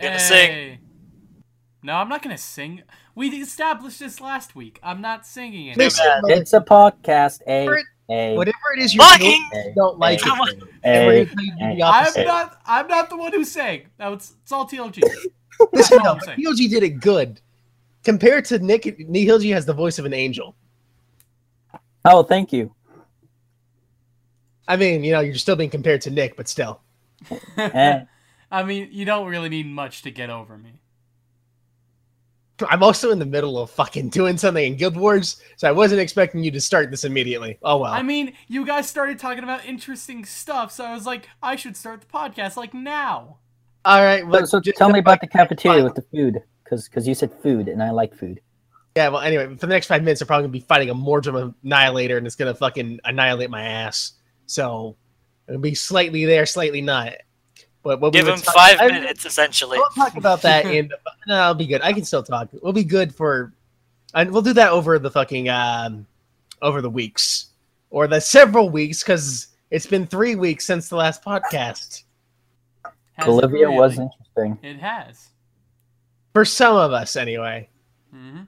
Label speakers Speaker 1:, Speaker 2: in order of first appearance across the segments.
Speaker 1: Gonna sing.
Speaker 2: No, I'm not gonna sing. We established this last week. I'm not singing it.
Speaker 3: Listen,
Speaker 4: It's a podcast. A
Speaker 3: Whatever
Speaker 4: a
Speaker 3: whatever it is you're
Speaker 1: Fucking-
Speaker 3: don't like
Speaker 1: Come
Speaker 3: it.
Speaker 1: on.
Speaker 3: And we're
Speaker 4: a.
Speaker 3: gonna tell you to do
Speaker 4: hey,
Speaker 3: the
Speaker 2: I'm not. I'm not the one who sang. That was it's all TLG.
Speaker 3: Listen,
Speaker 2: all
Speaker 3: no,
Speaker 2: I'm
Speaker 3: but
Speaker 2: saying.
Speaker 3: TLG did it good. Compared to Nick, Nihilji has the voice of an angel.
Speaker 4: Oh, thank you.
Speaker 3: I mean, you know, you're still being compared to Nick, but still.
Speaker 2: I mean, you don't really need much to get over me.
Speaker 3: I'm also in the middle of fucking doing something in Guild Wars, so I wasn't expecting you to start this immediately. Oh well.
Speaker 2: I mean, you guys started talking about interesting stuff, so I was like, I should start the podcast like now.
Speaker 3: All right.
Speaker 4: so,
Speaker 3: Well,
Speaker 4: so
Speaker 3: just-
Speaker 4: tell me about the cafeteria
Speaker 3: Fine.
Speaker 4: with the food, because because you said food and I like food.
Speaker 3: Yeah. Well, anyway, for the next five minutes, I'm probably gonna be fighting a Mordrem Annihilator, and it's gonna fucking annihilate my ass. So it'll be slightly there, slightly not. But what
Speaker 1: Give
Speaker 3: were
Speaker 1: him five
Speaker 3: I-
Speaker 1: minutes, essentially.
Speaker 3: We'll talk about that in. No, I'll be good. I can still talk. We'll be good for, and we'll do that over the fucking um, over the weeks or the several weeks because it's been three weeks since the last podcast.
Speaker 2: Has it
Speaker 4: Bolivia was interesting.
Speaker 2: It has.
Speaker 3: For some of us, anyway.
Speaker 2: hmm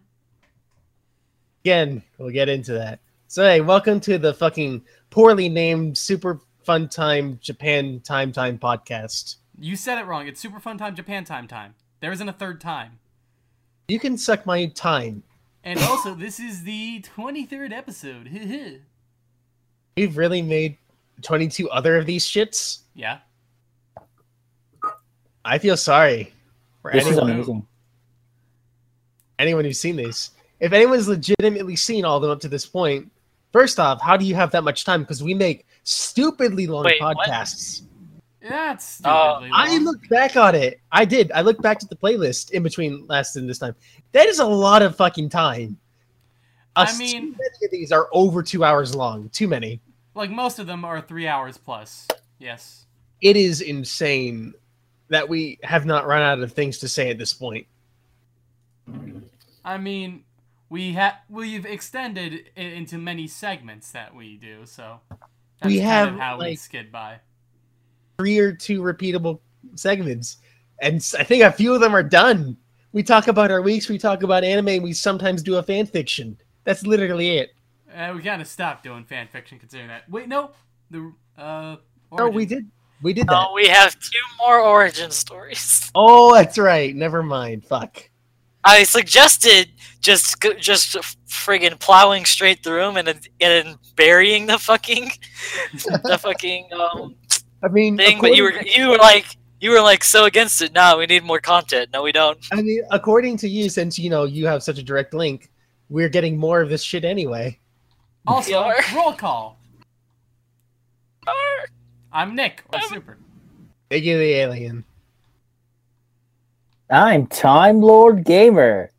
Speaker 3: Again, we'll get into that. So, hey, welcome to the fucking poorly named Super Fun Time Japan Time Time podcast.
Speaker 2: You said it wrong. It's Super Fun Time Japan Time Time. There isn't a third time.
Speaker 3: You can suck my time.
Speaker 2: And also, this is the 23rd episode.
Speaker 3: We've really made 22 other of these shits.
Speaker 2: yeah.
Speaker 3: I feel sorry for
Speaker 4: This is
Speaker 3: anyone.
Speaker 4: amazing.
Speaker 3: anyone who's seen these. If anyone's legitimately seen all of them up to this point, first off, how do you have that much time? Because we make stupidly long
Speaker 1: Wait, what?
Speaker 3: podcasts.
Speaker 2: That's
Speaker 1: Oh,
Speaker 2: stupidly
Speaker 3: I
Speaker 2: long.
Speaker 3: looked back on it. I did. I looked back to the playlist in between last and this time. That is a lot of fucking time.
Speaker 2: I mean-
Speaker 3: too many of these are over two hours long. Too many.
Speaker 2: Like, most of them are three hours plus. Yes.
Speaker 3: It is insane that we have not run out of things to say at this point.
Speaker 2: I mean, we have we've extended it into many segments that we do, so that's
Speaker 3: We
Speaker 2: kind
Speaker 3: have,
Speaker 2: of how we
Speaker 3: like-
Speaker 2: skid by.
Speaker 3: Three or two repeatable segments, and I think a few of them are done. We talk about our weeks. We talk about anime. and We sometimes do a fan fiction. That's literally it.
Speaker 2: Uh, we kind of stopped doing fan fiction considering that. Wait, no, the uh.
Speaker 3: Oh, we did. We did that.
Speaker 1: No, we have two more origin stories.
Speaker 3: Oh, that's right. Never mind. Fuck.
Speaker 1: I suggested just just friggin' plowing straight through them and then, and burying the fucking the fucking um,
Speaker 3: I mean,
Speaker 1: thing, but you were you were like you were like so against it. No, we need more content. No, we don't.
Speaker 3: I mean, according to you, since you know you have such a direct link, we're getting more of this shit anyway.
Speaker 2: Also, roll call. I'm Nick or Super.
Speaker 3: Iggy the alien.
Speaker 4: I'm Time Lord Gamer.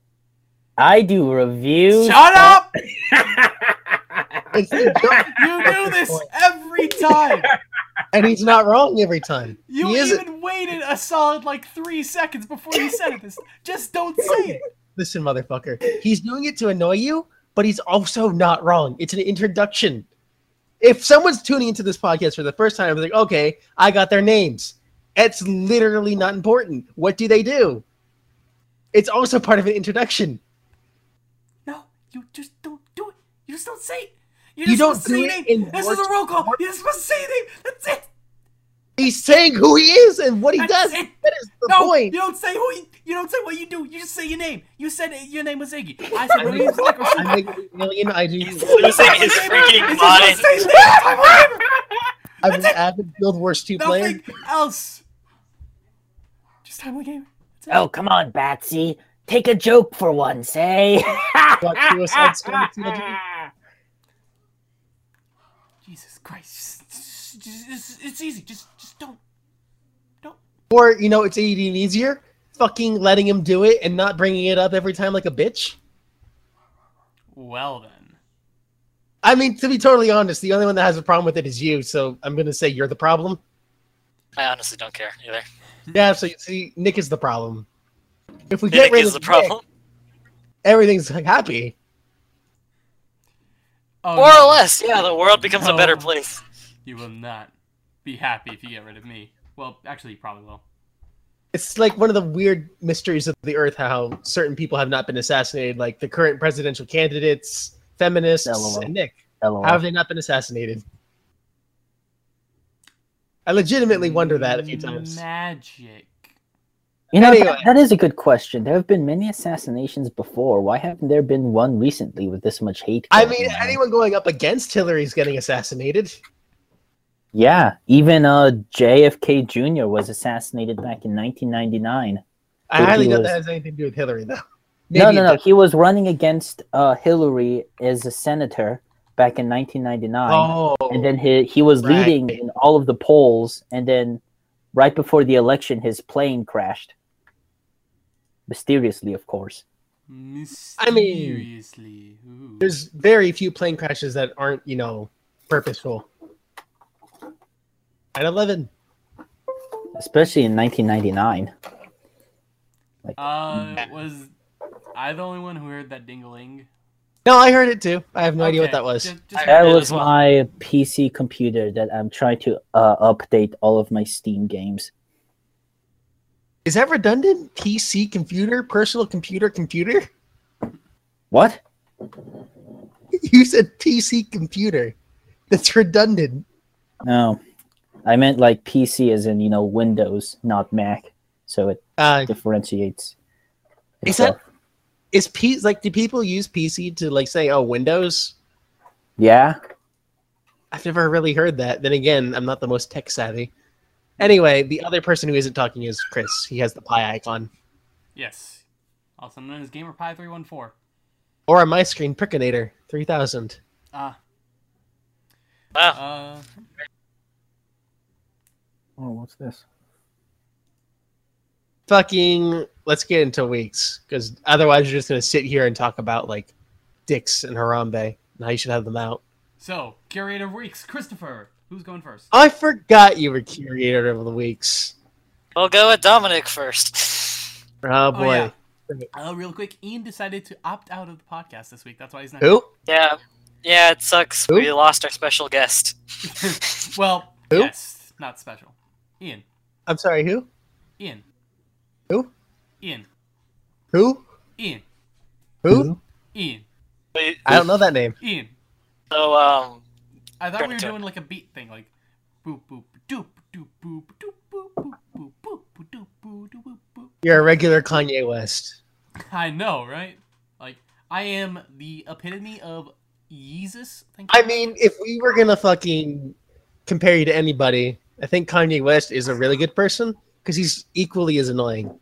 Speaker 4: I do reviews.
Speaker 2: Shut up!
Speaker 3: It's the
Speaker 2: You do this every time.
Speaker 3: and he's not wrong every time.
Speaker 2: You
Speaker 3: he isn't.
Speaker 2: even waited a solid like three seconds before you said it. This just don't say it.
Speaker 3: Listen, motherfucker. He's doing it to annoy you, but he's also not wrong. It's an introduction. If someone's tuning into this podcast for the first time, I'm like, okay, I got their names. It's literally not important. What do they do? It's also part of an introduction.
Speaker 2: No, you just don't do it. You just don't say it. You're
Speaker 3: You don't
Speaker 2: say
Speaker 3: do it
Speaker 2: name.
Speaker 3: in
Speaker 2: This is a roll call. You're just supposed to say your name. That's it.
Speaker 3: He's saying who he is and what he
Speaker 2: That's
Speaker 3: does.
Speaker 2: it.
Speaker 3: That is the
Speaker 2: no,
Speaker 3: point.
Speaker 2: you don't say who. You, you don't say what you do. You just say your name. You said your name was Iggy. I said my name's Nick or Super.
Speaker 3: I make an alien. I do.
Speaker 1: He's losing his freaking
Speaker 2: It's say his name. Whatever.
Speaker 3: I'm an avid Guild Wars 2 player.
Speaker 2: Nothing else. Just time of game. That's.
Speaker 4: Oh, come on, Batsy. Take a joke for once, eh?
Speaker 3: What, Suicide Squad trilogy?
Speaker 2: Jesus Christ. Just, just, just, it's easy. Just, just don't. Don't.
Speaker 3: Or, you know, it's even easier. Fucking letting him do it and not bringing it up every time like a bitch.
Speaker 2: Well then.
Speaker 3: I mean, to be totally honest, the only one that has a problem with it is you, so I'm going to say you're the problem.
Speaker 1: I honestly don't care either.
Speaker 3: Yeah, so you see, Nick is the problem. If we get
Speaker 1: Nick
Speaker 3: rid
Speaker 1: is
Speaker 3: of
Speaker 1: the problem.
Speaker 3: Everything's happy.
Speaker 2: Oh,
Speaker 1: More
Speaker 2: no.
Speaker 1: or less, yeah, the world becomes a better place.
Speaker 2: You will not be happy if you get rid of me. Well, actually, you probably will.
Speaker 3: It's like one of the weird mysteries of the earth how certain people have not been assassinated, like the current presidential candidates, feminists,
Speaker 4: LOL.
Speaker 3: and Nick.
Speaker 4: LOL.
Speaker 3: How have they not been assassinated? I legitimately wonder that a few times.
Speaker 2: Magic.
Speaker 4: You know,
Speaker 3: Anyway.
Speaker 4: that, that is a good question. There have been many assassinations before. Why haven't there been one recently with this much hate?
Speaker 3: I mean,
Speaker 4: on?
Speaker 3: anyone going up against Hillary's getting assassinated.
Speaker 4: Yeah, even uh, JFK Jr. was assassinated back in 1999.
Speaker 3: I
Speaker 4: Dude,
Speaker 3: highly
Speaker 4: he
Speaker 3: doubt
Speaker 4: was-
Speaker 3: that has anything to do with Hillary, though.
Speaker 4: no,
Speaker 3: Maybe
Speaker 4: no,
Speaker 3: it
Speaker 4: no. He was running against uh, Hillary as a senator back in 1999.
Speaker 3: Oh,
Speaker 4: and then he he was
Speaker 3: Right.
Speaker 4: leading in all of the polls, and then right before the election, his plane crashed. Mysteriously, of course.
Speaker 3: I mean,
Speaker 2: Mysteriously. Ooh.
Speaker 3: there's very few plane crashes that aren't, you know, purposeful. At 11.
Speaker 4: Especially in 1999.
Speaker 2: Uh, was I the only one who heard that dingling?
Speaker 3: No, I heard it too. I have no idea what that was.
Speaker 2: ju- just-
Speaker 4: That was
Speaker 1: well.
Speaker 4: my PC computer that I'm trying to uh, update all of my Steam games.
Speaker 3: Is that redundant? PC computer, personal computer, computer?
Speaker 4: What?
Speaker 3: You said PC computer. That's redundant.
Speaker 4: No, I meant like PC as in you know Windows, not Mac. So it
Speaker 3: Uh,
Speaker 4: differentiates.
Speaker 3: Is that-
Speaker 4: itself.
Speaker 3: Is P like do people use PC to like say oh Windows?
Speaker 4: Yeah.
Speaker 3: I've never really heard that. Then again, I'm not the most tech savvy. Anyway, the other person who isn't talking is Chris. He has the pie icon.
Speaker 2: Yes. Also known as GamerPie314.
Speaker 3: Or on my screen, Prickinator 3000.
Speaker 2: Ah.
Speaker 1: Wow.
Speaker 2: Uh,
Speaker 4: Oh, what's this?
Speaker 3: Fucking, let's get into weeks. Because otherwise you're just going to sit here and talk about like dicks and Harambe and how you should have them out.
Speaker 2: so curator of weeks, Christopher. Who's going first?
Speaker 3: I forgot you were curator of the weeks.
Speaker 1: We'll go with Dominic first.
Speaker 3: Oh boy.
Speaker 2: yeah. Uh, real quick, Ian decided to opt out of the podcast this week. That's why he's not.
Speaker 3: Who?
Speaker 1: Yeah. Yeah, it sucks.
Speaker 3: Who?
Speaker 1: We lost our special guest.
Speaker 2: well,
Speaker 3: Who?
Speaker 2: yes, not special. Ian.
Speaker 3: I'm sorry, who?
Speaker 2: Ian.
Speaker 3: Who?
Speaker 2: Ian.
Speaker 3: Who?
Speaker 2: Ian.
Speaker 3: Who?
Speaker 2: Ian.
Speaker 1: We-
Speaker 3: I don't know that name.
Speaker 2: Ian.
Speaker 1: So, um,
Speaker 2: I thought we were doing like a beat thing, like boop boop doop doop boop doop boop boop boop boop doop boop doop boop boop.
Speaker 3: You're a regular Kanye West.
Speaker 2: I know, right? Like I am the epitome of Yeezus. Thank
Speaker 3: I
Speaker 2: you.
Speaker 3: mean, if we were gonna fucking compare you to anybody, I think Kanye West is a really good person because he's equally as annoying.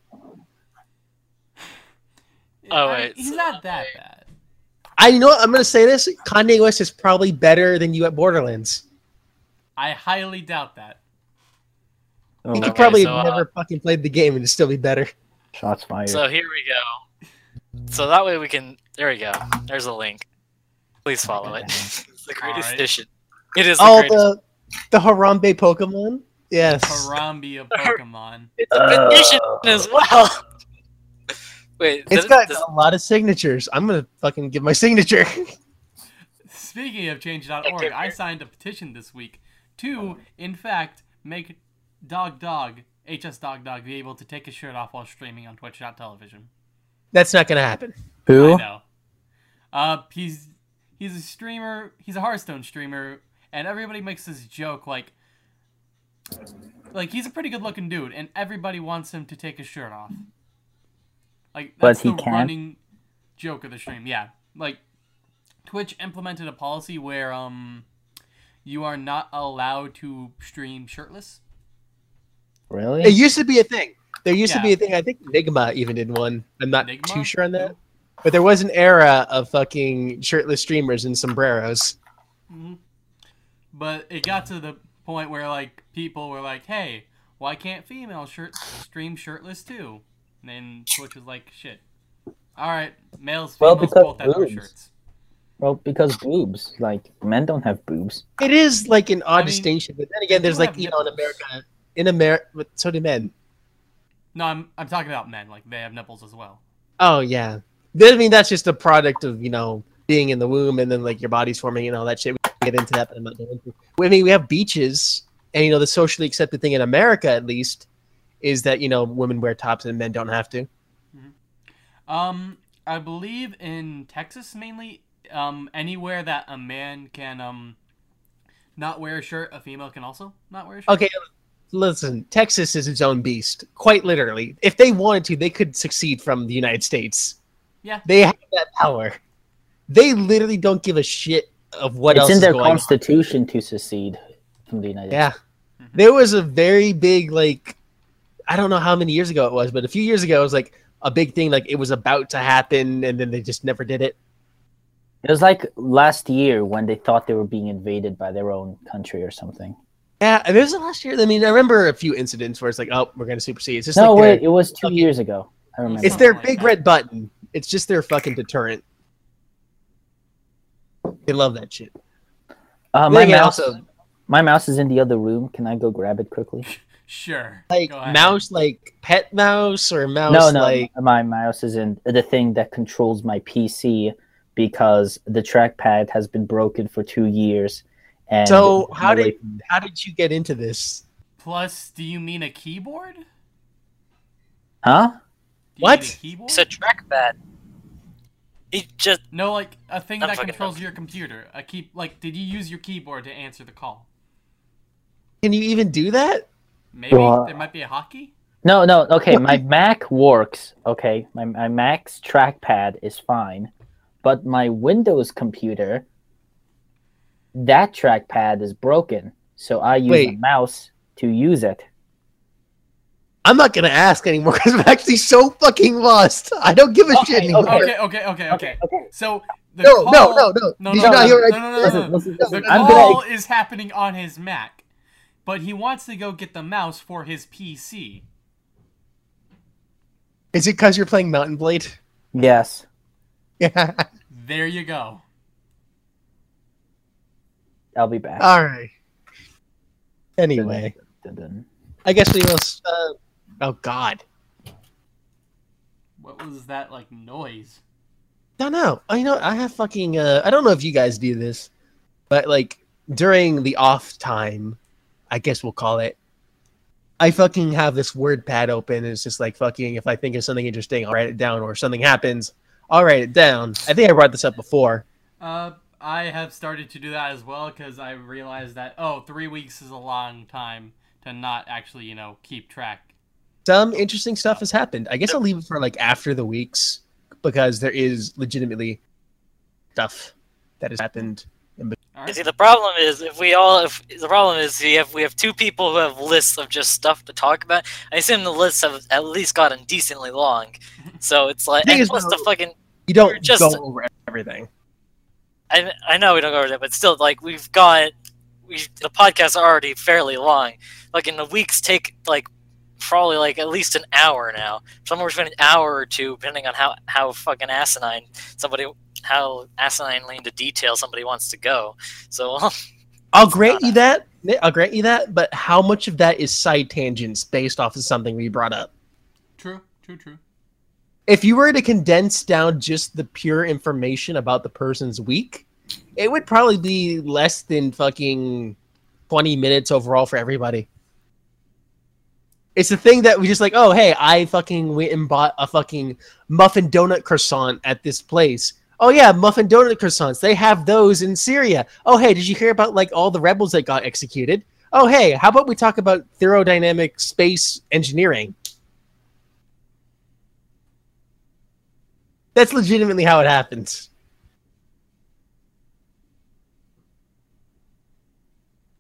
Speaker 1: Oh,
Speaker 2: I-
Speaker 1: wait,
Speaker 2: he's not that bad.
Speaker 3: I you know what, I'm gonna say this: Kanye West is probably better than you at Borderlands.
Speaker 2: I highly doubt that.
Speaker 4: Oh,
Speaker 3: He could
Speaker 1: Okay,
Speaker 3: probably
Speaker 1: so, uh,
Speaker 3: never fucking played the game and still be better.
Speaker 4: shots fired.
Speaker 1: so here we go. So that way we can. There we go. There's a link. Please follow it. it's the greatest
Speaker 2: Alright.
Speaker 1: edition. It is the
Speaker 3: Oh,
Speaker 1: greatest.
Speaker 3: the the Harambe Pokemon. Yes.
Speaker 2: Harambe of Pokemon.
Speaker 1: It's a petition
Speaker 4: Uh.
Speaker 1: as well. Wait,
Speaker 3: It's
Speaker 1: does-
Speaker 3: got
Speaker 1: does-
Speaker 3: a lot of signatures. I'm gonna fucking give my signature.
Speaker 2: Speaking of change.org, I signed a petition this week to, in fact, make Dog Dog, HS Dog Dog, be able to take his shirt off while streaming on Twitch.television.
Speaker 3: That's not gonna happen.
Speaker 2: I
Speaker 4: Who?
Speaker 2: know. Uh, he's he's a streamer. He's a Hearthstone streamer, and everybody makes this joke like, like he's a pretty good looking dude, and everybody wants him to take his shirt off. Like
Speaker 4: But
Speaker 2: that's
Speaker 4: he
Speaker 2: the
Speaker 4: can't?
Speaker 2: running joke of the stream. Yeah, like Twitch implemented a policy where um you are not allowed to stream shirtless.
Speaker 4: Really?
Speaker 3: It used to be a thing. There used to be a thing. I think Nigma even did one. I'm not
Speaker 2: Nigma?
Speaker 3: too sure on that. But there was an era of fucking shirtless streamers in sombreros.
Speaker 2: hmm But it got to the point where like people were like, "Hey, why can't female shirt stream shirtless too?" And then Twitch was like, "Shit, all right, males,
Speaker 4: Well,
Speaker 2: females
Speaker 4: because
Speaker 2: both have their
Speaker 4: boobs.
Speaker 2: shirts."
Speaker 4: Well, because boobs. Like men don't have boobs.
Speaker 3: It is like an odd
Speaker 2: I mean,
Speaker 3: distinction, but then again, there's like
Speaker 2: have
Speaker 3: you know in. America, in America, but so do men.
Speaker 2: No, I'm I'm talking about men. Like they have nipples as well.
Speaker 3: Oh yeah, I mean that's just a product of you know being in the womb and then like your body's forming and all that shit. We can get into that, but I'm not going to. I mean, we have beaches, and you know the socially accepted thing in America at least is that you know women wear tops and men don't have to.
Speaker 2: Um, I believe in Texas mainly. Um, anywhere that a man can um not wear a shirt, a female can also not wear a shirt.
Speaker 3: Okay, listen, Texas is its own beast, quite literally. If they wanted to, they could succeed from the United States.
Speaker 2: Yeah.
Speaker 3: They have that power. They literally don't give a shit of what
Speaker 4: it's
Speaker 3: else
Speaker 4: in
Speaker 3: is
Speaker 4: their
Speaker 3: going on.
Speaker 4: constitution to secede from the United
Speaker 3: Yeah.
Speaker 4: States.
Speaker 2: Mhm.
Speaker 3: There was a very big, like, I don't know how many years ago it was, but a few years ago, it was like a big thing, like it was about to happen, and then they just never did it.
Speaker 4: It was like last year when they thought they were being invaded by their own country or something.
Speaker 3: Yeah, and it was last year. I mean, I remember a few incidents where it's like, oh, we're going to supersede. It's just
Speaker 4: No,
Speaker 3: like
Speaker 4: wait, it was two
Speaker 3: okay.
Speaker 4: years ago. I remember.
Speaker 3: it's their
Speaker 2: like
Speaker 3: big
Speaker 2: that.
Speaker 3: red button. It's just their fucking deterrent. They love that shit.
Speaker 4: uh, my mouse,
Speaker 3: also,
Speaker 4: my mouse is in the other room. Can I go grab it quickly?
Speaker 2: Sure.
Speaker 3: like mouse, like pet mouse, or mouse,
Speaker 4: no, no,
Speaker 3: like
Speaker 4: my mouse is in the thing that controls my PC because the trackpad has been broken for two years. And
Speaker 3: So, how did-
Speaker 4: for-
Speaker 3: how did you get into this?
Speaker 2: Plus, do you mean a keyboard?
Speaker 4: Huh?
Speaker 2: you
Speaker 3: What?
Speaker 2: a keyboard?
Speaker 1: It's a trackpad. It just
Speaker 2: No, like a thing
Speaker 1: I'm
Speaker 2: that controls
Speaker 1: dumb.
Speaker 2: your computer. A key, like, did you use your keyboard to answer the call?
Speaker 3: Can you even do that?
Speaker 2: Maybe
Speaker 4: Well,
Speaker 2: there might be a hotkey.
Speaker 4: No, no. Okay, my Mac works. Okay, my my Mac's trackpad is fine, but my Windows computer, that trackpad is broken. So I use a mouse to use it.
Speaker 3: I'm not gonna ask anymore because I'm actually so fucking lost. I don't give a
Speaker 4: Okay,
Speaker 3: shit anymore.
Speaker 2: Okay, okay, okay, okay.
Speaker 4: okay.
Speaker 2: So the
Speaker 3: No,
Speaker 2: call...
Speaker 3: no, no, no.
Speaker 2: no,
Speaker 3: These
Speaker 2: no,
Speaker 3: are not
Speaker 2: no,
Speaker 3: your
Speaker 2: no, no, no, no,
Speaker 4: Listen,
Speaker 2: no.
Speaker 4: listen,
Speaker 2: The
Speaker 4: listen. I'm
Speaker 2: call
Speaker 4: gonna.
Speaker 2: is happening on his Mac, but he wants to go get the mouse for his PC.
Speaker 3: Is it because you're playing Mount & Blade?
Speaker 4: Yes.
Speaker 3: Yeah.
Speaker 2: There you go.
Speaker 4: I'll be back.
Speaker 3: All right. Anyway,
Speaker 4: Dun, dun.
Speaker 3: I guess we must. Uh, oh God.
Speaker 2: What was that like noise?
Speaker 3: No, no. Oh, you know, I have fucking. Uh, I don't know if you guys do this, but like during the off time, I guess we'll call it. I fucking have this word pad open, and it's just like fucking. If I think of something interesting, I'll write it down, or if something happens, I'll write it down. I think I brought this up before.
Speaker 2: Uh, I have started to do that as well because I realized that oh, three weeks is a long time to not actually, you know, keep track.
Speaker 3: Some interesting stuff has happened. I guess I'll leave it for like after the weeks because there is legitimately stuff that has happened.
Speaker 2: All
Speaker 1: see the problem is if we all if the problem is we have we have two people who have lists of just stuff to talk about. I assume the lists have at least gotten decently long. So it's like
Speaker 3: Thing
Speaker 1: and
Speaker 3: is,
Speaker 1: plus the fucking
Speaker 3: You don't
Speaker 1: Just-
Speaker 3: go over everything.
Speaker 1: I I know we don't go over that, but still like we've got we the podcasts are already fairly long. Like in the weeks take like probably like at least an hour now. Somewhere between an hour or two, depending on how how fucking asinine somebody how asininely into detail somebody wants to go. So
Speaker 3: I'll grant you that. I'll grant you that. But how much of that is side tangents based off of something we brought up?
Speaker 2: True, true, true.
Speaker 3: If you were to condense down just the pure information about the person's week, it would probably be less than fucking 20 minutes overall for everybody. It's the thing that we just like, oh, hey, I fucking went and bought a fucking muffin donut croissant at this place. Oh, yeah, muffin donut croissants. They have those in Syria. Oh, hey, did you hear about, like, all the rebels that got executed? Oh, hey, how about we talk about thermodynamic space engineering? That's legitimately how it happens.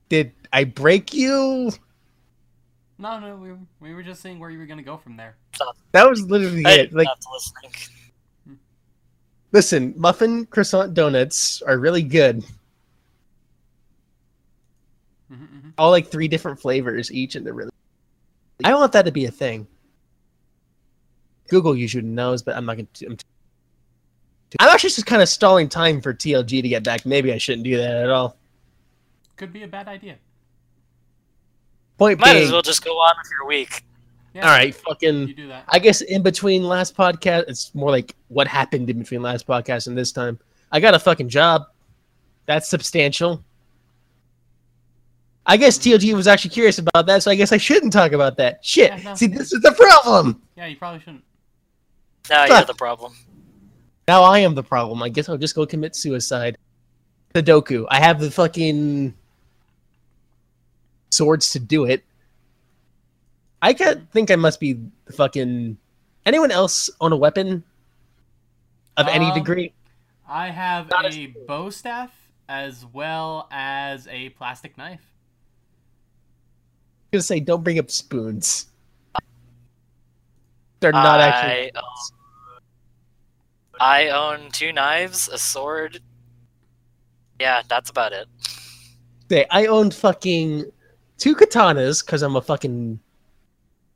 Speaker 3: Did I break you?
Speaker 2: No, no, we, we were just saying where you were gonna go from there.
Speaker 3: That was literally
Speaker 1: I
Speaker 3: it. Like,
Speaker 1: not listening.
Speaker 3: Listen, muffin croissant donuts are really good.
Speaker 2: hmm hmm
Speaker 3: All like three different flavors each, and they're really. I want that to be a thing. Google usually knows, but I'm not going to. I'm, I'm actually just kind of stalling time for TLG to get back. Maybe I shouldn't do that at all.
Speaker 2: Could be a bad idea.
Speaker 3: Point
Speaker 1: Might
Speaker 3: being,
Speaker 1: as well just go on with your week.
Speaker 2: Yeah,
Speaker 3: all right,
Speaker 2: You
Speaker 3: fucking.
Speaker 2: do that.
Speaker 3: I guess in between last podcast, it's more like what happened in between last podcast and this time. I got a fucking job. That's substantial. I guess TLG was actually curious about that, so I guess I shouldn't talk about that. Shit.
Speaker 2: Yeah, no.
Speaker 3: See, this is the problem.
Speaker 2: Yeah, you probably shouldn't.
Speaker 1: Now you're the problem.
Speaker 3: Now I am the problem. I guess I'll just go commit suicide. Sudoku. I have the fucking swords to do it. I can't think I must be fucking... Anyone else own a weapon of any
Speaker 2: Um,
Speaker 3: degree?
Speaker 2: I have
Speaker 3: Not
Speaker 2: a bow staff as well as a plastic knife.
Speaker 3: I'm gonna say don't bring up spoons. They're not actually.
Speaker 1: I own, I own two knives, a sword. Yeah, that's about it.
Speaker 3: Say, I own fucking two katanas because I'm a fucking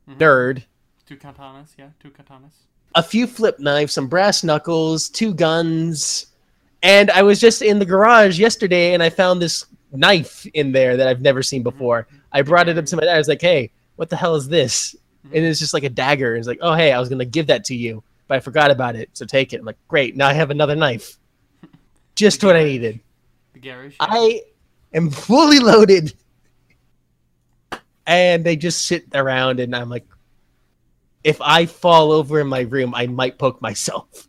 Speaker 2: Mhm.
Speaker 3: nerd.
Speaker 2: Two katanas, yeah, two katanas.
Speaker 3: A few flip knives, some brass knuckles, two guns, and I was just in the garage yesterday and I found this knife in there that I've never seen before. I brought it up to my dad. I was like, "Hey, what the hell is this?" And it's just like a dagger. It's like, "Oh, hey, I was gonna give that to you, but I forgot about it, so take it." I'm like, "Great, now I have another knife." Just what I needed.
Speaker 2: The garage.
Speaker 3: I am fully loaded. And they just sit around and I'm like, if I fall over in my room, I might poke myself.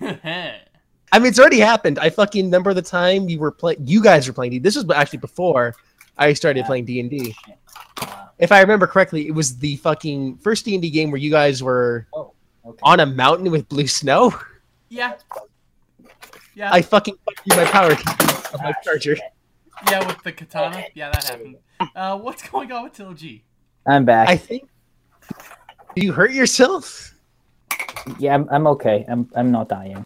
Speaker 2: yeah.
Speaker 3: I mean, it's already happened. I fucking remember the time you were playing, you guys were playing D. This was actually before I started playing D&D. If I remember correctly, it was the fucking first D&D game where you guys were
Speaker 4: Oh, okay.
Speaker 3: on a mountain with blue snow.
Speaker 2: yeah. Yeah,
Speaker 3: I fucking fucked you my power of my ah, charger.
Speaker 2: Yeah, with the katana. Yeah, that happened. Uh, what's going on with TLG?
Speaker 4: I'm back.
Speaker 3: I think. Do you hurt yourself?
Speaker 4: Yeah, I'm, I'm okay. I'm I'm not dying.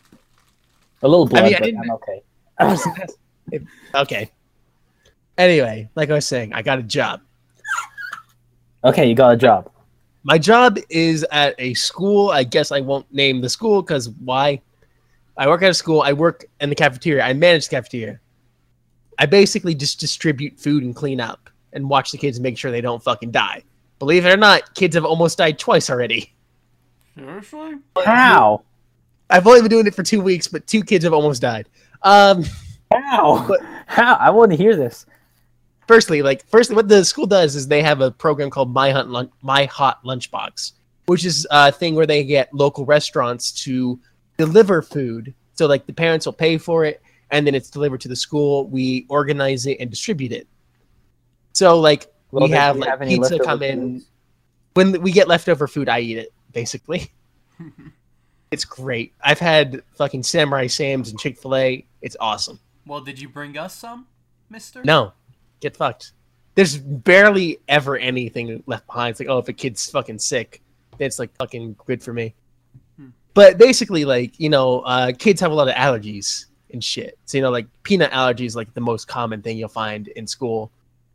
Speaker 4: A little blood,
Speaker 3: mean, I
Speaker 4: but I'm okay.
Speaker 3: okay. Anyway, like I was saying, I got a job.
Speaker 4: Okay, you got a job.
Speaker 3: My job is at a school. I guess I won't name the school because why? I work at a school. I work in the cafeteria. I manage the cafeteria. I basically just distribute food and clean up and watch the kids and make sure they don't fucking die. Believe it or not, kids have almost died twice already.
Speaker 2: Seriously?
Speaker 4: How?
Speaker 3: I've only been doing it for two weeks, but two kids have almost died. Um,
Speaker 4: How?
Speaker 3: But-
Speaker 4: How? I want to hear this.
Speaker 3: firstly, like firstly, what the school does is they have a program called My Hunt Lun- My Hot Lunchbox, which is a thing where they get local restaurants to deliver food. So like the parents will pay for it, and then it's delivered to the school. We organize it and distribute it. So like
Speaker 4: Well,
Speaker 3: we have like
Speaker 4: any
Speaker 3: pizza come in.
Speaker 4: foods?
Speaker 3: When we get leftover food, I eat it basically. it's great. I've had fucking Samurai Sam's and Chick Fil A. It's awesome.
Speaker 2: Well, did you bring us some, Mister?
Speaker 3: No, get fucked. There's barely ever anything left behind. It's like, oh, if a kid's fucking sick, then it's like fucking good for me.
Speaker 2: Hmm.
Speaker 3: But basically, like, you know, uh, kids have a lot of allergies and shit. So, you know, like peanut allergy is like the most common thing you'll find in school.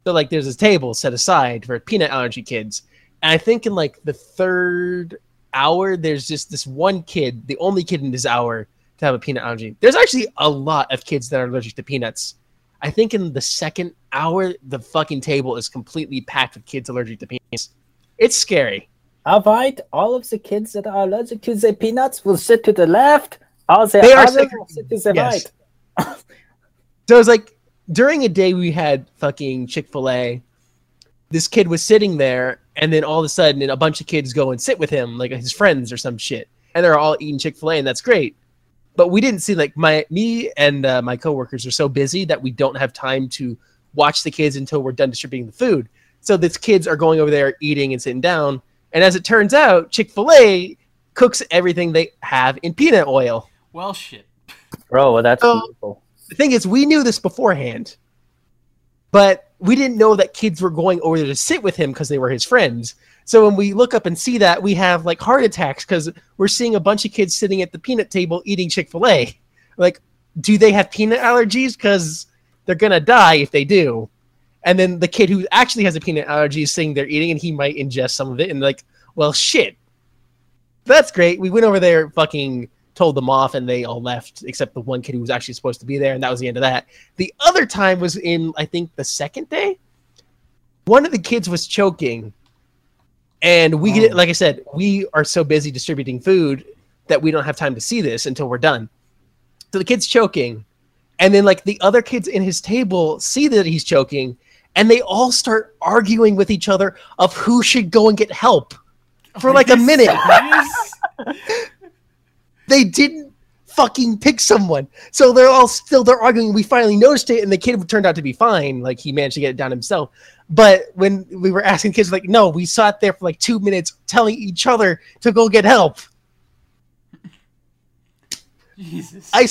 Speaker 3: So, like, there's this table set aside for peanut allergy kids. And I think in like the third hour, there's just this one kid, the only kid in this hour to have a peanut allergy. There's actually a lot of kids that are allergic to peanuts. I think in the second hour, the fucking table is completely packed with kids allergic to peanuts. It's scary.
Speaker 4: Alright, all of the kids that are allergic to the peanuts will sit to the left. All the
Speaker 3: They are
Speaker 4: others
Speaker 3: sacred-
Speaker 4: will sit to the
Speaker 3: yes. So it's like during a day we had fucking Chick Fil A. This kid was sitting there, and then all of a sudden, a bunch of kids go and sit with him, like his friends or some shit, and they're all eating Chick Fil A, and that's great. But we didn't see like my me and uh, my coworkers are so busy that we don't have time to watch the kids until we're done distributing the food. So these kids are going over there eating and sitting down, and as it turns out, Chick Fil A cooks everything they have in peanut oil.
Speaker 2: Well, shit.
Speaker 4: Bro, well, that's
Speaker 3: Oh.
Speaker 4: beautiful.
Speaker 3: the thing is, we knew this beforehand, but we didn't know that kids were going over there to sit with him because they were his friends. So when we look up and see that, we have like heart attacks because we're seeing a bunch of kids sitting at the peanut table eating Chick-fil-A. Like, do they have peanut allergies? Because they're going to die if they do. And then the kid who actually has a peanut allergy is saying they're eating and he might ingest some of it and like, well, shit. That's great. We went over there fucking told them off and they all left except the one kid who was actually supposed to be there and that was the end of that. The other time was in I think the second day. One of the kids was choking and we oh. get
Speaker 4: Oh.
Speaker 3: like I said, we are so busy distributing food that we don't have time to see this until we're done. So the kid's choking and then like the other kids in his table see that he's choking and they all start arguing with each other of who should go and get help. Oh for like a minute. They didn't fucking pick someone. So they're all still they're arguing. We finally noticed it, and the kid turned out to be fine. Like he managed to get it down himself. But when we were asking kids, like, no, we sat there for like two minutes telling each other to go get help.
Speaker 2: Jesus.
Speaker 3: I,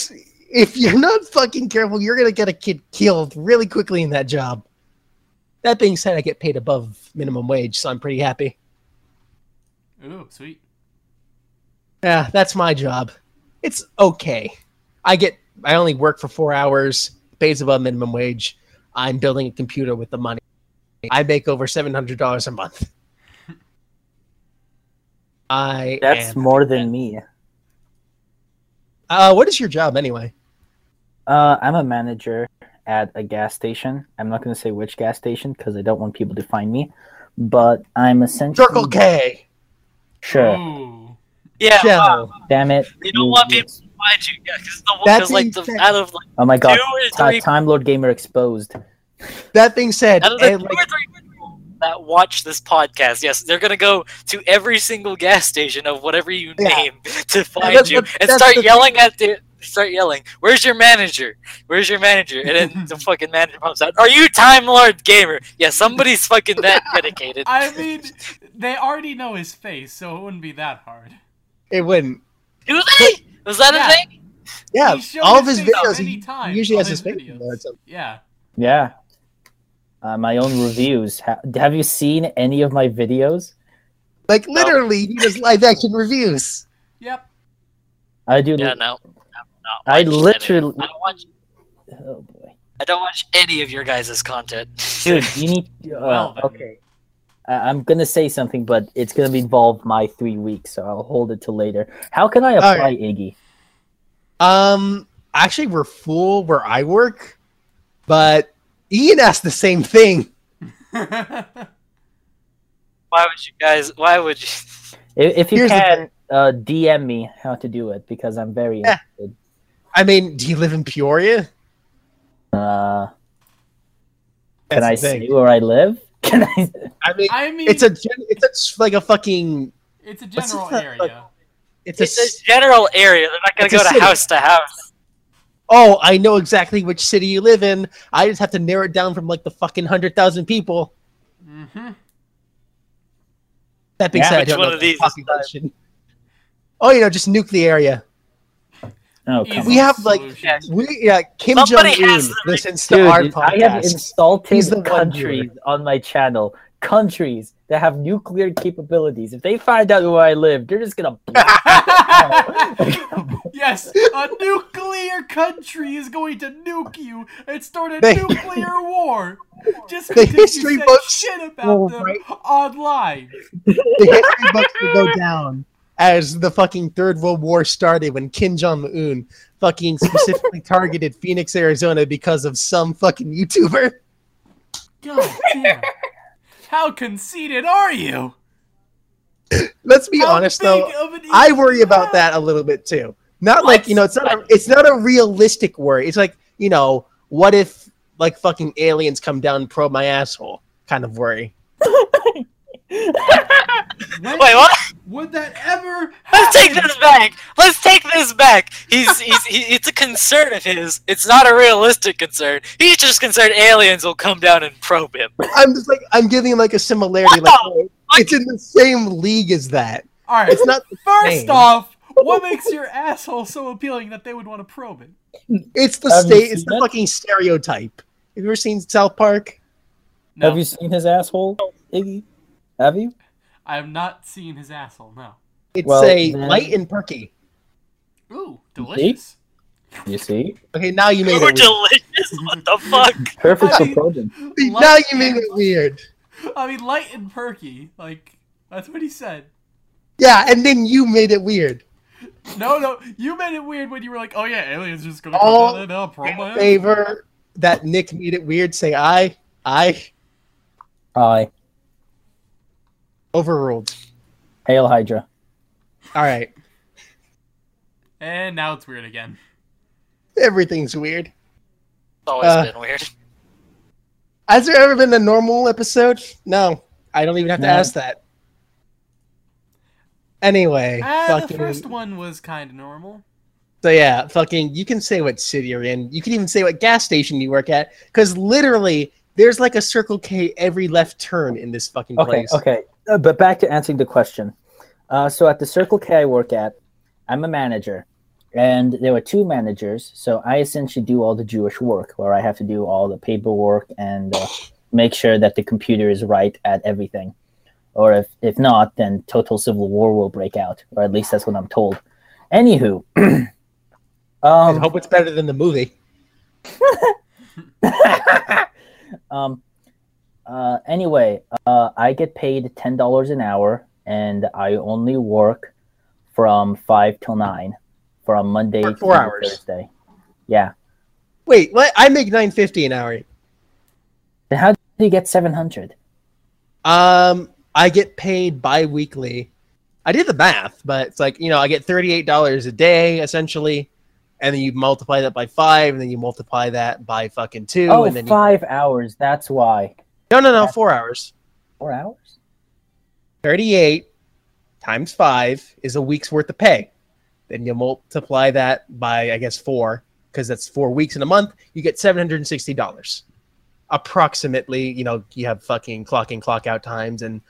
Speaker 3: if you're not fucking careful, you're gonna get a kid killed really quickly in that job. That being said, I get paid above minimum wage, so I'm pretty happy.
Speaker 2: Ooh, sweet.
Speaker 3: Yeah, that's my job. It's okay. I get. I only work for four hours. Pays above minimum wage. I'm building a computer with the money. I make over seven hundred dollars a month. I
Speaker 4: That's
Speaker 3: am-
Speaker 4: more than me.
Speaker 3: Uh, what is your job anyway?
Speaker 4: Uh, I'm a manager at a gas station. I'm not going to say which gas station because I don't want people to find me. But I'm essentially
Speaker 3: Circle K.
Speaker 4: Sure.
Speaker 2: Ooh.
Speaker 1: Yeah,
Speaker 3: Shell.
Speaker 4: Damn it.
Speaker 1: you don't want people to find you. Yeah, because
Speaker 3: That
Speaker 1: because like
Speaker 3: being
Speaker 1: the,
Speaker 3: said-
Speaker 1: out of like
Speaker 4: Oh my god.
Speaker 1: two or three
Speaker 4: Time Lord Gamer exposed.
Speaker 3: That being said,
Speaker 1: out of the
Speaker 3: and,
Speaker 1: two
Speaker 3: like,
Speaker 1: or three people that watch this podcast, yes, they're gonna go to every single gas station of whatever you
Speaker 3: Yeah.
Speaker 1: name to find
Speaker 3: that's-
Speaker 1: you
Speaker 3: that's-
Speaker 1: and
Speaker 3: that's
Speaker 1: start
Speaker 3: the
Speaker 1: yelling at the start yelling, "Where's your manager? Where's your manager?" And then the fucking manager pops out, "Are you Time Lord Gamer?" Yeah, somebody's fucking that dedicated.
Speaker 2: I mean, they already know his face, so it wouldn't be that hard.
Speaker 3: It wouldn't.
Speaker 1: Do they? Was that
Speaker 2: Yeah.
Speaker 1: a thing?
Speaker 3: Yeah,
Speaker 2: He
Speaker 3: all of
Speaker 2: his
Speaker 3: his videos, he
Speaker 2: times
Speaker 3: usually
Speaker 2: on
Speaker 3: has his
Speaker 2: his
Speaker 3: face.
Speaker 2: videos.
Speaker 3: in
Speaker 2: Yeah.
Speaker 4: Yeah. Uh, my own reviews. Ha- have you seen any of my videos?
Speaker 3: Like literally, he does live action reviews.
Speaker 2: Yep.
Speaker 4: I do.
Speaker 1: Yeah, no. I'm not
Speaker 4: I
Speaker 1: any-
Speaker 4: literally-
Speaker 1: I don't watch.
Speaker 4: Oh boy.
Speaker 1: I don't watch any of your guys' content.
Speaker 4: Dude, you need. Uh,
Speaker 2: Well,
Speaker 4: okay. I- I'm gonna say something, but it's gonna involve my three weeks, so I'll hold it till later. How can I apply
Speaker 3: right.
Speaker 4: Iggy?
Speaker 3: Um, actually, we're full where I work, but Ian asked the same thing.
Speaker 1: Why would you guys? Why would you?
Speaker 4: If, if you
Speaker 3: Here's the
Speaker 4: can, uh, DM me how to do it because I'm very
Speaker 3: Yeah.
Speaker 4: interested.
Speaker 3: I mean, do you live in Peoria?
Speaker 4: Uh,
Speaker 3: That's
Speaker 4: can I
Speaker 3: the thing.
Speaker 4: say where I live? Can I?
Speaker 3: I mean,
Speaker 2: I mean,
Speaker 3: it's a gen- it's a, like a fucking
Speaker 2: it's a general
Speaker 3: that,
Speaker 2: area.
Speaker 3: like- it's a
Speaker 1: It's a
Speaker 3: s-
Speaker 1: general area. They're not going to go to
Speaker 3: city.
Speaker 1: house to house.
Speaker 3: oh, I know exactly which city you live in. I just have to narrow it down from like the fucking hundred thousand people.
Speaker 2: hmm
Speaker 3: That being
Speaker 4: Yeah.
Speaker 3: said, I
Speaker 1: Which
Speaker 3: don't
Speaker 1: one
Speaker 3: know
Speaker 1: of
Speaker 3: the
Speaker 1: these
Speaker 3: population. Oh, you know, just nuke the area.
Speaker 4: Oh, come
Speaker 3: We
Speaker 4: on.
Speaker 3: have, like, We yeah, Kim Jong
Speaker 1: Somebody
Speaker 3: Un
Speaker 1: has to-
Speaker 3: listens to
Speaker 4: Dude,
Speaker 3: our
Speaker 4: I have
Speaker 3: podcast.
Speaker 4: insulted
Speaker 3: He's the
Speaker 4: countries on my channel. Countries that have nuclear capabilities. If they find out where I live, they're just gonna blast out.
Speaker 2: yes, a nuclear country is going to nuke you and start a
Speaker 3: They-
Speaker 2: nuclear war just
Speaker 3: The
Speaker 2: because
Speaker 3: history
Speaker 2: you said
Speaker 3: books
Speaker 2: shit about
Speaker 3: will
Speaker 2: them
Speaker 3: write-
Speaker 2: online.
Speaker 3: the history books will go down as the fucking Third World War started when Kim Jong Un fucking specifically targeted Phoenix, Arizona because of some fucking YouTuber.
Speaker 2: God damn. How conceited are you?
Speaker 3: Let's be
Speaker 2: How
Speaker 3: honest though, I worry about that a little bit too. Not
Speaker 1: What?
Speaker 3: like you know, it's not a, it's not a realistic worry. It's like you know, what if like fucking aliens come down and probe my asshole? Kind of worry.
Speaker 2: When
Speaker 1: Wait, what?
Speaker 2: Would that ever
Speaker 1: Let's take this back. Let's take this back. He's, he's he, it's a concern of his. It's not a realistic concern. He's just concerned aliens will come down and probe him.
Speaker 3: I'm just like I'm giving him like a similarity. Like oh, it's in the same league as that.
Speaker 2: All right.
Speaker 3: It's not. the
Speaker 2: First
Speaker 3: same.
Speaker 2: off, what makes your asshole so appealing that they would want to probe it?
Speaker 3: It's the
Speaker 4: Have
Speaker 3: state. It's the
Speaker 4: it?
Speaker 3: fucking stereotype. Have you ever seen South Park?
Speaker 2: No,
Speaker 4: Have you seen his asshole, Iggy? Have you?
Speaker 2: I have not seen his asshole. No.
Speaker 3: It's
Speaker 4: Well,
Speaker 3: a
Speaker 4: then-
Speaker 3: light and perky.
Speaker 2: Ooh, delicious.
Speaker 4: You see?
Speaker 3: Okay, now you made
Speaker 1: You're
Speaker 3: it. Weird.
Speaker 1: delicious. What the fuck?
Speaker 4: Perfect
Speaker 2: I
Speaker 4: for
Speaker 2: mean-
Speaker 4: probing.
Speaker 3: Now you made it weird.
Speaker 2: I mean, light and perky. Like that's what he said.
Speaker 3: Yeah, and then you made it weird.
Speaker 2: No, no, you made it weird when you were like, "Oh yeah, aliens just gonna
Speaker 3: All
Speaker 2: come down and uh, probe my
Speaker 3: In favor that Nick made it weird. Say I. I
Speaker 4: Hi.
Speaker 3: Overruled.
Speaker 4: Hail Hydra.
Speaker 3: All right,
Speaker 2: And now it's weird again.
Speaker 3: everything's weird.
Speaker 1: It's always
Speaker 3: Uh,
Speaker 1: been weird.
Speaker 3: Has there ever been a normal episode? No, I don't even have to
Speaker 4: No.
Speaker 3: ask that. Anyway,
Speaker 2: Ah, the first one was kind of normal.
Speaker 3: so yeah, fucking, you can say what city you're in. You can even say what gas station you work at, because literally, there's like a Circle K every left turn in this fucking
Speaker 4: Okay,
Speaker 3: place.
Speaker 4: okay. Uh, but back to answering the question. Uh, so at the Circle K I work at, I'm a manager, and there were two managers. So I essentially do all the Jewish work, where I have to do all the paperwork and uh, make sure that the computer is right at everything. Or if, if not, then total civil war will break out, or at least that's what I'm told. Anywho,
Speaker 3: I
Speaker 4: um,
Speaker 3: hope it's better than the movie.
Speaker 4: um, uh, anyway, uh, I get paid ten dollars an hour, and I only work from five till nine, from Monday
Speaker 3: For
Speaker 4: to
Speaker 3: four hours.
Speaker 4: Thursday. Yeah.
Speaker 3: Wait, what? I make 950 an hour.
Speaker 4: Then how do you get seven hundred?
Speaker 3: Um, I get paid bi-weekly. I did the math, but it's like, you know, I get $38 a day, essentially, and then you multiply that by five, and then you multiply that by fucking two,
Speaker 4: Oh,
Speaker 3: and then you...
Speaker 4: five hours. That's why.
Speaker 3: No, no, no, four hours.
Speaker 4: Four hours.
Speaker 3: 38 times five is a week's worth of pay. Then you multiply that by, I guess, four, because that's four weeks in a month. You get $760. Approximately, you know, you have fucking clock in, clock out times and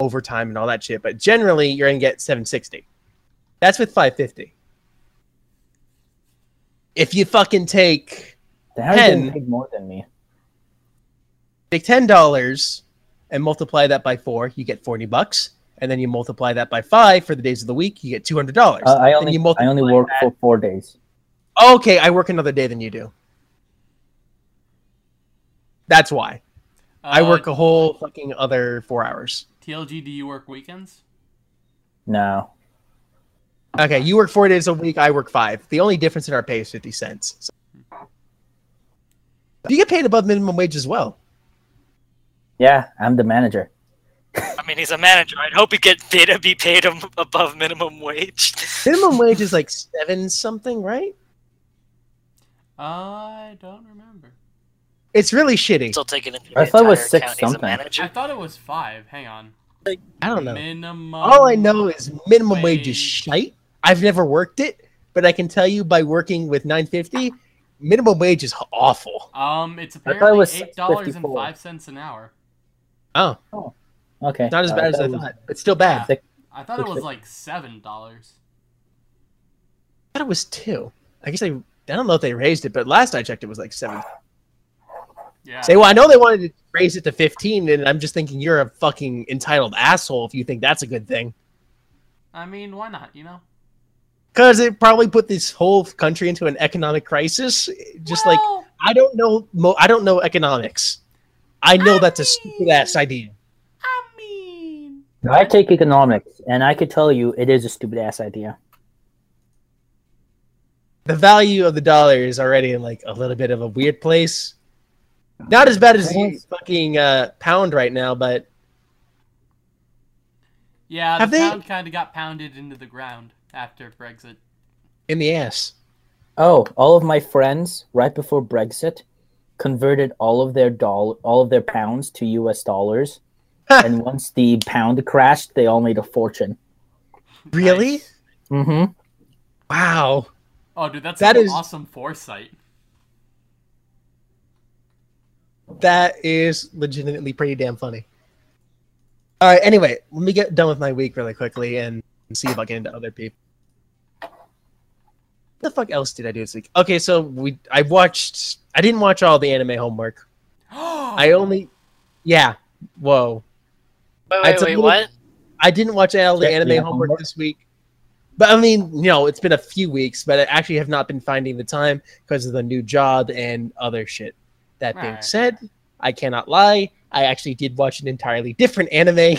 Speaker 3: overtime and all that shit. But generally, you're going to get 760 That's with 550 If you fucking take
Speaker 4: Then how are you getting
Speaker 3: Ten.
Speaker 4: more than me?
Speaker 3: Take ten dollars and multiply that by four, you get forty bucks, and then you multiply that by five for the days of the week, you get two hundred dollars.
Speaker 4: Uh, I only
Speaker 3: you
Speaker 4: I only work
Speaker 3: that-
Speaker 4: for four days.
Speaker 3: Okay, I work another day than you do. That's why I
Speaker 2: Uh,
Speaker 3: work a whole fucking other four hours.
Speaker 2: TLG, do you work weekends?
Speaker 4: No.
Speaker 3: Okay, you work four days a week. I work five. The only difference in our pay is fifty cents. So- You get paid above minimum wage as well.
Speaker 4: Yeah, I'm the manager.
Speaker 1: I mean, he's a manager. I'd hope he get paid to be paid him above minimum wage.
Speaker 3: Minimum wage is like seven something, right?
Speaker 2: I don't remember.
Speaker 3: It's really shitty.
Speaker 1: Still taking into
Speaker 4: I thought it was six
Speaker 1: account he's a
Speaker 4: something.
Speaker 2: I thought it was five. Hang on.
Speaker 3: I don't know.
Speaker 2: Minimum.
Speaker 3: All I know is minimum wage is shite. I've never worked it, but I can tell you by working with 950, minimum wage is awful.
Speaker 2: Um, it's
Speaker 4: thought it
Speaker 2: apparently
Speaker 4: was
Speaker 2: eight dollars and
Speaker 4: $6.54.
Speaker 2: five cents an hour.
Speaker 3: Oh,
Speaker 4: Okay.
Speaker 3: not as
Speaker 4: Uh,
Speaker 3: bad as I
Speaker 4: was-
Speaker 3: thought, but still bad.
Speaker 4: Six-
Speaker 2: I thought it was
Speaker 4: Six-
Speaker 2: like seven dollars.
Speaker 3: I thought it was two. I guess they, I don't know if they raised it, but last I checked, it was like seven.
Speaker 2: Yeah.
Speaker 3: Say, well, I know they wanted to raise it to 15, and I'm just thinking you're a fucking entitled asshole if you think that's a good thing.
Speaker 2: I mean, why not? You know.
Speaker 3: Because it probably put this whole country into an economic crisis. Just like, I don't know, mo- I don't know economics. I know that's a stupid ass idea.
Speaker 2: I mean,
Speaker 4: I take economics, and I could tell you it is a stupid ass idea.
Speaker 3: the value of the dollar is already in like a little bit of a weird place. Not as bad as the fucking uh, pound right now, but
Speaker 2: yeah,
Speaker 3: Have
Speaker 2: the
Speaker 3: they-
Speaker 2: pound kind of got pounded into the ground after Brexit.
Speaker 3: in the ass.
Speaker 4: Oh, all of my friends right before Brexit converted all of their doll all of their pounds to US dollars. and once the pound crashed, they all made a fortune.
Speaker 3: Really?
Speaker 2: Nice.
Speaker 4: Mm-hmm.
Speaker 3: Wow.
Speaker 2: Oh, dude, that's
Speaker 3: that is...
Speaker 2: awesome foresight.
Speaker 3: That is legitimately pretty damn funny. All right, anyway, let me get done with my week really quickly and see if I get into other people. What the fuck else did I do this week? Okay, so we I watched I didn't watch all the anime homework. I only yeah. Whoa.
Speaker 1: Wait, wait, wait,
Speaker 3: little-
Speaker 1: what?
Speaker 3: I didn't watch all the anime
Speaker 4: yeah,
Speaker 3: homework
Speaker 4: homework.
Speaker 3: this week. But I mean, you know, it's been a few weeks, but I actually have not been finding the time because of the new job and other shit. That being
Speaker 2: Right.
Speaker 3: said, I cannot lie. I actually did watch an entirely different anime.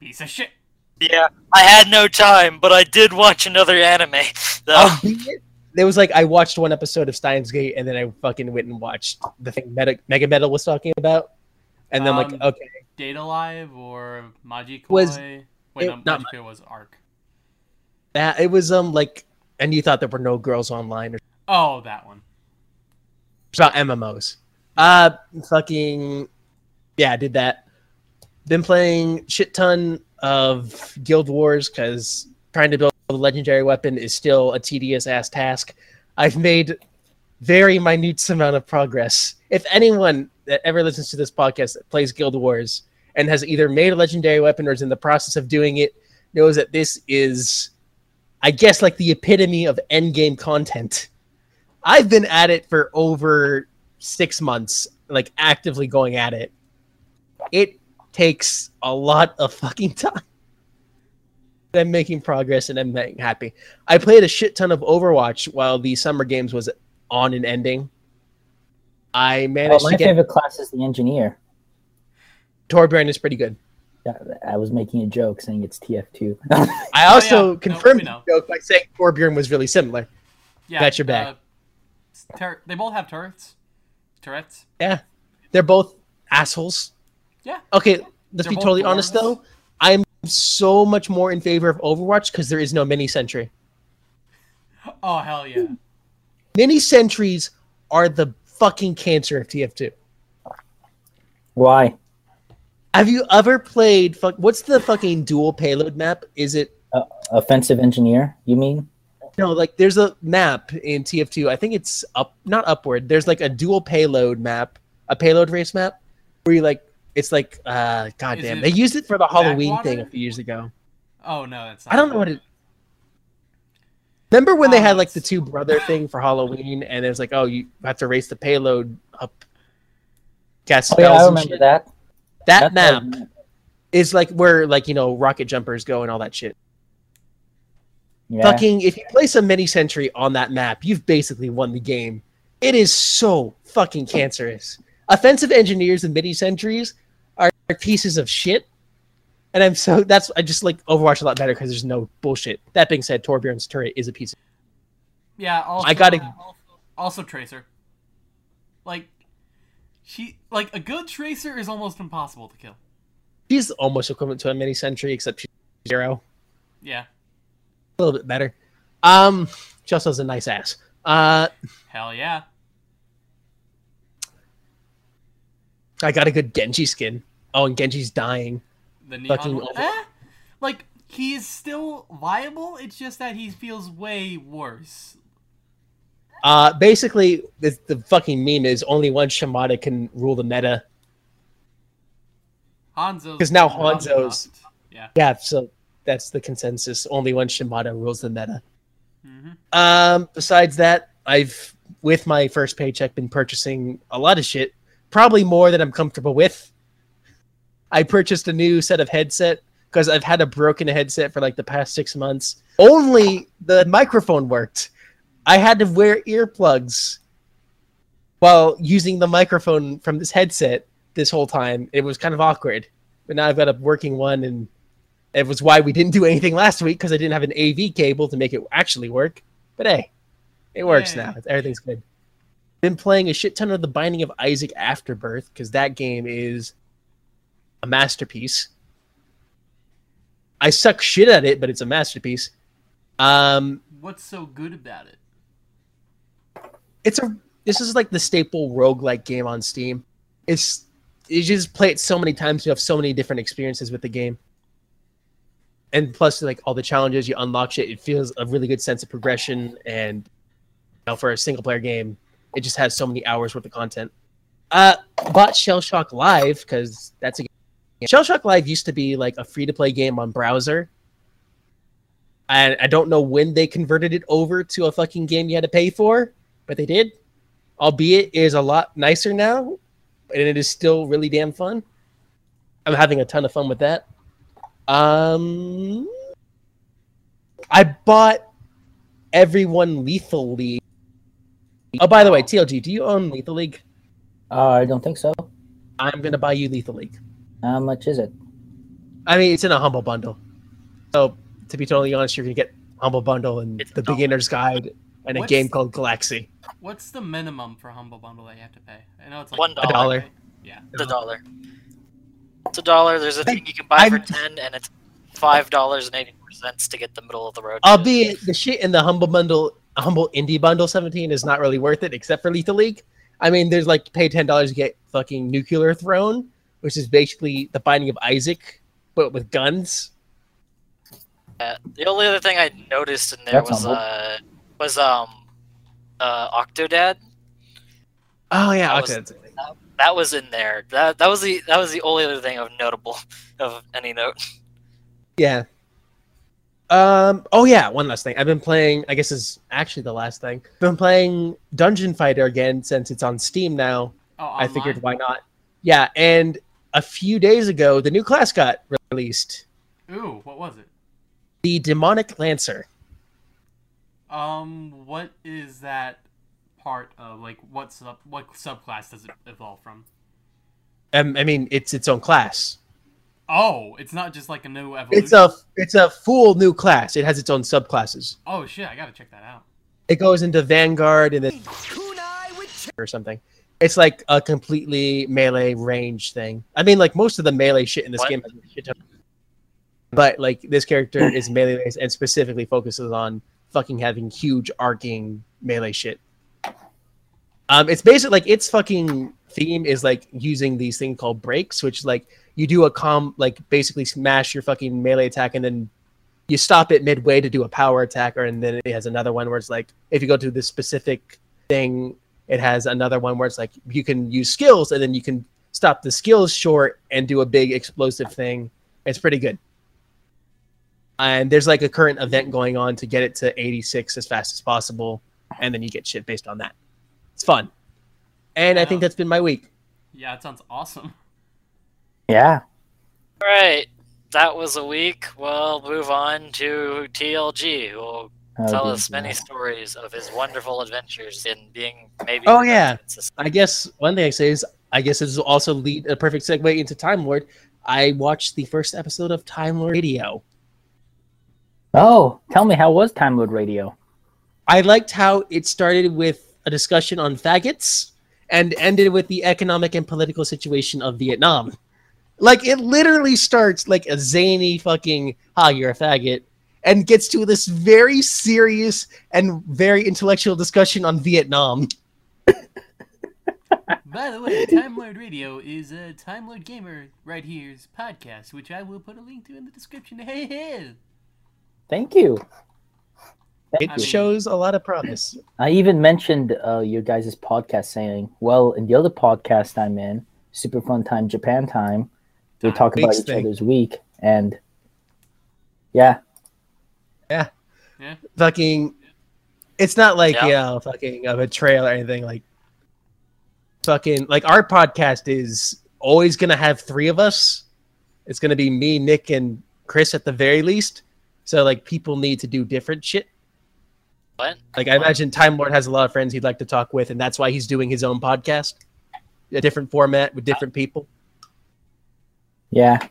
Speaker 2: Piece of shit.
Speaker 1: Yeah, I had no time, but I did watch another anime. Though.
Speaker 3: Oh, There was like I watched one episode of Steins Gate and then I fucking went and watched the thing Meta, Mega Metal was talking about. And then like,
Speaker 2: Um,
Speaker 3: okay,
Speaker 2: Date A Live or Magikoi?
Speaker 3: Was-
Speaker 2: Wait,
Speaker 3: it-
Speaker 2: no,
Speaker 3: not
Speaker 2: was Arc.
Speaker 3: that it was um like and you thought there were no girls online or
Speaker 2: Oh, that one.
Speaker 3: it's about MMOs. Uh, fucking, yeah, I did that. Been playing shit ton of Guild Wars because trying to build a legendary weapon is still a tedious ass task. I've made very minute amount of progress. If anyone that ever listens to this podcast that plays Guild Wars and has either made a legendary weapon or is in the process of doing it, knows that this is, I guess, like the epitome of end game content. I've been at it for over six months, like actively going at it. It takes a lot of fucking time. I'm making progress and I'm happy. I played a shit ton of Overwatch while the summer games was on and ending. I
Speaker 4: Well,
Speaker 3: managed
Speaker 4: my
Speaker 3: to get
Speaker 4: favorite class is the engineer.
Speaker 3: Torbjorn is pretty good.
Speaker 4: Yeah, I was making a joke saying it's TF2.
Speaker 3: I
Speaker 2: Oh,
Speaker 3: also
Speaker 2: yeah.
Speaker 3: Confirmed
Speaker 2: we
Speaker 3: the joke by saying Torbjorn was really similar.
Speaker 2: Yeah,
Speaker 3: Got your back.
Speaker 2: Uh, they both have turrets. Turrets.
Speaker 3: Yeah. They're both assholes.
Speaker 2: Yeah.
Speaker 3: Okay, let's
Speaker 2: They're
Speaker 3: be
Speaker 2: both
Speaker 3: totally honest though. I'm so much more in favor of Overwatch because there is no mini sentry.
Speaker 2: Oh hell yeah!
Speaker 3: Mini sentries are the fucking cancer of TF2.
Speaker 4: Why?
Speaker 3: Have you ever played fuck what's the fucking dual payload map? Is it
Speaker 4: Uh, offensive engineer? You mean?
Speaker 3: no, like there's a map in TF2. I think it's up not upward. There's like a dual payload map, a payload race map where you like it's like uh goddamn.
Speaker 2: it
Speaker 3: They used it for the Halloween
Speaker 2: Backwater?
Speaker 3: thing a few years ago.
Speaker 2: Oh no, that's. Not
Speaker 3: I don't know what it Remember when they
Speaker 2: Oh,
Speaker 3: had like the two brother thing for Halloween and it was like, oh, you have to race the payload up cast
Speaker 4: Oh yeah,
Speaker 3: spells
Speaker 4: I
Speaker 3: and
Speaker 4: remember
Speaker 3: shit.
Speaker 4: that.
Speaker 3: That
Speaker 4: That's
Speaker 3: map is like where like, you know, rocket jumpers go and all that shit.
Speaker 4: Yeah.
Speaker 3: Fucking if you place a mini sentry on that map, you've basically won the game. It is so fucking cancerous. Offensive engineers and mini sentries are pieces of shit. And I'm so that's I just like Overwatch a lot better because there's no bullshit. That being said, Torbjorn's turret is a piece of
Speaker 2: Yeah. Also,
Speaker 3: I gotta-
Speaker 2: Also, Tracer. Like, she like a good Tracer is almost impossible to kill.
Speaker 3: she's almost equivalent to a mini sentry, except she's zero.
Speaker 2: Yeah.
Speaker 3: A little bit better. Um she also has a nice ass. Uh
Speaker 2: Hell yeah.
Speaker 3: I got a good Genji skin. Oh, and Genji's dying.
Speaker 2: The neon.
Speaker 3: Fucking
Speaker 2: one- Eh? Like he is still viable. It's just that he feels way worse.
Speaker 3: Uh, basically, the, the fucking meme is only one Shimada can rule the meta.
Speaker 2: Hanzo's
Speaker 3: 'Cause now
Speaker 2: been
Speaker 3: Hanzo's-
Speaker 2: Yeah.
Speaker 3: Yeah, so that's the consensus. Only one Shimada rules the meta.
Speaker 2: hmm
Speaker 3: Um, besides that, I've, with my first paycheck, been purchasing a lot of shit. Probably more than I'm comfortable with. I purchased a new set of headset because I've had a broken headset for like the past six months. Only the microphone worked. I had to wear earplugs while using the microphone from this headset this whole time. It was kind of awkward. But now I've got a working one and it was why we didn't do anything last week because I didn't have an AV cable to make it actually work. But hey, it works now. Everything's good. Been playing a shit ton of The Binding of Isaac Afterbirth because that game is a masterpiece. I suck shit at it, but it's a masterpiece. Um,
Speaker 2: What's so good about it?
Speaker 3: it's a this is like the staple roguelike game on Steam. It's you just play it so many times, you have so many different experiences with the game. And plus like all the challenges you unlock shit, it feels a really good sense of progression and you know, for a single player game, it just has so many hours worth of content. Uh bought Shell Shock Live because that's a Shell Shock Live used to be like a free to play game on browser. And I don't know when they converted it over to a fucking game you had to pay for but they did. Albeit it is a lot nicer now, and it is still really damn fun. I'm having a ton of fun with that. Um, I bought everyone Lethal League. Oh, by the way, TLG, do you own Lethal League?
Speaker 4: Uh, I don't think so.
Speaker 3: I'm gonna buy you Lethal League.
Speaker 4: How much is it?
Speaker 3: I mean, it's in a humble bundle. So to be totally honest, you're gonna get humble bundle and
Speaker 1: It's
Speaker 3: the beginner's guide and a game called Galak-Z.
Speaker 2: What's the minimum for Humble Bundle that you have to pay? I know it's like
Speaker 1: One
Speaker 3: A dollar.
Speaker 2: right? Yeah.
Speaker 1: It's a dollar. It's a dollar. There's a thing you can buy
Speaker 3: I'm-
Speaker 1: for ten, and it's five dollars and eighty four cents to get the middle of the road.
Speaker 3: Albeit the shit in the humble bundle, humble indie bundle 17 is not really worth it, except for Lethal League. I mean, there's like pay ten dollars to get fucking nuclear throne, which is basically the Binding of Isaac, but with guns.
Speaker 1: Uh, the only other thing I noticed in there
Speaker 4: That's
Speaker 1: was
Speaker 4: humble.
Speaker 1: uh was um uh Octodad.
Speaker 3: Oh yeah,
Speaker 1: That
Speaker 3: okay.
Speaker 1: was-
Speaker 3: that's-
Speaker 1: That was in there. That that was the that was the only other thing of notable of any note.
Speaker 3: yeah. Um. Oh yeah. One last thing. I've been playing. I guess is actually the last thing. Been playing Dungeon Fighter again since it's on Steam now.
Speaker 2: Oh,
Speaker 3: I figured why not? Yeah. And a few days ago, the new class got released.
Speaker 2: Ooh, what was it?
Speaker 3: The Demonic Lancer.
Speaker 2: Um, what is that part of? Like, what sub what subclass does it evolve from?
Speaker 3: Um, I mean, it's its own class.
Speaker 2: Oh, it's not just like a new evolution.
Speaker 3: It's a it's a full new class. It has its own subclasses.
Speaker 2: Oh shit, I gotta check that out.
Speaker 3: It goes into Vanguard and then or something. It's like a completely melee range thing. I mean, like most of the melee shit in this
Speaker 1: What?
Speaker 3: game, but like this character is melee based and specifically focuses on fucking having huge arcing melee shit. Um, it's basically like its fucking theme is like using these thing called breaks, which like you do a com like basically smash your fucking melee attack and then you stop it midway to do a power attack, or and then it has another one where it's like if you go to this specific thing, it has another one where it's like you can use skills and then you can stop the skills short and do a big explosive thing. It's pretty good. And there's like a current event going on to get it to 86 as fast as possible, and then you get shit based on that. It's fun. And I think that's been my week.
Speaker 2: Yeah, it sounds awesome.
Speaker 4: Yeah.
Speaker 1: All right, that was a week. We'll move on to TLG, who will
Speaker 4: Oh,
Speaker 1: tell us many
Speaker 4: God.
Speaker 1: stories of his wonderful adventures in being maybe.
Speaker 3: Oh, yeah. I guess one thing I say is I guess this will also lead a perfect segue into Time Lord. I watched the first episode of Time Lord Radio.
Speaker 4: Oh, tell me, how was Time Lord Radio?
Speaker 3: I liked how it started with a discussion on faggots and ended with the economic and political situation of Vietnam. Like, it literally starts like a zany fucking, ah, you're a faggot, and gets to this very serious and very intellectual discussion on Vietnam.
Speaker 2: By the way, Time Lord Radio is a Time Lord Gamer right here's podcast, which I will put a link to in the description. Hey, hey.
Speaker 4: Thank you.
Speaker 3: It
Speaker 2: I mean-
Speaker 3: shows a lot of promise.
Speaker 4: I even mentioned uh, your guys' podcast saying, well, in the other podcast I'm in, Super Fun Time Japan Time, we
Speaker 2: Time.
Speaker 4: talk about each
Speaker 3: thing.
Speaker 4: other's week. And yeah,
Speaker 3: fucking it's not like
Speaker 1: Yeah.
Speaker 3: you know fucking a betrayal or anything like fucking like our podcast is always gonna have three of us. It's gonna be me nick and chris at the very least. So like people need to do different shit.
Speaker 1: What?
Speaker 3: like i imagine time lord has a lot of friends he'd like to talk with and that's why he's doing his own podcast. A different format with different people.
Speaker 4: Yeah.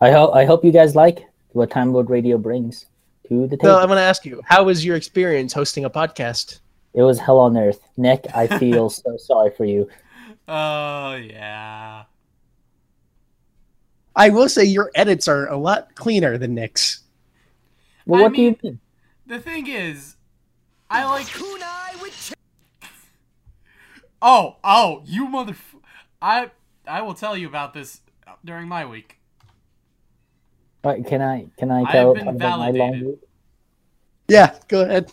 Speaker 4: I hope I hope you guys like what Time Lord Radio brings to the
Speaker 3: so
Speaker 4: table.
Speaker 3: i'm gonna ask you how was your experience hosting a podcast
Speaker 4: it was hell on earth. Nick, I feel so sorry for you.
Speaker 2: Oh, yeah.
Speaker 3: i will say your edits are a lot cleaner than nick's
Speaker 4: Well,
Speaker 2: I
Speaker 4: what do you
Speaker 2: mean-
Speaker 4: mean?
Speaker 2: The thing is, I like. Kunai with Oh, oh, you mother. I I will tell you about this during my week.
Speaker 4: Right, can I can I
Speaker 2: I
Speaker 4: tell
Speaker 2: have
Speaker 4: about my long
Speaker 2: validated.
Speaker 3: yeah go ahead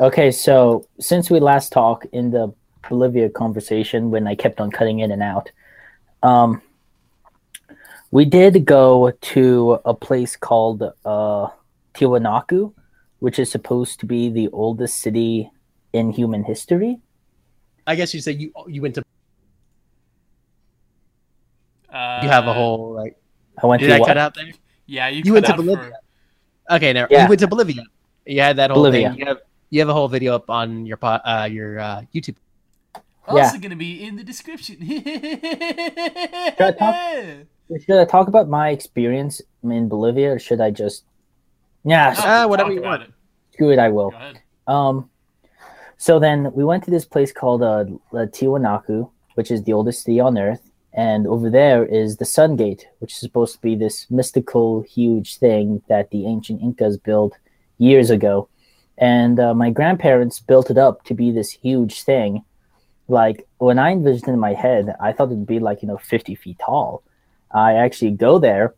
Speaker 4: Okay, so since we last talked in the Bolivia conversation when I kept on cutting in and out, um, we did go to a place called uh, Tiwanaku, which is supposed to be the oldest city in human history.
Speaker 3: I guess you say you you went to
Speaker 2: Uh,
Speaker 3: you have a whole like
Speaker 4: I went
Speaker 3: did
Speaker 4: to
Speaker 3: I
Speaker 4: what?
Speaker 3: cut out there?
Speaker 2: Yeah, you,
Speaker 3: You went to Bolivia.
Speaker 2: for-
Speaker 3: Okay, now
Speaker 4: Yeah.
Speaker 3: you went to Bolivia. You had that whole
Speaker 4: Bolivia.
Speaker 3: thing. You have you have a whole video up on your uh your uh, YouTube.
Speaker 2: Also gonna be in the description.
Speaker 4: I talk? Should I talk about my experience in Bolivia, or should I just? Yeah,
Speaker 3: Ah, whatever you want.
Speaker 2: it.
Speaker 4: screw it. I will. Um, so then we went to this place called uh, uh, Tiwanaku, which is the oldest city on Earth, and over there is the Sun Gate, which is supposed to be this mystical, huge thing that the ancient Incas built years ago. And uh, my grandparents built it up to be this huge thing, like when I envisioned in my head, I thought it'd be like you know 50 feet tall. I actually go there,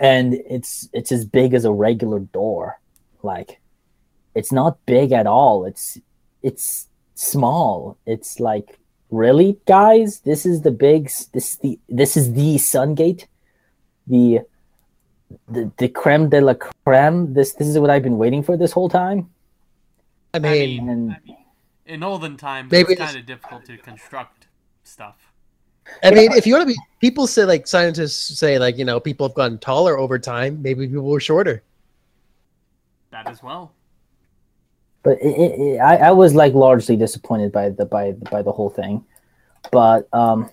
Speaker 4: and it's it's as big as a regular door. Like, it's not big at all. It's it's small. It's like really, guys. This is the big. This is the this is the Sun Gate, the the the creme de la creme. This this is what I've been waiting for this whole time.
Speaker 3: I
Speaker 2: I
Speaker 3: mean,
Speaker 2: mean, in olden times,
Speaker 3: Maybe
Speaker 2: it's
Speaker 3: it's-
Speaker 2: kind of difficult to construct stuff.
Speaker 3: I mean, if you want to be, people say like scientists say like you know people have gotten taller over time. Maybe people were shorter.
Speaker 2: That as well.
Speaker 4: But it, it, it- I, I was like largely disappointed by the by by the whole thing. But um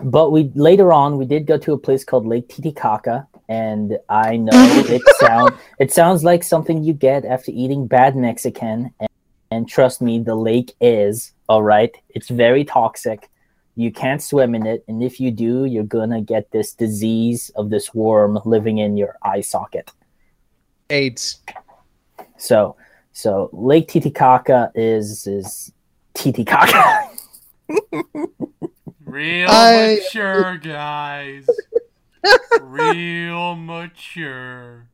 Speaker 4: but we later on we did go to a place called lake titicaca and i know it sound it sounds like something you get after eating bad mexican and, and trust me the lake is all right? It's very toxic. You can't swim in it and if you do you're gonna get this disease of this worm living in your eye socket.
Speaker 3: AIDS.
Speaker 4: so, so Lake Titicaca is is Titicaca.
Speaker 2: Real
Speaker 3: I-
Speaker 2: mature, guys. Real mature.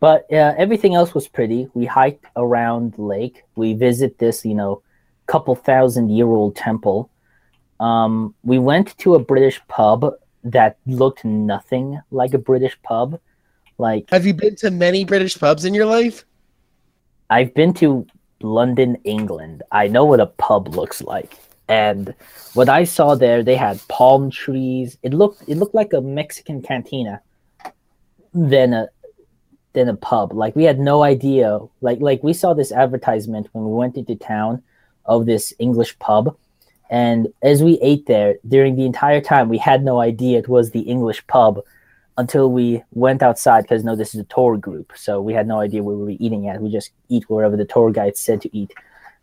Speaker 4: but uh, everything else was pretty. We hiked around the lake. We visit this, you know, couple thousand year old temple. Um, we went to a British pub that looked nothing like a British pub. Like
Speaker 3: Have you been to many British pubs in your life?
Speaker 4: I've been to London, England. I know what a pub looks like. And what I saw there, they had palm trees. It looked it looked like a Mexican cantina than a than a pub. Like we had no idea. Like like we saw this advertisement when we went into town of this English pub. And as we ate there, during the entire time, we had no idea it was the English pub until we went outside because no, this is a tour group, so we had no idea where we were eating at. We just eat wherever the tour guide said to eat,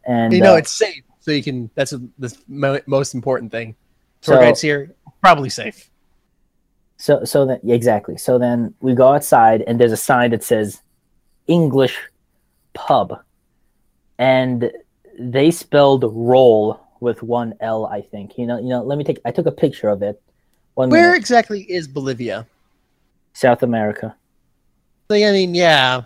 Speaker 4: and
Speaker 3: you know
Speaker 4: uh,
Speaker 3: it's safe, so you can. That's the mo- most important thing. Tour
Speaker 4: So-
Speaker 3: guides here probably safe.
Speaker 4: so so then exactly. So then we go outside, and there's a sign that says English pub, and they spelled roll with one L, I think. You know, you know. Let me take. I took a picture of it. One
Speaker 3: Where
Speaker 4: minute.
Speaker 3: exactly is Bolivia?
Speaker 4: South America.
Speaker 3: I mean, yeah,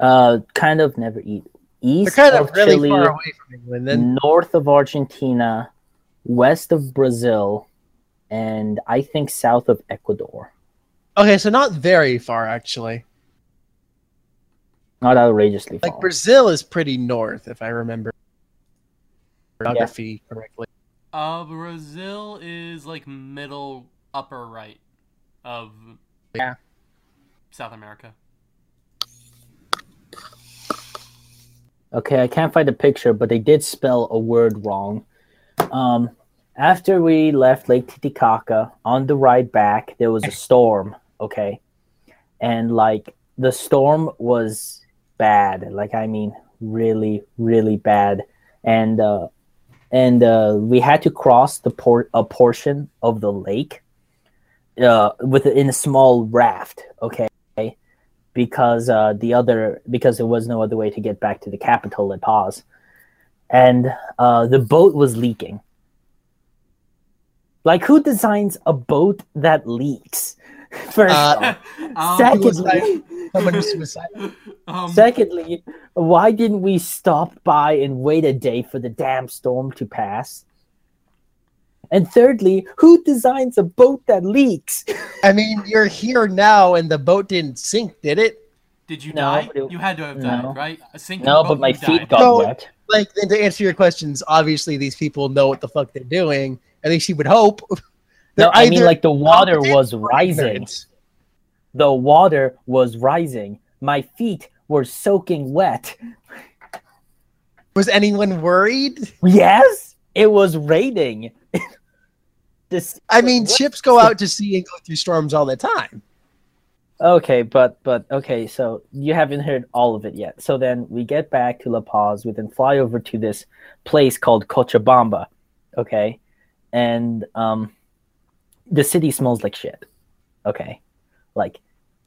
Speaker 4: Uh, kind of never eat.
Speaker 3: they're
Speaker 4: East
Speaker 3: kind
Speaker 4: of
Speaker 3: of really
Speaker 4: Chile,
Speaker 3: far away from England. Then
Speaker 4: north of Argentina, west of Brazil, and I think south of Ecuador.
Speaker 3: okay, so not very far actually.
Speaker 4: Not outrageously far.
Speaker 3: Like Brazil is pretty north, if I remember geography correctly.
Speaker 2: Uh, Brazil is like middle upper right of
Speaker 3: Yeah.
Speaker 2: South America.
Speaker 4: Okay, I can't find a picture, but they did spell a word wrong. Um, after we left Lake Titicaca, on the ride back, there was a storm. Okay, and like the storm was bad. Like I mean, really, really bad. And uh, and uh, we had to cross the port a portion of the lake, uh, with in a small raft. Okay, because uh, the other because there was no other way to get back to the capital, at Paz, and uh, the boat was leaking. Like, who designs a boat that leaks? First,
Speaker 3: Uh,
Speaker 2: Um,
Speaker 4: secondly,
Speaker 3: Someone who's
Speaker 2: um,
Speaker 4: secondly, why didn't we stop by and wait a day for the damn storm to pass? And thirdly, who designs a boat that leaks?
Speaker 3: I mean, you're here now, and the boat didn't sink, did it?
Speaker 2: did you
Speaker 4: No,
Speaker 2: die?
Speaker 4: it-
Speaker 2: you had to have
Speaker 4: no.
Speaker 2: died, right? A sinking
Speaker 4: No,
Speaker 2: boat,
Speaker 4: but my feet
Speaker 2: died.
Speaker 4: got
Speaker 3: No.
Speaker 4: wet.
Speaker 3: Like, then to answer your questions, obviously these people know what the fuck they're doing. At least you would hope.
Speaker 4: No, I mean like the water was rising. The water was rising. My feet were soaking wet.
Speaker 3: Was anyone worried?
Speaker 4: Yes, it was raining. This
Speaker 3: I mean, ships go out to sea and go through storms all the time.
Speaker 4: Okay, but but okay, so you haven't heard all of it yet. So then we get back to La Paz, we then fly over to this place called Cochabamba, okay? And um the city smells like shit. Okay? Like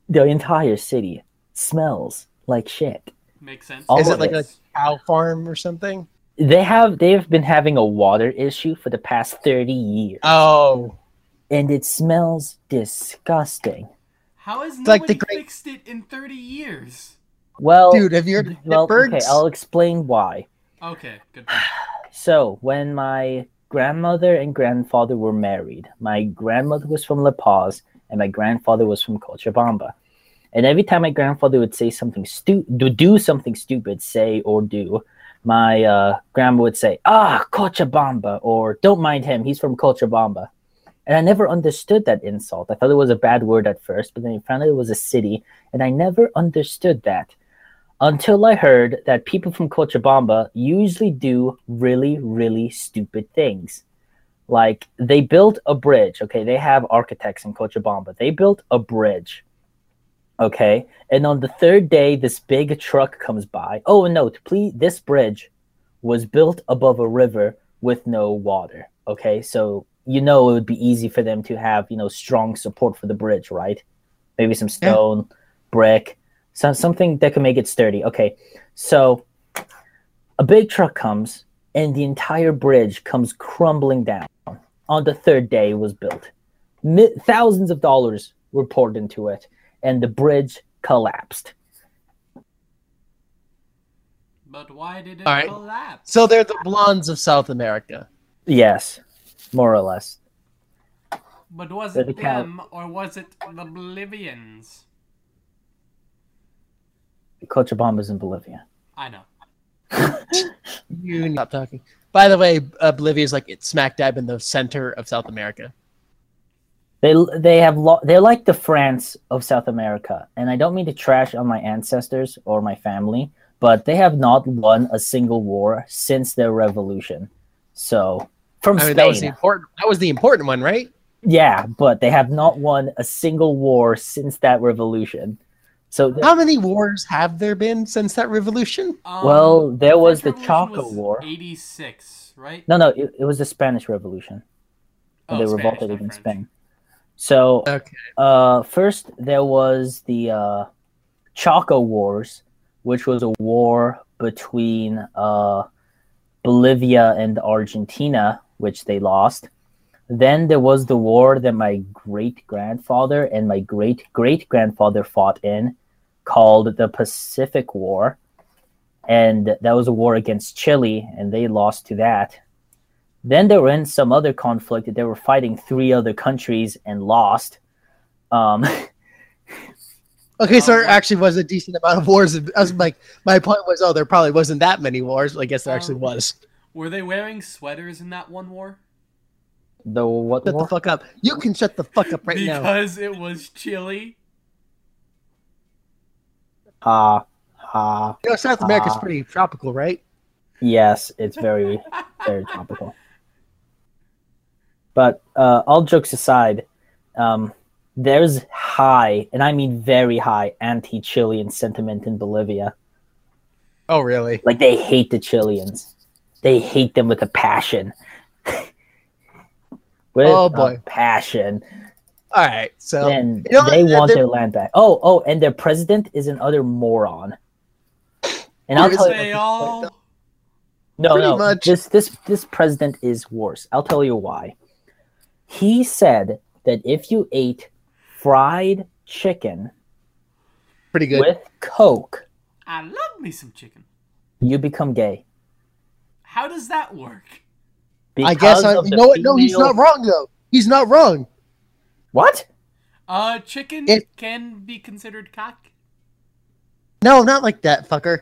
Speaker 4: the entire city smells like shit.
Speaker 2: Makes sense.
Speaker 4: All
Speaker 3: Is it like
Speaker 4: it.
Speaker 3: a cow farm or something?
Speaker 4: They have they have been having a water issue for the past 30 years
Speaker 3: Oh,
Speaker 4: and it smells disgusting
Speaker 2: How has
Speaker 3: like
Speaker 2: nobody
Speaker 3: the great-
Speaker 2: fixed it in 30 years?
Speaker 4: well
Speaker 3: dude, have you heard
Speaker 4: well
Speaker 3: Bitburgs?
Speaker 4: okay i'll explain why
Speaker 2: Okay, good.
Speaker 4: so when my grandmother and grandfather were married my grandmother was from la paz and my grandfather was from cochabamba and every time my grandfather would say something stupid do something stupid say or do my uh, grandma would say ah cochabamba or don't mind him he's from cochabamba and i never understood that insult i thought it was a bad word at first but then i found out it was a city and i never understood that until I heard that people from Cochabamba usually do really, really stupid things. Like they built a bridge. Okay, they have architects in Cochabamba. They built a bridge. Okay, and on the third day, this big truck comes by. Oh, and note, please, this bridge was built above a river with no water. Okay, so you know it would be easy for them to have you know strong support for the bridge, right? Maybe some
Speaker 3: Yeah.
Speaker 4: stone, brick, so, something that can make it sturdy. Okay, so a big truck comes and the entire bridge comes crumbling down. On the third day, it was built. Mi- thousands of dollars were poured into it, and the bridge collapsed.
Speaker 2: But why did it
Speaker 3: All right.
Speaker 2: collapse?
Speaker 3: So they're the blondes of South America.
Speaker 4: Yes, more or less.
Speaker 2: But was
Speaker 4: They're
Speaker 2: it
Speaker 4: the cow-
Speaker 2: them or was it the Bolivians?
Speaker 4: Cochabamba's in Bolivia.
Speaker 2: I know.
Speaker 3: You stop talking. By the way, uh, Bolivia is like it's smack dab in the center of South America.
Speaker 4: They they have lo- they're like the France of South America, and I don't mean to trash on my ancestors or my family, but they have not won a single war since their revolution. So from
Speaker 3: I mean,
Speaker 4: Spain,
Speaker 3: that was the important. That was the important one, right?
Speaker 4: yeah, but they have not won a single war since that revolution. So th-
Speaker 3: How many wars have there been since that revolution?
Speaker 2: Um,
Speaker 4: Well, there was the Chaco
Speaker 2: was
Speaker 4: War.
Speaker 2: 86, right?
Speaker 4: no, no, it, it was the Spanish Revolution.
Speaker 2: Oh,
Speaker 4: they
Speaker 2: Spanish,
Speaker 4: revolted against
Speaker 2: French.
Speaker 4: Spain. So
Speaker 3: Okay.
Speaker 4: Uh, first there was the uh, Chaco Wars, which was a war between uh, Bolivia and Argentina, which they lost. Then there was the war that my great grandfather and my great great grandfather fought in, called the Pacific War. And that was a war against Chile, and they lost to that. Then they were in some other conflict that they were fighting three other countries and lost. Um,
Speaker 3: Okay, so
Speaker 2: Um,
Speaker 3: there actually was a decent amount of wars. I was like, my point was, oh, there probably wasn't that many wars. I guess there actually
Speaker 2: Um,
Speaker 3: was.
Speaker 2: Were they wearing sweaters in that one war?
Speaker 4: the what
Speaker 3: Shut
Speaker 4: war?
Speaker 3: the fuck up. You can shut the fuck up right now.
Speaker 2: because it was chilly.
Speaker 4: Ha ha.
Speaker 3: You know, South America's
Speaker 4: Ah.
Speaker 3: pretty tropical, right?
Speaker 4: Yes, it's very very tropical. But uh, all jokes aside, um, there's high, and I mean very high, anti-Chilean sentiment in Bolivia.
Speaker 3: Oh, really?
Speaker 4: Like they hate the Chileans. They hate them with a passion. with
Speaker 3: Oh, boy.
Speaker 4: passion.
Speaker 3: All right. So
Speaker 4: and
Speaker 3: you know,
Speaker 4: they want their land back. Oh, oh, and their president is another moron. And I'll tell you,
Speaker 2: all.
Speaker 4: no,
Speaker 3: pretty
Speaker 4: no,
Speaker 3: much.
Speaker 4: this this this president is worse. I'll tell you why. He said that if you ate fried chicken
Speaker 3: pretty good.
Speaker 4: with Coke,
Speaker 2: I love me some chicken.
Speaker 4: you become gay.
Speaker 2: How does that work?
Speaker 3: I guess I, you know what? No, he's not wrong though. He's not wrong.
Speaker 4: What?
Speaker 2: Uh, chicken
Speaker 3: It-
Speaker 2: can be considered cock.
Speaker 3: No, not like that, fucker.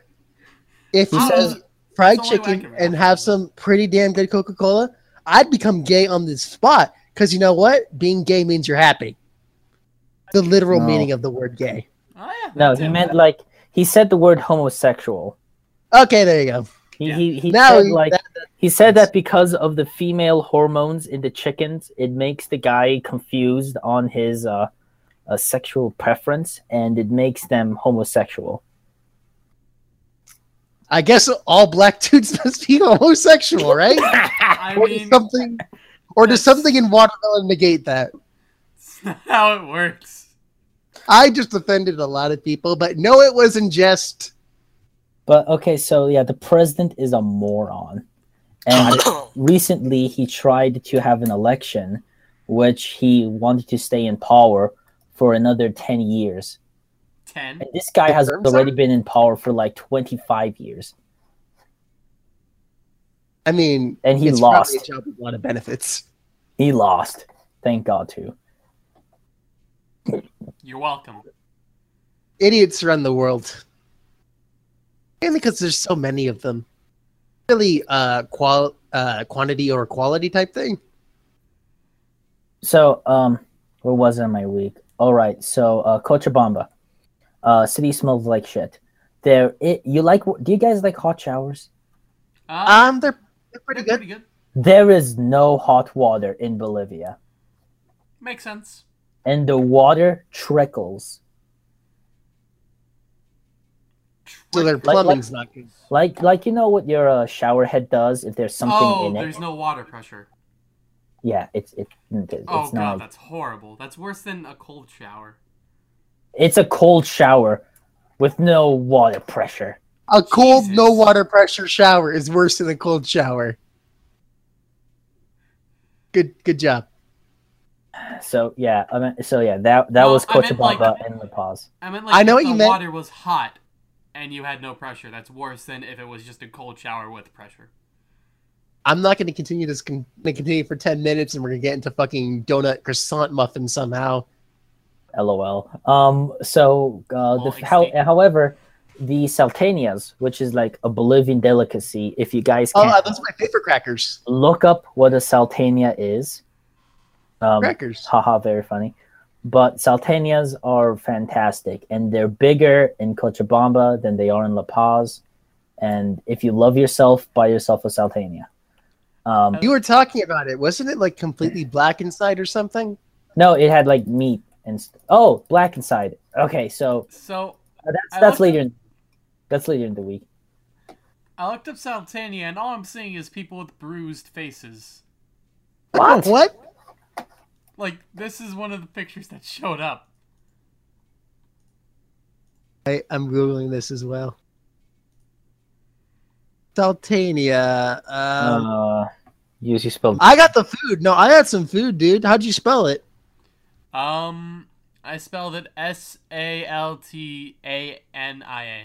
Speaker 3: If
Speaker 4: He
Speaker 3: you
Speaker 2: says-
Speaker 3: eat fried chicken and have some pretty damn good Coca-Cola, I'd become gay on this spot. Because you know what? Being gay means you're happy. The literal
Speaker 4: No.
Speaker 3: meaning of the word gay.
Speaker 2: Oh yeah.
Speaker 4: No, he
Speaker 2: it.
Speaker 4: meant like he said the word homosexual.
Speaker 3: Okay, there you go.
Speaker 4: He
Speaker 2: Yeah.
Speaker 4: he, he
Speaker 3: Now
Speaker 4: said like
Speaker 3: that-
Speaker 4: he said that because of the female hormones in the chickens, it makes the guy confused on his uh, uh sexual preference, and it makes them homosexual.
Speaker 3: I guess all black dudes must be homosexual, right?
Speaker 2: I mean,
Speaker 3: something, or does something in watermelon negate that?
Speaker 2: it's not how it works.
Speaker 3: I just offended a lot of people, but no, it wasn't just.
Speaker 4: But okay, so yeah, the president is a moron. And recently he tried to have an election which he wanted to stay in power for another 10 years.
Speaker 2: Ten.
Speaker 4: And this guy has already been in power for like 25 years.
Speaker 3: I mean,
Speaker 4: And he
Speaker 3: it's
Speaker 4: lost.
Speaker 3: probably a job with a lot of benefits.
Speaker 4: He lost. Thank God too.
Speaker 2: You're welcome.
Speaker 3: Idiots run the world. Mainly because there's so many of them. Really, uh, qual uh, quantity or quality type thing.
Speaker 4: So, um, where was I my week? All right, so uh, Cochabamba, uh, city smells like shit. There, it you like? Do you guys like hot showers?
Speaker 2: Uh,
Speaker 3: Um, they're, they're pretty
Speaker 2: they're
Speaker 3: good.
Speaker 2: Pretty good.
Speaker 4: There is no hot water in Bolivia,
Speaker 2: Makes sense.
Speaker 4: and the water trickles.
Speaker 3: So their
Speaker 2: Trick-
Speaker 4: like-
Speaker 3: plumbing's not good.
Speaker 4: Like, like you know what your uh, shower head does if there's something
Speaker 2: oh,
Speaker 4: in it.
Speaker 2: there's no water pressure.
Speaker 4: Yeah, it's it, it's
Speaker 2: Oh
Speaker 4: not.
Speaker 2: god, that's horrible. That's worse than a cold shower.
Speaker 4: It's a cold shower with no water pressure.
Speaker 3: A cold, no water pressure shower is worse than a cold shower. Good, good job.
Speaker 4: So yeah, I mean, so yeah, that that
Speaker 2: Well,
Speaker 4: was
Speaker 2: I meant, like-
Speaker 4: Cochabamba and La Paz.
Speaker 2: I meant like
Speaker 3: I know
Speaker 2: if
Speaker 3: what you
Speaker 2: the
Speaker 3: meant.
Speaker 2: water was hot and you had no pressure. That's worse than if it was just a cold shower with pressure.
Speaker 3: I'm not going to continue this. Con continue for 10 minutes and we're going to get into fucking donut croissant muffin somehow.
Speaker 4: LOL. Um. So, uh,
Speaker 2: Well,
Speaker 4: the, how, however, the salteñas, which is like a Bolivian delicacy, if you guys
Speaker 3: Oh,
Speaker 4: can
Speaker 3: uh, those are my favorite crackers.
Speaker 4: look up what a salteña is. Um,
Speaker 3: Crackers.
Speaker 4: haha, very funny. But salteñas are fantastic, and they're bigger in Cochabamba than they are in La Paz. And if you love yourself, buy yourself a salteña. Um,
Speaker 3: You were talking about it. Wasn't it like completely black inside or something?
Speaker 4: no, it had like meat and st- oh, black inside. Okay, so
Speaker 2: So
Speaker 4: uh, that's
Speaker 2: I
Speaker 4: that's later. In, that's later in the week.
Speaker 2: I looked up Saltania and all I'm seeing is people with bruised faces.
Speaker 4: What?
Speaker 3: What?
Speaker 2: Like this is one of the pictures that showed up.
Speaker 3: I, I'm Googling this as well. Saltania. Um,
Speaker 4: uh, use you spelled.
Speaker 3: I got the food. No, I got some food, dude. How'd you spell it?
Speaker 2: Um, I spelled it S A L T A N I A.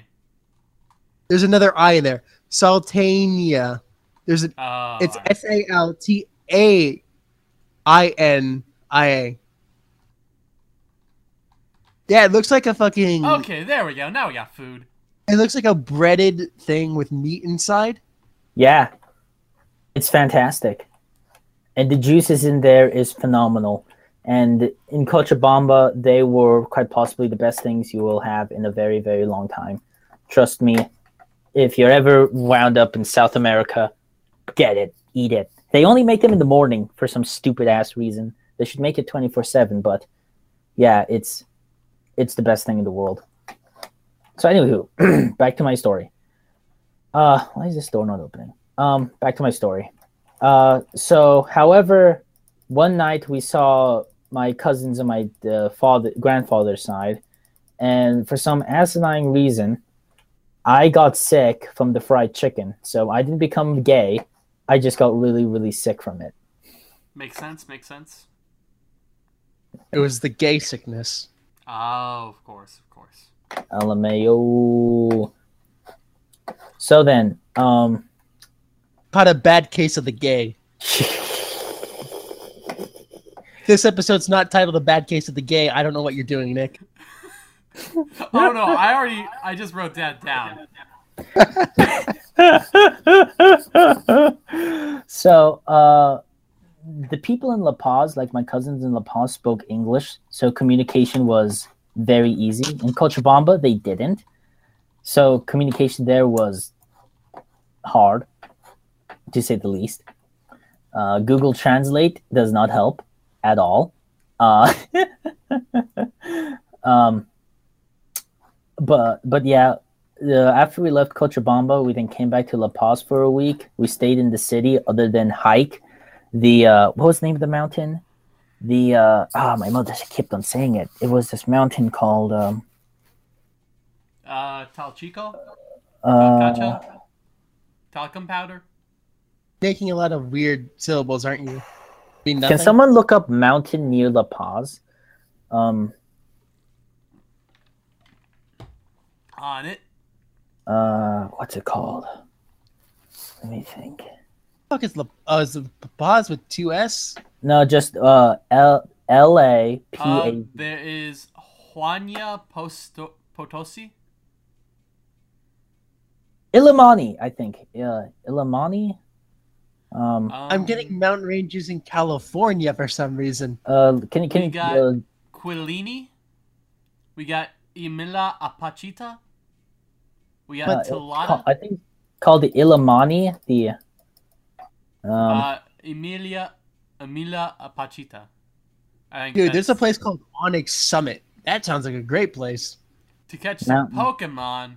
Speaker 3: There's another I in there. Saltania. There's a.
Speaker 2: Oh,
Speaker 3: ah.
Speaker 2: It's.
Speaker 3: S A L T A I N I A. Yeah, it looks like a fucking.
Speaker 2: okay. There we go. Now we got food.
Speaker 3: It looks like a breaded thing with meat inside.
Speaker 4: Yeah, it's fantastic, and the juices in there is phenomenal. And in Cochabamba, they were quite possibly the best things you will have in a very, very long time. Trust me, if you're ever wound up in South America, get it, eat it. They only make them in the morning for some stupid ass reason. They should make it twenty four seven, but yeah, it's it's the best thing in the world. So anywho, back to my story. Uh, why is this door not opening? Um, back to my story. Uh, so, however, one night we saw my cousins on my uh, father grandfather's side, and for some asinine reason, I got sick from the fried chicken. So I didn't become gay. I just got really, really sick from it.
Speaker 2: Makes sense. Makes sense.
Speaker 3: It was the gay sickness.
Speaker 2: Oh, of course, of course.
Speaker 4: LMAO. So then, um,
Speaker 3: Caught a bad case of the gay. This episode's not titled "A Bad Case of the Gay." I don't know what you're doing, Nick.
Speaker 2: Oh no, I already. I just wrote that down.
Speaker 4: so uh the people in La Paz, like my cousins in La Paz, spoke English, so communication was very easy. In Cochabamba, they didn't, so communication there was hard, to say the least. Uh, Google Translate does not help at all. Uh, um, but but yeah, uh, after we left Cochabamba, we then came back to La Paz for a week. We stayed in the city, other than hike the uh, what was the name of the mountain? The uh, ah, my mother kept on saying it. It was this mountain called um,
Speaker 2: Uh, Tal Chico.
Speaker 4: Uh,
Speaker 2: Talcum powder.
Speaker 3: Making a lot of weird syllables, aren't you?
Speaker 4: Can someone look up mountain near La Paz? Um,
Speaker 2: On it.
Speaker 4: uh, what's it called? Let me think.
Speaker 3: fuck is La uh, is it Paz with two S?
Speaker 4: No, just uh, L L A P
Speaker 2: Uh,
Speaker 4: A.
Speaker 2: there is Huayna Posto- Potosi.
Speaker 4: Illimani, I think. Yeah, Illimani. Um,
Speaker 2: Um,
Speaker 3: I'm getting mountain ranges in California for some reason.
Speaker 4: uh, can you can
Speaker 2: we
Speaker 4: you?
Speaker 2: got-
Speaker 4: Uh,
Speaker 2: Quilini. We got Emila Apachita. We
Speaker 4: uh,
Speaker 2: got
Speaker 4: it's
Speaker 2: Talata.
Speaker 4: I think called the Illimani. The um,
Speaker 2: uh, Emilia Emilia Apachita. I think
Speaker 3: Dude, there's a place called Onyx Summit. That sounds like a great place.
Speaker 2: to catch some
Speaker 4: Mountain.
Speaker 2: Pokemon.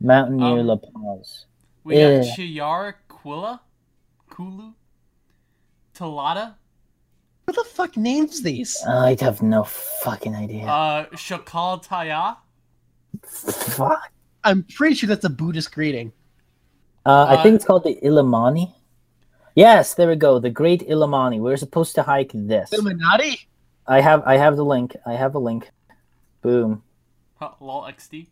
Speaker 4: mountain near
Speaker 2: um,
Speaker 4: La Paz.
Speaker 2: We got
Speaker 4: Yeah.
Speaker 2: Chiara Quilla, Kulu, Talada.
Speaker 3: Who the fuck names these?
Speaker 4: I have no fucking idea.
Speaker 2: uh, Chacaltaya.
Speaker 4: Fuck.
Speaker 3: I'm pretty sure that's a Buddhist greeting.
Speaker 4: Uh, I
Speaker 2: Uh,
Speaker 4: think it's called the Illimani. Yes, there we go. The Great Illimani. We're supposed to hike this.
Speaker 3: Illuminati?
Speaker 4: I have I have the link. I have a link. Boom.
Speaker 2: Huh, lol XD.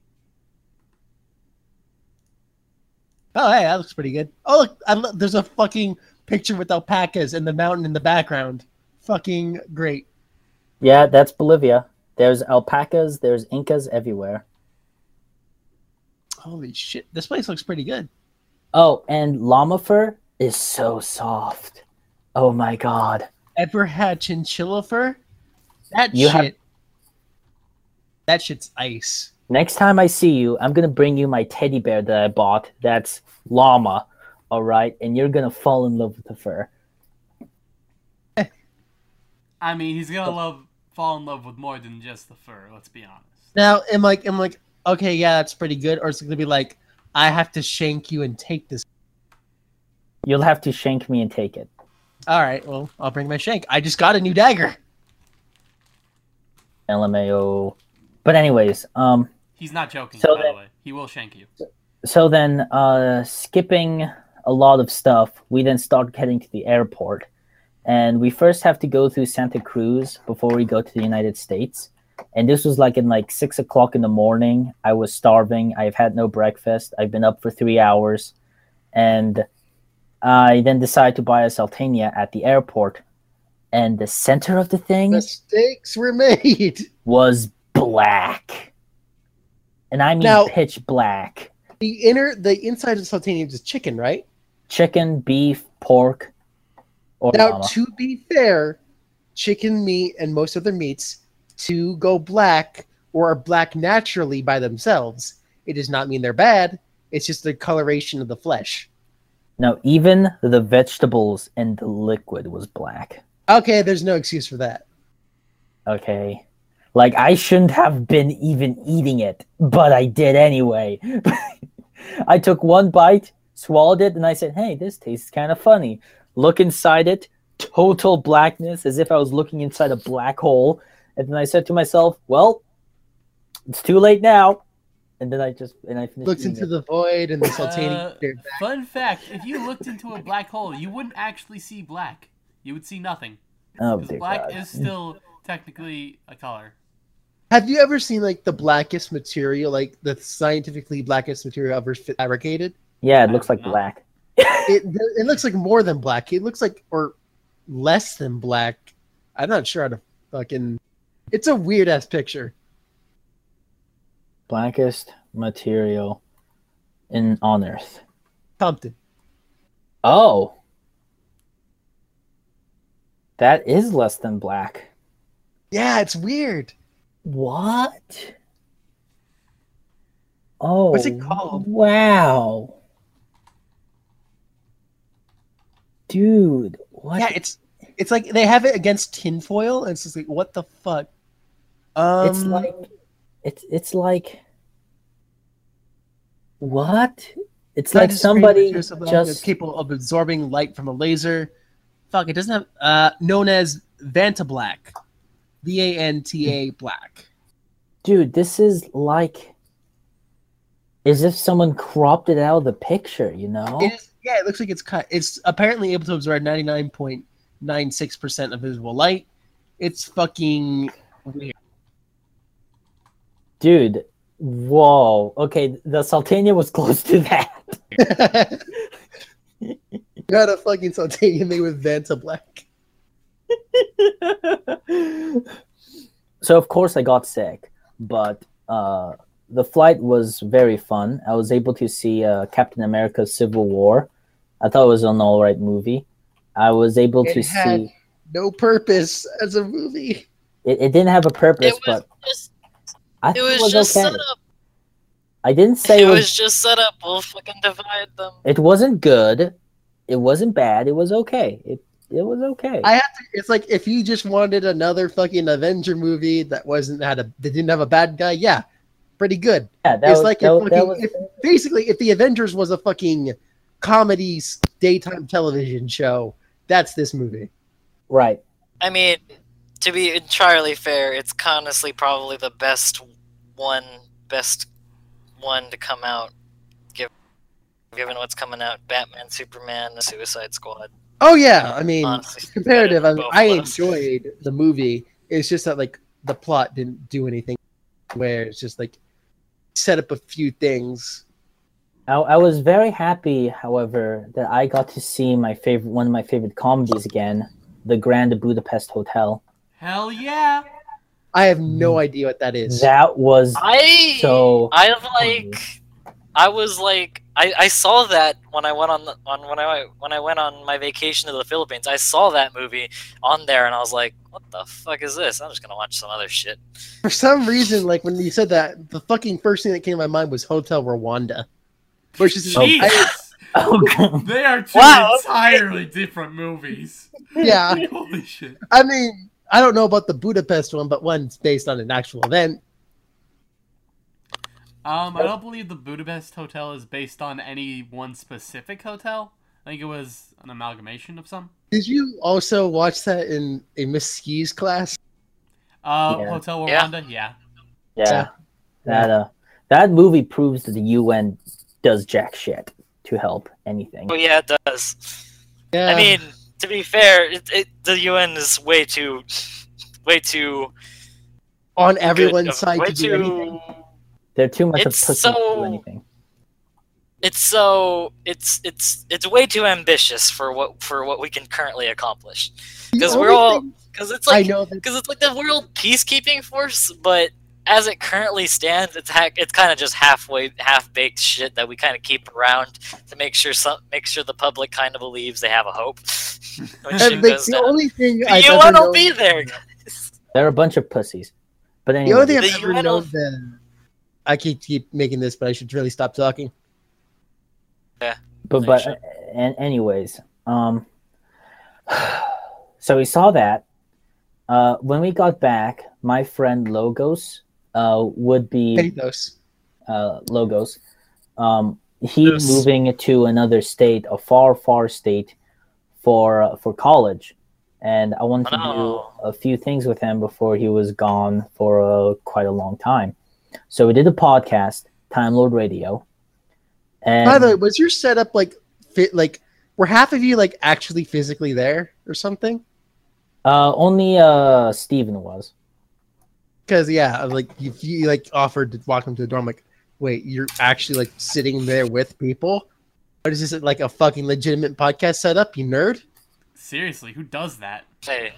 Speaker 3: Oh, hey, that looks pretty good. Oh, look, I lo- there's a fucking picture with alpacas and the mountain in the background. Fucking great.
Speaker 4: Yeah, that's Bolivia. There's alpacas, there's Incas everywhere.
Speaker 3: Holy shit. This place looks pretty good.
Speaker 4: Oh, and llama fur is so soft. Oh my god.
Speaker 3: Ever had chinchilla fur? That
Speaker 4: You
Speaker 3: shit.
Speaker 4: have-
Speaker 3: That shit's ice.
Speaker 4: Next time I see you, I'm gonna bring you my teddy bear that I bought. That's llama, all right, and you're gonna fall in love with the fur.
Speaker 2: I mean, he's gonna love fall in love with more than just the fur. Let's be honest.
Speaker 3: Now, am like, am like, okay, yeah, that's pretty good, or it's gonna be like, I have to shank you and take this.
Speaker 4: You'll have to shank me and take it.
Speaker 3: All right, well, I'll bring my shank. I just got a new dagger.
Speaker 4: LMAO. But anyways, um,
Speaker 2: He's not joking,
Speaker 4: So
Speaker 2: by
Speaker 4: then-
Speaker 2: the way. He will shank you.
Speaker 4: so then uh skipping a lot of stuff we then start heading to the airport and we first have to go through santa cruz before we go to the united states and this was like in like six o'clock in the morning. I was starving. I've had no breakfast. I've been up for three hours. And i then decided to buy a sultania at the airport. And the center of the thing
Speaker 3: Mistakes were made.
Speaker 4: was black. And i mean
Speaker 3: Now-
Speaker 4: pitch black.
Speaker 3: The inner, the inside of the sultanium is chicken, right?
Speaker 4: chicken beef pork or
Speaker 3: Now,
Speaker 4: llama.
Speaker 3: to be fair, chicken meat and most other meats to go black or are black naturally by themselves. It does not mean they're bad. It's just the coloration of the flesh.
Speaker 4: Now, even the vegetables and the liquid was black.
Speaker 3: Okay, there's no excuse for that.
Speaker 4: Okay. Like I shouldn't have been even eating it, but I did anyway. I took one bite, swallowed it, and I said, "Hey, this tastes kind of funny." Look inside it, total blackness, as if I was looking inside a black hole. And then I said to myself, "Well, it's too late now." And then I just and I finished.
Speaker 3: Looked
Speaker 4: eating
Speaker 3: into
Speaker 4: it.
Speaker 3: the void and the sultanium.
Speaker 2: Uh. Fun fact: If you looked into a black hole, you wouldn't actually see black. You would see nothing.
Speaker 4: Oh
Speaker 2: Because
Speaker 4: dear
Speaker 2: black
Speaker 4: God.
Speaker 2: is still technically a color.
Speaker 3: Have you ever seen like the blackest material, like the scientifically blackest material ever fabricated?
Speaker 4: Yeah, it looks like
Speaker 2: not.
Speaker 4: black.
Speaker 3: It it looks like more than black. It looks like or less than black. I'm not sure how to fucking. It's a weird ass picture.
Speaker 4: Blackest material in on Earth.
Speaker 3: Compton.
Speaker 4: Oh. That is less than black.
Speaker 3: Yeah, it's weird.
Speaker 4: What? Oh.
Speaker 3: What's it oh, called?
Speaker 4: Wow. Dude, what?
Speaker 3: Yeah, it's it's like they have it against tinfoil, and it's just like, what the fuck? Um,
Speaker 4: it's like it's it's like what? It's like somebody
Speaker 3: pictures of, like,
Speaker 4: just
Speaker 3: capable of absorbing light from a laser. Fuck, it doesn't have uh known as Vanta Black, V A N T A Black.
Speaker 4: dude, this is like As if someone cropped it out of the picture, you know?
Speaker 3: It is, yeah, it looks like it's cut. It's apparently able to absorb 99.96% of visible light. It's fucking weird.
Speaker 4: Dude, whoa. Okay, the Sultania was close to that.
Speaker 3: You Got a fucking Sultania made with Vanta Black.
Speaker 4: so of course I got sick, but uh, the flight was very fun. I was able to see uh, Captain America: Civil War. I thought it was an all right movie. I was able
Speaker 3: It
Speaker 4: to
Speaker 3: had-
Speaker 4: see
Speaker 3: No purpose as a movie.
Speaker 4: it, it didn't have a purpose,
Speaker 1: It was
Speaker 4: but
Speaker 1: just,
Speaker 4: I
Speaker 1: it was
Speaker 4: it was
Speaker 1: just
Speaker 4: okay.
Speaker 1: set up.
Speaker 4: I didn't say
Speaker 1: It
Speaker 4: it was.
Speaker 1: was just set up. We'll fucking divide them.
Speaker 4: It wasn't good. It wasn't bad. It was okay. It it was okay.
Speaker 3: I have to, it's like if you just wanted another fucking Avenger movie that wasn't had a that didn't have a bad guy, yeah, pretty good.
Speaker 4: yeah, that
Speaker 3: it's
Speaker 4: was,
Speaker 3: like
Speaker 4: that,
Speaker 3: if
Speaker 4: was- that
Speaker 3: fucking-
Speaker 4: was
Speaker 3: if- Basically, if the Avengers was a fucking comedy daytime television show, that's this movie.
Speaker 4: right.
Speaker 1: I mean, to be entirely fair, it's honestly probably the best one, best one to come out, given given what's coming out: Batman, Superman, The Suicide Squad.
Speaker 3: Oh yeah, I mean,
Speaker 1: Honestly,
Speaker 3: it's comparative. I, mean, I enjoyed the movie. It's just that like the plot didn't do anything. Where it's just like set up a few things.
Speaker 4: I, I was very happy, however, that I got to see my favorite one of my favorite comedies again, The Grand Budapest Hotel.
Speaker 2: Hell yeah!
Speaker 3: I have no mm. idea what that is.
Speaker 4: That was
Speaker 1: I
Speaker 4: so
Speaker 1: I like I was like I, I saw that when I went on the, on when I when I went on my vacation to the Philippines. I saw that movie on there and I was like, what the fuck is this? I'm just gonna watch some other shit.
Speaker 3: For some reason, like when you said that, the fucking first thing that came to my mind was Hotel Rwanda. Which is
Speaker 2: Jesus!
Speaker 4: oh, God.
Speaker 2: They are two
Speaker 1: Wow.
Speaker 2: entirely different movies.
Speaker 3: yeah.
Speaker 2: Holy shit.
Speaker 3: I mean, I don't know about the Budapest one, but one's based on an actual event.
Speaker 2: Um, I don't believe the Budapest Hotel is based on any one specific hotel. I think it was an amalgamation of some.
Speaker 3: Did you also watch that in a Miss Skis class?
Speaker 2: Uh,
Speaker 4: Yeah.
Speaker 2: Hotel
Speaker 1: Yeah.
Speaker 2: Rwanda, yeah.
Speaker 4: yeah, that uh, that movie proves that the UN does jack shit to help anything.
Speaker 1: Oh, yeah, it does.
Speaker 3: Yeah.
Speaker 1: I mean, to be fair, it, it, the UN is way too, way too
Speaker 3: on
Speaker 1: good-
Speaker 3: everyone's side to do anything.
Speaker 4: They're too much
Speaker 1: It's
Speaker 4: of pussies to do anything.
Speaker 1: It's so it's it's it's way too ambitious for what for what we can currently accomplish. Because we're all because it's like because it's like the world peacekeeping force, but as it currently stands, it's ha- it's kind of just halfway half baked shit that we kind of keep around to make sure some make sure the public kind of believes they have a hope.
Speaker 3: and the,
Speaker 1: down.
Speaker 3: only thing
Speaker 1: The
Speaker 3: I've
Speaker 1: UN
Speaker 3: ever
Speaker 1: will be there, guys.
Speaker 4: They're a bunch of pussies. But
Speaker 3: the
Speaker 4: anyway,
Speaker 3: only thing I've
Speaker 1: The
Speaker 3: ever
Speaker 1: UN
Speaker 3: known
Speaker 1: will-
Speaker 3: that I keep keep making this, but I should really stop talking.
Speaker 4: Yeah, but but and anyways, um, so we saw that. Uh, when we got back, my friend Logos, uh, would be
Speaker 3: Pathos.
Speaker 4: uh, logos. Um, he's
Speaker 1: Yes.
Speaker 4: moving to another state, a far, far state, for uh, for college, and I wanted to
Speaker 1: Oh.
Speaker 4: do a few things with him before he was gone for uh, quite a long time. So we did a podcast, Time Lord Radio, and
Speaker 3: By the way, was your setup like fit like were half of you like actually physically there or something?
Speaker 4: uh, only uh, Steven was.
Speaker 3: Because yeah, like if you like offered to walk into the dorm, like, wait, you're actually like sitting there with people? What is this like a fucking legitimate podcast setup? You nerd.
Speaker 2: Seriously, who does that?
Speaker 1: Hey,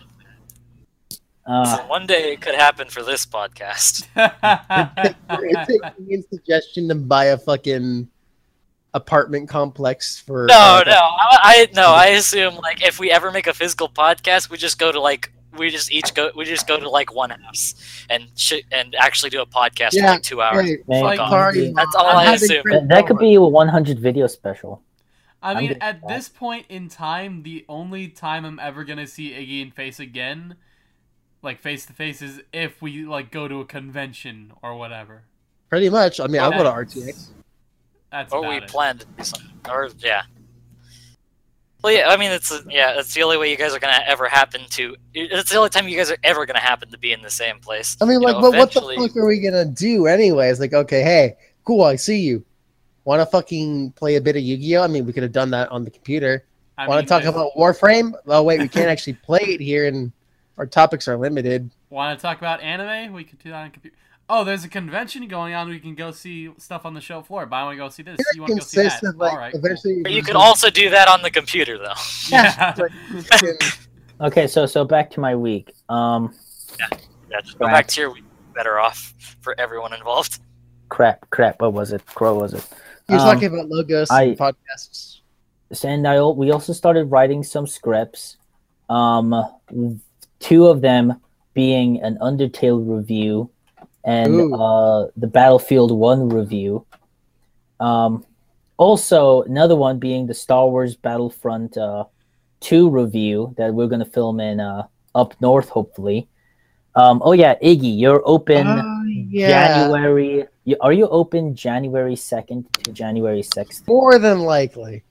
Speaker 4: Uh,
Speaker 1: one day it could happen for this podcast.
Speaker 3: it's a mean suggestion to buy a fucking apartment complex for
Speaker 1: No,
Speaker 3: uh,
Speaker 1: no, I, I no. I assume like if we ever make a physical podcast, we just go to like we just each go we just go to like one house and sh- and actually do a podcast
Speaker 3: Yeah,
Speaker 1: for like two hours.
Speaker 3: Hey,
Speaker 4: Man,
Speaker 2: Fuck
Speaker 1: off.
Speaker 3: sorry,
Speaker 1: That's all
Speaker 3: I'm
Speaker 1: I assume.
Speaker 3: friends
Speaker 4: that could be a 100 video special.
Speaker 2: I mean, at
Speaker 4: that.
Speaker 2: this point in time, the only time I'm ever gonna see Iggy and face again, like face to face, is if we like go to a convention or whatever.
Speaker 3: Pretty much. I mean, I'll go to
Speaker 2: That's-
Speaker 3: RTX.
Speaker 2: That's
Speaker 1: Or we
Speaker 2: it.
Speaker 1: planned to do something. Or yeah. Well, yeah. I mean, it's yeah. It's the only way you guys are gonna ever happen to. It's the only time you guys are ever gonna happen to be in the same place.
Speaker 3: I mean,
Speaker 1: You
Speaker 3: like,
Speaker 1: know,
Speaker 3: but what the fuck are we gonna do anyway? It's Like, okay, hey, cool, I see you. Want to fucking play a bit of Yu-Gi-Oh? I mean, we could have done that on the computer. Want to talk
Speaker 2: if-
Speaker 3: about Warframe? Oh wait, we can't actually play it here, and our topics are limited.
Speaker 2: Want to talk about anime? We could do that on computer. Oh, there's a convention going on. We can go see stuff on the show floor. But I want to go see this. You want to go see that?
Speaker 3: like
Speaker 2: All right. cool.
Speaker 3: eventually.
Speaker 1: But you could also do that on the computer, though.
Speaker 2: Yeah.
Speaker 4: Okay, so so back to my week. Um,
Speaker 1: Yeah, just go
Speaker 4: Right.
Speaker 1: back to your week. Better off for everyone involved.
Speaker 4: crap, crap. What was it? Crow was it?
Speaker 3: You're
Speaker 4: Um,
Speaker 3: talking about logos
Speaker 4: I-
Speaker 3: and podcasts.
Speaker 4: and I we also started writing some scripts. Um, two of them being an Undertale review and uh, the Battlefield One review. Um, also another one being the Star Wars Battlefront uh, Two review that we're gonna film in uh, up north, hopefully. Um, oh yeah, Iggy, you're open
Speaker 3: Oh, yeah,
Speaker 4: January. You, are you open January second to January sixth?
Speaker 3: more than likely.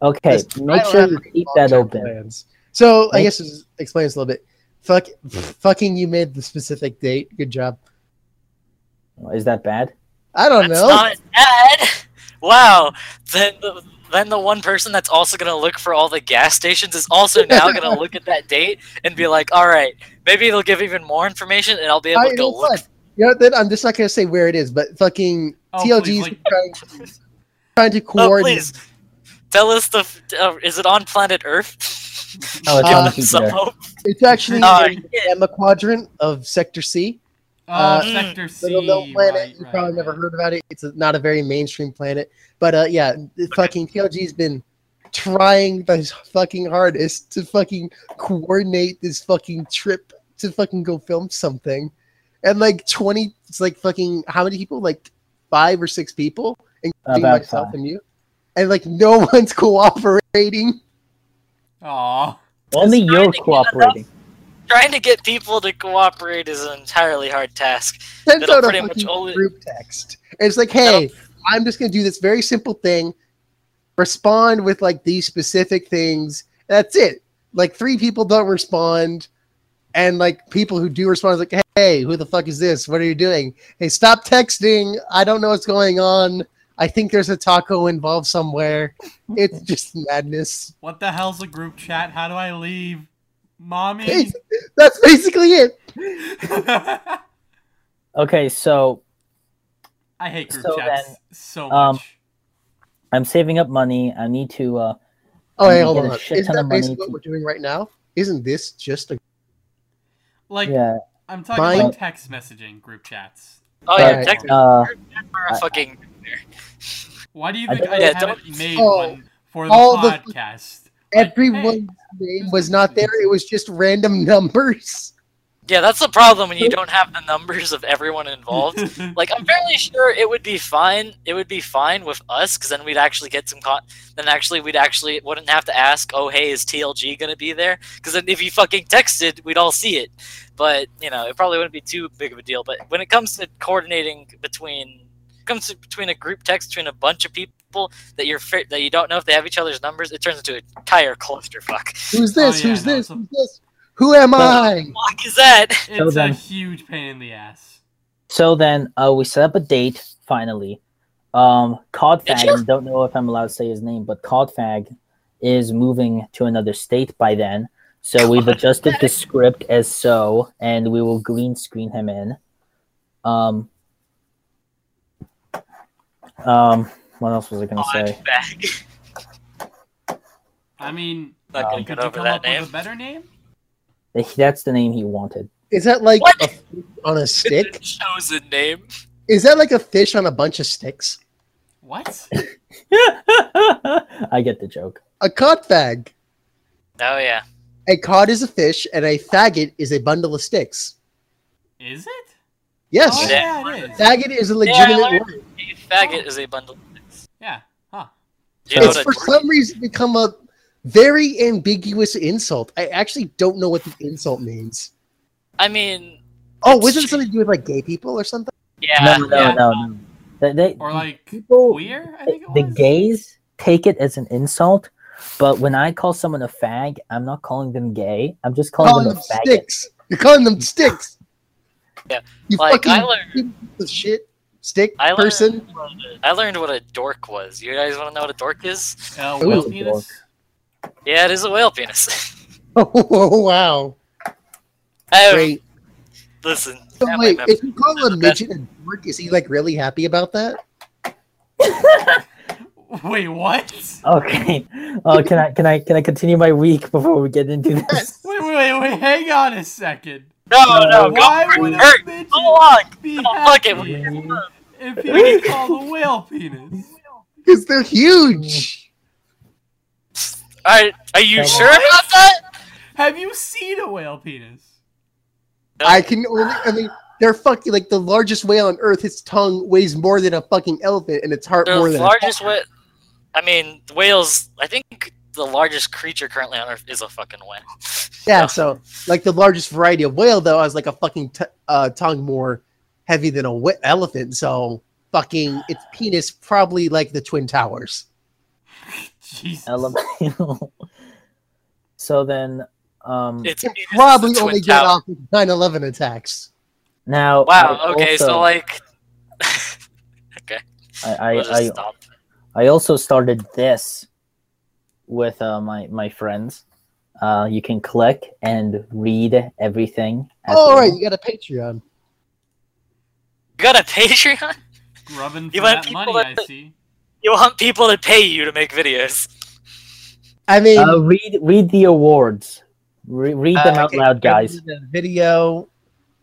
Speaker 4: Okay, make sure you keep that open.
Speaker 3: plans. So I
Speaker 4: guess
Speaker 3: guess this explains a little bit. Fuck, fucking, you made the specific date. Good job.
Speaker 4: Is that bad?
Speaker 3: I don't
Speaker 1: That's
Speaker 3: know.
Speaker 1: not bad. Wow. Then the, then the one person that's also going to look for all the gas stations is also now going to look at that date and be like, all right, maybe it'll give even more information and I'll be able
Speaker 3: I,
Speaker 1: to go
Speaker 3: it's
Speaker 1: look.
Speaker 3: fine. You know, then I'm just not gonna say where it is, but fucking
Speaker 2: Oh,
Speaker 3: TLG's
Speaker 2: please,
Speaker 3: trying, to, trying to
Speaker 1: Oh,
Speaker 3: coordinate.
Speaker 1: please. Tell us the. Uh, is it on planet Earth?
Speaker 4: Oh, it's
Speaker 1: Give
Speaker 3: on
Speaker 1: them
Speaker 4: Jupiter.
Speaker 1: some hope.
Speaker 3: It's actually
Speaker 1: Oh,
Speaker 3: in the Gamma quadrant of Sector C.
Speaker 2: Uh,
Speaker 3: Uh,
Speaker 2: Sector C.
Speaker 3: Little known planet.
Speaker 2: right,
Speaker 3: you
Speaker 2: right,
Speaker 3: probably
Speaker 2: right.
Speaker 3: never heard about it. It's a, not a very mainstream planet, but uh, yeah, the fucking TLG's been trying the fucking hardest to fucking coordinate this fucking trip to fucking go film something, and like twenty, it's like fucking how many people? Like five or six people, including
Speaker 4: About
Speaker 3: myself
Speaker 4: five.
Speaker 3: and you, and like no one's cooperating.
Speaker 2: Aw.
Speaker 4: Only you're
Speaker 1: trying to get
Speaker 4: cooperating.
Speaker 1: Trying to get people to cooperate is an entirely hard task.
Speaker 3: Sends
Speaker 1: That'll
Speaker 3: out a
Speaker 1: pretty much only-
Speaker 3: group text. It's like, hey, I'm just gonna do this very simple thing. Respond with like these specific things. That's it. Like three people don't respond, and like people who do respond is like, hey, who the fuck is this? What are you doing? Hey, stop texting. I don't know what's going on. I think there's a taco involved somewhere. It's just madness.
Speaker 2: What the hell's a group chat? How do I leave? Mommy?
Speaker 3: That's basically it.
Speaker 4: Okay, so
Speaker 2: I hate group
Speaker 4: So
Speaker 2: chats
Speaker 4: then,
Speaker 2: so
Speaker 4: um,
Speaker 2: much.
Speaker 4: I'm saving up money. I need to. uh
Speaker 3: Oh,
Speaker 4: I'm
Speaker 3: hey, hold
Speaker 4: get a
Speaker 3: on.
Speaker 4: shit
Speaker 3: Isn't
Speaker 4: ton
Speaker 3: that
Speaker 4: money
Speaker 3: basically what
Speaker 4: to-
Speaker 3: we're doing right now? Isn't this just a
Speaker 2: like,
Speaker 4: Yeah.
Speaker 2: I'm talking
Speaker 3: my-
Speaker 2: about text messaging group chats.
Speaker 1: Oh
Speaker 3: Alright.
Speaker 1: yeah, text
Speaker 4: Uh,
Speaker 1: are a
Speaker 4: I-
Speaker 1: fucking.
Speaker 2: Why do you
Speaker 4: I
Speaker 2: think I,
Speaker 4: don't-
Speaker 1: Yeah,
Speaker 2: haven't made
Speaker 3: Oh,
Speaker 2: one for the
Speaker 3: all the-
Speaker 2: podcast? Like,
Speaker 3: everyone's name was not there. It was just random numbers.
Speaker 1: Yeah, that's the problem when you don't have the numbers of everyone involved. Like, I'm fairly sure it would be fine. It would be fine with us, because then we'd actually get some. Con- then actually, we'd actually wouldn't have to ask, "Oh, hey, is TLG gonna be there?" Because then if you fucking texted, we'd all see it. But you know, it probably wouldn't be too big of a deal. But when it comes to coordinating between, comes to between a group text between a bunch of people that you're fi- that you don't know if they have each other's numbers, it turns into an entire clusterfuck.
Speaker 3: Who's
Speaker 2: Oh,
Speaker 3: this?
Speaker 2: yeah,
Speaker 3: Who's
Speaker 2: no,
Speaker 3: this? Who's this? Who am I?
Speaker 1: Fuck is that?
Speaker 4: So
Speaker 2: it's a
Speaker 4: then-
Speaker 2: huge pain in the ass.
Speaker 4: so then uh, we set up a date finally. Um,
Speaker 1: Did you?
Speaker 4: Codfag. Don't know if I'm allowed to say his name, but Codfag is moving to another state by then. So we've adjusted the script as so, and we will green screen him in. Um. Um. What else was I gonna say?
Speaker 1: Odd bag.
Speaker 2: I mean,
Speaker 1: Not
Speaker 4: Um,
Speaker 1: gonna
Speaker 2: could
Speaker 1: get
Speaker 2: you
Speaker 1: over
Speaker 2: come
Speaker 1: that
Speaker 2: up
Speaker 1: name.
Speaker 2: with a better name?
Speaker 4: That's the name he wanted.
Speaker 3: Is that like a fish on a stick?
Speaker 1: Chosen name.
Speaker 3: Is that like a fish on a bunch of sticks?
Speaker 2: What?
Speaker 4: I get the joke.
Speaker 3: A cod fag.
Speaker 1: Oh yeah.
Speaker 3: A cod is a fish, and a faggot is a bundle of sticks.
Speaker 2: Is it?
Speaker 3: Yes,
Speaker 2: Oh,
Speaker 1: Yeah.
Speaker 2: yeah, it is.
Speaker 3: faggot is a
Speaker 1: I
Speaker 3: legitimate
Speaker 1: learned-
Speaker 3: word.
Speaker 1: A faggot is a bundle.
Speaker 2: Yeah. Huh.
Speaker 1: Do you
Speaker 3: It's for
Speaker 1: a
Speaker 3: some reason become a very ambiguous insult. I actually don't know what the insult means.
Speaker 1: I mean,
Speaker 3: Oh,
Speaker 1: It's
Speaker 3: wasn't it something to do with like gay people or something?
Speaker 1: yeah,
Speaker 4: no, no,
Speaker 1: yeah.
Speaker 4: no, no. They, they,
Speaker 2: Or like
Speaker 4: people,
Speaker 2: queer? I think it
Speaker 4: the gays take it as an insult, but when I call someone a fag, I'm not calling them gay. I'm just calling,
Speaker 3: calling
Speaker 4: them
Speaker 3: them
Speaker 4: a faggot.
Speaker 3: sticks. You're calling them sticks.
Speaker 1: Yeah.
Speaker 3: You
Speaker 1: Like,
Speaker 3: fucking
Speaker 1: I learned-
Speaker 3: piece shit. Stick
Speaker 1: I learned,
Speaker 3: person.
Speaker 1: I learned what a dork was. You guys want to know what a dork is?
Speaker 2: Uh,
Speaker 3: Ooh.
Speaker 2: whale penis?
Speaker 1: Yeah, it is a whale penis.
Speaker 3: Oh wow!
Speaker 1: I
Speaker 3: Great.
Speaker 1: listen.
Speaker 3: So
Speaker 1: yeah,
Speaker 3: wait, if you call a midget a dork, is he like really happy about that?
Speaker 2: Wait, what?
Speaker 4: Okay. Oh, can I can I can I continue my week before we get into this?
Speaker 2: Wait, wait, wait, wait, hang on a second.
Speaker 1: No, no, go
Speaker 2: Why
Speaker 1: for
Speaker 2: would
Speaker 1: it.
Speaker 2: a
Speaker 1: Hurt.
Speaker 2: midget
Speaker 1: Go on.
Speaker 2: be
Speaker 1: No, fuck it.
Speaker 2: happy
Speaker 1: we-
Speaker 2: if he was called a whale penis?
Speaker 3: Because they're huge.
Speaker 1: Are, are you
Speaker 4: Come
Speaker 1: sure about that?
Speaker 2: Have you seen a whale penis?
Speaker 1: No.
Speaker 3: I can only. I mean, they're fucking like the largest whale on Earth. Its tongue weighs more than a fucking elephant, and its heart
Speaker 1: The
Speaker 3: more than. a
Speaker 1: largest whale. I mean, whales. I think the largest creature currently on Earth is a fucking whale.
Speaker 3: Yeah, so like the largest variety of whale though has like a fucking t uh, tongue more heavy than a wh elephant. So fucking its penis probably like the twin towers.
Speaker 2: Jesus.
Speaker 4: Elemental. so then, um,
Speaker 1: It's
Speaker 3: Can
Speaker 1: it's
Speaker 3: probably only get
Speaker 1: Tower.
Speaker 3: off with 9/11 attacks.
Speaker 4: now.
Speaker 1: Wow.
Speaker 4: I
Speaker 1: Okay.
Speaker 4: also-
Speaker 1: so like,
Speaker 4: I I,
Speaker 1: we'll
Speaker 4: I. I also started this with uh, my my friends. Uh, you can click and read everything.
Speaker 3: Oh, all
Speaker 4: well.
Speaker 3: right, you got a Patreon.
Speaker 1: You got a Patreon?
Speaker 2: Grubbing for
Speaker 1: You want
Speaker 2: that
Speaker 1: people
Speaker 2: money,
Speaker 1: that-
Speaker 2: I see.
Speaker 1: You want people to pay you to make videos?
Speaker 3: I mean,
Speaker 4: Uh, read read the awards. Re- read them
Speaker 3: uh,
Speaker 4: out loud, guys.
Speaker 3: The video,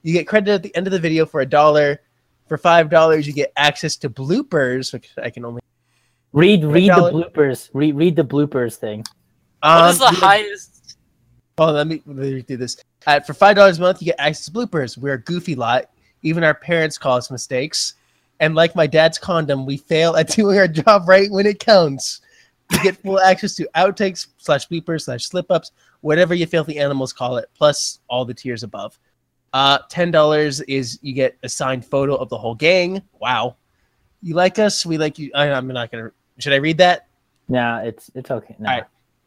Speaker 3: you get credit at the end of the video for a dollar. For five dollars, you get access to bloopers, which I can only.
Speaker 4: Read read the bloopers. Read read the bloopers thing.
Speaker 1: What
Speaker 3: Um,
Speaker 1: is the highest?
Speaker 3: Oh, let me, let me do this. Uh, for five dollars a month, you get access to bloopers. We're a goofy lot. Even our parents call us mistakes. And like my dad's condom, we fail at doing our job right when it counts. You get full access to outtakes slash bloopers slash slip ups, whatever you filthy animals call it, plus all the tiers above. Uh, ten dollars is you get a signed photo of the whole gang. Wow, you like us? We like you. I, I'm not gonna. Should I read that?
Speaker 4: Nah, it's it's okay. Nah.
Speaker 3: Alright.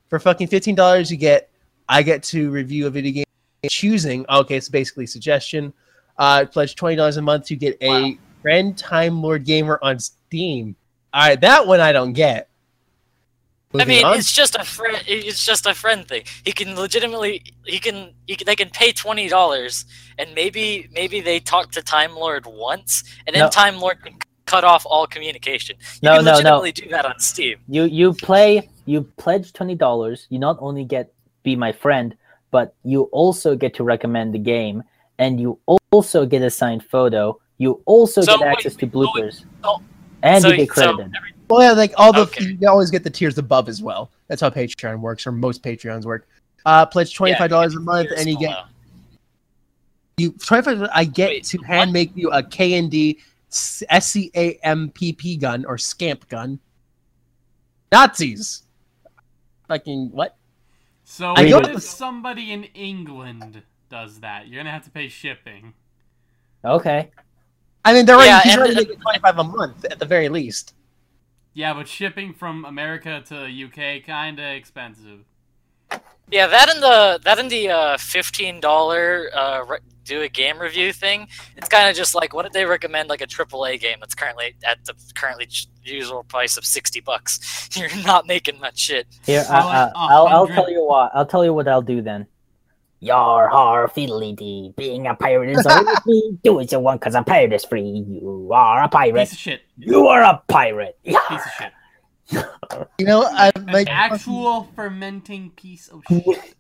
Speaker 3: For fucking fifteen dollars, you get I get to review a video game choosing. Okay, it's basically suggestion. Uh, pledge twenty dollars a month, you get a
Speaker 1: Wow.
Speaker 3: friend Time Lord Gamer on Steam. All right, that one I don't get.
Speaker 1: I mean,
Speaker 3: on.
Speaker 1: it's just a friend. It's just a friend thing. He can legitimately. He can. He can they can pay twenty dollars, and maybe maybe they talk to Time Lord once, and then
Speaker 4: No.
Speaker 1: Time Lord can cut off all communication. You
Speaker 4: No,
Speaker 1: can
Speaker 4: no, no.
Speaker 1: do that on Steam.
Speaker 4: You you play you pledge twenty dollars. You not only get be my friend, but you also get to recommend the game, and you also get a signed photo. You also
Speaker 1: So
Speaker 4: get
Speaker 1: wait,
Speaker 4: access to
Speaker 1: wait, wait,
Speaker 4: bloopers,
Speaker 1: oh,
Speaker 4: and
Speaker 1: so,
Speaker 4: you get
Speaker 1: so
Speaker 4: credited.
Speaker 1: every-
Speaker 3: well, yeah, like all the
Speaker 1: Okay.
Speaker 3: you always get the tiers above as well. That's how Patreon works, or most Patreons work. Uh, pledge twenty five dollars a month, and you get you twenty five. I get
Speaker 1: Wait,
Speaker 3: to
Speaker 1: what?
Speaker 3: hand make you a K and D S C A M P P gun or scamp gun. Nazis. Fucking what?
Speaker 2: So
Speaker 3: I
Speaker 2: what
Speaker 3: know-
Speaker 2: if somebody in England does that? You're gonna have to pay shipping.
Speaker 4: Okay.
Speaker 3: I mean, they're already,
Speaker 1: Yeah,
Speaker 3: he's already making twenty five a month at the very least.
Speaker 2: Yeah, but shipping from America to UK kinda expensive.
Speaker 1: Yeah, that and the that and the uh, fifteen dollar uh, do a game review thing. It's kind of just like what did they recommend like a AAA game that's currently at the currently usual price of sixty bucks. You're not making much shit.
Speaker 4: Here, I,
Speaker 2: like
Speaker 4: I,
Speaker 2: a
Speaker 4: I'll I'll tell you what. I'll tell you what I'll do then. Yar har fiddly dee. Being a pirate is always free. Do what you want, cause a pirate is free. You are a pirate.
Speaker 2: Piece of shit.
Speaker 4: You are a pirate.
Speaker 2: Piece of shit.
Speaker 3: You know, I
Speaker 2: An
Speaker 3: like
Speaker 2: actual fermenting piece of shit.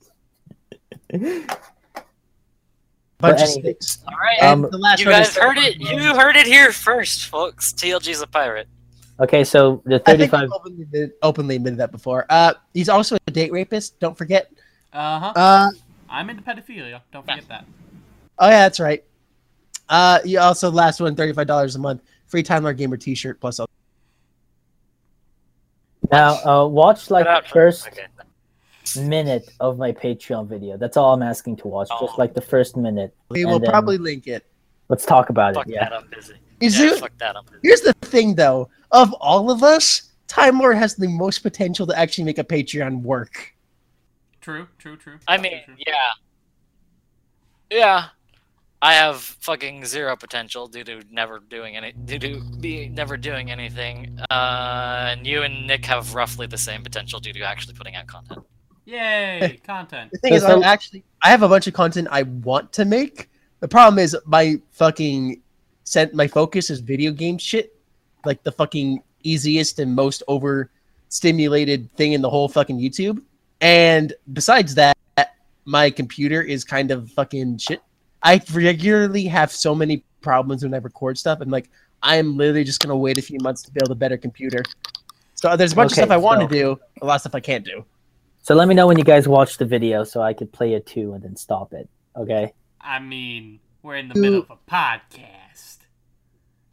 Speaker 3: bunch of sticks.
Speaker 1: All right,
Speaker 4: Um,
Speaker 3: the last
Speaker 1: you guys heard it. You heard it here first, folks. TLG's a pirate.
Speaker 4: Okay, so the 35.
Speaker 3: I've openly admitted, openly admitted that before. Uh, he's also a date rapist. Don't forget.
Speaker 2: Uh huh.
Speaker 3: Uh,
Speaker 2: I'm into pedophilia. Don't forget that.
Speaker 3: oh yeah, that's right. Uh, you also last one, thirty five dollars a month, free Time Lord Gamer T-shirt plus. All
Speaker 4: Now, uh, watch like the first
Speaker 1: Okay.
Speaker 4: minute of my Patreon video. That's all I'm asking to watch.
Speaker 1: Oh.
Speaker 4: Just like the first minute.
Speaker 3: we will probably link it.
Speaker 4: Let's talk about
Speaker 1: Fuck
Speaker 4: it. Yeah.
Speaker 1: that. I'm busy.
Speaker 3: Is
Speaker 1: yeah,
Speaker 3: there-
Speaker 1: fuck that. I'm busy.
Speaker 3: Here's the thing, though. Of all of us, Time Lord has the most potential to actually make a Patreon work.
Speaker 2: True. True. True.
Speaker 1: I
Speaker 2: True,
Speaker 1: mean,
Speaker 2: true.
Speaker 1: yeah, yeah. I have fucking zero potential due to never doing any due to be never doing anything. Uh, and you and Nick have roughly the same potential due to actually putting out content.
Speaker 2: Yay, content.
Speaker 3: The thing is,
Speaker 4: so-
Speaker 3: I actually I have a bunch of content I want to make. The problem is my fucking sent my focus is video game shit, like the fucking easiest and most overstimulated thing in the whole fucking YouTube. And besides that, my computer is kind of fucking shit. I regularly have so many problems when I record stuff. and like, I'm literally just gonna wait a few months to build a better computer. So uh, there's a bunch
Speaker 4: Okay,
Speaker 3: of stuff I want
Speaker 4: so-
Speaker 3: to do, a lot of stuff I can't do.
Speaker 4: So let me know when you guys watch the video so I could play it too and then stop it. Okay.
Speaker 2: I mean, we're in the middle of a podcast.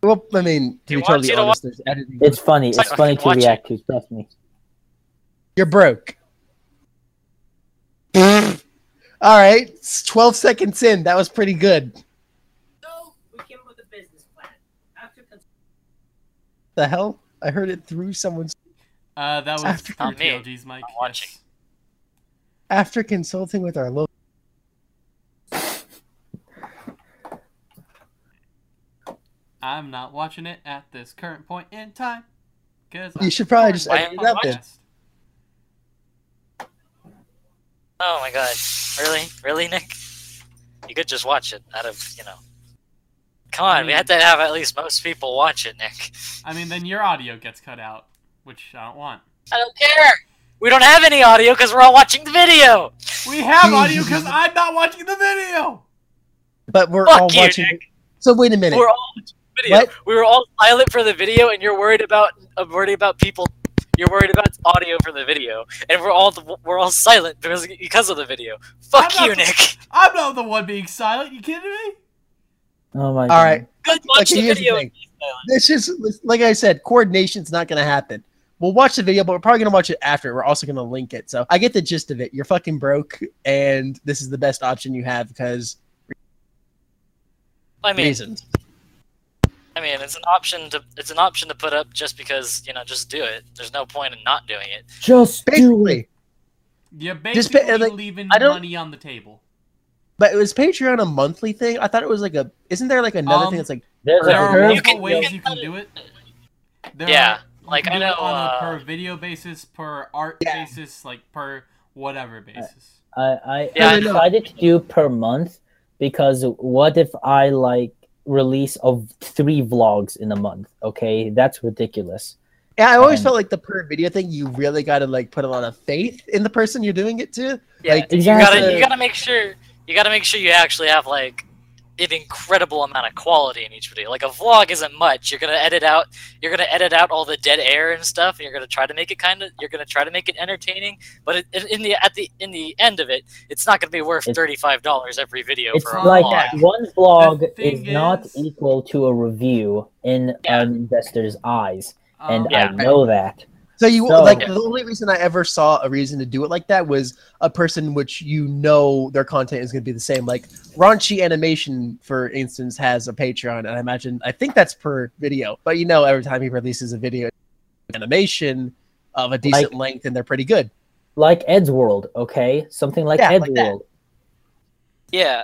Speaker 3: Well, I mean, to be totally
Speaker 1: you to
Speaker 3: honest, there's editing.
Speaker 4: It's funny. It's
Speaker 1: Fucking
Speaker 4: funny to
Speaker 1: watch it.
Speaker 4: react to. Trust me.
Speaker 3: You're broke. All right, it's 12 seconds in. That was pretty good.
Speaker 5: So we came up with a business plan. After cons-
Speaker 3: The hell? I heard it through someone's.
Speaker 2: Uh, that was
Speaker 3: After-
Speaker 2: through
Speaker 1: Not me.
Speaker 2: TLG's mic.
Speaker 1: I'm watching.
Speaker 2: Yes.
Speaker 3: After consulting with our local.
Speaker 2: I'm not watching it at this current point in time. Cause
Speaker 3: You
Speaker 2: I'm
Speaker 3: should probably just
Speaker 2: my
Speaker 1: edit
Speaker 3: it out then.
Speaker 2: podcast.
Speaker 1: Oh my god. Really? Really, Nick? You could just watch it out of, you know. Come on, we
Speaker 2: mean-
Speaker 1: had to have at least most people watch it, Nick.
Speaker 2: I mean, then your audio gets cut out, which I don't want.
Speaker 1: I don't care! We don't have any audio because we're all watching the video!
Speaker 2: We have audio because I'm not watching the video.
Speaker 3: But we're
Speaker 1: Fuck
Speaker 3: all
Speaker 1: you,
Speaker 3: watching.
Speaker 1: Nick.
Speaker 3: So wait a minute.
Speaker 1: We're all watching the video.
Speaker 3: What?
Speaker 1: We were all silent for the video, and you're worried about uh, worried about people. You're worried about audio for the video, and we're all we're all silent because because of the video. Fuck
Speaker 2: I'm
Speaker 1: you,
Speaker 2: the-
Speaker 1: Nick.
Speaker 2: I'm not the one being silent. You kidding me?
Speaker 4: Oh my.
Speaker 3: All
Speaker 4: God.
Speaker 3: right.
Speaker 1: Good, watch
Speaker 3: Okay,
Speaker 1: the
Speaker 3: here's the
Speaker 1: video.
Speaker 3: This is like I said, coordination's not going to happen. We'll watch the video, but we're probably going to watch it after. We're also going to link it. So I get the gist of it. You're fucking broke, and this is the best option you have because
Speaker 1: I mean,
Speaker 3: reasons.
Speaker 1: I mean, it's an option to it's an option to put up just because you know just do it. There's no point in not doing it.
Speaker 4: Just do it.
Speaker 3: Basically,
Speaker 2: You're
Speaker 3: Just
Speaker 2: basically
Speaker 3: pa- like,
Speaker 2: leaving
Speaker 3: I don't-
Speaker 2: money on the table.
Speaker 3: but it was Patreon a monthly thing. I thought it was like a. Isn't there like another
Speaker 2: Um,
Speaker 3: thing that's like
Speaker 4: There's
Speaker 2: There
Speaker 4: a
Speaker 2: are
Speaker 4: curve.
Speaker 1: You can-
Speaker 2: multiple ways you can do it. There
Speaker 1: Yeah,
Speaker 2: are,
Speaker 1: like, I know,
Speaker 2: on a
Speaker 1: uh,
Speaker 2: per video basis, per art
Speaker 3: Yeah.
Speaker 2: basis, like per whatever basis.
Speaker 4: I I,
Speaker 1: Yeah,
Speaker 4: I
Speaker 1: I
Speaker 4: decided to do per month because what if I like release of three vlogs in a month? Okay, that's ridiculous.
Speaker 3: Yeah, I always
Speaker 4: Um,
Speaker 3: felt like the per video thing. You really got to like put a lot of faith in the person you're doing it to.
Speaker 1: Yeah,
Speaker 3: Like,
Speaker 1: you
Speaker 4: Exactly.
Speaker 1: gotta you gotta make sure you gotta make sure you actually have like an incredible amount of quality in each video. Like a vlog isn't much. You're gonna edit out you're gonna edit out all the dead air and stuff, and you're gonna try to make it kind of you're gonna try to make it entertaining. But it, it- in the at the in the end of it, it's not gonna be worth thirty five dollars every video
Speaker 4: It's
Speaker 1: for a
Speaker 4: like
Speaker 1: vlog.
Speaker 4: one vlog
Speaker 2: The
Speaker 4: is not equal to a review in
Speaker 1: Yeah.
Speaker 4: an investor's eyes, and
Speaker 2: Um,
Speaker 1: Yeah.
Speaker 4: I know that.
Speaker 3: So you
Speaker 4: So-
Speaker 3: like the only reason I ever saw a reason to do it like that was a person which you know their content is going to be the same. Like raunchy animation, for instance, has a Patreon, and I imagine I think that's per video. But you know, every time he releases a video animation of a decent
Speaker 4: Like-
Speaker 3: length, and they're pretty good.
Speaker 4: Like Ed's World, okay, something like
Speaker 3: Yeah,
Speaker 4: Ed's
Speaker 3: like that.
Speaker 4: World.
Speaker 1: Yeah.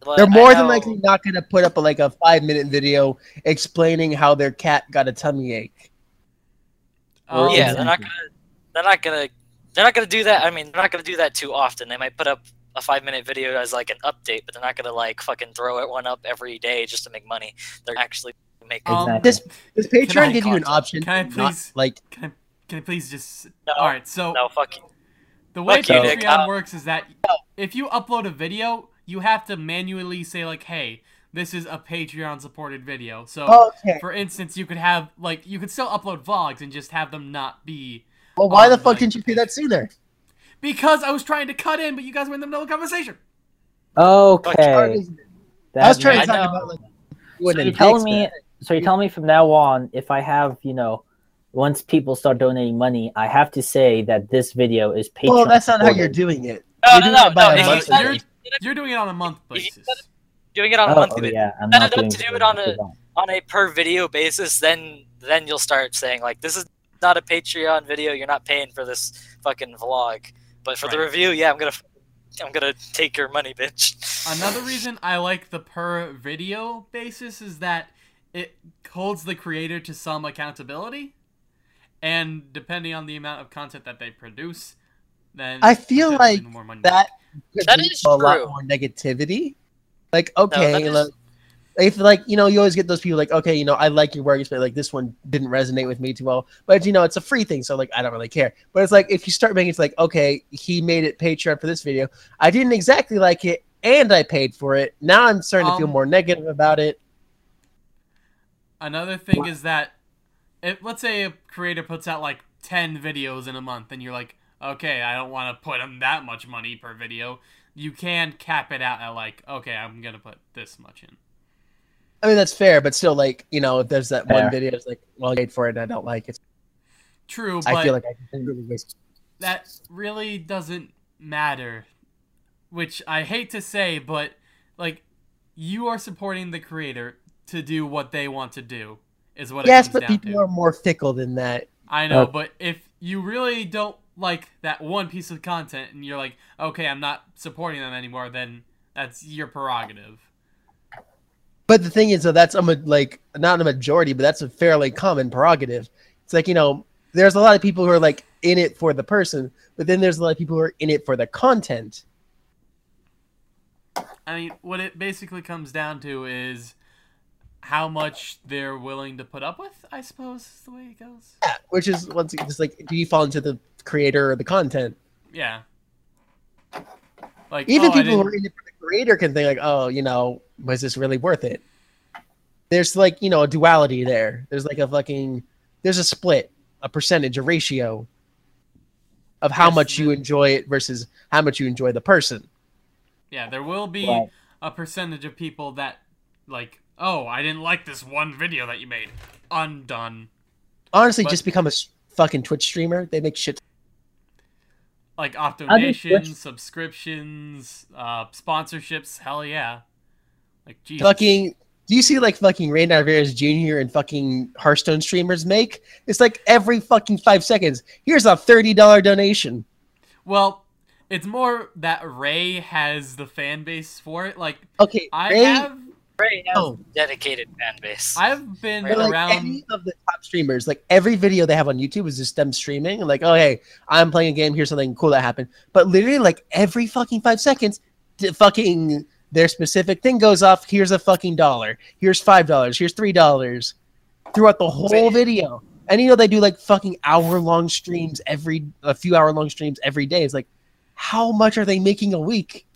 Speaker 1: But
Speaker 3: They're more than likely not going to put up like a five minute video explaining how their cat got a tummy ache.
Speaker 2: Um,
Speaker 1: Yeah,
Speaker 4: Exactly.
Speaker 1: they're not gonna they're not gonna they're not gonna do that. I mean, they're not gonna do that too often. They might put up a five minute video as like an update, but they're not gonna like fucking throw it one up every day just to make money. They're actually make
Speaker 2: Um,
Speaker 4: Exactly.
Speaker 3: This does Patreon
Speaker 2: Can
Speaker 3: give you an option?
Speaker 2: Can I
Speaker 3: to not,
Speaker 2: please-
Speaker 3: like
Speaker 2: Can I, can I please just?
Speaker 1: No.
Speaker 2: All right, so
Speaker 1: no fuck you.
Speaker 2: the way
Speaker 1: Fuck
Speaker 2: Patreon
Speaker 1: Nick.
Speaker 2: Works is that if you upload a video, you have to manually say like, "Hey, this is a Patreon supported video." So,
Speaker 3: okay.
Speaker 2: for instance, you could have like you could still upload vlogs and just have them not be
Speaker 3: Well, why the fuck
Speaker 2: like-
Speaker 3: didn't you do that sooner?
Speaker 2: because I was trying to cut in, but you guys were in the middle of the conversation.
Speaker 4: Okay,
Speaker 3: I was trying to
Speaker 1: I
Speaker 3: talk about like
Speaker 4: So you're telling me,
Speaker 3: man.
Speaker 4: so you're telling me from now on, if I have, you know, once people start donating money, I have to say that this video is Patreon.
Speaker 3: Well, that's not how you're doing it.
Speaker 1: No,
Speaker 3: You're
Speaker 1: no,
Speaker 3: doing
Speaker 1: no,
Speaker 3: it
Speaker 1: no. you
Speaker 3: monthly
Speaker 1: set
Speaker 2: You're- You're doing it on a month basis.
Speaker 1: Set doing it on a
Speaker 4: Oh,
Speaker 1: monthly
Speaker 4: oh, yeah, I'm
Speaker 1: Set
Speaker 4: not
Speaker 1: it up
Speaker 4: doing
Speaker 1: to do it on a- on a per video basis, then then you'll start saying like, "This is not a Patreon video. You're not paying for this fucking vlog." But for the review, yeah, I'm gonna f- I'm gonna take your money, bitch.
Speaker 2: Another reason I like the per video basis is that it holds the creator to some accountability, and depending on the amount of content that they produce, then
Speaker 3: I feel like
Speaker 2: the more money
Speaker 3: that could
Speaker 1: That
Speaker 3: lead
Speaker 1: is
Speaker 3: a lot more negativity. Like, okay,
Speaker 1: that is-
Speaker 3: look, if like you know, you always get those people like, okay, you know, I like your work, but like this one didn't resonate with me too well. But you know, it's a free thing, so like I don't really care. But it's like if you start making it's like, okay, he made it Patreon for this video. I didn't exactly like it, and I paid for it. Now I'm starting to feel
Speaker 2: Um,
Speaker 3: more negative about it.
Speaker 2: Another thing is that if let's say a creator puts out like 10 videos in a month and you're like, "Okay, I don't want to put him that much money per video." You can cap it out at like, "Okay, I'm going to put this much in."
Speaker 3: I mean, that's fair, but still, like you know, if there's that one video, it's like, well, I paid for it, and I don't like it.
Speaker 2: True, but
Speaker 3: I feel like I didn't really waste.
Speaker 2: that really doesn't matter. Which I hate to say, but like you are supporting the creator to do what they want to do is what
Speaker 3: Yes,
Speaker 2: it comes
Speaker 3: but
Speaker 2: down
Speaker 3: people
Speaker 2: to.
Speaker 3: are more fickle than that.
Speaker 2: I know,
Speaker 4: Uh,
Speaker 2: but if you really don't like that one piece of content and you're like, okay, I'm not supporting them anymore, then that's your prerogative.
Speaker 3: But the thing is, though, that's a like not a majority, but that's a fairly common prerogative. It's like you know, there's a lot of people who are like in it for the person, but then there's a lot of people who are in it for the content.
Speaker 2: I mean, what it basically comes down to is how much they're willing to put up with, I suppose, is the way it goes.
Speaker 3: Yeah, which is once again, just like, do you fall into the creator or the content?
Speaker 2: Yeah. Like
Speaker 3: Even
Speaker 2: oh,
Speaker 3: people who are in it for the creator can think like, oh, you know, was this really worth it? There's like you know a duality there. There's like a fucking there's a split, a percentage, a ratio of how
Speaker 2: Yes,
Speaker 3: much you enjoy it versus how much you enjoy the person.
Speaker 2: Yeah, there will be
Speaker 4: Right.
Speaker 2: a percentage of people that like, oh, I didn't like this one video that you made. Undone.
Speaker 3: Honestly,
Speaker 2: But-
Speaker 3: just become a fucking Twitch streamer. They make shit.
Speaker 2: Like
Speaker 4: do
Speaker 2: optimizations, subscriptions, uh, sponsorships. Hell yeah! Like, geez.
Speaker 3: Fucking. Do you see like fucking Ray Narvaez Jr. and fucking Hearthstone streamers make? It's like every fucking five seconds. Here's a thirty dollar donation.
Speaker 2: Well, it's more that Ray has the fan base for it. Like,
Speaker 3: Okay,
Speaker 2: I
Speaker 3: Ray,
Speaker 2: have,
Speaker 1: Ray has
Speaker 3: Oh.
Speaker 1: dedicated fan base.
Speaker 2: I've been
Speaker 3: but, like
Speaker 2: around.
Speaker 3: any of the top streamers, like every video they have on YouTube is just them streaming and like, oh hey, I'm playing a game. Here's something cool that happened. But literally, like every fucking five seconds, the fucking their specific thing goes off. Here's a fucking dollar. Here's five dollars. Here's three dollars. Throughout the whole
Speaker 1: Wait.
Speaker 3: video, and you know they do like fucking hour long streams every a few hour long streams every day. It's like, how much are they making a week?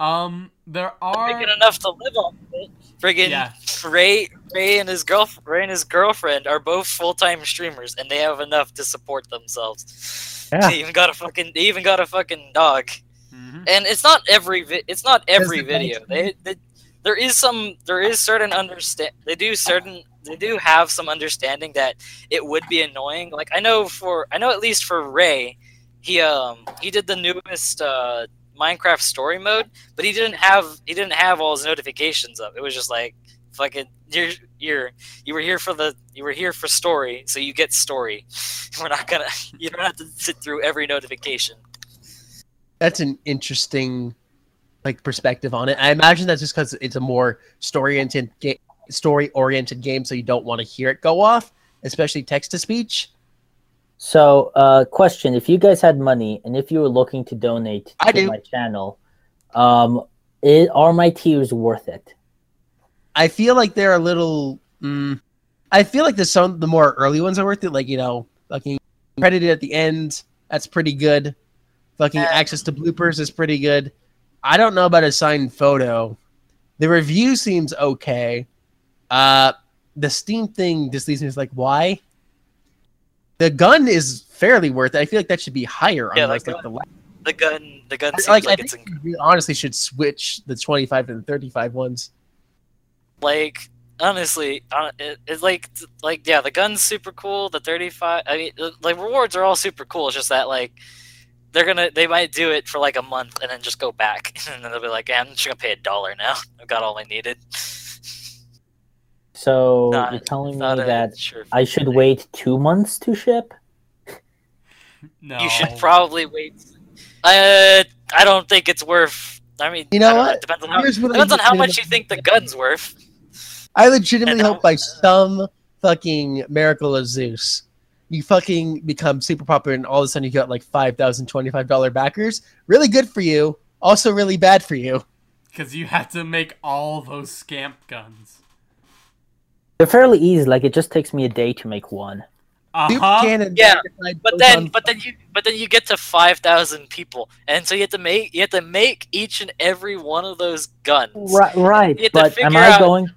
Speaker 2: Um, there are.
Speaker 1: Making enough to live on. it. Friggin'
Speaker 2: Yeah.
Speaker 1: Ray, Ray and his girl, Ray and his girlfriend are both full time streamers, and they have enough to support themselves.
Speaker 3: Yeah.
Speaker 1: They even got a fucking, they even got a fucking dog.
Speaker 2: Mhm.
Speaker 1: And it's not every, vi- it's not every
Speaker 3: the
Speaker 1: video.
Speaker 3: dog-
Speaker 1: They, they, there is some, there is certain understand. They do certain, they do have some understanding that it would be annoying. Like I know for, I know at least for Ray, he um he did the newest uh Minecraft story mode, but he didn't have he didn't have all his notifications up. It was just like fucking you're you're you were here for the you were here for story, so you get story. We're not gonna you don't have to sit through every notification.
Speaker 3: That's an interesting like perspective on it. I imagine that's just because it's a more story oriented story oriented game, so you don't want to hear it go off, especially text to speech.
Speaker 4: So, uh, question: If you guys had money and if you were looking to donate
Speaker 3: I
Speaker 4: to
Speaker 3: do.
Speaker 4: my channel, um, it, are my tiers worth it?
Speaker 3: I feel like they're a little. Mm, I feel like the some the more early ones are worth it. Like you know, fucking credited at the end. That's pretty good. Fucking
Speaker 1: Uh,
Speaker 3: access to bloopers is pretty good. I don't know about a signed photo. The review seems okay. Uh, the Steam thing just leaves me like, why? The gun is fairly worth it. I feel like that should be higher.
Speaker 1: Yeah, like,
Speaker 3: like the la-
Speaker 1: The gun the gun seems
Speaker 3: like,
Speaker 1: like, it's in,
Speaker 3: honestly should switch the 25 and 35 ones.
Speaker 1: like honestly uh, it, it's like like yeah the gun's super cool the 35 i mean like rewards are all super cool it's just that like they're gonna they might do it for like a month and then just go back and then they'll be like yeah, i'm just gonna pay a dollar now i've got all i needed
Speaker 4: So
Speaker 1: Not-
Speaker 4: you're telling me that
Speaker 1: sure
Speaker 4: I should
Speaker 1: thing.
Speaker 4: wait two months to ship?
Speaker 2: No.
Speaker 1: you should probably wait uh I don't think it's worth. I mean,
Speaker 3: You know what?
Speaker 1: It depends on how,
Speaker 3: Here's what
Speaker 1: depends on how much you think the gun's worth.
Speaker 3: I legitimately
Speaker 1: And
Speaker 3: hope by some fucking miracle of Zeus, you fucking become super popular and all of a sudden you got like $5,000, $25 backers. Really good for you. Also really bad for you.
Speaker 2: Because you had to make all those scamp guns.
Speaker 4: They're fairly easy. Like it just takes me a day to make one.
Speaker 2: Uh-huh.
Speaker 1: Yeah, But then,
Speaker 3: on-
Speaker 1: but then you, but then you get to five thousand people, and so you have to make, you have to make each and every one of those guns.
Speaker 4: Right, right.
Speaker 1: You have to
Speaker 4: But am
Speaker 1: figure
Speaker 4: I
Speaker 1: out-
Speaker 4: going?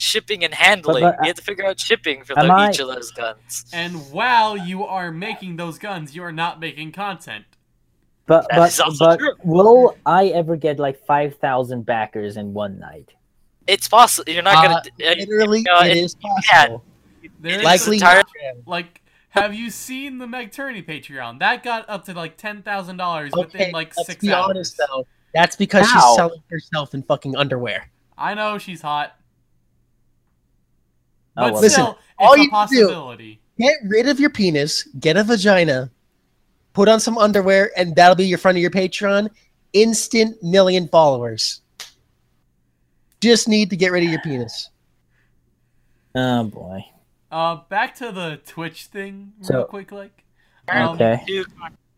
Speaker 1: Shipping and handling.
Speaker 4: but, uh,
Speaker 1: you have to figure out shipping for
Speaker 4: am
Speaker 1: the,
Speaker 4: I-
Speaker 1: each of those guns.
Speaker 2: And while you are making those guns, you are not making content.
Speaker 4: But
Speaker 1: That
Speaker 4: but but
Speaker 1: true.
Speaker 4: will I ever get like five thousand backers in one night?
Speaker 1: It's possible. You're not
Speaker 3: Uh,
Speaker 1: gonna. uh,
Speaker 3: literally,
Speaker 1: uh,
Speaker 3: it
Speaker 1: it-
Speaker 3: is possible.
Speaker 2: There is
Speaker 3: Likely
Speaker 2: a-
Speaker 3: not.
Speaker 2: like, have you seen the Meg Turney Patreon? That got up to like ten thousand dollars
Speaker 3: Okay,
Speaker 2: within like
Speaker 3: let's
Speaker 2: six
Speaker 3: be
Speaker 2: hours.
Speaker 3: honest though. That's because
Speaker 4: How?
Speaker 3: she's selling herself in fucking underwear.
Speaker 2: I know she's hot,
Speaker 4: Oh,
Speaker 2: but
Speaker 4: well.
Speaker 3: Listen,
Speaker 2: still,
Speaker 3: all
Speaker 2: it's a
Speaker 3: you do-
Speaker 2: possibility.
Speaker 3: Get rid of your penis, get a vagina, put on some underwear, and that'll be your front of your Patreon. Instant million followers. Just need to get rid of your penis.
Speaker 4: Oh boy.
Speaker 2: Uh, back to the Twitch thing, real
Speaker 4: So-
Speaker 2: quick, like. Um,
Speaker 4: Okay.
Speaker 1: Duke,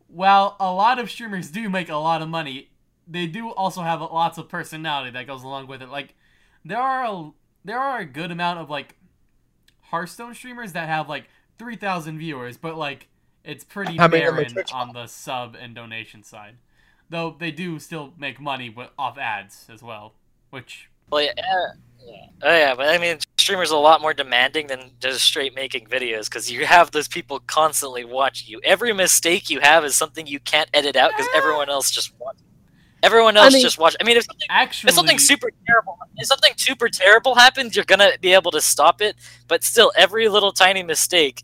Speaker 2: While a lot of streamers do make a lot of money, they do also have lots of personality that goes along with it. Like, there are a, there are a good amount of like Hearthstone streamers that have like three thousand viewers, but like it's pretty
Speaker 3: How many on the
Speaker 2: barren on the sub and donation side. Though they do still make money wi- off ads as well, which
Speaker 1: Well, yeah, yeah. Oh yeah, but I mean, streamers are a lot more demanding than just straight making videos because you have those people constantly watching you. Every mistake you have is something you can't edit out because everyone else just watches. Everyone else
Speaker 3: mean-
Speaker 1: just watch. I mean, if something,
Speaker 2: actually
Speaker 1: if something super terrible, if something super terrible happens, you're gonna be able to stop it. But still, every little tiny mistake,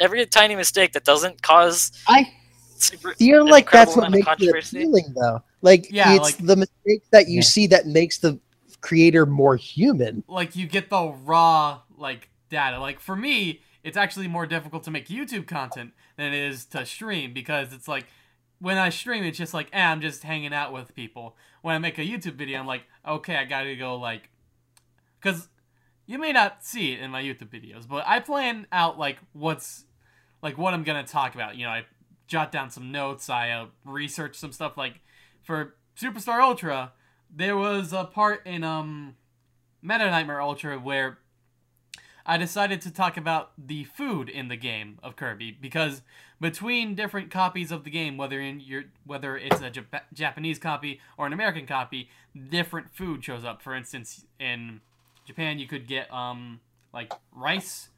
Speaker 1: every tiny mistake that doesn't cause
Speaker 3: I
Speaker 1: super,
Speaker 3: feel like that's what makes it
Speaker 1: controversy.
Speaker 3: appealing, though. Like,
Speaker 2: Yeah,
Speaker 3: it's
Speaker 2: like-
Speaker 3: the mistake that you
Speaker 4: Yeah.
Speaker 3: see that makes the creator more human.
Speaker 2: like you get the raw like data. Like for me, it's actually more difficult to make YouTube content than it is to stream because it's like when I stream, it's just like, eh, I'm just hanging out with people. When I make a YouTube video, I'm like, okay, I gotta go like, because you may not see it in my YouTube videos, but I plan out like what's like what I'm gonna talk about. You know, I jot down some notes. I uh, research some stuff. Like for Super Star Ultra, there was a part in um Meta Knightmare Ultra where I decided to talk about the food in the game of Kirby because between different copies of the game, whether in your whether it's a Jap- Japanese copy or an American copy, different food shows up. For instance, in Japan you could get um like rice,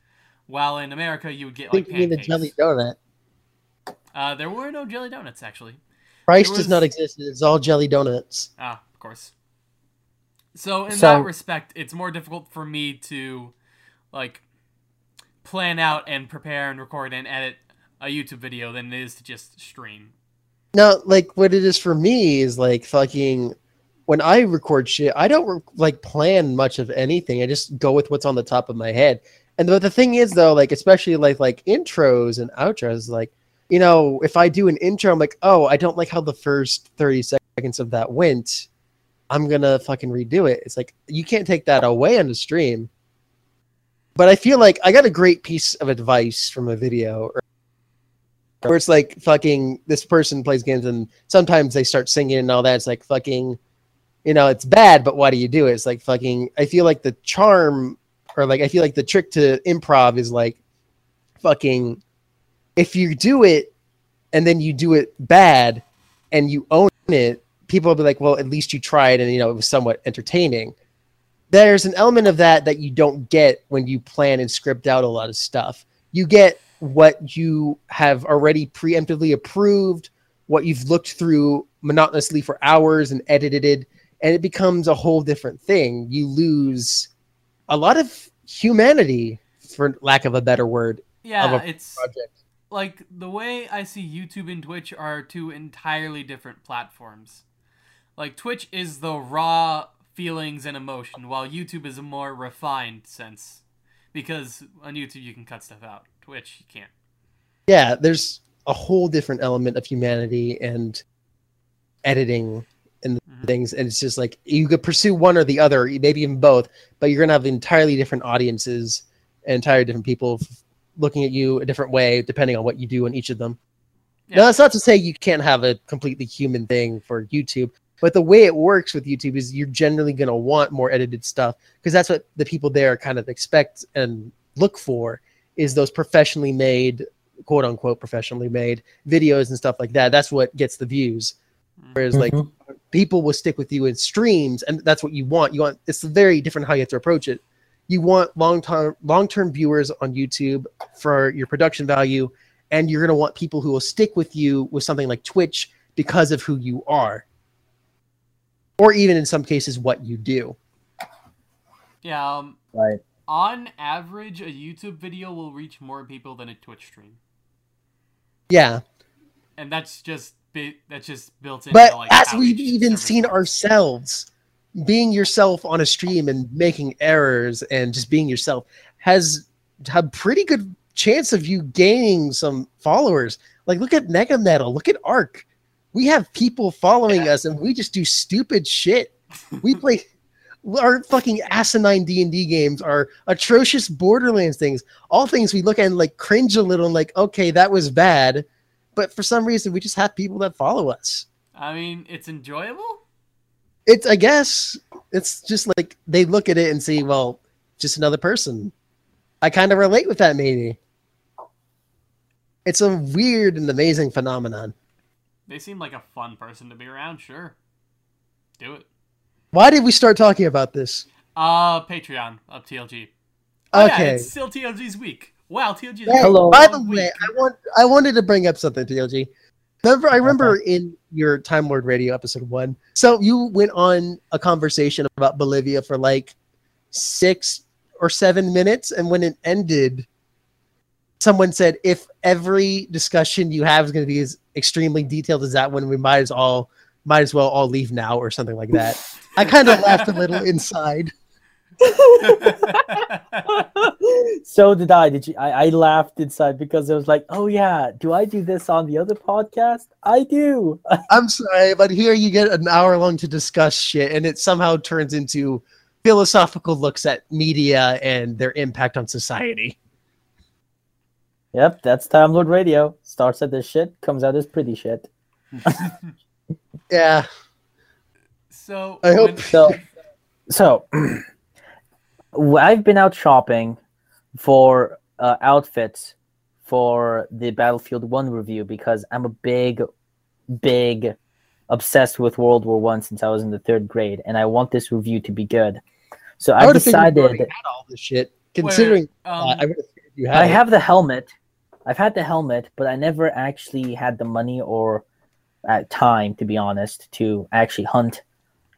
Speaker 2: while in America you would get like
Speaker 3: you mean the
Speaker 2: pancakes.
Speaker 3: jelly donut.
Speaker 2: Uh, there were no jelly donuts actually.
Speaker 3: Rice
Speaker 2: There
Speaker 3: does not exist. It's all jelly donuts.
Speaker 2: Ah, of course. So in
Speaker 4: So-
Speaker 2: that respect, it's more difficult for me to like plan out and prepare and record and edit a YouTube video than it is to just stream.
Speaker 3: No, like what it is for me is like fucking when I record shit, I don't like plan much of anything. I just go with what's on the top of my head. And but the thing is though, like especially like like intros and outros, like you know, if I do an intro, I'm like, oh, I don't like how the first 30 seconds of that went. I'm gonna fucking redo it. It's like you can't take that away on the stream. But I feel like I got a great piece of advice from a video where it's like fucking this person plays games and sometimes they start singing and all that. It's like fucking, you know, it's bad, but why do you do it? It's like fucking, I feel like the charm or like, I feel like the trick to improv is like fucking, if you do it and then you do it bad and you own it, people will be like, well, at least you tried and, you know, it was somewhat entertaining. There's an element of that that you don't get when you plan and script out a lot of stuff. You get what you have already preemptively approved, what you've looked through monotonously for hours and edited and it becomes a whole different thing. You lose a lot of humanity, for lack of a better word,
Speaker 2: Yeah,
Speaker 3: Of a
Speaker 2: it's
Speaker 3: project.
Speaker 2: like the way I see YouTube and Twitch are two entirely different platforms. Like Twitch is the raw feelings and emotion, while YouTube is a more refined sense. Because on YouTube you can cut stuff out. Twitch you can't.
Speaker 3: Yeah, there's a whole different element of humanity and editing and
Speaker 2: Mhm.
Speaker 3: things, and it's just like you could pursue one or the other, maybe even both, but you're gonna have entirely different audiences and entirely different people looking at you a different way depending on what you do on each of them.
Speaker 2: Yeah.
Speaker 3: Now, that's not to say you can't have a completely human thing for YouTube, but the way it works with YouTube is you're generally going to want more edited stuff because that's what the people there kind of expect and look for is those professionally made, quote unquote, professionally made videos and stuff like that. That's what gets the views. Whereas like
Speaker 4: Mhm.
Speaker 3: people will stick with you in streams and that's what you want. You want, it's very different how you have to approach it. You want long-term, long-term viewers on YouTube for your production value and you're going to want people who will stick with you with something like Twitch because of who you are. Or even in some cases, what you do.
Speaker 2: Yeah. Um,
Speaker 4: Right.
Speaker 2: on average, a YouTube video will reach more people than a Twitch stream,
Speaker 3: Yeah.
Speaker 2: and that's just that's just built in.
Speaker 3: But
Speaker 2: like,
Speaker 3: as we've even seen ourselves, being yourself on a stream and making errors and just being yourself has a pretty good chance of you gaining some followers. Like, look at Mega Metal, look at Ark. We have people following us and we just do stupid shit. We play our fucking asinine D&D games, our atrocious Borderlands things, all things we look at and like cringe a little and like, okay, that was bad. But for some reason, we just have people that follow us
Speaker 2: I mean, it's enjoyable.
Speaker 3: it's I guess it's just like they look at it and see, well, just another person. I kind of relate with that maybe. It's a weird and amazing phenomenon.
Speaker 2: They seem like a fun person to be around. Sure, do it.
Speaker 3: Why did we start talking about this?
Speaker 2: Uh, Patreon of TLG. Oh, yeah,
Speaker 3: Okay.
Speaker 2: it's still TLG's week. Wow, TLG.
Speaker 3: Hey,
Speaker 4: Hello.
Speaker 3: By the
Speaker 2: Week.
Speaker 3: way, I want I wanted to bring up something, TLG. Remember, I remember in your Time Lord Radio episode one, so you went on a conversation about Bolivia for like six or seven minutes, and when it ended, someone said, "If every discussion you have is going to be as extremely detailed as that one, we might as all might as well all leave now or something like that." I kind of laughed a little inside.
Speaker 4: so did I. Did you? I, I laughed inside because it was like, oh yeah, do I do this on the other podcast? I do.
Speaker 3: I'm sorry, but here you get an hour long to discuss shit, and it somehow turns into philosophical looks at media and their impact on society.
Speaker 4: Yep, that's Time Lord Radio. Starts at this shit, comes out as pretty shit.
Speaker 3: Yeah,
Speaker 2: so
Speaker 3: I hope
Speaker 2: when-
Speaker 4: So, so I've been out shopping for uh, outfits for the Battlefield One review because I'm a big, big obsessed with World War One since I was in the third grade, and I want this review to be good. So
Speaker 3: I
Speaker 4: I,
Speaker 3: would have figured you already
Speaker 4: decided
Speaker 3: had all this shit. Considering
Speaker 2: um,
Speaker 3: uh, I would have figured you had.
Speaker 4: I have the helmet. I've had the helmet, but I never actually had the money or uh, time, to be honest, to actually hunt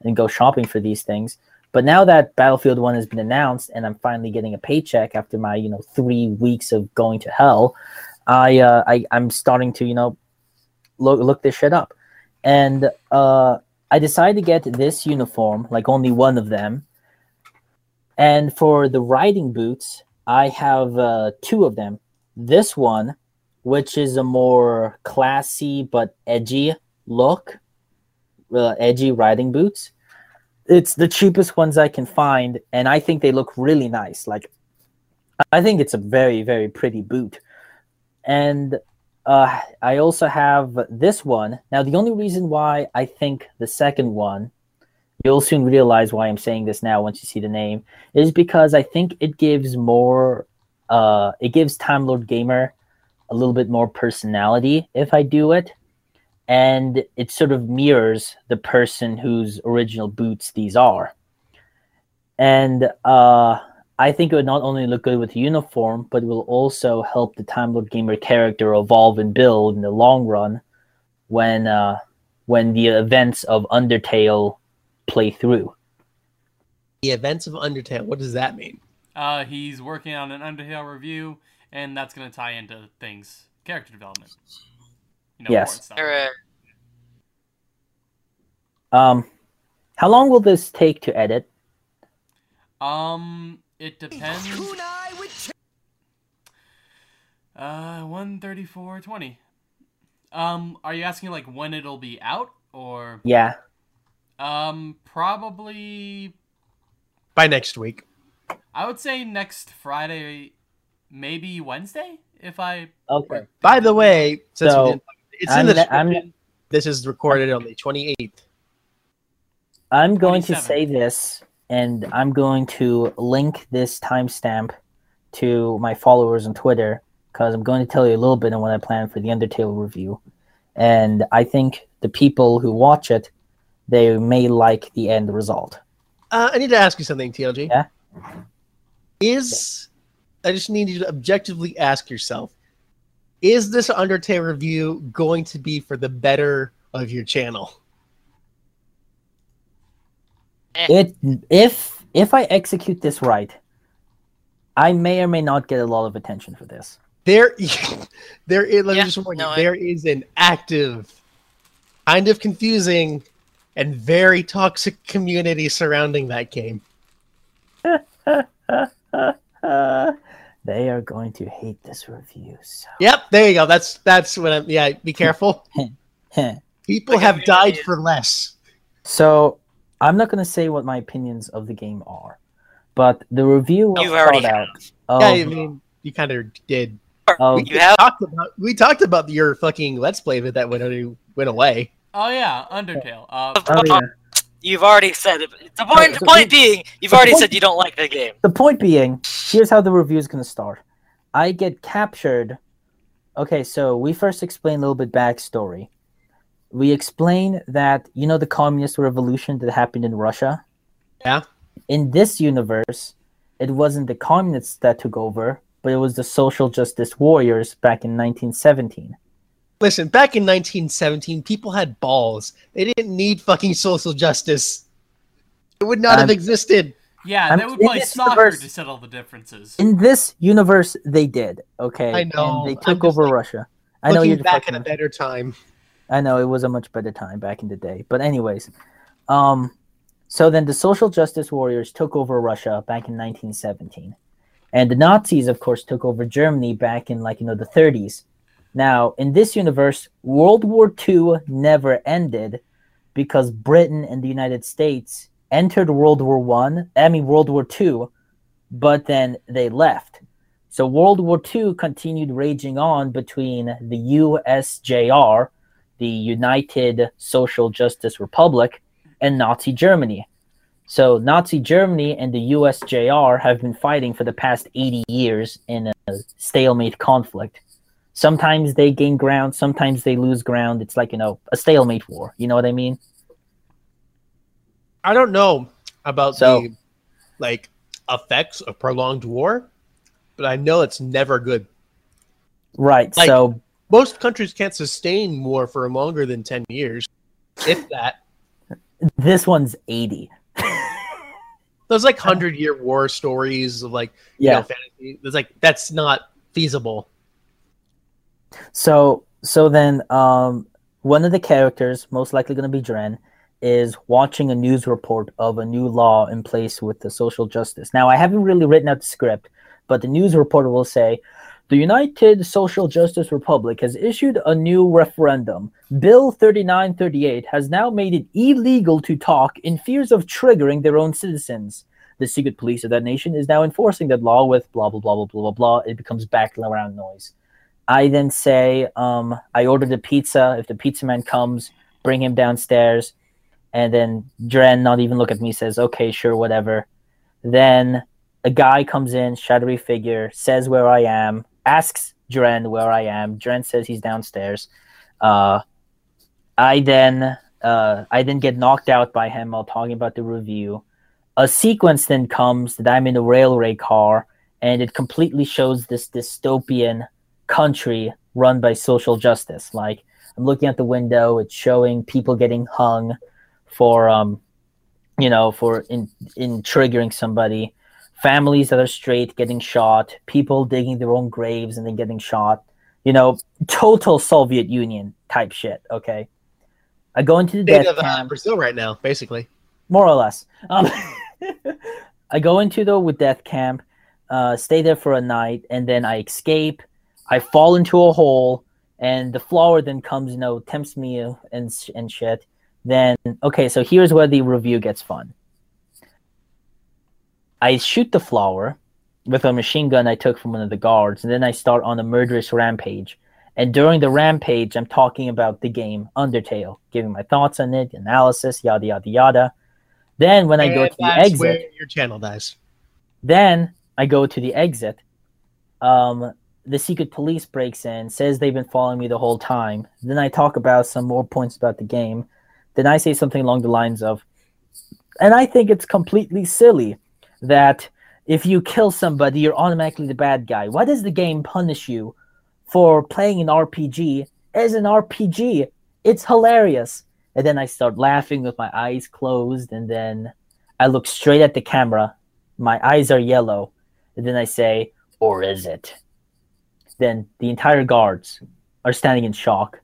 Speaker 4: and go shopping for these things. But now that Battlefield One has been announced, and I'm finally getting a paycheck after my, you know, three weeks of going to hell, I, uh, I I'm starting to, you know, look look this shit up, and uh, I decided to get this uniform, like only one of them. And for the riding boots, I have uh, two of them. This one, which is a more classy but edgy look, uh, edgy riding boots. It's the cheapest ones I can find, and I think they look really nice. Like, I think it's a very, very pretty boot. And uh, I also have this one. Now, the only reason why I think the second one, you'll soon realize why I'm saying this now once you see the name, is because I think it gives more uh, it gives Time Lord Gamer a little bit more personality if I do it, and it sort of mirrors the person whose original boots these are. And uh, I think it would not only look good with the uniform, but it will also help the Time Lord Gamer character evolve and build in the long run when uh, when the events of Undertale play through.
Speaker 3: the events of Undertale. What does that mean?
Speaker 2: Uh, he's working on an Undertale review, and that's going to tie into things, character development. You know,
Speaker 4: Yes.
Speaker 2: important stuff.
Speaker 4: Um, how long will this take to edit?
Speaker 2: Um, it depends. Uh, one thirty-four twenty. Um, are you asking like when it'll be out, Or
Speaker 4: Yeah.
Speaker 2: um probably
Speaker 3: By next week.
Speaker 2: I would say next Friday, maybe Wednesday if I
Speaker 4: Okay.
Speaker 3: By the way, since
Speaker 4: So,
Speaker 3: we it's
Speaker 4: I'm
Speaker 3: in the
Speaker 4: I'm-
Speaker 3: This is recorded on the 28th.
Speaker 4: I'm going to say this, and I'm going to link this timestamp to my followers on Twitter because I'm going to tell you a little bit on what I plan for the Undertale review. And I think the people who watch it, they may like the end result.
Speaker 3: Uh, I need to ask you something, TLG.
Speaker 4: Yeah?
Speaker 3: Is I just need you to objectively ask yourself: Is this Undertale review going to be for the better of your channel? Eh.
Speaker 4: It if if I execute this right, I may or may not get a lot of attention for this.
Speaker 3: There, there is. Let
Speaker 1: Yeah,
Speaker 3: me just warn you.
Speaker 1: no, I-
Speaker 3: there is an active, kind of confusing, and very toxic community surrounding that game.
Speaker 4: they are going to hate this review. So
Speaker 3: Yep, there you go. That's that's what I'm. Yeah, be careful. People have died for less.
Speaker 4: So I'm not going to say what my opinions of the game are, but the review was
Speaker 1: You already
Speaker 4: thought out. Of,
Speaker 3: yeah, I mean, you kind of did.
Speaker 4: of-
Speaker 3: we
Speaker 1: have
Speaker 3: talked about we talked about your fucking let's play that went went away.
Speaker 2: Oh yeah, Undertale. Uh,
Speaker 4: oh, yeah.
Speaker 1: You've already said it. The point, the point being, you've
Speaker 4: the
Speaker 1: already
Speaker 4: point-
Speaker 1: said you don't like the game.
Speaker 4: The point being, here's how the review is going to start. I get captured. Okay, so we first explain a little bit backstory. We explain that you know the communist revolution that happened in Russia.
Speaker 3: Yeah.
Speaker 4: In this universe, it wasn't the communists that took over, but it was the social justice warriors back in 1917.
Speaker 3: Listen, back in 1917, people had balls. They didn't need fucking social justice. It would not have existed.
Speaker 2: yeah,
Speaker 4: I'm-
Speaker 2: they would
Speaker 4: in
Speaker 2: play
Speaker 4: this
Speaker 2: soccer
Speaker 4: universe-
Speaker 2: to settle the differences.
Speaker 4: In this universe, they did. Okay,
Speaker 3: I know,
Speaker 4: And they took over
Speaker 3: like,
Speaker 4: Russia. I know you're
Speaker 3: back in a better time.
Speaker 4: I know it was a much better time back in the day. But anyways, um, so then the social justice warriors took over Russia back in 1917, and the Nazis, of course, took over Germany back in like you know the 30s. Now in this universe, World War II never ended because Britain and the United States entered World War One. I, I mean World War II, but then they left. So World War II continued raging on between the USJR, the United Social Justice Republic, and Nazi Germany. So Nazi Germany and the USJR have been fighting for the past 80 years in a stalemate conflict. Sometimes they gain ground, sometimes they lose ground. It's like, you know, a stalemate war. You know what I mean?
Speaker 3: I don't know about
Speaker 4: So-
Speaker 3: the like effects of prolonged war, but I know it's never good.
Speaker 4: Right.
Speaker 3: Like-
Speaker 4: so
Speaker 3: Most countries can't sustain war for longer than 10 years, if that.
Speaker 4: this one's 80.
Speaker 3: Those like 100 year war stories of like, you
Speaker 4: Yeah.
Speaker 3: know, fantasy, it's like, that's not feasible.
Speaker 4: So so then um one of the characters, most likely gonna be Dren, is watching a news report of a new law in place with the social justice. Now I haven't really written out the script, but the news reporter will say the United Social Justice Republic has issued a new referendum. Bill 3938 has now made it illegal to talk in fears of triggering their own citizens. The secret police of that nation is now enforcing that law with blah blah blah blah blah blah blah. It becomes background noise. I then say, um, I ordered the pizza. If the pizza man comes, bring him downstairs. And then Dren, not even look at me, says, okay, sure, whatever. Then a guy comes in, shadowy figure, says where I am, asks Dren where I am. Dren says he's downstairs. Uh, I then uh, I then get knocked out by him while talking about the review. A sequence then comes that I'm in a railway car, and it completely shows this dystopian country run by social justice. Like I'm looking at the window, it's showing people getting hung for um you know, for in in triggering somebody, families that are straight getting shot, people digging their own graves and then getting shot. You know, total Soviet Union type shit, okay? I go into the
Speaker 3: State
Speaker 4: death
Speaker 3: of uh,
Speaker 4: camp
Speaker 3: Brazil right now, basically.
Speaker 4: more or less. Um, I go into the with death camp, uh, stay there for a night, and then I escape. I fall into a hole, and the flower then comes, you know, tempts me and and shit. Then okay, so here's where the review gets fun. I shoot the flower with a machine gun I took from one of the guards, and then I start on a murderous rampage. And during the rampage, I'm talking about the game Undertale, giving my thoughts on it, analysis, yada yada yada. Then when I go
Speaker 3: And
Speaker 4: to the exit,
Speaker 3: your channel dies.
Speaker 4: then I go to the exit. Um, the secret police breaks in, says they've been following me the whole time. Then I talk about some more points about the game. Then I say something along the lines of, and I think it's completely silly that if you kill somebody, you're automatically the bad guy. Why does the game punish you for playing an RPG as an RPG? It's hilarious. And then I start laughing with my eyes closed, and then I look straight at the camera. My eyes are yellow. And then I say, or is it? Then the entire guards are standing in shock.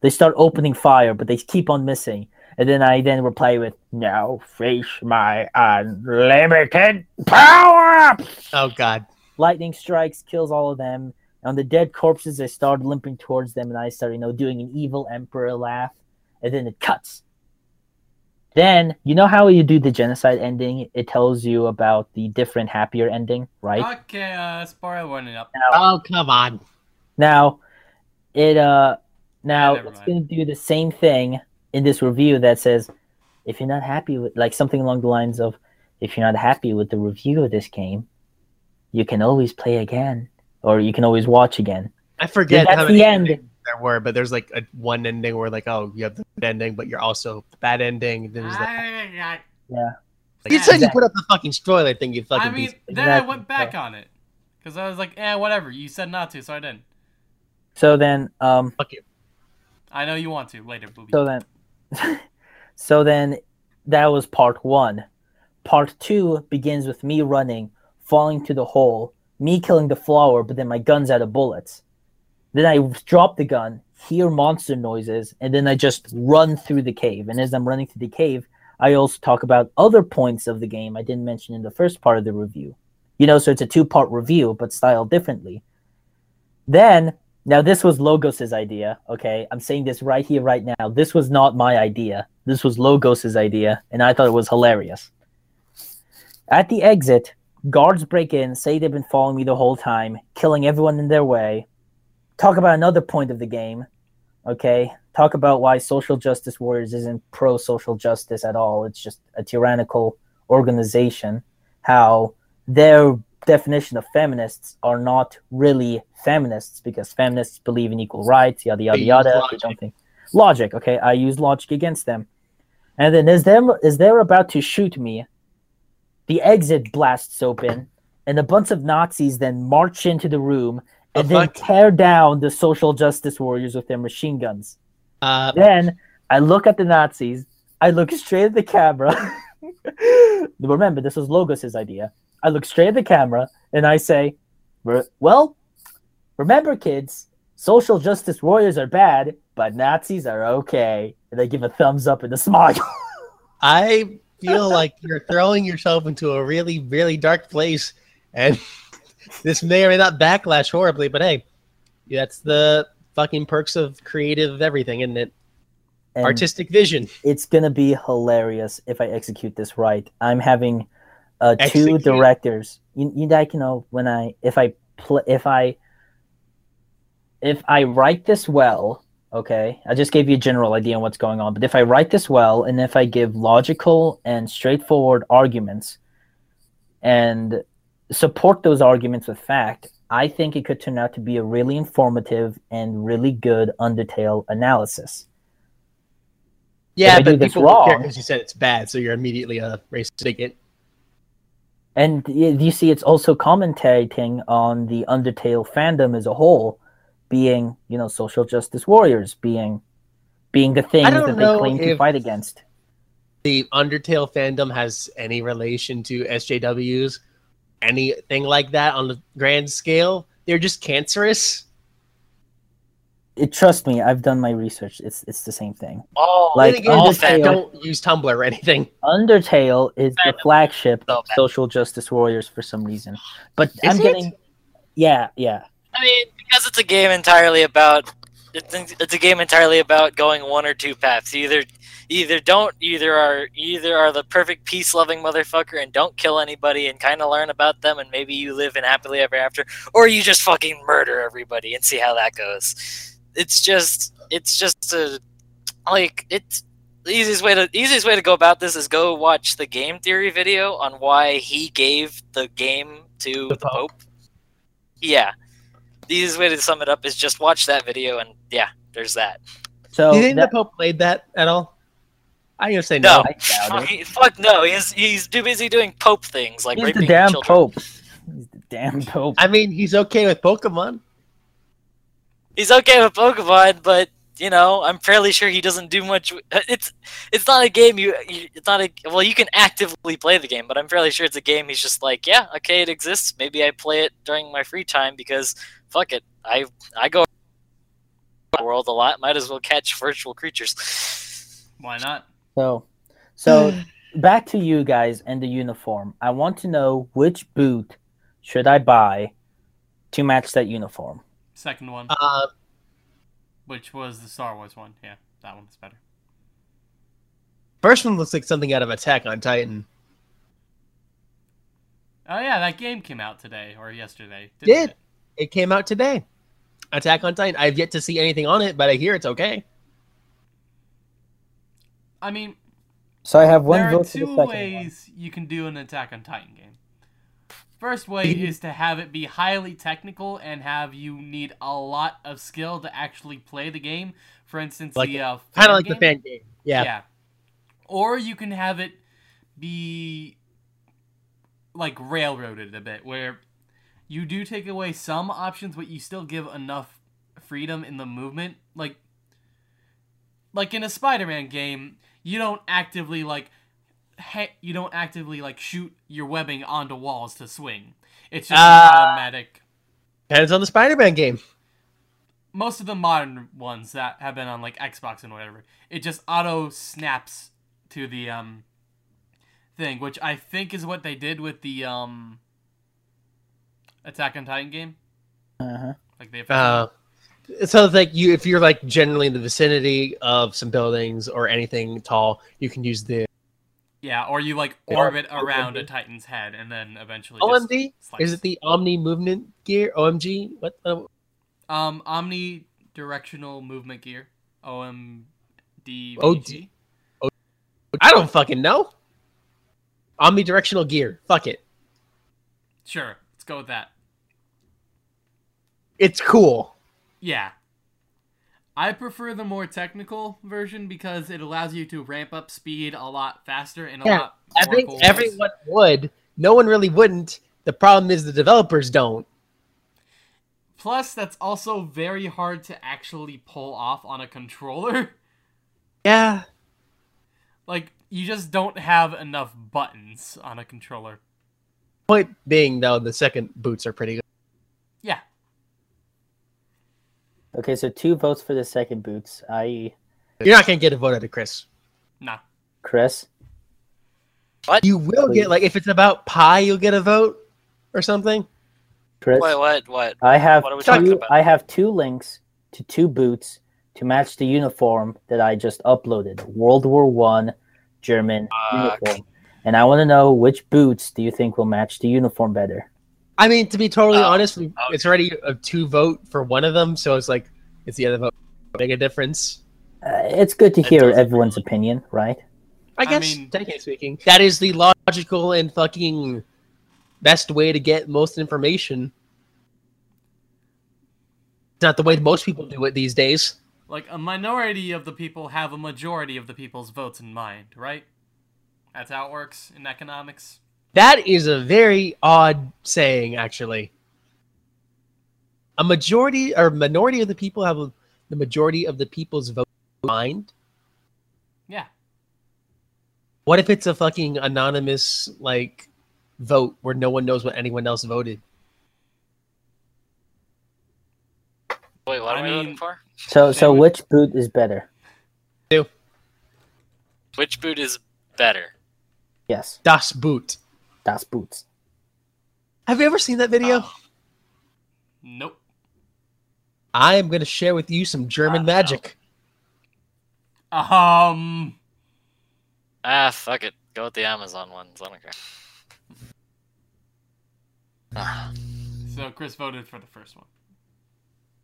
Speaker 4: They start opening fire, but they keep on missing. And then I then reply with, now face my unlimited power!
Speaker 3: Oh God.
Speaker 4: Lightning strikes, kills all of them. On the dead corpses, I start limping towards them, and I start, you know, doing an evil emperor laugh. And then it cuts. Then you know how you do the genocide ending? It tells you about the different happier ending, right?
Speaker 2: Okay, uh, spoiler warning up.
Speaker 3: Now, Oh come on.
Speaker 4: Now, it uh, now
Speaker 2: never
Speaker 4: it's gonna do the same thing in this review that says, if you're not happy with, like something along the lines of, if you're not happy with the review of this game, you can always play again, or you can always watch again.
Speaker 3: I forget
Speaker 4: that's
Speaker 3: how
Speaker 4: the
Speaker 3: many
Speaker 4: end.
Speaker 3: Endings there were, but there's like a one ending where like, oh, you have the good ending, but you're also the bad ending. Then there's like,
Speaker 2: I,
Speaker 3: you said you put up the fucking spoiler thing. You fucking
Speaker 2: I mean,
Speaker 3: piece-
Speaker 2: then I went back on it. Because I was like, eh, whatever. You said not to, so I didn't.
Speaker 4: So then, um,
Speaker 3: fuck you.
Speaker 2: I know you want to later, booby.
Speaker 4: So then, so then, that was part one. Part two begins with me running, falling to the hole, me killing the flower, but then my gun's out of bullets. Then I drop the gun, hear monster noises, and then I just run through the cave. And as I'm running through the cave, I also talk about other points of the game I didn't mention in the first part of the review. You know, so it's a two part review, but styled differently. Then now, this was Logos's idea. Okay, I'm saying this right here, right now. This was not my idea. This was Logos's idea, and I thought it was hilarious. At the exit, guards break in, say they've been following me the whole time, killing everyone in their way. Talk about another point of the game. Okay, talk about why Social Justice Warriors isn't pro social justice at all. It's just a tyrannical organization. How their definition of feminists are not really feminists because feminists believe in equal rights, yada yada yada. They
Speaker 3: logic.
Speaker 4: don't think logic. Okay, I use logic against them. And then as them as they're about to shoot me, the exit blasts open, and a bunch of Nazis then march into the room and
Speaker 3: The
Speaker 4: then tear down the social justice warriors with their machine guns.
Speaker 3: Uh,
Speaker 4: Then I look at the Nazis. I look straight at the camera. Remember, this was Logos's idea. I look straight at the camera and I say, "Well, remember, kids, social justice warriors are bad, but Nazis are okay." And I give a thumbs up and a smile.
Speaker 3: I feel like you're throwing yourself into a really, really dark place, and this may or may not backlash horribly. But hey, that's the fucking perks of creative everything, isn't it?
Speaker 4: And
Speaker 3: Artistic vision.
Speaker 4: it's gonna be hilarious if I execute this right. I'm having uh, two directors. You, you like you know when I if I pl- if I if I write this well, okay. I just gave you a general idea on what's going on, but if I write this well and if I give logical and straightforward arguments and support those arguments with fact, I think it could turn out to be a really informative and really good Undertale analysis.
Speaker 3: Yeah, but people don't care because you said it's bad, so you're immediately a racist bigot.
Speaker 4: And you see, it's also commentating on the Undertale fandom as a whole, being you know social justice warriors, being being the things
Speaker 3: don't
Speaker 4: that they claim to fight against.
Speaker 3: The Undertale fandom has any relation to SJWs, anything like that on the grand scale. They're just cancerous.
Speaker 4: It, trust me, I've done my research. It's it's the same thing.
Speaker 1: Oh,
Speaker 4: Like,
Speaker 3: again,
Speaker 4: Undertale-
Speaker 3: don't use Tumblr or anything.
Speaker 4: Undertale is the flagship
Speaker 1: So
Speaker 4: of
Speaker 1: bad.
Speaker 4: social justice warriors for some reason. But
Speaker 3: Is
Speaker 4: I'm
Speaker 3: it?
Speaker 4: getting, yeah, yeah.
Speaker 1: I mean, because it's a game entirely about it's it's a game entirely about going one or two paths. You either either don't either are either are the perfect peace loving motherfucker and don't kill anybody and kind of learn about them and maybe you live in happily ever after, or you just fucking murder everybody and see how that goes. It's just it's just a like it's the easiest way to easiest way to go about this is go watch the game theory video on why he gave the game to
Speaker 3: The
Speaker 1: the Pope. Yeah. The easiest way to sum it up is just watch that video and yeah, there's that.
Speaker 4: So
Speaker 3: Do you think
Speaker 4: that-
Speaker 3: the Pope played that at all? I'm gonna say no.
Speaker 1: No.
Speaker 4: I doubt it.
Speaker 1: Fuck, fuck no, he's he's too busy doing Pope things like
Speaker 4: He's
Speaker 1: raping
Speaker 4: the damn
Speaker 1: children.
Speaker 4: Pope. He's the damn Pope.
Speaker 3: I mean, he's okay with Pokemon.
Speaker 1: He's okay with Pokemon, but you know, I'm fairly sure he doesn't do much. It's it's not a game you. you it's not a well. You can actively play the game, but I'm fairly sure it's a game. He's just like, yeah, okay, it exists. Maybe I play it during my free time because fuck it. I I go the world a lot. Might as well catch virtual creatures.
Speaker 2: Why not?
Speaker 4: So, so back to you guys and the uniform. I want to know which boot should I buy to match that uniform.
Speaker 2: Second one,
Speaker 3: Uh,
Speaker 2: which was the Star Wars one. Yeah, that one's better.
Speaker 3: first one looks like something out of Attack on Titan.
Speaker 2: Oh yeah, that game came out today or yesterday.
Speaker 3: Did.
Speaker 2: didn't it?
Speaker 3: It came out today. Attack on Titan. I've yet to see anything on it, but I hear it's okay.
Speaker 2: I mean,
Speaker 4: So I have one
Speaker 2: there are
Speaker 4: two for the
Speaker 2: ways you can do an Attack on Titan game. First way is to have it be highly technical and have you need a lot of skill to actually play the game. For instance,
Speaker 3: Like-
Speaker 2: the uh,
Speaker 3: Kind of like
Speaker 2: game.
Speaker 3: the fan game. Yeah.
Speaker 2: Or you can have it be like railroaded a bit, where you do take away some options, but you still give enough freedom in the movement. Like, like in a Spider-Man game, you don't actively like, you don't actively like shoot your webbing onto walls to swing. It's just an automatic.
Speaker 3: Depends on the Spider-Man game.
Speaker 2: most of the modern ones that have been on like Xbox and whatever, it just auto snaps to the um thing, which I think is what they did with the um Attack on Titan game.
Speaker 4: Uh-huh.
Speaker 2: Like they
Speaker 3: Uh, so it's like you, if you're like generally in the vicinity of some buildings or anything tall, you can use the
Speaker 2: yeah, or you like
Speaker 3: Yeah.
Speaker 2: orbit around a Titan's head and then eventually just
Speaker 3: OMD. Is it the Omni Movement Gear? OMG? What? The,
Speaker 2: um omni directional movement gear? OMD.
Speaker 3: OD. I don't fucking know. Omnidirectional gear. Fuck it.
Speaker 2: Sure, let's go with that.
Speaker 3: It's cool.
Speaker 2: Yeah. I prefer the more technical version because it allows you to ramp up speed a lot faster and a
Speaker 3: Yeah,
Speaker 2: lot
Speaker 3: I think everyone would. No one really wouldn't. The problem is the developers don't.
Speaker 2: Plus, that's also very hard to actually pull off on a controller.
Speaker 3: Yeah.
Speaker 2: Like, you just don't have enough buttons on a controller.
Speaker 3: Point being, though, the second boots are pretty good.
Speaker 2: Yeah.
Speaker 4: Okay, so two votes for the second boots. I
Speaker 3: You're not gonna get a vote out of Chris.
Speaker 2: Nah.
Speaker 4: Chris.
Speaker 3: But you will get like if it's about pie, you'll get a vote or something.
Speaker 4: Chris.
Speaker 1: What what what?
Speaker 4: I have
Speaker 1: What are we
Speaker 4: two.
Speaker 1: about?
Speaker 4: I have two links to two boots to match the uniform that I just uploaded. World War One German
Speaker 1: Fuck.
Speaker 4: uniform, and I want to know which boots do you think will match the uniform better?
Speaker 3: I mean, to be totally
Speaker 1: Oh,
Speaker 3: honest, we-
Speaker 1: oh.
Speaker 3: it's already a two vote for one of them, so it's like it's the other vote make a difference.
Speaker 4: Uh, it's good to
Speaker 1: It
Speaker 4: hear everyone's
Speaker 1: really.
Speaker 4: opinion, right?
Speaker 3: I
Speaker 2: I
Speaker 3: guess,
Speaker 2: mean-
Speaker 3: technically speaking, that is the logical and fucking best way to get most information. It's not the way most people do it these days.
Speaker 2: Like, a minority of the people have a majority of the people's votes in mind, right? That's how it works in economics.
Speaker 3: That is a very odd saying, actually. A majority or minority of the people have the majority of the people's vote in mind.
Speaker 2: Yeah.
Speaker 3: What if it's a fucking anonymous like vote where no one knows what anyone else voted?
Speaker 1: Wait, what
Speaker 2: I
Speaker 1: am I
Speaker 2: mean-
Speaker 1: for?
Speaker 4: So, so which boot is better?
Speaker 1: Which boot is better?
Speaker 4: Yes,
Speaker 3: Das Boot.
Speaker 4: Das boots.
Speaker 3: Have you ever seen that video?
Speaker 1: Oh.
Speaker 2: Nope.
Speaker 3: I am going to share with you some German
Speaker 1: Wow.
Speaker 3: magic.
Speaker 2: Um,
Speaker 1: Ah, fuck it. Go with the Amazon ones. I don't care.
Speaker 2: So Chris voted for the first one.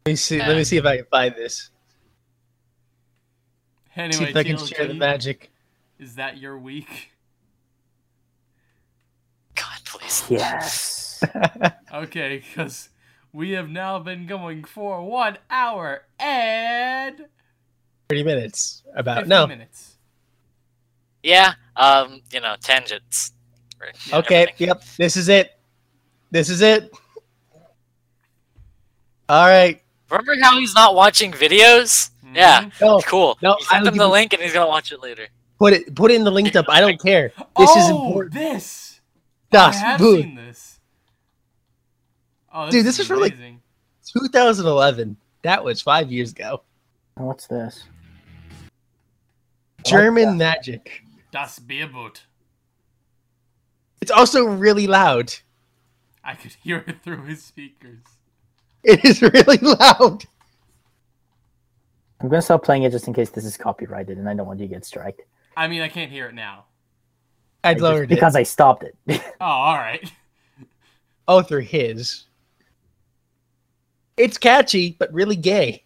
Speaker 3: Let me see. Let me see if I can find this. see
Speaker 2: Anyway,
Speaker 3: if I can share the magic.
Speaker 2: is that your week?
Speaker 1: God, please.
Speaker 4: Yes.
Speaker 2: Okay, because we have now been going for one hour and
Speaker 3: 30 minutes. About no.
Speaker 2: minutes.
Speaker 1: Yeah. Um. You know, tangents. Right,
Speaker 3: Okay.
Speaker 1: everything.
Speaker 3: Yep. This is it. This is it. All right.
Speaker 1: Remember how he's not watching videos? Yeah.
Speaker 2: Mhm.
Speaker 3: No,
Speaker 1: Cool.
Speaker 3: No,
Speaker 1: You
Speaker 3: I
Speaker 1: sent
Speaker 3: will
Speaker 1: him the link and he's gonna watch it later.
Speaker 3: put it. Put it in the linked up. I don't care. This is
Speaker 2: Oh,
Speaker 3: important.
Speaker 2: This.
Speaker 3: Das
Speaker 2: I have
Speaker 3: Boot.
Speaker 2: seen this. Oh, this
Speaker 3: Dude,
Speaker 2: is
Speaker 3: this was for, like- 2011. That was five years ago.
Speaker 4: What's this?
Speaker 3: German magic.
Speaker 2: Das Bierboot.
Speaker 3: It's also really loud.
Speaker 2: I could hear it through his speakers.
Speaker 3: It is really loud.
Speaker 4: I'm gonna stop playing it just in case this is copyrighted, and I don't want you to get striked.
Speaker 2: I mean, I can't hear it now.
Speaker 3: I
Speaker 4: Just
Speaker 3: lowered it.
Speaker 4: because I stopped it.
Speaker 2: Oh, all right.
Speaker 3: Oh, through his. It's catchy, but really gay.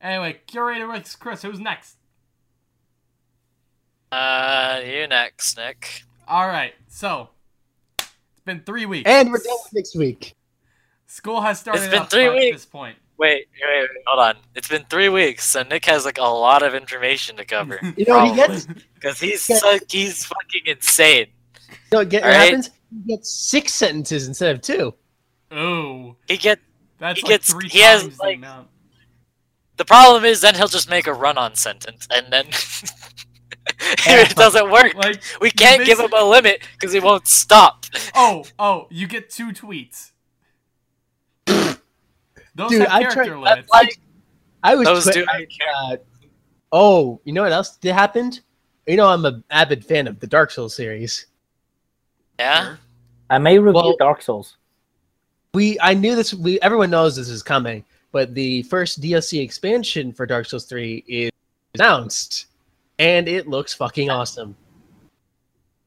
Speaker 2: Anyway, curator Rex Chris, who's next?
Speaker 1: Uh, you next, Nick.
Speaker 2: All right, so it's been three weeks,
Speaker 3: And we're done with next week.
Speaker 2: School has started.
Speaker 1: it's been
Speaker 2: up
Speaker 1: three
Speaker 2: at this point.
Speaker 1: Wait, wait, wait, hold on. It's been three weeks, so Nick has like a lot of information to cover
Speaker 3: You know what he gets?
Speaker 1: Because he's
Speaker 3: Yeah.
Speaker 1: so, he's fucking insane.
Speaker 3: You know what, get, what
Speaker 1: All right.
Speaker 3: happens? He gets six sentences instead of two.
Speaker 2: Oh,
Speaker 1: He get
Speaker 2: that's
Speaker 1: He
Speaker 2: like
Speaker 1: gets-
Speaker 2: three
Speaker 1: he has,
Speaker 2: times the
Speaker 1: like-
Speaker 2: amount.
Speaker 1: the problem is then he'll just make a run-on sentence, and then it oh. doesn't work,
Speaker 2: Like
Speaker 1: we can't give him a limit because he won't stop.
Speaker 2: Oh, oh, you get two tweets. Those
Speaker 3: Dude,
Speaker 2: have
Speaker 3: I
Speaker 2: character
Speaker 3: tried-
Speaker 2: limits.
Speaker 1: Like
Speaker 3: I was.
Speaker 1: those
Speaker 3: twi-
Speaker 1: do.
Speaker 3: uh, oh, you know what else did happened? You know, I'm an avid fan of the Dark Souls series.
Speaker 1: Yeah.
Speaker 4: I may review
Speaker 3: Well-
Speaker 4: Dark Souls.
Speaker 3: We, I knew this. We everyone knows this is coming, but the first DLC expansion for Dark Souls 3 is announced, and it looks fucking awesome.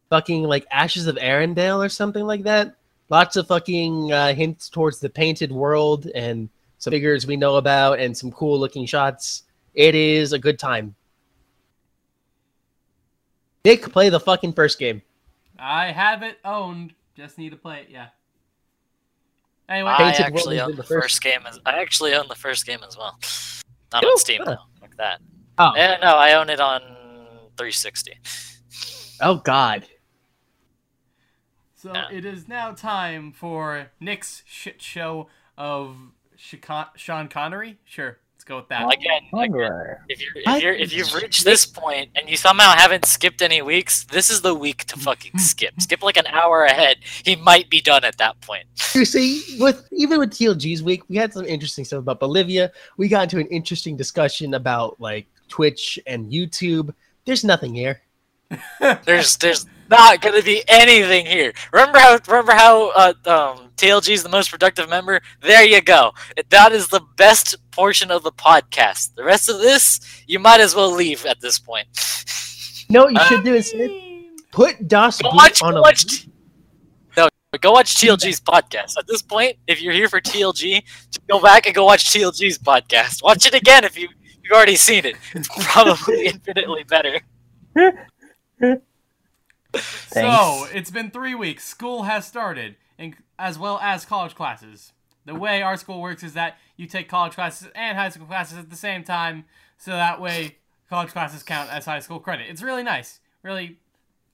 Speaker 3: Fucking like Ashes of Ariandel or something like that. Lots of fucking uh, hints towards the painted world and some figures we know about and some cool looking shots. It is a good time. Nick, play the fucking first game.
Speaker 2: I have it owned. Just need to play it. Yeah. Anyway,
Speaker 1: I actually own the
Speaker 3: the first-
Speaker 1: first game. As, I actually own the first game as well. Not
Speaker 3: Oh,
Speaker 1: on Steam
Speaker 3: huh.
Speaker 1: though, like that.
Speaker 3: Oh,
Speaker 1: Yeah, no, I own it on 360.
Speaker 3: oh God.
Speaker 2: so
Speaker 1: Yeah.
Speaker 2: it is now time for Nick's shit show of Shika- Sean Connery. Sure, let's go with that.
Speaker 1: Again, again, if you're if you're if you've reached this point and you somehow haven't skipped any weeks, this is the week to fucking skip. Skip like an hour ahead. He might be done at that point.
Speaker 3: You see, with even with TLG's week, we had some interesting stuff about Bolivia. We got into an interesting discussion about like Twitch and YouTube. There's nothing here.
Speaker 1: There's there's not gonna be anything here. Remember how remember how uh, um, TLG is the most productive member? There you go. That is the best portion of the podcast. The rest of this, you might as well leave at this point.
Speaker 3: No, you should do is put Das
Speaker 1: Go watch,
Speaker 3: on
Speaker 1: go
Speaker 3: a
Speaker 1: watch. No, go watch TLG's podcast. At this point, if you're here for TLG, just go back and go watch TLG's podcast. Watch it again if you you've already seen it. It's probably infinitely better.
Speaker 2: So it's been three weeks. School has started, and as well as college classes. The way our school works is that you take college classes and high school classes at the same time, so that way college classes count as high school credit. It's really nice, really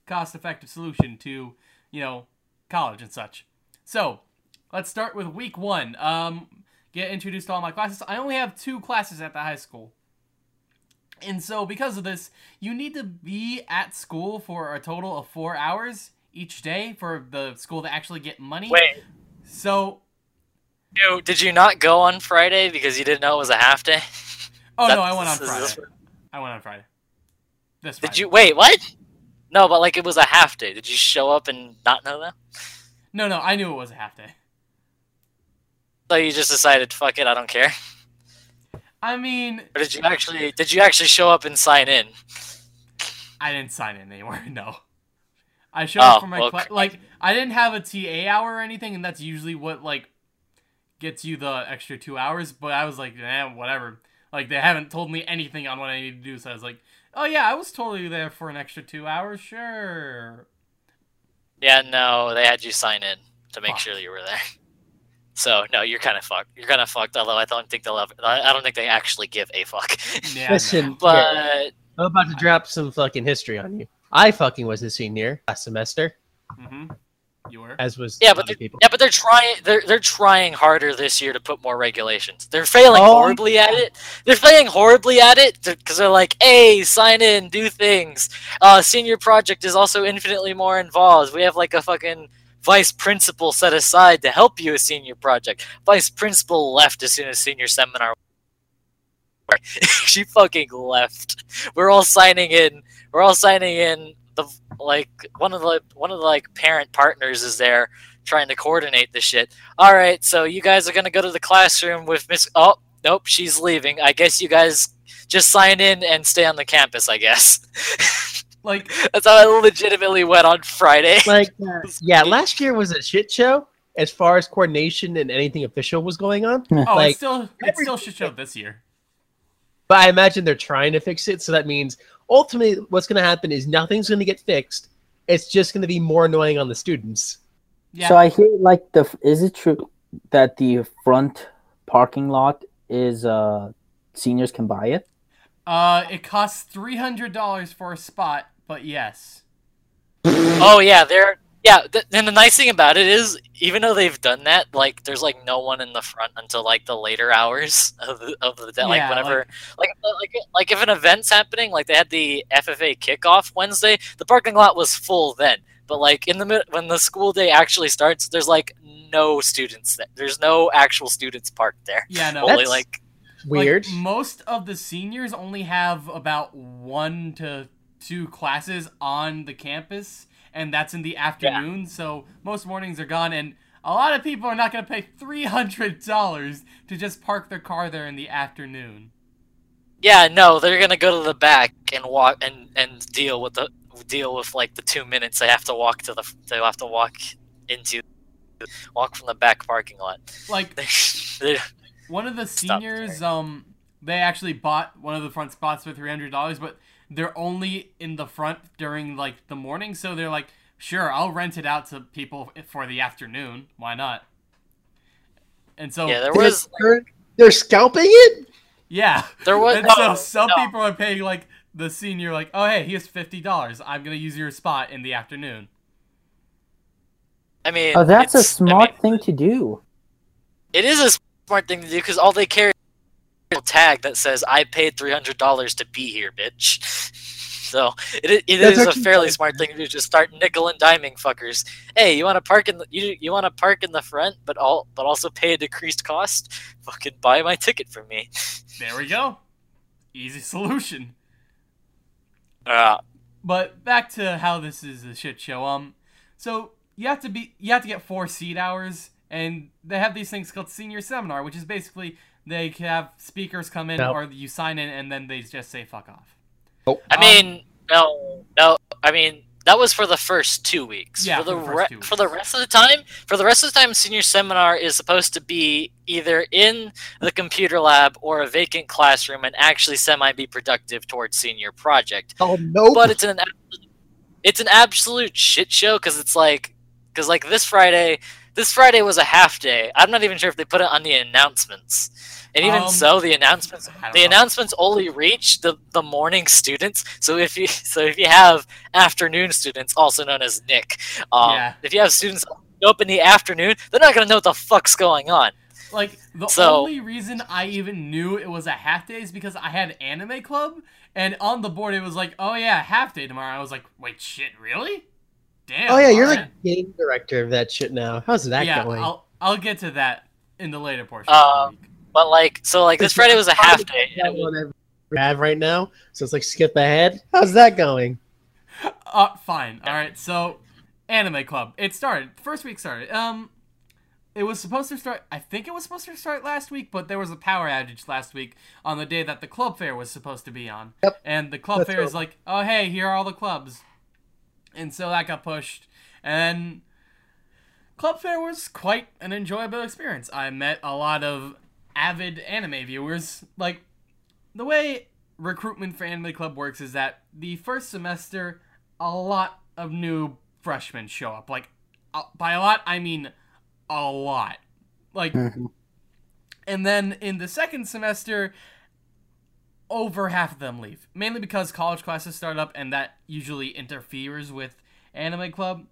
Speaker 2: cost-effective solution to, you know, college and such. So let's start with week one. Um, get introduced to all my classes. I only have two classes at the high school. And so, because of this, you need to be at school for a total of four hours each day for the school to actually get money.
Speaker 1: Wait,
Speaker 2: So,
Speaker 1: you, did you not go on Friday because you didn't know it was a half day?
Speaker 2: oh no, I went on Friday. I went on Friday. This Friday.
Speaker 1: Did you wait? What? No, but like it was a half day. Did you show up and not know that?
Speaker 2: No, no, I knew it was a half day.
Speaker 1: So you just decided, fuck it, I don't care.
Speaker 2: I mean,
Speaker 1: Or did you actually did you actually show up and sign in?
Speaker 2: I didn't sign in anywhere. No, I showed
Speaker 1: Oh,
Speaker 2: up for my
Speaker 1: well,
Speaker 2: like I didn't have a TA hour or anything, and that's usually what like gets you the extra two hours. But I was like, eh, whatever. Like they haven't told me anything on what I need to do, so I was like, oh yeah, I was totally there for an extra two hours. Sure.
Speaker 1: Yeah, no, they had you sign in to make
Speaker 2: Fuck.
Speaker 1: sure you were there. So no, you're kind of fucked. You're kind of fucked. Although I don't think they'll ever. I I don't think they actually give a fuck.
Speaker 2: Yeah.
Speaker 3: Listen,
Speaker 2: no.
Speaker 1: but
Speaker 3: I'm about to drop some fucking history on you. I fucking was a senior last semester,
Speaker 2: Mhm. You were.
Speaker 3: as was
Speaker 1: Yeah, but
Speaker 3: other people.
Speaker 1: yeah, but they're trying. They're they're trying harder this year to put more regulations. They're failing
Speaker 3: Oh.
Speaker 1: horribly at it. They're failing horribly at it because they're like, "Hey, sign in, do things." Uh, senior project is also infinitely more involved. We have like a fucking vice principal set aside to help you a senior project. Vice principal left as soon as senior seminar. she fucking left. We're all signing in. We're all signing in. The like one of the one of the like parent partners is there trying to coordinate the shit. All right, so you guys are gonna go to the classroom with Miss. Oh, nope, she's leaving. I guess you guys just sign in and stay on the campus. I guess
Speaker 2: Like,
Speaker 1: that's how it legitimately went on Friday.
Speaker 3: Like, uh, yeah, last year was a shit show as far as coordination and anything official was going on.
Speaker 2: oh,
Speaker 3: Like,
Speaker 2: it's still it's still shit show this year.
Speaker 3: But I imagine they're trying to fix it, so that means ultimately what's going to happen is nothing's going to get fixed. It's just going to be more annoying on the students.
Speaker 2: Yeah.
Speaker 4: So I hear like the is it true that the front parking lot is uh seniors can buy it?
Speaker 2: Uh, it costs three hundred dollars for a spot, but yes.
Speaker 1: Oh yeah, they're yeah. Th- and the nice thing about it is, even though they've done that, like there's like no one in the front until like the later hours of the of the day. Like whenever, like like like if an event's happening, like they had the FFA kickoff Wednesday, the parking lot was full then. But like in the when the school day actually starts, there's like no students. There. There's no actual students parked there.
Speaker 2: Yeah, no.
Speaker 1: Only
Speaker 3: That's-
Speaker 1: like
Speaker 3: Weird.
Speaker 2: Like, most of the seniors only have about one to two classes on the campus, and that's in the afternoon. So most mornings are gone, and a lot of people are not going to pay three hundred dollars to just park their car there in the afternoon.
Speaker 1: Yeah, no, they're gonna go to the back and walk and and deal with the deal with like the two minutes they have to walk to the they have to walk into walk from the back parking lot.
Speaker 2: Like
Speaker 1: They're-
Speaker 2: one of the seniors, um, they actually bought one of the front spots for three hundred dollars, but they're only in the front during like the morning, so they're like, sure, I'll rent it out to people for the afternoon. Why not? And so
Speaker 1: yeah, there
Speaker 3: They're-
Speaker 1: was
Speaker 3: they're, they're scalping it?
Speaker 2: Yeah.
Speaker 1: there was
Speaker 2: And
Speaker 1: no,
Speaker 2: so some
Speaker 1: no.
Speaker 2: people are paying like the senior like, oh hey, here's fifty dollars. I'm gonna use your spot in the afternoon.
Speaker 1: I mean,
Speaker 4: Oh, that's a
Speaker 1: it's- I
Speaker 4: smart
Speaker 1: mean,
Speaker 4: thing to do.
Speaker 1: it is a smart thing to do because all they carry is a tag that says "I paid three hundred dollars to be here, bitch." So it, it
Speaker 3: That's
Speaker 1: is a fairly
Speaker 3: nice.
Speaker 1: smart thing to do. Just start nickel and diming fuckers. Hey, you want to park in the you you want to park in the front, but all but also pay a decreased cost. Fucking buy my ticket from me.
Speaker 2: There we go. Easy solution.
Speaker 1: Uh,
Speaker 2: But back to how this is a shit show. Um, so you have to be you have to get four seat hours, and they have these things called senior seminar, which is basically they have speakers come in
Speaker 3: Nope.
Speaker 2: or you sign in, and then they just say fuck off. Oh.
Speaker 1: I
Speaker 2: Um,
Speaker 1: mean, no, no. I mean, that was for the first two weeks.
Speaker 2: Yeah,
Speaker 1: for the,
Speaker 2: for the first
Speaker 1: re-
Speaker 2: two
Speaker 1: for the rest of the time, for the rest of the time, senior seminar is supposed to be either in the computer lab or a vacant classroom and actually semi be productive towards senior project.
Speaker 3: Oh, nope.
Speaker 1: But it's an it's an absolute shit show because it's like because like this Friday, this Friday was a half day. I'm not even sure if they put it on the announcements. And even
Speaker 2: Um,
Speaker 1: so, the announcements the
Speaker 2: know.
Speaker 1: announcements only reach the, the morning students. So if you so if you have afternoon students, also known as Nick, um,
Speaker 2: Yeah.
Speaker 1: if you have students up in the afternoon, they're not gonna know what the fuck's going on.
Speaker 2: Like the
Speaker 1: So-
Speaker 2: only reason I even knew it was a half day is because I had anime club, and on the board it was like, oh yeah, half day tomorrow. I was like, wait, shit, really? Damn.
Speaker 3: oh, yeah, you're
Speaker 2: alright.
Speaker 3: like game director of that shit now. How's that
Speaker 2: yeah.
Speaker 3: going?
Speaker 2: I'll I'll get to that in the later portion. Of the week.
Speaker 1: But like so like this Friday was a half day. and
Speaker 3: That one I have right now, so it's like skip ahead. How's that going?
Speaker 2: Uh, fine. All right. So, Anime Club. It started. First week started. Um, it was supposed to start. I think it was supposed to start last week, but there was a power outage last week on the day that the club fair was supposed to be on.
Speaker 3: Yep.
Speaker 2: And the club
Speaker 3: That's
Speaker 2: fair is like, oh hey, here are all the clubs, and so that got pushed. And club fair was quite an enjoyable experience. I met a lot of avid anime viewers. Like the way recruitment for anime club works is that the first semester, a lot of new freshmen show up. Like uh, by a lot, I mean a lot. Like, and then in the second semester, over half of them leave. Mainly because college classes start up, and that usually interferes with anime club.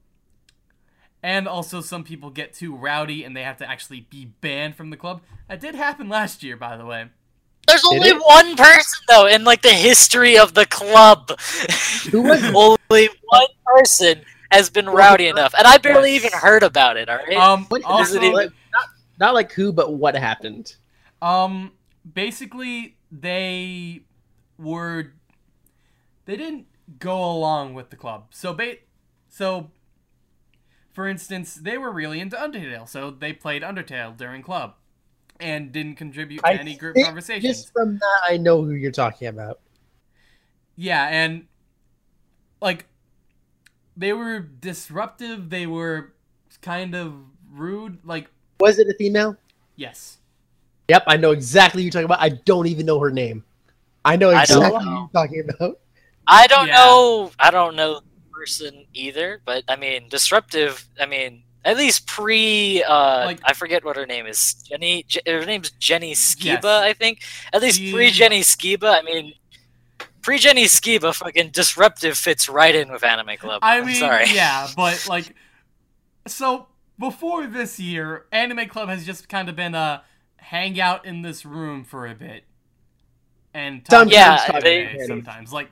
Speaker 2: And also, some people get too rowdy and they have to actually be banned from the club. That did happen last year, by the way.
Speaker 1: There's
Speaker 3: Did
Speaker 1: only
Speaker 3: it?
Speaker 1: one person though in like the history of the club.
Speaker 3: Who was
Speaker 1: only one person has been rowdy enough, and I barely
Speaker 2: Yes.
Speaker 1: even heard about it. All right.
Speaker 2: Um, also,
Speaker 1: it
Speaker 3: Like, not, not like who, but what happened.
Speaker 2: Um, basically, they were they didn't go along with the club. So ba- so for instance, they were really into Undertale, so they played Undertale during club and didn't contribute to
Speaker 3: I
Speaker 2: any group conversations.
Speaker 3: Just from that, I know who you're talking about.
Speaker 2: Yeah, and like they were disruptive, they were kind of rude, like
Speaker 3: Was it a female?
Speaker 2: yes.
Speaker 3: Yep, I know exactly who you're talking about. I don't even know her name. I know
Speaker 1: I don't
Speaker 3: exactly who you're talking about.
Speaker 1: I don't
Speaker 2: Yeah.
Speaker 1: know. I don't know the person either, but I mean, disruptive. I mean, at least pre. Uh,
Speaker 2: Like-
Speaker 1: I forget what her name is. Jenny. Je- her name's Jenny Skiba,
Speaker 2: Yes.
Speaker 1: I think. At least
Speaker 2: She-
Speaker 1: pre Jenny Skiba. I mean, pre Jenny Skiba, fucking disruptive fits right in with Anime Club.
Speaker 2: I
Speaker 1: I'm
Speaker 2: mean,
Speaker 1: sorry.
Speaker 2: yeah, but like, so before this year, Anime Club has just kind of been a hang out in this room for a bit, and talk
Speaker 3: Sometimes
Speaker 1: Yeah,
Speaker 2: about
Speaker 1: they-
Speaker 2: anime sometimes like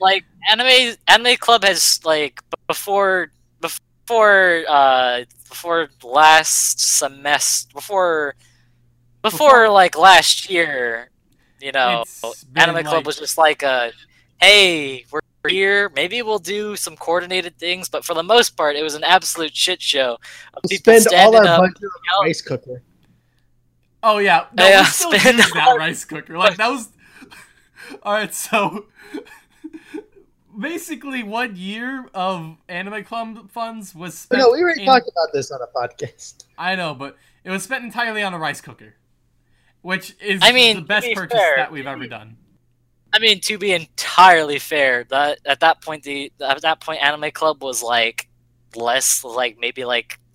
Speaker 1: like anime anime club has like before before uh before last semester before before,
Speaker 2: Before-
Speaker 1: like last year you know
Speaker 2: It's been,
Speaker 1: anime club was just like a hey we're here maybe we'll do some coordinated things but for the most part it was an absolute shit show of
Speaker 3: We'll
Speaker 1: people
Speaker 3: spend all
Speaker 1: standing
Speaker 3: our
Speaker 1: up
Speaker 3: budget on
Speaker 1: yell-
Speaker 3: a rice cooker.
Speaker 2: Oh yeah, no,
Speaker 1: Yeah,
Speaker 2: we still
Speaker 1: spin
Speaker 2: use that rice cooker. Like that was all right. So basically, one year of Anime Club funds was spent.
Speaker 3: no, we already
Speaker 2: in-
Speaker 3: talked about this on a podcast.
Speaker 2: I know, but it was spent entirely on a rice cooker, which is
Speaker 1: I mean,
Speaker 2: the best
Speaker 1: be
Speaker 2: purchase
Speaker 1: fair-
Speaker 2: that we've ever done.
Speaker 1: I mean, to be entirely fair, that at that point, the at that point, Anime Club was like less, like maybe like s-
Speaker 2: There were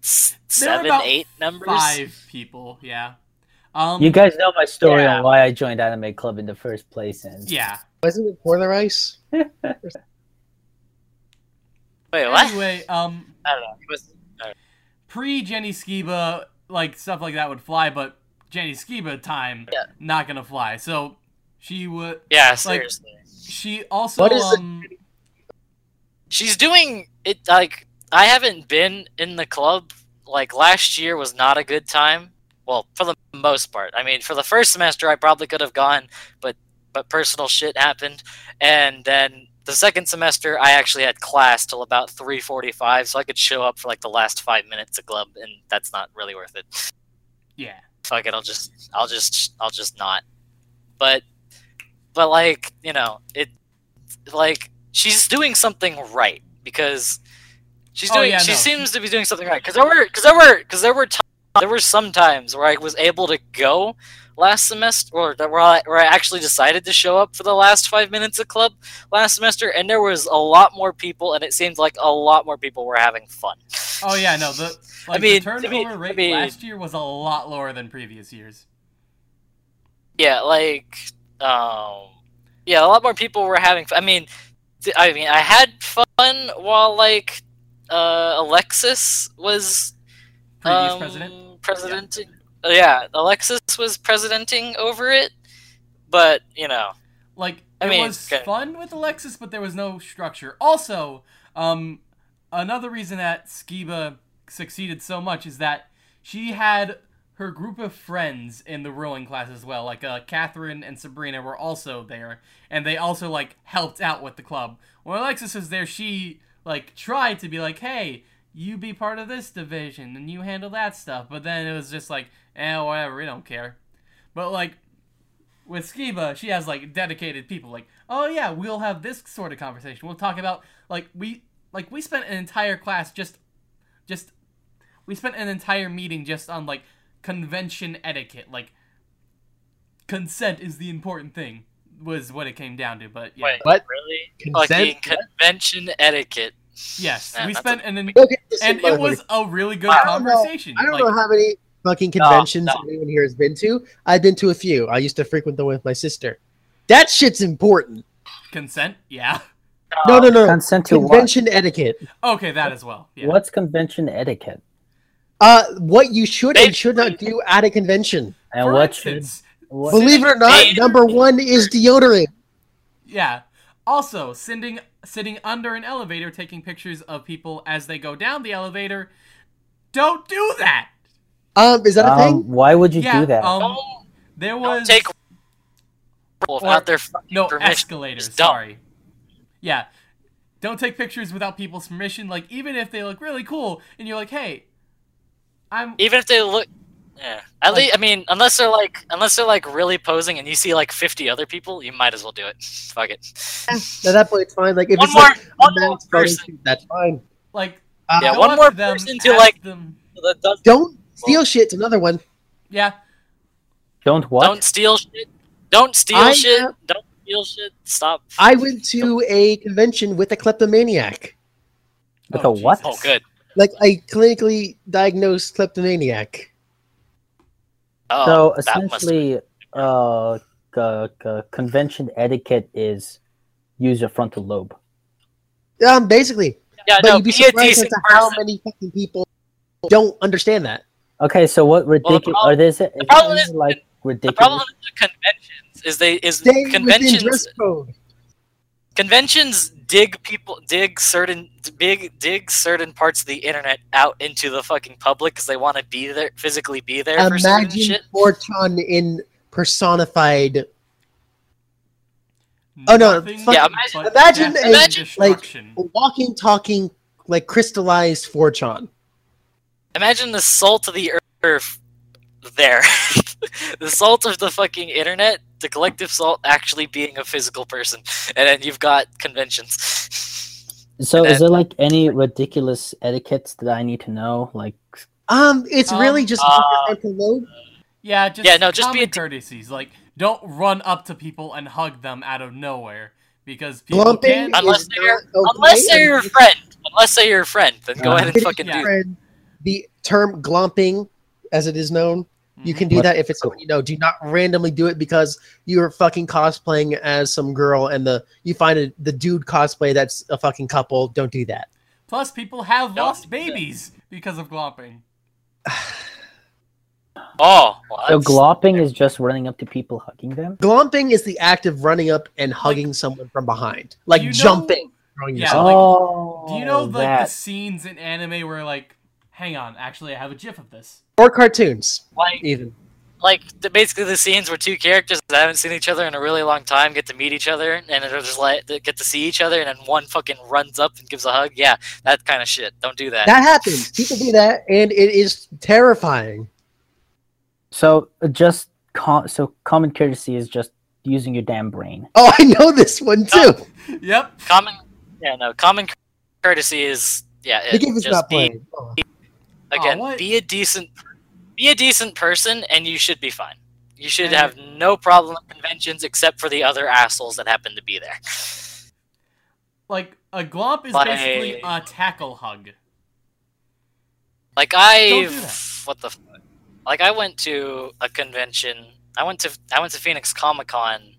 Speaker 1: seven,
Speaker 2: about
Speaker 1: eight numbers.
Speaker 2: Five people, yeah. Um,
Speaker 4: You guys know my story
Speaker 1: Yeah.
Speaker 4: on why I joined Anime Club in the first place, and
Speaker 2: yeah.
Speaker 3: Wasn't it for the rice?
Speaker 1: Wait, what?
Speaker 2: Anyway, um,
Speaker 1: I don't know. It was,
Speaker 2: pre Jenny Skiba, like stuff like that would fly, but Jenny Skiba time,
Speaker 1: Yeah.
Speaker 2: not gonna fly. So she would.
Speaker 1: yeah, seriously.
Speaker 2: She also
Speaker 3: What is it?
Speaker 2: um.
Speaker 1: She's doing it like I haven't been in the club. Like last year was not a good time. Well, for the most part. I mean, for the first semester, I probably could have gone, but but personal shit happened, and then the second semester, I actually had class till about three forty-five, so I could show up for like the last five minutes of club, and that's not really worth it.
Speaker 2: Yeah.
Speaker 1: Fuck it, I'll just, I'll just, I'll just not. But, but like you know, it, like she's doing something right because she's
Speaker 2: Oh,
Speaker 1: doing.
Speaker 2: yeah,
Speaker 1: she
Speaker 2: no.
Speaker 1: seems to be doing something right because there were, because there were, because there were, there were some times where I was able to go last semester, or that where I, where I actually decided to show up for the last five minutes of club last semester, and there was a lot more people, and it seemed like a lot more people were having fun.
Speaker 2: Oh yeah, no. The like
Speaker 1: mean,
Speaker 2: the turnover
Speaker 1: I
Speaker 2: rate
Speaker 1: mean-
Speaker 2: last year was a lot lower than previous years.
Speaker 1: Yeah, like, um, yeah, a lot more people were having. Fun. I mean, I mean, I had fun while like uh, Alexis was
Speaker 2: Previous
Speaker 1: um,
Speaker 2: president.
Speaker 1: presidenting. Uh, Yeah, Alexis was presidenting over it, but you know,
Speaker 2: Like
Speaker 1: I
Speaker 2: it
Speaker 1: mean,
Speaker 2: was
Speaker 1: okay.
Speaker 2: fun with Alexis, but there was no structure. Also, um, another reason that Skiba succeeded so much is that she had her group of friends in the rowing class as well. Like uh, Catherine and Sabrina were also there, and they also like helped out with the club. When Alexis was there, she like tried to be like, "Hey, you be part of this division and you handle that stuff. But then it was just like, eh, whatever, we don't care. But like with Skiba, she has like dedicated people. Like, oh yeah, we'll have this sort of conversation. We'll talk about like we like we spent an entire class just just we spent an entire meeting just on like convention etiquette. Like consent is the important thing was what it came down to. But yeah.
Speaker 1: Wait,
Speaker 3: What?
Speaker 1: really?
Speaker 3: Consent?
Speaker 1: Fucking convention etiquette.
Speaker 2: Yes,
Speaker 1: Man,
Speaker 2: we
Speaker 1: that's
Speaker 2: spent an
Speaker 3: Look at this
Speaker 2: and it was a really good
Speaker 3: I don't know-
Speaker 2: conversation.
Speaker 3: I don't
Speaker 2: like,
Speaker 3: know how many fucking conventions
Speaker 1: no.
Speaker 3: anyone here has been to. I've been to a few. I used to frequent them with my sister. That shit's important.
Speaker 2: consent. Yeah.
Speaker 3: No, no, no.
Speaker 4: Consent to what?
Speaker 3: Convention etiquette.
Speaker 2: Okay, that as well. Yeah.
Speaker 4: What's convention etiquette?
Speaker 3: Uh, what you should and should not do at a convention.
Speaker 4: And
Speaker 2: For
Speaker 4: what should what,
Speaker 3: Believe it or not, number one is deodorant.
Speaker 2: yeah. Also, sitting sitting under an elevator, taking pictures of people as they go down the elevator. Don't do that.
Speaker 3: Um, is that a
Speaker 4: um,
Speaker 3: thing?
Speaker 4: why would you
Speaker 2: yeah.
Speaker 4: do that?
Speaker 2: Um,
Speaker 1: Don't,
Speaker 2: there
Speaker 1: don't
Speaker 2: was
Speaker 1: take without their fucking
Speaker 2: no
Speaker 1: permission.
Speaker 2: escalators. Sorry. Yeah. Don't take pictures without people's permission. Like even if they look really cool, and you're like, hey, I'm
Speaker 1: Even if they look, yeah. At
Speaker 2: Like-
Speaker 1: least, I mean, unless they're like, unless they're like really posing, and you see like 50 other people, you might as well do it. Fuck it.
Speaker 3: At that point, it's fine. Like if
Speaker 1: One
Speaker 3: it's
Speaker 1: more,
Speaker 3: like
Speaker 1: one more person.
Speaker 3: shoot, that's fine.
Speaker 2: like
Speaker 3: Uh,
Speaker 1: Yeah, one more
Speaker 2: them,
Speaker 1: person to, like-
Speaker 2: them.
Speaker 3: Don't steal shit's another one.
Speaker 2: Yeah.
Speaker 4: Don't what?
Speaker 1: Don't steal shit. Don't steal
Speaker 3: I,
Speaker 1: shit.
Speaker 3: uh,
Speaker 1: Don't steal shit. Stop.
Speaker 3: I went to a convention with a kleptomaniac,
Speaker 4: With
Speaker 2: Oh,
Speaker 4: a what?
Speaker 1: Oh, good.
Speaker 3: like a clinically diagnosed kleptomaniac.
Speaker 1: Oh,
Speaker 4: so essentially, uh, c- c- convention etiquette is use your frontal lobe.
Speaker 3: Um, basically,
Speaker 1: yeah,
Speaker 3: but
Speaker 1: no,
Speaker 3: you'd be
Speaker 1: be
Speaker 3: surprised as to how many fucking people don't understand that.
Speaker 4: Okay, so what ridiculous
Speaker 1: problem-
Speaker 4: are there? Is
Speaker 1: the
Speaker 4: there
Speaker 1: problem
Speaker 4: any,
Speaker 1: is-
Speaker 4: like
Speaker 1: The
Speaker 4: ridiculous?
Speaker 1: problem with the conventions is they is
Speaker 3: Stay
Speaker 1: conventions conventions dig people dig certain big dig certain parts of the internet out into the fucking public because they want to be there physically be there for certain
Speaker 3: Imagine
Speaker 1: shit.
Speaker 3: 4chan in personified. Oh, no,
Speaker 2: Nothing
Speaker 3: fuck-
Speaker 1: Yeah,
Speaker 2: but
Speaker 3: imagine
Speaker 2: death
Speaker 3: a-
Speaker 1: imagine,
Speaker 3: like-
Speaker 2: destruction.
Speaker 3: walking, talking, like crystallized 4chan.
Speaker 1: Imagine the salt of the earth there. the salt of the fucking internet, the collective salt actually being a physical person. And then you've got conventions.
Speaker 4: So is there like any ridiculous etiquettes that I need to know? Like,
Speaker 3: Um, it's
Speaker 2: Um,
Speaker 3: really just
Speaker 1: uh,
Speaker 3: your frontal.
Speaker 2: Yeah, just
Speaker 1: Yeah, no, just be
Speaker 2: common courtesies. Like, don't run up to people and hug them out of nowhere because people
Speaker 3: Glomping
Speaker 2: can.
Speaker 1: Unless
Speaker 3: is
Speaker 1: they're-
Speaker 3: not okay,
Speaker 1: Unless they're your friend. Unless they're your friend, then go
Speaker 4: Uh,
Speaker 1: ahead and fucking
Speaker 2: Yeah.
Speaker 1: do
Speaker 3: friend, The term glomping, as it is known, you can mm-hmm. do
Speaker 4: What-
Speaker 3: that if it's someone you know. Do not randomly do it because you're fucking cosplaying as some girl and the you find a, the dude cosplay that's a fucking couple. Don't do that.
Speaker 2: Plus, people have
Speaker 1: Don't
Speaker 2: lost
Speaker 1: do that.
Speaker 2: babies because of glomping.
Speaker 1: Oh, well,
Speaker 4: so
Speaker 1: that's-
Speaker 4: glomping is just running up to people hugging them.
Speaker 3: Glomping is the act of running up and hugging someone from behind, like
Speaker 2: You know-
Speaker 3: jumping, throwing
Speaker 2: Yeah,
Speaker 3: yourself.
Speaker 2: like,
Speaker 4: oh,
Speaker 2: Do you know oh, like the scenes in anime where like, hang on, actually I have a GIF of this.
Speaker 3: Or cartoons,
Speaker 1: like
Speaker 3: even.
Speaker 1: like the, basically the scenes where two characters that haven't seen each other in a really long time get to meet each other and they're just like they get to see each other and then one fucking runs up and gives a hug. Yeah, that kind of shit. Don't do that.
Speaker 3: That happens. People do that, and it is terrifying.
Speaker 4: So uh, just com- so common courtesy is just using your damn brain.
Speaker 3: Oh, I know this one too.
Speaker 2: Yep.
Speaker 1: common, yeah, no, common courtesy is yeah.
Speaker 3: The
Speaker 1: It,
Speaker 3: game is
Speaker 1: just
Speaker 3: not
Speaker 1: be
Speaker 3: playing. Oh.
Speaker 1: again,
Speaker 2: Aw, what?
Speaker 1: be a decent, be a decent person, and you should be fine. You should have no problem at conventions except for the other assholes that happen to be there.
Speaker 2: Like a glomp is
Speaker 1: Like-
Speaker 2: basically a tackle hug.
Speaker 1: Like I've what the f- like I went to a convention. I went to I went to Phoenix Comic Con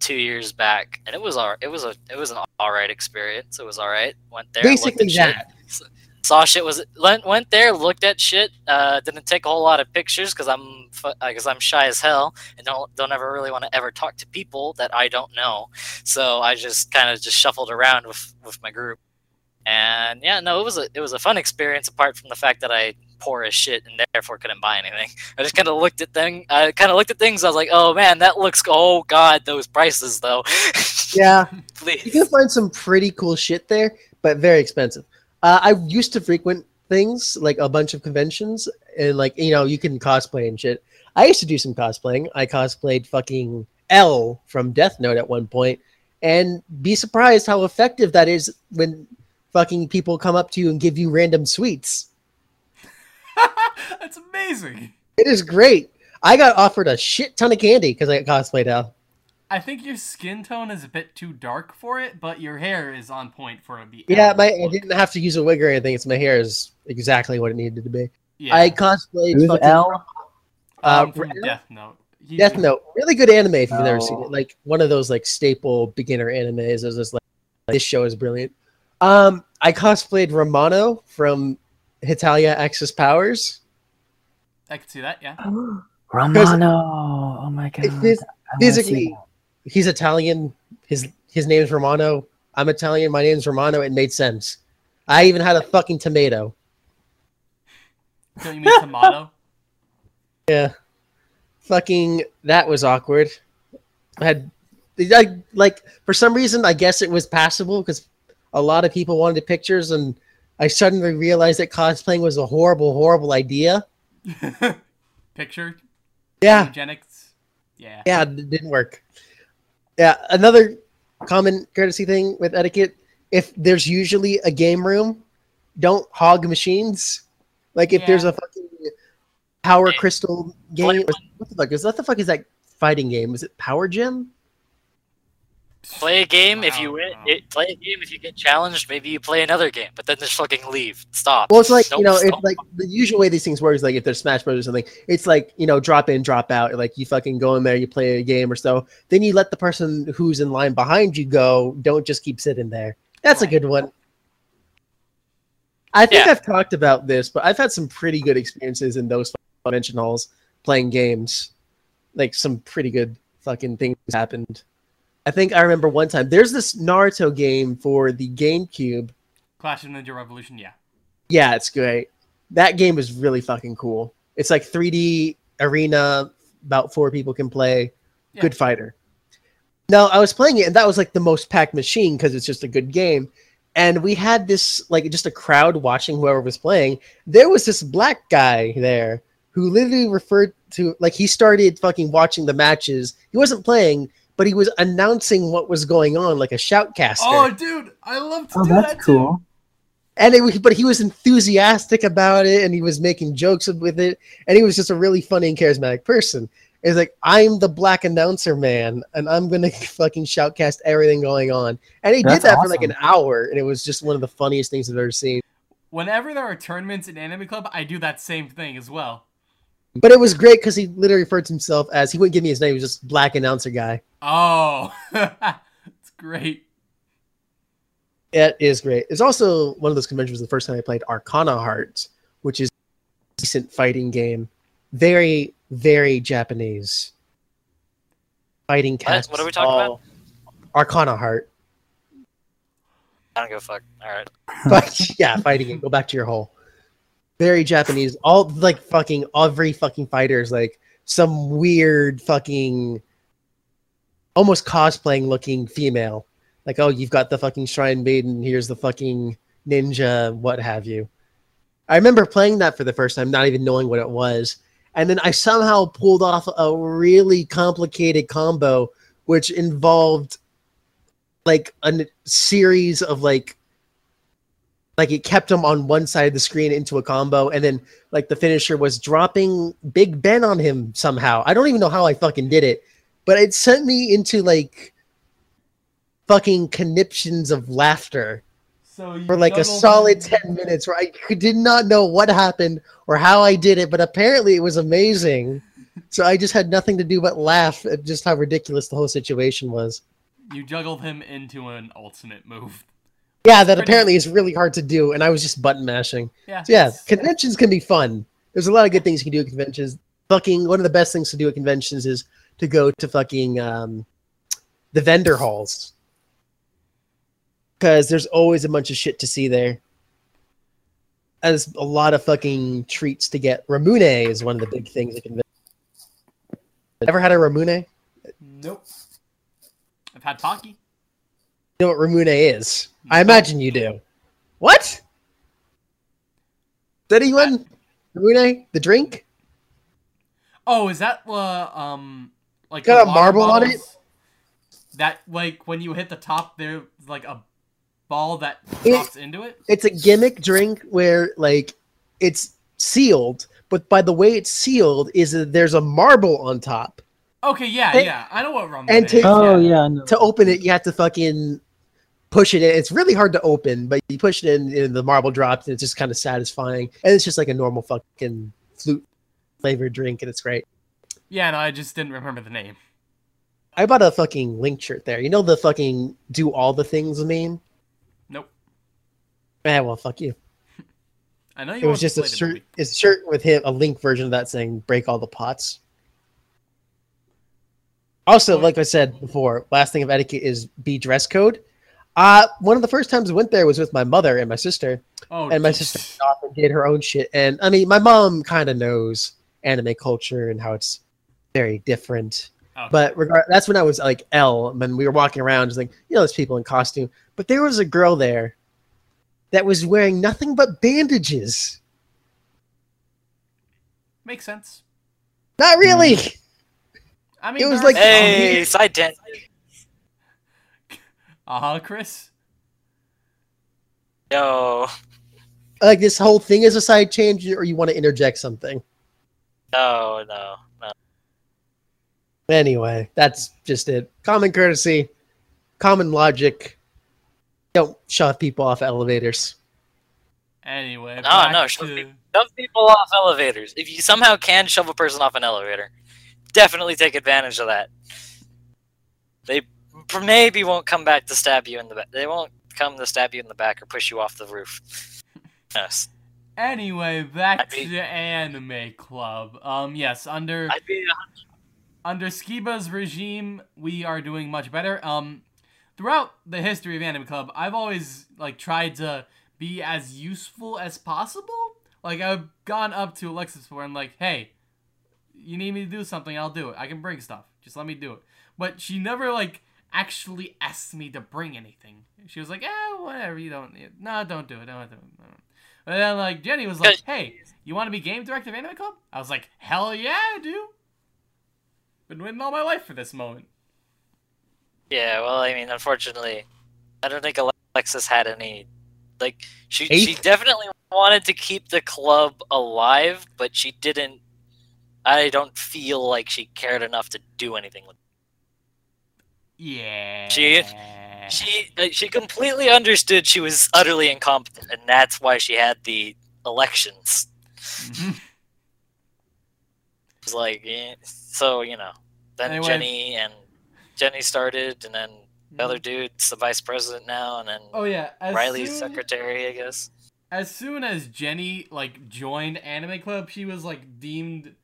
Speaker 1: two years back, and it was all it was a it was an all right experience. It was all right. Went there,
Speaker 3: Basically
Speaker 1: at shit,
Speaker 3: that.
Speaker 1: saw shit. Was went went there, looked at shit. Uh, didn't take a whole lot of pictures because I'm because I'm shy as hell and don't don't ever really want to ever talk to people that I don't know. So I just kind of just shuffled around with with my group. And yeah, no, it was a it was a fun experience. Apart from the fact that I poor as shit and therefore couldn't buy anything. I just kind of looked at thing. I kind of looked at things. I was like, oh man, that looks. Oh god, those prices though.
Speaker 3: Yeah,
Speaker 1: please.
Speaker 3: you can find some pretty cool shit there, but very expensive. Uh, I used to frequent things like a bunch of conventions and like you know you can cosplay and shit. I used to do some cosplaying. I cosplayed fucking L from Death Note at one point, and be surprised how effective that is when fucking people come up to you and give you random sweets.
Speaker 2: That's amazing.
Speaker 3: It is great. I got offered a shit ton of candy because I cosplayed L.
Speaker 2: I think your skin tone is a bit too dark for it, but your hair is on point for the.
Speaker 3: Yeah,
Speaker 2: L
Speaker 3: my I didn't have to use a wig or anything. It's my hair is exactly what it needed to be.
Speaker 2: Yeah.
Speaker 3: I cosplayed
Speaker 4: Who's
Speaker 3: fucking
Speaker 4: L?
Speaker 2: um,
Speaker 3: uh,
Speaker 2: from
Speaker 3: Rena?
Speaker 2: Death Note. He-
Speaker 3: Death Note. Really good anime if you've never seen
Speaker 4: Oh.
Speaker 3: it. Like one of those like staple beginner animes. Is just like this show is brilliant. Um, I cosplayed Romano from Hetalia Axis Powers.
Speaker 2: I can see that. Yeah.
Speaker 4: Romano. Oh my god.
Speaker 3: Phys-
Speaker 4: I wanna see
Speaker 3: physically,
Speaker 4: that.
Speaker 3: He's Italian. His his name's Romano. I'm Italian. My name's Romano. It made sense. I even had a fucking tomato.
Speaker 2: Don't you mean tomato?
Speaker 3: Yeah. Fucking, that was awkward. I had, I, like, for some reason, I guess it was passable because a lot of people wanted pictures and I suddenly realized that cosplaying was a horrible, horrible idea.
Speaker 2: Picture.
Speaker 3: Yeah.
Speaker 2: Eugenics. Yeah.
Speaker 3: Yeah, it didn't work. Yeah, another common courtesy thing with etiquette, if there's usually a game room, don't hog machines. Like if there's a fucking power crystal game, what the fuck is what the fuck is that fighting game? Is it Power Gym?
Speaker 1: Play a game if you win.
Speaker 2: wow.
Speaker 1: It, play a game if you get challenged. Maybe you play another game, but then just fucking leave. Stop.
Speaker 3: Well, it's like you
Speaker 1: Nope,
Speaker 3: know, it's like the usual way these things work is like if there's Smash Bros or something, it's like you know, drop in, drop out. Like you fucking go in there, you play a game or so, then you let the person who's in line behind you go. Don't just keep sitting there. That's a good one. I think
Speaker 1: Yeah.
Speaker 3: I've talked about this, but I've had some pretty good experiences in those convention halls playing games. Like some pretty good fucking things happened. I think I remember one time. There's this Naruto game for the GameCube.
Speaker 2: Clash of Ninja Revolution. Yeah.
Speaker 3: Yeah, it's great. That game is really fucking cool. It's like 3D arena, about four people can play.
Speaker 2: Yeah.
Speaker 3: Good fighter. No, I was playing it, and that was like the most packed machine because it's just a good game. And we had this like just a crowd watching whoever was playing. There was this black guy there who literally referred to like he started fucking watching the matches. He wasn't playing, but he was announcing what was going on like a shoutcaster.
Speaker 2: Oh, dude, I love to
Speaker 4: Oh,
Speaker 2: do
Speaker 4: that's
Speaker 2: that
Speaker 4: cool.
Speaker 3: and it was, but he was enthusiastic about it and he was making jokes with it and he was just a really funny and charismatic person it's like i'm the black announcer man and i'm gonna fucking shoutcast everything going on and he
Speaker 4: That's
Speaker 3: did that for like an hour and it was just one of the funniest things i've ever seen.
Speaker 2: Whenever there are tournaments in Anime Club, I do that same thing as well.
Speaker 3: But it was great because he literally referred to himself as he wouldn't give me his name he was just black announcer guy
Speaker 2: Oh, it's great.
Speaker 3: it is great it's also one of those conventions the first time i played arcana hearts which is a decent fighting game very very japanese fighting
Speaker 1: What?
Speaker 3: cast
Speaker 1: What are we talking about?
Speaker 3: arcana heart
Speaker 1: I don't give a fuck. All right.
Speaker 3: but yeah fighting game go back to your hole very japanese. All like fucking every fucking fighter is like some weird fucking almost cosplaying looking female. Like oh you've got the fucking shrine maiden here's the fucking ninja what have you. I remember playing that for the first time not even knowing what it was. And then i somehow pulled off a really complicated combo which involved like a series of like like it kept him on one side of the screen into a combo and then like the finisher was dropping big ben on him somehow. I don't even know how i fucking did it but it sent me into like fucking conniptions of laughter
Speaker 2: So you
Speaker 3: for like a solid 10 minutes where i did not know what happened or how i did it but apparently it was amazing. So i just had nothing to do but laugh at just how ridiculous the whole situation was.
Speaker 2: You juggled him into an ultimate move.
Speaker 3: Yeah that
Speaker 2: Pretty-
Speaker 3: apparently is really hard to do and i was just button mashing
Speaker 2: Yeah.
Speaker 3: So yeah, conventions can be fun. There's a lot of good things you can do at conventions. Fucking one of the best things to do at conventions is to go to fucking um, the vendor halls because there's always a bunch of shit to see there. There's a lot of fucking treats to get. Ramune is one of the big things at conventions. Ever had a Ramune?
Speaker 2: Nope. I've had Pocky.
Speaker 3: You know what Ramune is? I imagine you do. What? Did anyone? Rune, the drink?
Speaker 2: Oh, is that uh, um like
Speaker 3: Got
Speaker 2: the
Speaker 3: a
Speaker 2: water
Speaker 3: marble on it?
Speaker 2: That like when you hit the top, there's like a ball that
Speaker 3: It-
Speaker 2: into it.
Speaker 3: It's a gimmick drink where like it's sealed, but by the way it's sealed is that there's a marble on top.
Speaker 2: Okay, yeah,
Speaker 3: It-
Speaker 2: yeah, I know what
Speaker 3: Ramune
Speaker 2: is.
Speaker 3: to-
Speaker 4: Oh yeah, I know.
Speaker 3: To open it, you have to fucking push it in. It's really hard to open, but you push it in, and the marble drops, and it's just kind of satisfying. And it's just like a normal fucking flute flavored drink, and it's great.
Speaker 2: Yeah, no, I just didn't remember the name.
Speaker 3: I bought a fucking link shirt there. You know the fucking do all the things meme?
Speaker 2: Nope.
Speaker 3: Eh, well, fuck you.
Speaker 2: I know you.
Speaker 3: It was just a shirt, it's a shirt with him, a link version of that saying "break all the pots." Also, like I said before, last thing of etiquette is be dress code. Uh, one of the first times I went there was with my mother and my sister,
Speaker 2: Oh,
Speaker 3: and my
Speaker 2: jeez.
Speaker 3: sister often did her own shit. And I mean, my mom kind of knows anime culture and how it's very different.
Speaker 2: Okay.
Speaker 3: But regard that's when I was like L, when we were walking around, just like you know, there's people in costume. But there was a girl there that was wearing nothing but bandages.
Speaker 2: makes sense.
Speaker 3: Not really.
Speaker 2: I mean,
Speaker 3: It was like-
Speaker 2: some-
Speaker 1: Hey, side tangent.
Speaker 2: uh-huh, Chris.
Speaker 1: Yo,
Speaker 3: Like this whole thing is a side change, or you want to interject something.
Speaker 1: no, no, no.
Speaker 3: Anyway, that's just it. Common courtesy, common logic. Don't shove people off elevators.
Speaker 2: Anyway,
Speaker 1: No,
Speaker 2: back
Speaker 1: no, shove
Speaker 2: to-
Speaker 1: people- Shove people off elevators. If you somehow can shove a person off an elevator, definitely take advantage of that. They p- maybe won't come back to stab you in the back. They won't come to stab you in the back or push you off the roof. Yes.
Speaker 2: Anyway, back
Speaker 1: be-
Speaker 2: to Anime Club. Um, yes, under under Skiba's regime, we are doing much better. Um, throughout the history of Anime Club, I've always like tried to be as useful as possible. Like I've gone up to Alexis for and like, hey, you need me to do something, I'll do it. I can bring stuff. Just let me do it. But she never like actually asked me to bring anything. She was like, eh, whatever, you don't need No, don't do it. Don't do it. No. But then like Jenny was like, hey, you want to be game director of Anime Club? I was like, hell yeah, I do. Been waiting all my life for this moment.
Speaker 1: Yeah, well, I mean, unfortunately, I don't think Alexis had any. Like, she she definitely wanted to keep the club alive, but she didn't. I don't feel like she cared enough to do anything with.
Speaker 2: Yeah.
Speaker 1: She- She uh, she completely understood she was utterly incompetent, and that's why she had the elections.
Speaker 2: Mhm.
Speaker 1: It was like, yeah, so you know, then
Speaker 2: Anyway.
Speaker 1: Jenny and Jenny started, and then the other dude's the vice president now, and then
Speaker 2: Oh yeah. As
Speaker 1: Riley's
Speaker 2: soon,
Speaker 1: secretary, I guess.
Speaker 2: As soon as Jenny like joined Anime Club, she was like deemed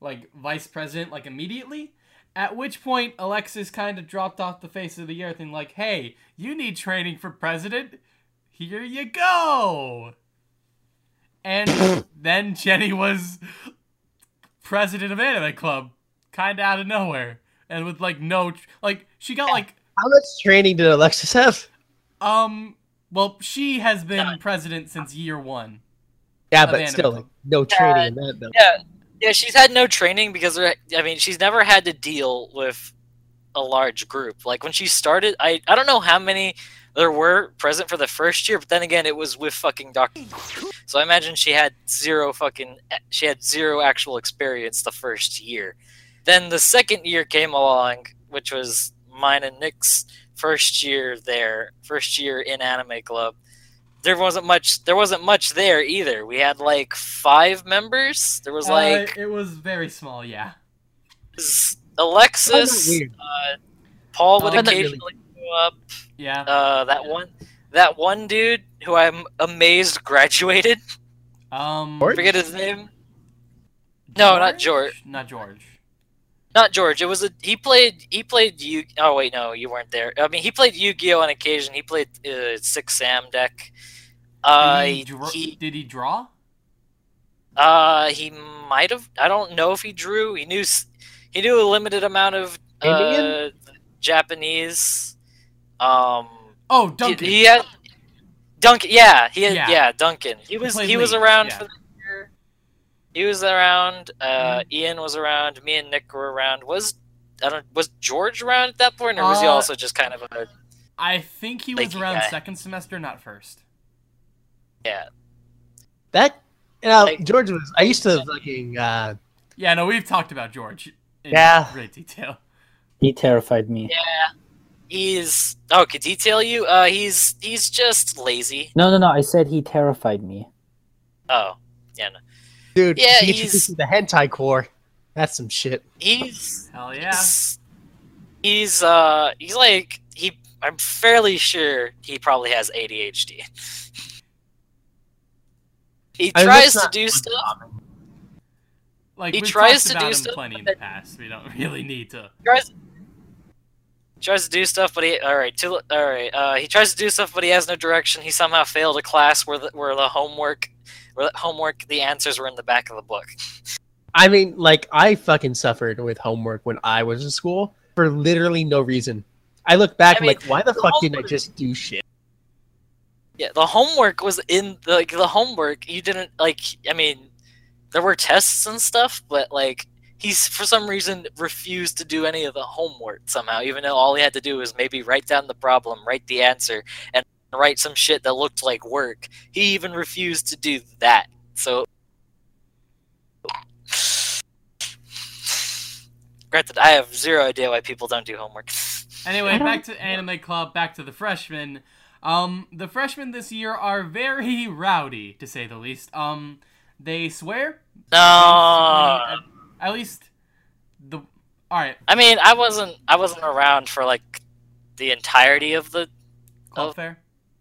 Speaker 2: like vice president like immediately. At which point Alexis kind of dropped off the face of the earth and like, hey, you need training for president. Here you go. And then Jenny was president of Anime Club, kind of out of nowhere, and with like no tr- like she got like
Speaker 3: How much training did Alexis have?
Speaker 2: um well she has been president since year one.
Speaker 3: Yeah, but still, like, no training in that though.
Speaker 1: Yeah, yeah, she's had no training because I mean she's never had to deal with a large group. Like when she started, I I don't know how many there were present for the first year, but then again, it was with fucking Doctor. So I imagine she had zero fucking she had zero actual experience the first year. Then the second year came along, which was mine and Nick's first year there, first year in Anime Club. There wasn't much. There wasn't much there either. We had like five members. There was
Speaker 2: Uh,
Speaker 1: like
Speaker 2: it was very small, yeah.
Speaker 1: Alexis, uh, Paul would
Speaker 2: Oh,
Speaker 3: not really.
Speaker 1: occasionally up.
Speaker 2: Yeah.
Speaker 1: Uh, that one, that one dude who I'm amazed graduated.
Speaker 2: Um
Speaker 3: George?
Speaker 1: Forget his name. No, not George.
Speaker 2: Not George.
Speaker 1: Not George. It was a he played he played Yu. Oh wait, no, you weren't there. I mean, he played Yu-Gi-Oh on occasion. He played uh, Six Sam deck. Uh,
Speaker 2: did, he
Speaker 1: he, he
Speaker 2: did he draw?
Speaker 1: uh he might have. I don't know if he drew. He knew he knew a limited amount of uh,
Speaker 3: Indian?
Speaker 1: Japanese. Um,
Speaker 2: Oh,
Speaker 1: he,
Speaker 2: Duncan.
Speaker 1: he had Duncan. Yeah, he
Speaker 2: Yeah.
Speaker 1: yeah, Duncan. He was
Speaker 2: played
Speaker 1: he was around
Speaker 2: yeah.
Speaker 1: for the year. He was around. Uh,
Speaker 2: Mm-hmm.
Speaker 1: Ian was around. Me and Nick were around. Was I don't was George around at that point, or was he
Speaker 2: Uh,
Speaker 1: also just kind of a
Speaker 2: I think he was around
Speaker 1: yeah.
Speaker 2: second semester, not first.
Speaker 1: yeah?
Speaker 3: That you know,
Speaker 1: Like-
Speaker 3: George was. I used to fucking. Uh,
Speaker 2: Yeah, no, we've talked about George in
Speaker 3: Yeah.
Speaker 2: great detail.
Speaker 4: He terrified me.
Speaker 1: Yeah. He's oh, could detail you? Uh, he's he's just lazy.
Speaker 4: No, no, no. I said he terrified me.
Speaker 1: Oh, yeah. No.
Speaker 3: Dude,
Speaker 1: Yeah,
Speaker 3: he
Speaker 1: he's-
Speaker 3: introduced me to the hentai core. That's some shit.
Speaker 1: He's
Speaker 2: Hell yeah.
Speaker 1: he's, he's uh he's like he. I'm fairly sure he probably has ADHD. He
Speaker 3: I mean,
Speaker 1: tries
Speaker 3: that's
Speaker 1: to do stuff.
Speaker 2: Like
Speaker 1: He
Speaker 2: we've
Speaker 1: tries
Speaker 2: talked
Speaker 1: to
Speaker 2: about
Speaker 1: do
Speaker 2: him
Speaker 1: stuff,
Speaker 2: plenty in the past. We don't really need to.
Speaker 1: tries tries to do stuff, but he all right. To, all right, uh, he tries to do stuff, but he has no direction. He somehow failed a class where the where the homework, where the homework, the answers were in the back of the book.
Speaker 3: I mean, like, I fucking suffered with homework when I was in school for literally no reason. I look back
Speaker 1: I mean,
Speaker 3: like, why the
Speaker 1: the
Speaker 3: fuck didn't I just do shit?
Speaker 1: Yeah, the homework was in the like, the homework. You didn't like. I mean, there were tests and stuff, but like he's for some reason refused to do any of the homework somehow. Even though all he had to do was maybe write down the problem, write the answer, and write some shit that looked like work. He even refused to do that. So. Granted, I have zero idea why people don't do homework.
Speaker 2: Anyway, back to Anime Club, back to the freshmen. Um, the freshmen this year are very rowdy, to say the least. Um, they swear.
Speaker 1: No,
Speaker 2: At, at least the. All right,
Speaker 1: I mean, I wasn't I wasn't around for like the entirety of the
Speaker 2: club
Speaker 1: Oh.
Speaker 2: fair.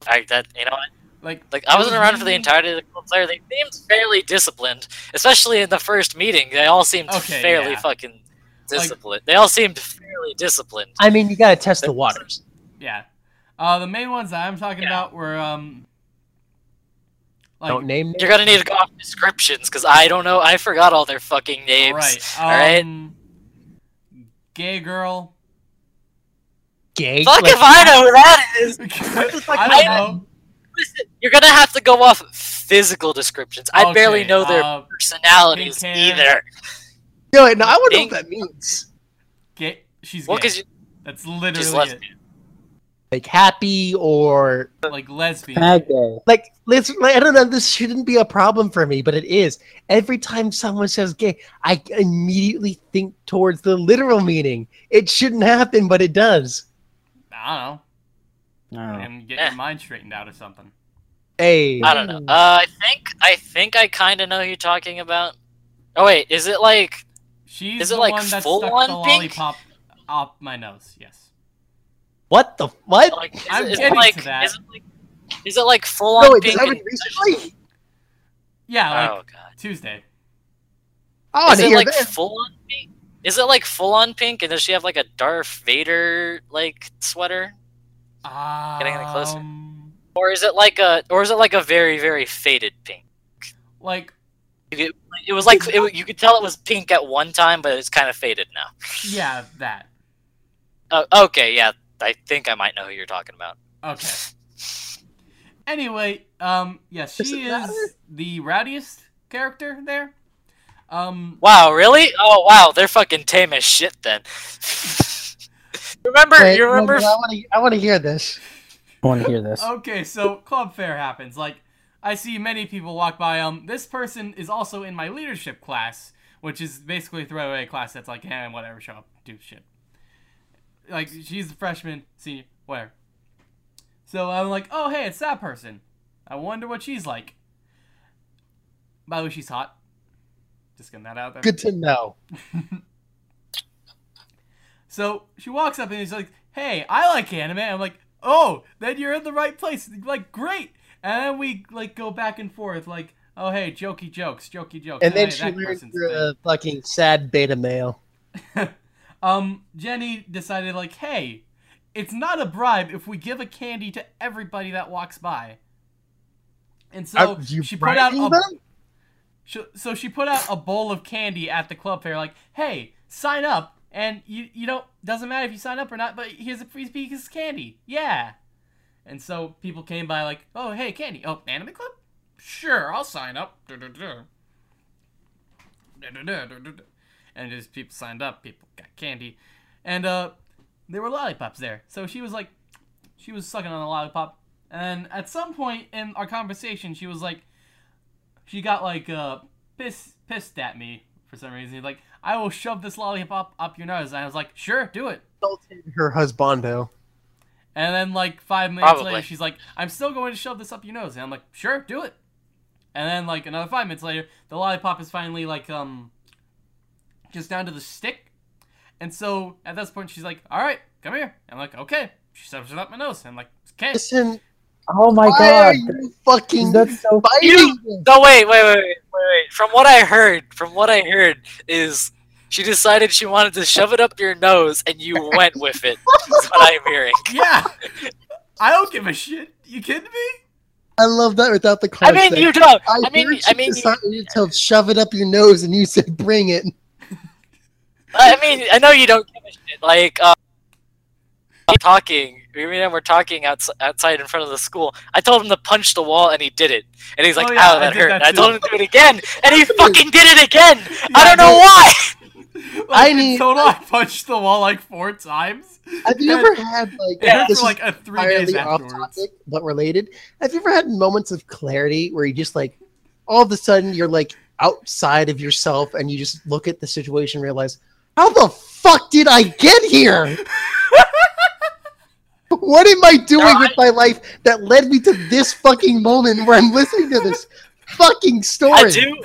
Speaker 1: I, that you know what?
Speaker 2: Like,
Speaker 1: like I wasn't
Speaker 2: was
Speaker 1: around for the entirety of the club there. They seemed fairly disciplined, especially in the first meeting. They all seemed
Speaker 2: Okay,
Speaker 1: fairly
Speaker 2: yeah.
Speaker 1: fucking disciplined. they all seemed fairly disciplined.
Speaker 3: I mean, you gotta test the waters.
Speaker 2: Yeah. Uh, the main ones that I'm talking
Speaker 1: Yeah.
Speaker 2: about were um. Like,
Speaker 3: Don't name
Speaker 1: You're gonna need to go off descriptions because I don't know. I forgot all their fucking names.
Speaker 2: right.
Speaker 1: all right.
Speaker 2: Um, Gay girl.
Speaker 3: gay.
Speaker 1: Fuck
Speaker 3: like,
Speaker 1: if I know who that is.
Speaker 2: I don't know.
Speaker 1: Listen, you're gonna have to go off physical descriptions. I barely know their
Speaker 2: uh,
Speaker 1: personalities either.
Speaker 3: Yo, no, I wonder
Speaker 1: Ding.
Speaker 3: what that means.
Speaker 2: Gay. She's
Speaker 1: Well,
Speaker 2: gay.
Speaker 1: because
Speaker 2: That's literally
Speaker 1: she's
Speaker 2: it.
Speaker 1: lesbian.
Speaker 3: Like happy or
Speaker 2: Like lesbian.
Speaker 4: Bad
Speaker 3: like let's like, I don't know. This shouldn't be a problem for me, but it is. Every time someone says gay, I immediately think towards the literal meaning. It shouldn't happen, but it does.
Speaker 2: I don't know.
Speaker 4: No.
Speaker 2: And get
Speaker 1: Eh.
Speaker 2: your mind straightened out or something.
Speaker 3: Hey,
Speaker 1: I don't know. Uh, I think I think I kind of know who you're talking about. Oh wait, is it like
Speaker 2: She's
Speaker 1: Is it
Speaker 2: the
Speaker 1: like
Speaker 2: one that
Speaker 1: full
Speaker 2: stuck
Speaker 1: on
Speaker 2: the
Speaker 1: pink?
Speaker 2: lollipop up my nose. Yes.
Speaker 3: What the what?
Speaker 1: like is,
Speaker 2: I'm
Speaker 1: it- is it
Speaker 2: getting
Speaker 1: like
Speaker 2: to that.
Speaker 1: is it like is it like full
Speaker 3: No,
Speaker 1: on
Speaker 3: it
Speaker 1: pink?
Speaker 3: happened recently.
Speaker 2: Yeah, like
Speaker 1: oh god.
Speaker 2: Tuesday.
Speaker 3: Oh,
Speaker 1: is it like
Speaker 3: this.
Speaker 1: full on pink? Is it like full on pink? And does she have like a Darth Vader like sweater?
Speaker 2: Um,
Speaker 1: Getting any closer? Or is it like a or is it like a very very faded pink?
Speaker 2: Like,
Speaker 1: You could, it was like it, you could tell it was pink at one time, but it's kind of faded now.
Speaker 2: yeah, that.
Speaker 1: Oh, okay, yeah, I think I might know who you're talking about.
Speaker 2: Okay. Anyway, um, yes,
Speaker 3: Does
Speaker 2: she
Speaker 3: it matter?
Speaker 2: is the rowdiest character there. Um,
Speaker 1: Wow, really? Oh wow, they're fucking tame as shit then. remember?
Speaker 3: Wait,
Speaker 1: you remember?
Speaker 3: I want to. I want to hear this.
Speaker 4: I want to hear this.
Speaker 2: okay, so club fair happens. Like, I see many people walk by. Um, this person is also in my leadership class, which is basically a throwaway class that's like, eh, whatever, show up, do shit. Like, she's a freshman, senior, whatever. So I'm like, oh, hey, it's that person. I wonder what she's like. By the way, she's hot. Just getting that out there.
Speaker 3: Good to know.
Speaker 2: So she walks up and he's like, "Hey, I like anime." I'm like, "Oh, then you're in the right place." Like, great. And then we like go back and forth, like, "Oh, hey, jokey jokes, jokey jokes."
Speaker 3: And then
Speaker 2: hey,
Speaker 3: she
Speaker 2: that
Speaker 3: learned
Speaker 2: person's
Speaker 3: you're a fucking sad beta male.
Speaker 2: um, Jenny decided like, "Hey, it's not a bribe if we give a candy to everybody that walks by." And so
Speaker 3: you
Speaker 2: she put out a? So she put out a bowl of candy at the club fair, like, "Hey, sign up, and you you don't doesn't matter if you sign up or not, but here's a free piece of candy, yeah." And so people came by like, oh hey candy, oh anime club, sure I'll sign up. And just people signed up, people got candy, and uh, there were lollipops there. So she was like, she was sucking on a lollipop, and at some point in our conversation, she was like, she got like uh pissed pissed at me for some reason. Like, I will shove this lollipop up your nose. And I was like, sure, do it.
Speaker 3: Her husbando.
Speaker 2: And then like five minutes
Speaker 1: Probably.
Speaker 2: later, she's like, I'm still going to shove this up your nose. And I'm like, sure, do it. And then like another five minutes later, the lollipop is finally like um just down to the stick. And so at this point, she's like, all right, come here. I'm like, okay. She shoves it up my nose. I'm like, okay.
Speaker 3: Listen,
Speaker 4: Oh my
Speaker 3: why are you fucking
Speaker 4: That's so
Speaker 3: fighting?
Speaker 1: No, wait, wait, wait, wait, wait. From what I heard, from what I heard is she decided she wanted to shove it up your nose, and you went with it. That's what I'm hearing.
Speaker 2: Yeah. I don't give a shit. You kidding me?
Speaker 3: I love that without the context.
Speaker 1: I mean, you don't.
Speaker 3: I,
Speaker 1: I mean, I
Speaker 3: she
Speaker 1: mean,
Speaker 3: decided to shove it up your nose, and you said, "Bring it."
Speaker 1: I mean, I know you don't give a shit. Like, uh, talking. Me and him were talking outs outside in front of the school. I told him to punch the wall, and he did it. And he's like,
Speaker 2: Oh, yeah,
Speaker 1: "Ow, that
Speaker 2: did
Speaker 1: hurt."
Speaker 2: that
Speaker 1: I told him to do it again, and he fucking did it again.
Speaker 2: Yeah,
Speaker 1: I don't know
Speaker 2: did.
Speaker 1: why.
Speaker 2: Like,
Speaker 3: I
Speaker 2: in
Speaker 3: need-
Speaker 2: total, I punched the wall like four times.
Speaker 3: Have you ever had like
Speaker 2: It hurt
Speaker 3: this
Speaker 2: for like a three days
Speaker 3: entirely off topic but related? Have you ever had moments of clarity where you just like all of a sudden you're like outside of yourself and you just look at the situation and realize, how the fuck did I get here? what am I doing
Speaker 1: No,
Speaker 3: with my life that led me to this fucking moment where I'm listening to this fucking story?
Speaker 1: I do,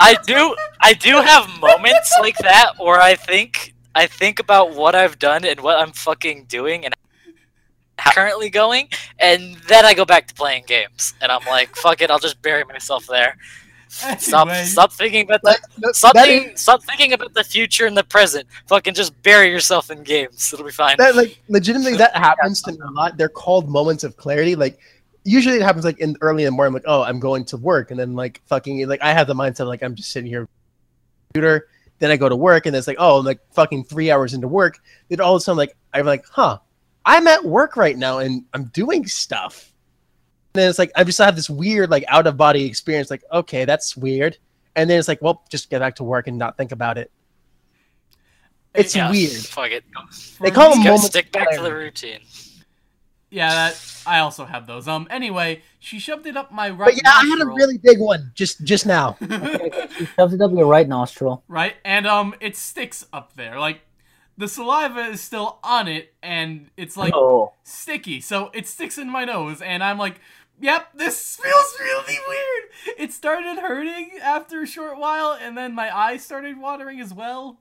Speaker 1: I do, I do have moments like that where I think, I think about what I've done and what I'm fucking doing and currently going, and then I go back to playing games, and I'm like, fuck it, I'll just bury myself there. Stop,
Speaker 2: Anyway.
Speaker 1: stop thinking about the,
Speaker 3: Like, no,
Speaker 1: stop,
Speaker 3: that
Speaker 1: thinking,
Speaker 3: is-
Speaker 1: stop thinking about the future and the present. Fucking just bury yourself in games. It'll be fine.
Speaker 3: that like legitimately that happens to me a lot. They're called moments of clarity. Like usually it happens like in early in the morning. I'm like, oh, I'm going to work, and then like fucking like I have the mindset like I'm just sitting here, computer. Then I go to work, and it's like, oh, I'm like fucking three hours into work. Then all of a sudden, like I'm like, huh, I'm at work right now, and I'm doing stuff. And then it's like I just have this weird like out of body experience. Like, okay, that's weird. And then it's like, well, just get back to work and not think about it. It's
Speaker 1: Yeah,
Speaker 3: weird.
Speaker 1: Fuck it.
Speaker 3: They call them
Speaker 1: Just gotta
Speaker 3: moments.
Speaker 1: stick
Speaker 3: of
Speaker 1: back to the routine.
Speaker 2: Yeah, that I also have those. Um. Anyway, she shoved it up my right
Speaker 3: But yeah, I had a really big one just just now.
Speaker 4: She shoves it up your right nostril.
Speaker 2: right, and um, it sticks up there. Like the saliva is still on it, and it's like
Speaker 4: oh.
Speaker 2: sticky, so it sticks in my nose, and I'm like, "Yep, this feels really weird." It started hurting after a short while, and then my eyes started watering as well.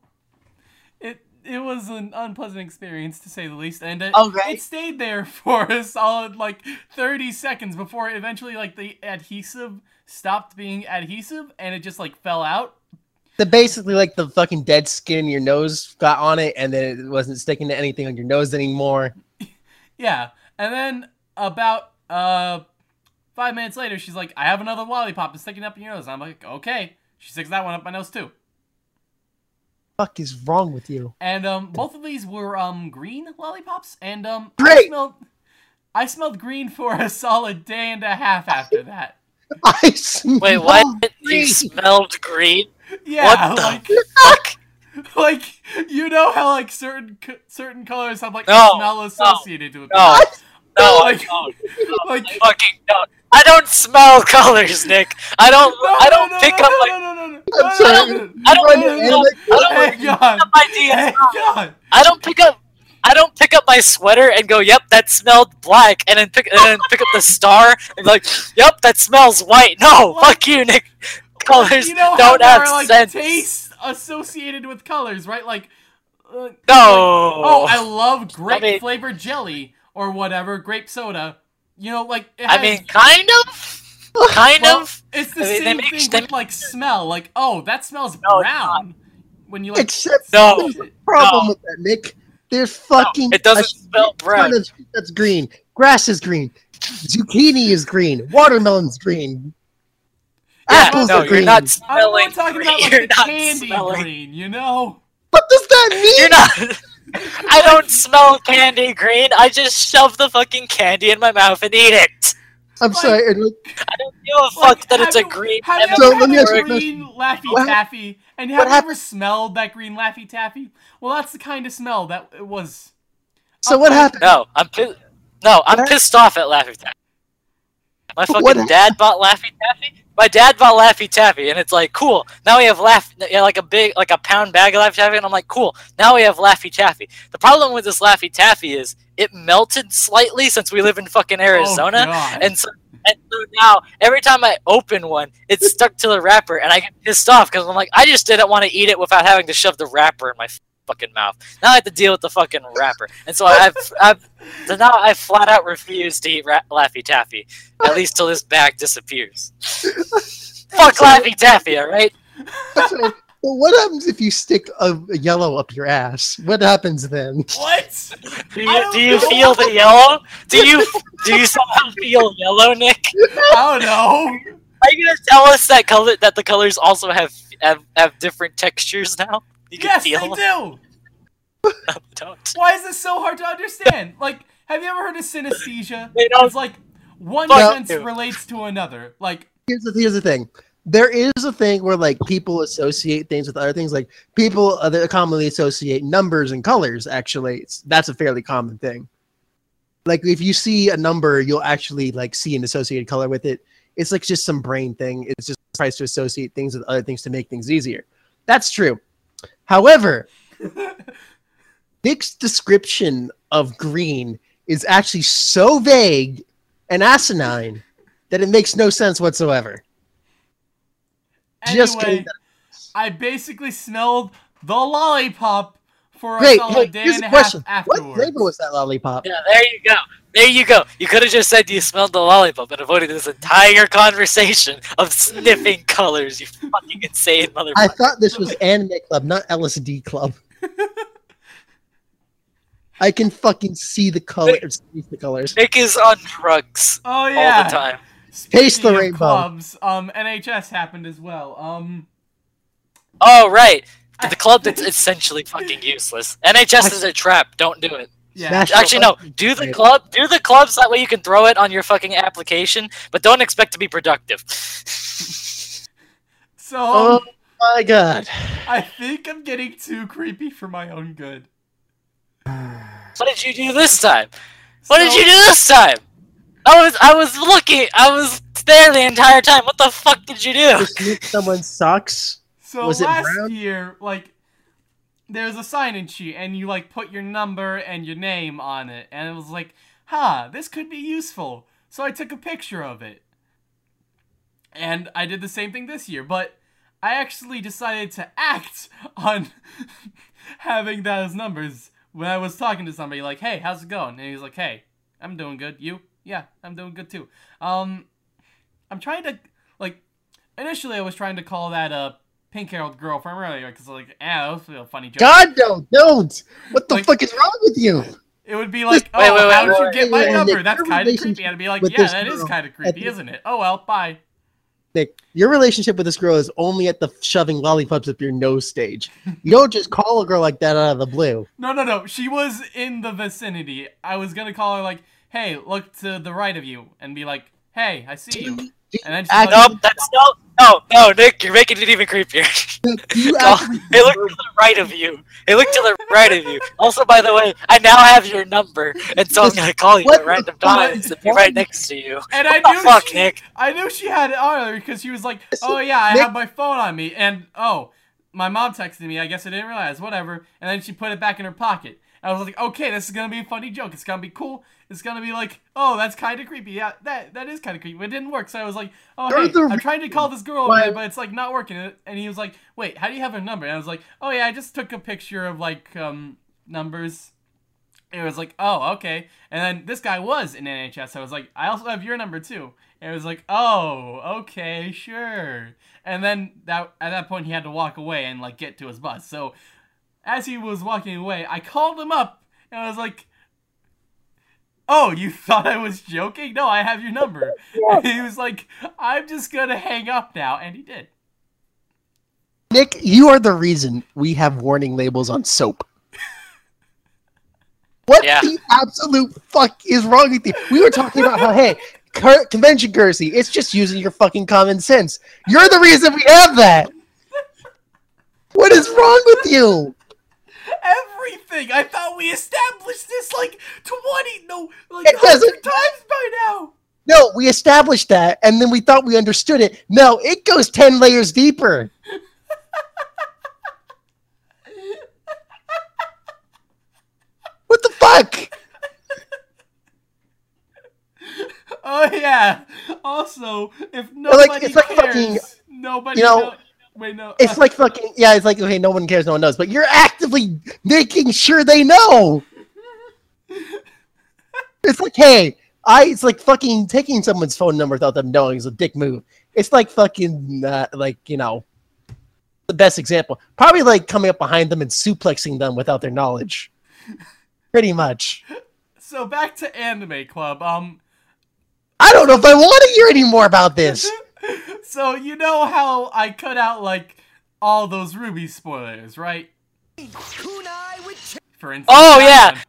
Speaker 2: It it was an unpleasant experience to say the least, and it, it stayed there for a solid like 30 seconds before eventually like the adhesive stopped being adhesive and it just like fell out.
Speaker 3: The basically like the fucking dead skin in your nose got on it, and then it wasn't sticking to anything on your nose anymore.
Speaker 2: Yeah, and then about uh five minutes later, she's like, "I have another lollipop that's sticking up in your nose." I'm like, "Okay." She sticks that one up my nose too.
Speaker 3: Fuck is wrong with you?
Speaker 2: And um, both of these were um green lollipops, and um, I smelled, I smelled green for a solid day and a half after that.
Speaker 3: I smell
Speaker 1: Wait, what? You smelled green?
Speaker 2: Yeah,
Speaker 1: what the
Speaker 2: like
Speaker 1: fuck?
Speaker 2: like you know how like certain certain colors have like
Speaker 1: No,
Speaker 2: a smell associated with
Speaker 1: No,
Speaker 2: them.
Speaker 1: no, I
Speaker 2: Like-
Speaker 1: don't.
Speaker 2: like
Speaker 1: I fucking don't. I don't smell colors, Nick. I don't.
Speaker 2: no,
Speaker 1: I don't
Speaker 2: no, no,
Speaker 1: pick
Speaker 2: no,
Speaker 1: up
Speaker 2: no,
Speaker 1: like.
Speaker 2: no, no, no, no,
Speaker 3: I'm
Speaker 2: no,
Speaker 3: sorry.
Speaker 2: no, no,
Speaker 1: I don't
Speaker 3: Run
Speaker 1: pick
Speaker 3: your
Speaker 1: up- I don't
Speaker 2: Hang on.
Speaker 1: up my DS.
Speaker 2: Hang.
Speaker 1: I don't pick up. I don't pick up my sweater and go, "Yep, that smelled black," and then pick and then pick up the star and be like, "Yep, that smells white." No,
Speaker 2: What?
Speaker 1: fuck you, Nick. Colors
Speaker 2: you know
Speaker 1: don't
Speaker 2: how
Speaker 1: have
Speaker 2: there are like
Speaker 1: sense.
Speaker 2: tastes associated with colors, right? Like, uh,
Speaker 1: No.
Speaker 2: oh, I love grape
Speaker 1: mean-
Speaker 2: flavored jelly or whatever, grape soda. You know, like it
Speaker 1: I mean, kind of. Kind
Speaker 2: well,
Speaker 1: of.
Speaker 2: It's the
Speaker 1: I mean,
Speaker 2: same
Speaker 1: make-
Speaker 2: thing
Speaker 1: they
Speaker 2: with like smell. Like, oh, that smells
Speaker 1: No, it's
Speaker 2: brown. When you like,
Speaker 3: Except
Speaker 1: No.
Speaker 3: there's a problem
Speaker 1: No.
Speaker 3: with that, Nick. There's fucking
Speaker 1: it doesn't smell brown.
Speaker 3: of That's green. Grass is green. Zucchini is green. Watermelon's green.
Speaker 1: Yeah,
Speaker 3: Apples
Speaker 1: no,
Speaker 3: are
Speaker 1: you're
Speaker 3: green.
Speaker 1: not
Speaker 2: I'm
Speaker 1: smelling
Speaker 2: talking
Speaker 1: green.
Speaker 2: about like
Speaker 1: You're
Speaker 2: the
Speaker 1: not
Speaker 2: candy
Speaker 1: smelling.
Speaker 2: green. You know,
Speaker 3: What does that mean?
Speaker 1: You're not. I don't smell candy green. I just shove the fucking candy in my mouth and eat it.
Speaker 3: I'm
Speaker 2: Like-
Speaker 3: sorry. and, like,
Speaker 1: I don't give a
Speaker 2: Like,
Speaker 1: fuck that it's a green.
Speaker 2: Have you
Speaker 3: So,
Speaker 2: ever
Speaker 3: let me
Speaker 2: had
Speaker 3: you
Speaker 2: a
Speaker 3: a
Speaker 2: green Laffy
Speaker 3: What-
Speaker 2: Taffy? And have
Speaker 3: what
Speaker 2: you
Speaker 3: hap-
Speaker 2: ever smelled that green Laffy Taffy? Well, that's the kind of smell that it was.
Speaker 3: so what happened?
Speaker 1: No, I'm pi- no, I'm
Speaker 3: What?
Speaker 1: pissed off at Laffy Taffy. My fucking
Speaker 3: What?
Speaker 1: dad bought Laffy Taffy. My dad bought Laffy Taffy, and it's like, cool. Now we have Laff, yeah, like a big, like a pound bag of Laffy Taffy, and I'm like, cool. Now we have Laffy Taffy. The problem with this Laffy Taffy is it melted slightly since we live in fucking oh, Arizona,
Speaker 2: Oh,
Speaker 1: and so. And so now, every time I open one, it's stuck to the wrapper, and I get pissed off because I'm like, I just didn't want to eat it without having to shove the wrapper in my fucking mouth. Now I have to deal with the fucking wrapper, and so I've, I've so now I flat out refuse to eat ra- Laffy Taffy, at least till this bag disappears. Fuck Laffy Taffy, all right?
Speaker 3: I'm sorry, but what happens if you stick a, a yellow up your ass? What happens then?
Speaker 2: what?
Speaker 1: Do you
Speaker 2: don't
Speaker 1: you feel the yellow? Do you do you somehow feel yellow, Nick?
Speaker 2: I don't know.
Speaker 1: Are you gonna tell us that color that the colors also have have, have different textures now? You can
Speaker 2: Yes,
Speaker 1: feel
Speaker 2: they
Speaker 1: them.
Speaker 2: Do.
Speaker 1: Don't.
Speaker 2: Why is this so hard to understand? Like, have you ever heard of synesthesia? It's like one
Speaker 1: Fuck
Speaker 2: sense
Speaker 1: you.
Speaker 2: relates to another. Like,
Speaker 3: Here's the, here's the thing. There is a thing where like people associate things with other things. Like people uh, commonly associate numbers and colors. Actually, it's, that's a fairly common thing. Like if you see a number, you'll actually like see an associated color with it. It's like just some brain thing. It's just tries to associate things with other things to make things easier. That's true. However, Nick's description of green is actually so vague and asinine that it makes no sense whatsoever. Just
Speaker 2: anyway,
Speaker 3: kidding.
Speaker 2: I basically smelled the lollipop for a
Speaker 3: Great.
Speaker 2: solid
Speaker 3: Hey,
Speaker 2: day and
Speaker 3: a
Speaker 2: a half
Speaker 3: question. What
Speaker 2: afterwards.
Speaker 3: flavor was that lollipop?
Speaker 1: Yeah, there you go. There you go. You could have just said you smelled the lollipop and avoided this entire conversation of sniffing colors. You fucking insane motherfucker.
Speaker 3: I thought this was Anime Club, not LSD Club. I can fucking see the colors. taste the colors.
Speaker 1: Nick is on drugs
Speaker 2: Oh yeah,
Speaker 1: all
Speaker 2: yeah.
Speaker 1: the time.
Speaker 3: Taste the
Speaker 2: Speaking
Speaker 3: rainbow.
Speaker 2: Clubs, um, NHS happened as well. Um,
Speaker 1: Oh right, the club that's essentially fucking useless. NHS is a trap. Don't do it.
Speaker 2: yeah.
Speaker 3: Smash-
Speaker 1: Actually, no. Do the club. Do the clubs. That way you can throw it on your fucking application, but don't expect to be productive.
Speaker 2: So
Speaker 3: Oh
Speaker 2: um,
Speaker 3: my god.
Speaker 2: I think I'm getting too creepy for my own good.
Speaker 1: What did you do this time? What did you do this time? I was I was looking. I was there the entire time. What the fuck did you do?
Speaker 3: Just sniff someone's socks.
Speaker 2: So
Speaker 3: Was it
Speaker 2: last
Speaker 3: brown?
Speaker 2: year, like, there's a sign-in sheet, and you like put your number and your name on it, and it was like, huh, this could be useful. So I took a picture of it, and I did the same thing this year, but I actually decided to act on having those numbers when I was talking to somebody, like, hey, how's it going? And he's like, hey, I'm doing good. You? Yeah, I'm doing good too. Um, I'm trying to like. Initially, I was trying to call that a pink-haired girl from earlier because like, ah, that was a funny joke.
Speaker 3: God, no, don't. What the
Speaker 2: Like-
Speaker 3: fuck is wrong with you?
Speaker 2: It would be like, oh,
Speaker 1: Wait, wait, wait,
Speaker 2: how did you get my
Speaker 3: wait, wait,
Speaker 2: number? That's kind of creepy. I'd be like, yeah,
Speaker 3: this
Speaker 2: that is
Speaker 3: girl
Speaker 2: kind of creepy, isn't it? Oh well, bye.
Speaker 3: Nick, your relationship with this girl is only at the shoving lollipops up your nose stage. You don't just call a girl like that out of the blue.
Speaker 2: No, no, no. She was in the vicinity. I was gonna call her like, hey, look to the right of you, and be like, hey, I see you. And then she's
Speaker 3: Act-
Speaker 2: like,
Speaker 1: Nope, that's no, no, no, Nick. You're making it even creepier.
Speaker 3: Do you
Speaker 1: Call-
Speaker 3: actually
Speaker 1: Hey, look to the right of you. It looked to the right of you. Also, by the way, I now have your number, and so I'm gonna call you
Speaker 3: What
Speaker 1: at random
Speaker 3: the fuck?
Speaker 1: times and be right next to you.
Speaker 2: and
Speaker 1: What
Speaker 2: I
Speaker 1: the
Speaker 2: knew
Speaker 1: fuck,
Speaker 2: she,
Speaker 1: Nick?
Speaker 2: I knew she had it on her because she was like, oh yeah, I
Speaker 3: Nick-
Speaker 2: have my phone on me, and oh, my mom texted me. I guess I didn't realize. Whatever. And then she put it back in her pocket. I was like, okay, this is gonna be a funny joke. It's gonna be cool. It's gonna be like, oh, that's kind of creepy. Yeah, that that is kind of creepy. But it didn't work. So I was like, oh, hey, I'm trying to call this girl over but it's like not working. And he was like, wait, how do you have her number? And I was like, oh yeah, I just took a picture of like um numbers. And it was like, oh, okay. And then this guy was in NHS. I was like, I also have your number too. And it was like, oh, okay, sure. And then that at that point he had to walk away and like get to his bus. So as he was walking away, I called him up and I was like, "Oh, you thought I was joking? No, I have your number." And he was like, "I'm just gonna hang up now," and he did.
Speaker 3: Nick, you are the reason we have warning labels on soap. What
Speaker 1: Yeah.
Speaker 3: the absolute fuck is wrong with you? We were talking about how, hey, convention currency, it's just using your fucking common sense. You're the reason we have that. What is wrong with you?
Speaker 2: Everything. I thought we established this like twenty, no, like
Speaker 3: It doesn't-
Speaker 2: hundred times by now.
Speaker 3: No, we established that, and then we thought we understood it. No, it goes 10 layers deeper. What the fuck?
Speaker 2: Oh yeah. Also, if nobody
Speaker 3: like- it's like
Speaker 2: cares,
Speaker 3: fucking-
Speaker 2: nobody.
Speaker 3: you know,
Speaker 2: know- wait, no.
Speaker 3: It's
Speaker 2: uh,
Speaker 3: like fucking, yeah, it's like, okay, no one cares, no one knows, but you're actively making sure they know. It's like, hey, I, it's like fucking taking someone's phone number without them knowing is a dick move. It's like fucking, uh, like, you know, the best example. Probably like coming up behind them and suplexing them without their knowledge. Pretty much.
Speaker 2: so back to Anime Club. Um,
Speaker 3: I don't know if I want to hear any more about this.
Speaker 2: so you know how I cut out like all those RWBY spoilers, right? For instance.
Speaker 1: Oh, yeah.
Speaker 2: Diamond.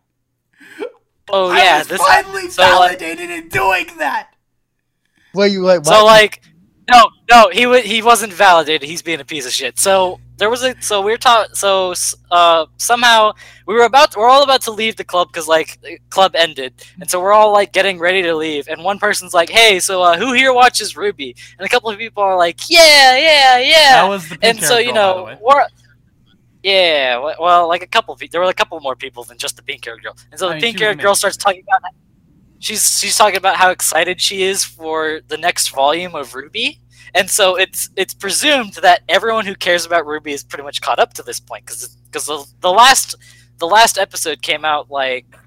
Speaker 1: Oh
Speaker 2: I
Speaker 1: yeah,
Speaker 2: was
Speaker 1: this.
Speaker 2: finally
Speaker 1: so, like-
Speaker 2: validated in doing that.
Speaker 3: What you like?
Speaker 1: So like, no, no, he wa he wasn't validated. He's being a piece of shit. So there was a so we were taught. So uh, somehow we were about we're all about to leave the club because like the club ended, and so we're all like getting ready to leave. And one person's like, "Hey, so uh, who here watches RWBY?" And a couple of people are like, "Yeah, yeah, yeah."
Speaker 2: That was the
Speaker 1: and so you
Speaker 2: girl, by the
Speaker 1: know we're yeah well like a couple of, there were a couple more people than just the pink haired girl and so
Speaker 2: I
Speaker 1: the
Speaker 2: mean,
Speaker 1: pink haired girl starts talking about she's she's talking about how excited she is for the next volume of RWBY. And so it's it's presumed that everyone who cares about RWBY is pretty much caught up to this point because because the, the last the last episode came out like
Speaker 3: a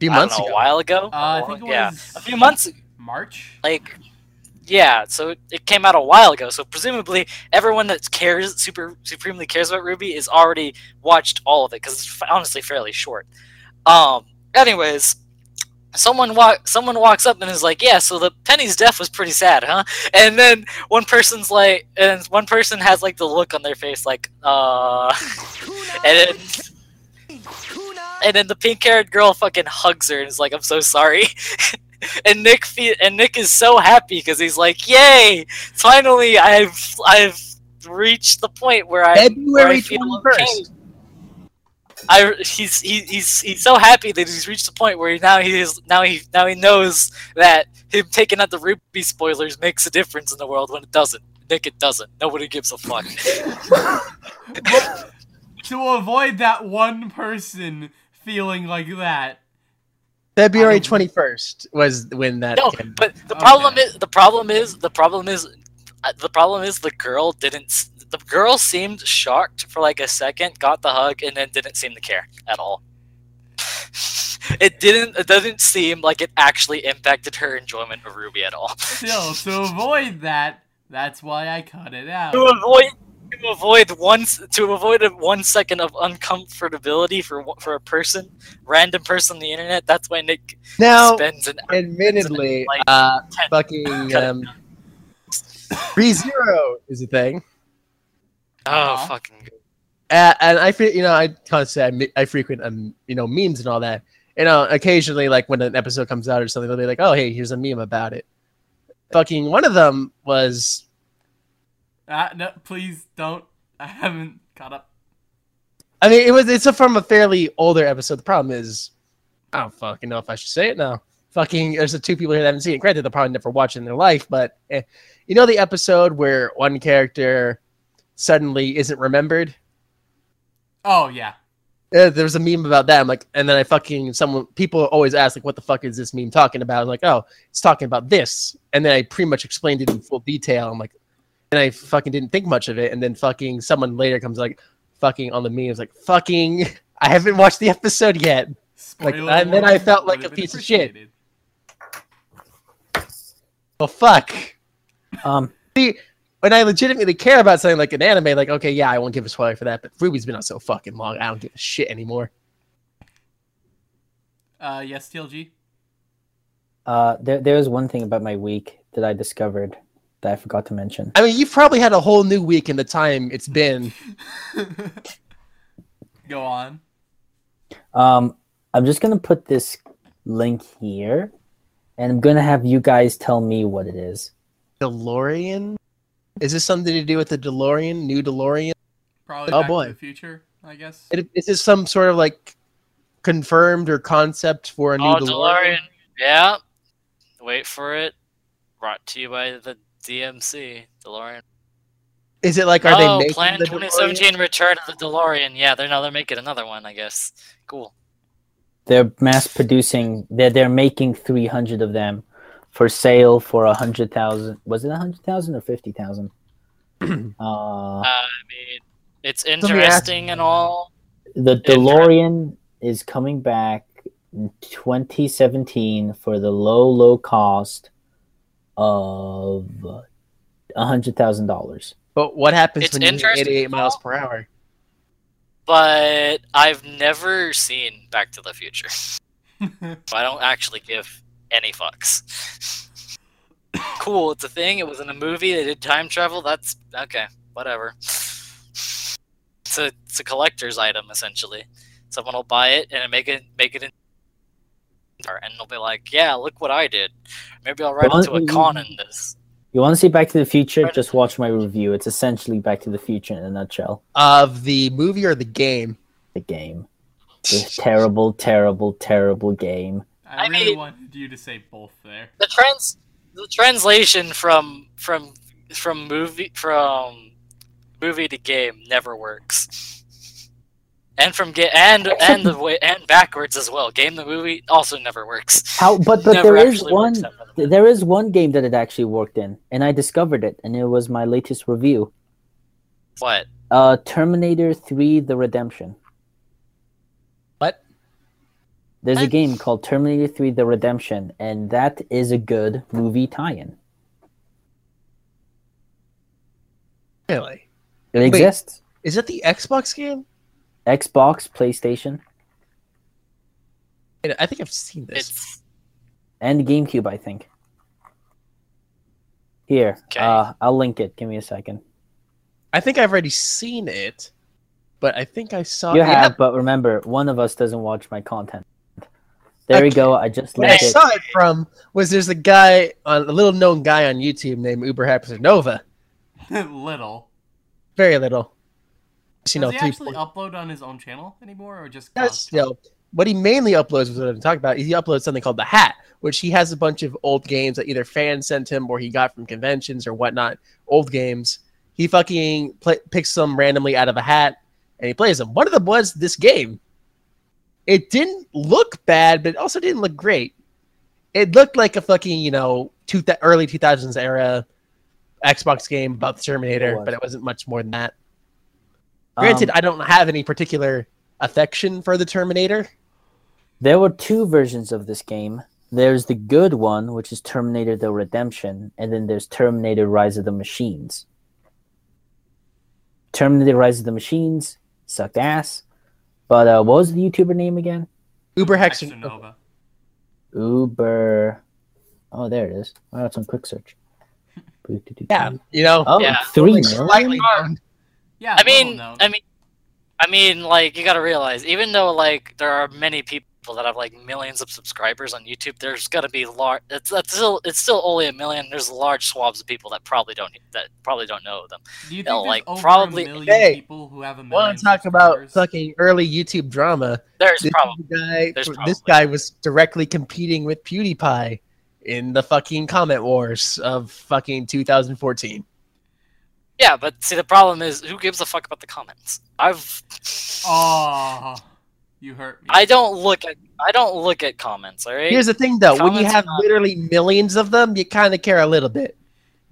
Speaker 3: few
Speaker 1: I don't
Speaker 3: months
Speaker 1: know,
Speaker 3: ago.
Speaker 1: a while ago?
Speaker 2: Uh, I think it
Speaker 1: yeah a few months
Speaker 2: March.
Speaker 1: like yeah so it, it came out a while ago. So presumably everyone that cares super supremely cares about RWBY is already watched all of it because it's honestly fairly short. Um anyways someone walk someone walks up and is like yeah so the penny's death was pretty sad huh and then one person's like and one person has like the look on their face like uh and then and then the pink haired girl fucking hugs her and is like i'm so sorry and Nick and Nick is so happy because he's like, "Yay! Finally, I've I've reached the point where I where I
Speaker 3: February
Speaker 1: feel
Speaker 3: 21st.
Speaker 1: okay." I he's he, he's he's so happy that he's reached the point where now he is now he now he knows that him taking out the RWBY spoilers makes a difference in the world when it doesn't. Nick, it doesn't. Nobody gives a fuck.
Speaker 2: to avoid that one person feeling like that.
Speaker 3: February 21st was when that
Speaker 1: no,
Speaker 3: came.
Speaker 1: but the problem
Speaker 2: Okay.
Speaker 1: is the problem is the problem is uh, the problem is the girl didn't. S- The girl seemed shocked for like a second, got the hug, and then didn't seem to care at all. It didn't. It doesn't seem like it actually impacted her enjoyment of RWBY at all.
Speaker 2: Still, to avoid that, that's why I cut it out.
Speaker 1: to avoid to avoid one to avoid a one second of uncomfortability for for a person, random person on the internet. That's why Nick
Speaker 3: Now,
Speaker 1: spends an
Speaker 3: admittedly,
Speaker 1: like,
Speaker 3: uh, fucking
Speaker 1: cut it.
Speaker 3: um, ReZero is a thing.
Speaker 1: Oh
Speaker 2: Uh-huh.
Speaker 1: fucking good.
Speaker 3: Uh, and I feel, you know, I can't say I, I frequent, um, you know, memes and all that. You know, occasionally, like when an episode comes out or something, they'll be like, "Oh, hey, here's a meme about it." Fucking one of them was,
Speaker 2: Uh, no, please don't. I haven't caught up.
Speaker 3: I mean, it was it's a, from a fairly older episode. The problem is, I don't fucking know if I should say it now. Fucking, there's the two people here that haven't seen it. Granted, they'll probably never watch it in their life, but eh. you know the episode where one character suddenly isn't remembered.
Speaker 2: Oh yeah.
Speaker 3: Uh, there was a meme about that. I'm like, and then I fucking someone people always ask like, what the fuck is this meme talking about? I'm like, oh, it's talking about this, and then I pretty much explained it in full detail. I'm like, and I fucking didn't think much of it, and then fucking someone later comes like, fucking on the meme is like, fucking, I haven't watched the episode yet. Like, and then I felt like a piece of shit.
Speaker 2: appreciated.
Speaker 3: Well, fuck.
Speaker 4: Um,
Speaker 3: When I legitimately care about something like an anime, like, okay, yeah, I won't give a spoiler for that, but RWBY's been on so fucking long, I don't give a shit anymore.
Speaker 2: Uh, yes, TLG.
Speaker 4: uh, there, there's one thing about my week that I discovered that I forgot to mention.
Speaker 3: I mean, you've probably had a whole new week in the time it's been.
Speaker 2: Go on.
Speaker 4: Um, I'm just gonna put this link here, and I'm gonna have you guys tell me what it is.
Speaker 3: DeLorean? Is this something to do with the DeLorean? New DeLorean?
Speaker 2: Probably
Speaker 3: Oh,
Speaker 2: Back
Speaker 3: boy.
Speaker 2: to the Future, I guess.
Speaker 3: It- Is this some sort of like confirmed or concept for a new
Speaker 1: Oh,
Speaker 3: DeLorean?
Speaker 1: DeLorean. Yeah. Wait for it. Brought to you by the DMC. DeLorean.
Speaker 3: Is it like, are
Speaker 1: oh,
Speaker 3: they making
Speaker 1: Planet
Speaker 3: the
Speaker 1: 2017 Return of the DeLorean. Yeah, they're now they're making another one, I guess. Cool.
Speaker 4: They're mass producing. They're they're making 300 of them for sale for a hundred thousand. Was it a hundred thousand or fifty thousand? uh,
Speaker 1: Uh, I mean, it's interesting and all.
Speaker 4: the DeLorean is coming back in 2017 for the low low cost of a hundred thousand dollars.
Speaker 3: But what happens
Speaker 1: It's
Speaker 3: when you hit
Speaker 1: interesting
Speaker 3: 88 miles per hour?
Speaker 1: But I've never seen Back to the Future. so I don't actually give any fucks. cool, it's a thing. It was in a movie. They did time travel. That's okay. Whatever. It's a it's a collector's item essentially. Someone will buy it and make it make it in, and they'll be like, "Yeah, look what I did." Maybe I'll write
Speaker 4: Well,
Speaker 1: into a con in this.
Speaker 4: You want to see Back to the Future? Just watch my review. It's essentially Back to the Future in a nutshell.
Speaker 3: Of the movie or the game?
Speaker 4: The game. This terrible, terrible, terrible game.
Speaker 2: I,
Speaker 1: I
Speaker 2: really
Speaker 1: mean-
Speaker 2: wanted you to say both there.
Speaker 1: the trans the translation from from from movie from movie to game never works. And from get and and the way and backwards as well. Game the movie also never works.
Speaker 4: How? But but there is one.
Speaker 1: works out for them.
Speaker 4: There is one game that it actually worked in, and I discovered it, and it was my latest review.
Speaker 1: What?
Speaker 4: Uh, Terminator 3: The Redemption.
Speaker 3: What?
Speaker 4: There's a game called Terminator 3: The Redemption, and that is a good movie tie-in.
Speaker 3: Really?
Speaker 4: It
Speaker 3: Wait.
Speaker 4: exists.
Speaker 3: Is it the Xbox game?
Speaker 4: Xbox, PlayStation,
Speaker 3: I think I've seen this.
Speaker 1: It's
Speaker 4: and GameCube, I think. Here,
Speaker 1: Okay.
Speaker 4: uh, I'll link it. Give me a second.
Speaker 3: I think I've already seen it, but I think I saw
Speaker 4: You
Speaker 3: yeah,
Speaker 4: have, but remember, one of us doesn't watch my content. There we go. I just
Speaker 3: Where I saw it from was there's a guy on a little known guy on YouTube named Uber Nova.
Speaker 2: Little.
Speaker 3: Very little. You know,
Speaker 2: he actually upload on his own channel anymore, or just?
Speaker 3: That's,
Speaker 2: content?
Speaker 3: you know, what he mainly uploads, was what I'm talking about, is he uploads something called The Hat, which he has a bunch of old games that either fans sent him or he got from conventions or whatnot, old games. He fucking play, picks some randomly out of a hat and he plays them. One of them was this game. It didn't look bad, but it also didn't look great. It looked like a fucking, you know, two th early 2000s era Xbox game about the Terminator,
Speaker 4: was.
Speaker 3: but it wasn't much more than that. Granted,
Speaker 4: Um,
Speaker 3: I don't have any particular affection for the Terminator.
Speaker 4: There were two versions of this game. There's the good one, which is Terminator the Redemption, and then there's Terminator Rise of the Machines. Terminator Rise of the Machines sucked ass. But uh, what was the YouTuber name again?
Speaker 3: Uber Hexer.
Speaker 2: Externova.
Speaker 4: Uber. Oh, there it is. Oh, it's on quick search.
Speaker 3: Yeah, you know.
Speaker 4: Oh,
Speaker 1: Yeah.
Speaker 4: three
Speaker 3: like slightly.
Speaker 2: Yeah.
Speaker 1: I mean. I mean, I mean, like you got to realize, even though like there are many people that have like millions of subscribers on YouTube, there's gonna be large. It's that's still it's still only a million. There's large swabs of people that probably don't that probably don't know them.
Speaker 2: Do you think
Speaker 1: they'll, like,
Speaker 2: over
Speaker 1: probably-
Speaker 2: a million
Speaker 3: Hey,
Speaker 2: people who have a million
Speaker 3: Want to talk about fucking early YouTube drama?
Speaker 1: There's
Speaker 3: This
Speaker 1: probably
Speaker 3: guy,
Speaker 1: there's
Speaker 3: this
Speaker 1: probably.
Speaker 3: guy was directly competing with PewDiePie in the fucking comment wars of fucking 2014.
Speaker 1: yeah, but see the problem is who gives a fuck about the comments? I've
Speaker 2: Oh, you hurt me.
Speaker 1: I don't look at I don't look at comments. All right.
Speaker 3: Here's the thing, though: when you have
Speaker 1: not-
Speaker 3: literally millions of them, you kind of care a little bit.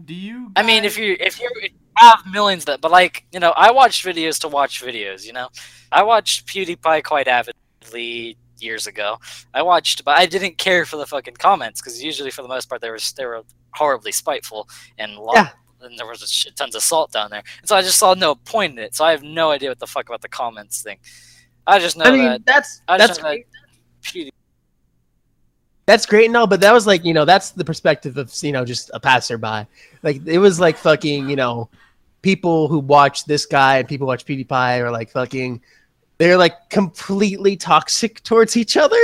Speaker 2: Do you?
Speaker 1: I mean, if you if you have millions that, but like you know, I watch videos to watch videos. You know, I watched PewDiePie quite avidly years ago. I watched, but I didn't care for the fucking comments because usually, for the most part, they were they were horribly spiteful and lo-
Speaker 3: Yeah.
Speaker 1: and there was a shit tons of salt down there. And so I just saw no point in it. So I have no idea what the fuck about the comments thing. I just know
Speaker 3: I mean,
Speaker 1: that
Speaker 3: that's
Speaker 1: I
Speaker 3: that's
Speaker 1: know that
Speaker 3: That's great and all, but that was like, you know, that's the perspective of, you know, just a passerby. Like, it was like fucking, you know, people who watch this guy and people watch PewDiePie or like fucking they're like completely toxic towards each other.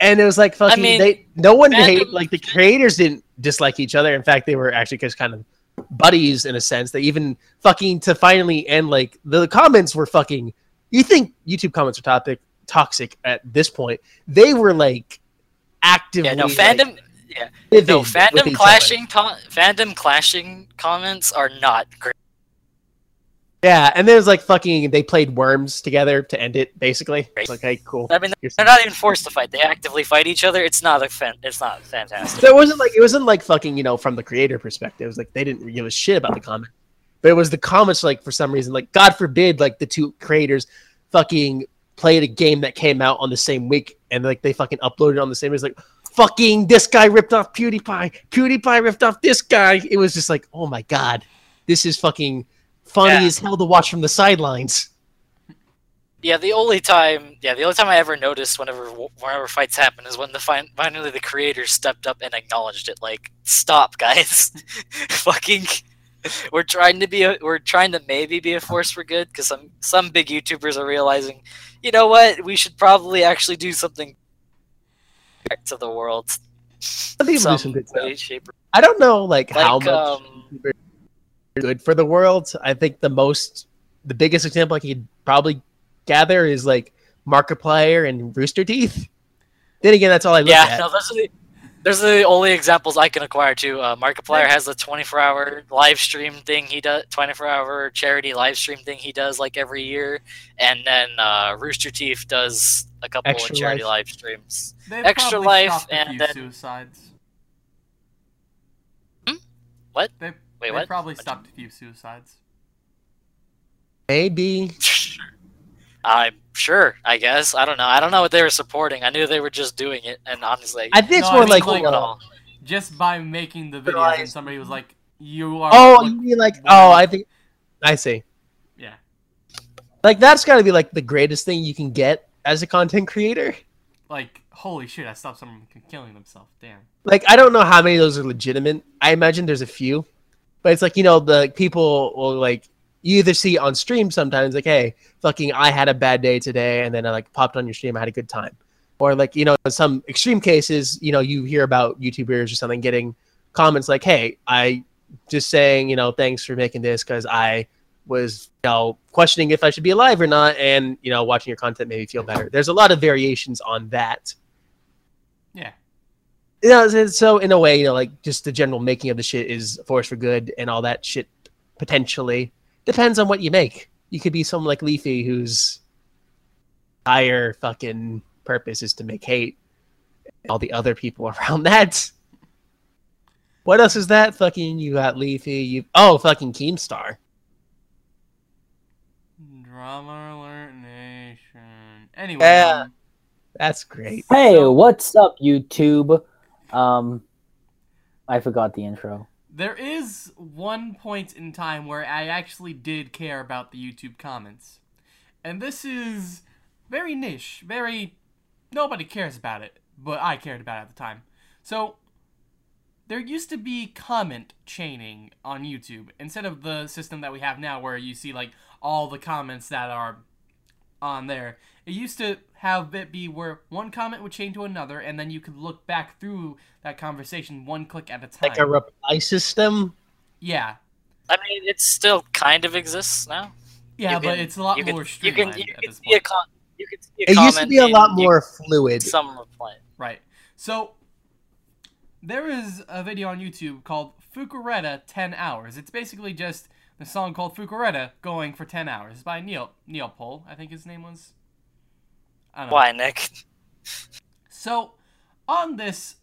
Speaker 3: And it was like fucking I
Speaker 1: mean,
Speaker 3: they no one hate like the creators didn't dislike each other. In fact, they were actually just kind of buddies in a sense. They even fucking to finally end like the comments were fucking you think YouTube comments are topic toxic at this point. They were like actively
Speaker 1: Yeah, no
Speaker 3: like,
Speaker 1: fandom. yeah, no fandom clashing. fandom clashing comments are not great.
Speaker 3: Yeah, and there's like fucking they played worms together to end it basically. It's like, hey, cool.
Speaker 1: I mean, they're not even forced to fight. They actively fight each other. It's not a fan. It's not fantastic.
Speaker 3: So it wasn't like it wasn't like fucking you know from the creator perspective. It was like they didn't give a shit about the comment, but it was the comments like for some reason like God forbid like the two creators fucking played a game that came out on the same week and like they fucking uploaded on the same. It was like fucking this guy ripped off PewDiePie. PewDiePie ripped off this guy. It was just like oh my god, this is fucking funny
Speaker 1: Yeah.
Speaker 3: as hell to watch from the sidelines.
Speaker 1: Yeah, the only time, yeah, the only time I ever noticed whenever whenever fights happen is when the fin finally the creators stepped up and acknowledged it. Like, stop, guys, fucking, we're trying to be, a, we're trying to maybe be a force for good because some some big YouTubers are realizing, you know what, we should probably actually do something back to the world.
Speaker 3: Do some good stuff.
Speaker 1: way, shape,
Speaker 3: I don't know like,
Speaker 1: like
Speaker 3: how much.
Speaker 1: um,
Speaker 3: good for the world. I think the most, the biggest example I could probably gather is like Markiplier and Rooster Teeth. Then again, that's all I look
Speaker 1: yeah,
Speaker 3: at.
Speaker 1: no, those are the those are the only examples I can acquire too. Uh, Markiplier has the 24-hour live stream thing he does, 24-hour charity live stream thing he does like every year, and then uh, Rooster Teeth does a couple
Speaker 3: Extra
Speaker 1: of charity
Speaker 3: Life.
Speaker 1: live streams.
Speaker 2: They've
Speaker 1: Extra
Speaker 2: probably
Speaker 1: Life
Speaker 2: stopped a
Speaker 1: and
Speaker 2: few
Speaker 1: then-
Speaker 2: suicides.
Speaker 1: Hmm? What?
Speaker 2: They,
Speaker 1: Wait,
Speaker 2: they
Speaker 1: what?
Speaker 2: probably
Speaker 1: What'd
Speaker 2: stopped a few suicides.
Speaker 3: Maybe.
Speaker 1: I'm sure. I guess I don't know. I don't know what they were supporting. I knew they were just doing it, and honestly,
Speaker 3: I think it's
Speaker 2: No, I
Speaker 3: more
Speaker 2: mean,
Speaker 3: like,
Speaker 2: like,
Speaker 3: you
Speaker 1: at all.
Speaker 2: Just by making the videos, and somebody was like, "You are."
Speaker 3: oh,
Speaker 2: look-
Speaker 3: you mean like, oh, I think, I see.
Speaker 2: yeah.
Speaker 3: Like that's got to be like the greatest thing you can get as a content creator.
Speaker 2: Like, holy shit! I stopped someone from killing themselves. Damn.
Speaker 3: Like I don't know how many of those are legitimate. I imagine there's a few, but it's like you know the people will like you either see on stream sometimes like hey fucking I had a bad day today and then I like popped on your stream I had a good time, or like you know in some extreme cases you know you hear about YouTubers or something getting comments like hey I just saying you know thanks for making this because I was you know questioning if I should be alive or not and you know watching your content made me feel better. There's a lot of variations on that.
Speaker 2: Yeah.
Speaker 3: you know, so- in a way, you know, like just the general making of the shit is force for good and all that shit potentially depends on what you make. You could be someone like Leafy whose entire fucking purpose is to make hate. And all the other people around that. What else is that? Fucking you got Leafy. You oh fucking Keemstar.
Speaker 2: Drama alert nation. Anyway.
Speaker 3: Yeah.
Speaker 2: um,
Speaker 3: That's great.
Speaker 4: Hey,
Speaker 2: So-
Speaker 4: what's up, YouTube? Um, I forgot the intro.
Speaker 2: There is one point in time where I actually did care about the YouTube comments. And this is very niche, very nobody cares about it, but I cared about it at the time. So there used to be comment chaining on YouTube instead of the system that we have now where you see like all the comments that are on there. It used to have it be where one comment would chain to another and then you could look back through that conversation one click at a time.
Speaker 3: Like a reply system.
Speaker 2: yeah.
Speaker 1: I mean, it still kind of exists now.
Speaker 2: Yeah,
Speaker 1: You
Speaker 2: but
Speaker 1: can-
Speaker 2: it's a lot more
Speaker 1: can, you can,
Speaker 2: streamlined
Speaker 1: you
Speaker 2: at
Speaker 1: can
Speaker 2: this
Speaker 1: see a
Speaker 2: point.
Speaker 1: you can see a
Speaker 3: It used to be a lot more fluid.
Speaker 1: Some reply.
Speaker 2: Right. So there is a video on YouTube called Fukkireta 10 Hours. It's basically just the song called Fukkireta going for 10 hours. It's by Neil Neil Pole, I think his name was. I don't know.
Speaker 1: Why, Nick?
Speaker 2: So, on this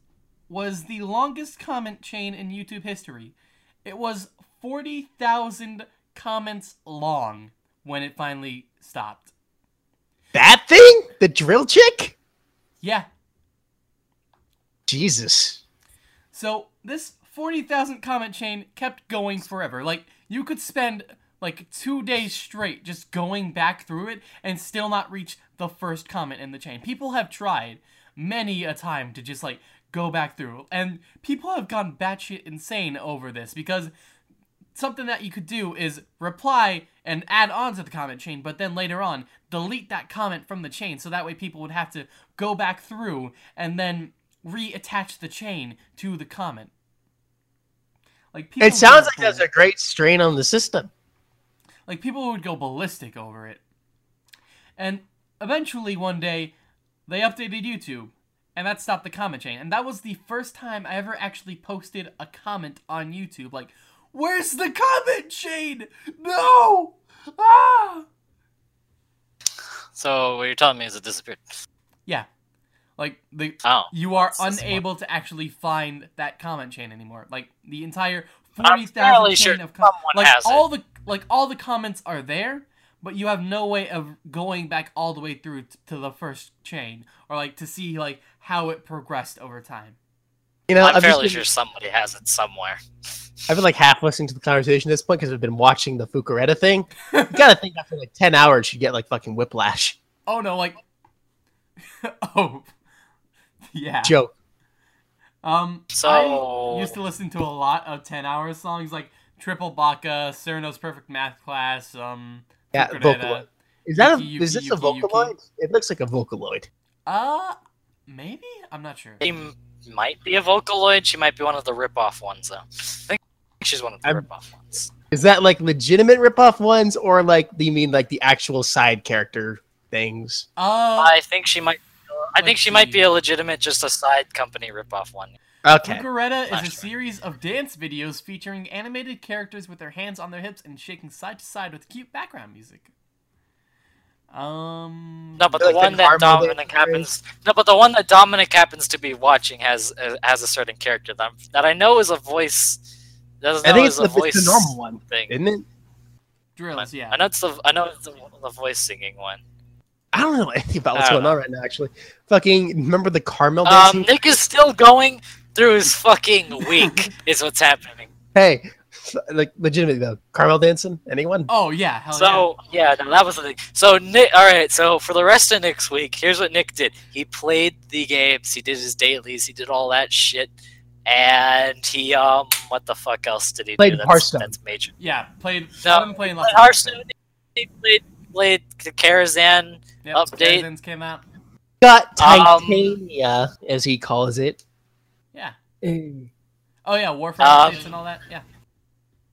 Speaker 2: was the longest comment chain in YouTube history. It was 40,000 comments long when it finally stopped.
Speaker 3: That thing? The drill chick?
Speaker 2: Yeah,
Speaker 3: Jesus.
Speaker 2: So this 40,000 comment chain kept going forever. Like you could spend like 2 days straight just going back through it and still not reach the first comment in the chain. People have tried many a time to just like go back through and people have gone batshit insane over this because something that you could do is reply and add on to the comment chain, but then later on delete that comment from the chain, so that way people would have to go back through and then reattach the chain to the comment. Like people
Speaker 3: It sounds like that's a great strain on the system.
Speaker 2: Like people would go ballistic over it. And eventually one day they updated YouTube and that stopped the comment chain. And that was the first time I ever actually posted a comment on YouTube like, "Where's the comment chain? No!" Ah!
Speaker 1: So what you're telling me is it disappeared.
Speaker 2: Yeah. Like the
Speaker 1: Oh.
Speaker 2: you are unable to actually find that comment chain anymore. Like the entire forty thousand
Speaker 1: sure
Speaker 2: chain of com- like
Speaker 1: has it.
Speaker 2: all the like all the comments are there, but you have no way of going back all the way through t- to the first chain or like to see like how it progressed over time.
Speaker 3: You know,
Speaker 1: I'm
Speaker 3: I've just
Speaker 1: fairly
Speaker 3: been-
Speaker 1: sure somebody has it somewhere.
Speaker 3: I've been like half listening to the conversation at this point because I've been watching the Fukkireta thing. You gotta think after like 10 hours, you get like fucking whiplash.
Speaker 2: Oh no, like oh yeah.
Speaker 3: Joke.
Speaker 2: Um,
Speaker 1: So-
Speaker 2: I used to listen to a lot of ten hour songs like Triple Baka, Cirno's Perfect Math Class, um,
Speaker 3: Yeah,
Speaker 2: Fukkireta.
Speaker 3: Vocaloid. Is that a,
Speaker 2: Yuki,
Speaker 3: is this
Speaker 2: Yuki,
Speaker 3: a Vocaloid?
Speaker 2: Yuki.
Speaker 3: It looks like a Vocaloid.
Speaker 2: Uh, maybe I'm not sure.
Speaker 1: She might be a Vocaloid. She might be one of the rip-off ones, though. I think she's one of the
Speaker 3: I'm-
Speaker 1: rip-off ones.
Speaker 3: Is that like legitimate ripoff ones or like, do you mean like the actual side character things?
Speaker 2: Uh,
Speaker 1: I think she might. I think she might be a legitimate, just a side company rip-off one.
Speaker 3: Okay.
Speaker 2: Fukkireta is a series of dance videos featuring animated characters with their hands on their hips and shaking side to side with cute background music. Um.
Speaker 1: No, but
Speaker 3: Like
Speaker 1: the
Speaker 3: the
Speaker 1: one that Dominic happens. No, but the one that Dominic happens to be watching has uh, has a certain character that, I'm, that I know is a voice. Doesn't
Speaker 3: I think it's
Speaker 1: a
Speaker 3: the,
Speaker 1: voice
Speaker 3: it's the normal one,
Speaker 1: thing.
Speaker 3: isn't it?
Speaker 2: drills, yeah.
Speaker 1: I know it's the I know it's the, the voice singing one.
Speaker 3: I don't know anything about what's
Speaker 1: I don't
Speaker 3: going on right now, actually. Fucking, remember the Carmel
Speaker 1: Um. Nick is still going through his fucking week. is what's happening.
Speaker 3: Hey, like, legitimately though, Caramelldansen? Anyone?
Speaker 2: Oh yeah, hell
Speaker 1: So yeah, no, that was the thing. So Nick, all right. So for the rest of Nick's week, here's what Nick did. He played the games. He did his dailies. He did all that shit. And he um, what the fuck else did he
Speaker 3: Played
Speaker 1: do? That's,
Speaker 3: Hearthstone.
Speaker 1: That's major.
Speaker 2: yeah. Yeah, played.
Speaker 1: No,
Speaker 2: I've been playing lots
Speaker 1: Played
Speaker 2: of
Speaker 1: Hearthstone. He played played the Karazhan.
Speaker 2: Yep,
Speaker 1: update.
Speaker 2: Karazhan's came out.
Speaker 3: Got
Speaker 1: Um,
Speaker 3: Titania, as he calls it.
Speaker 2: Yeah.
Speaker 3: Hey.
Speaker 2: Oh yeah, Warframe
Speaker 1: Um,
Speaker 2: and all that. Yeah.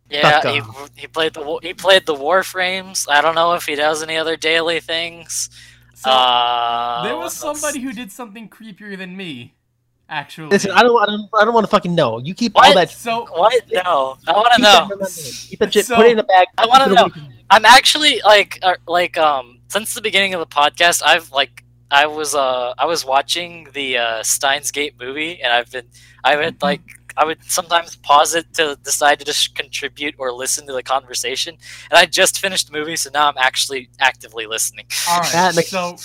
Speaker 1: Yeah, he, he played the wa- he played the Warframes. I don't know if he does any other daily things.
Speaker 2: So
Speaker 1: uh,
Speaker 2: there was somebody who did something creepier than me. Actually.
Speaker 3: Listen, I don't, I don't, I don't want to fucking know. You keep
Speaker 1: What?
Speaker 3: all that.
Speaker 2: So
Speaker 1: What? No, I want to
Speaker 3: Keep that
Speaker 1: know.
Speaker 3: in my name. Keep that shit.
Speaker 2: So-
Speaker 3: put it in a bag.
Speaker 1: I wanna know.
Speaker 3: away from me.
Speaker 1: I'm actually like uh, like um since the beginning of the podcast, I've like I was uh I was watching the uh, Steins Gate movie, and I've been I would like I would sometimes pause it to decide to just contribute or listen to the conversation, and I just finished the movie, so now I'm actually actively listening.
Speaker 2: all right.
Speaker 3: That makes-
Speaker 2: so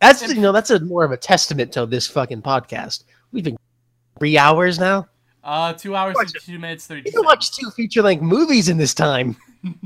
Speaker 3: That's you know that's a more of a testament to this fucking podcast. We've been three hours now.
Speaker 2: uh, two hours
Speaker 3: Watch
Speaker 2: and two minutes thirty.
Speaker 3: You can watch two feature length movies in this time.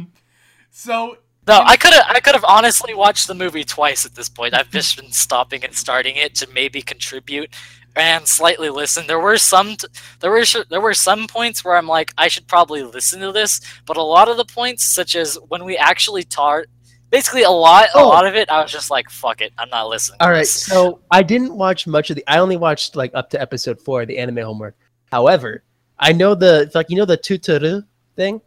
Speaker 2: So
Speaker 1: No, I could have I could have honestly watched the movie twice at this point. I've just been stopping and starting it to maybe contribute and slightly listen. There were some t- there were there were some points where I'm like I should probably listen to this, but a lot of the points such as when we actually tar basically a lot a
Speaker 3: Oh.
Speaker 1: lot of it I was just like fuck it, I'm not listening. to
Speaker 3: All right,
Speaker 1: this.
Speaker 3: so I didn't watch much of the. I only watched like up to episode four, the anime homework. However, I know the like you know the tuturu thing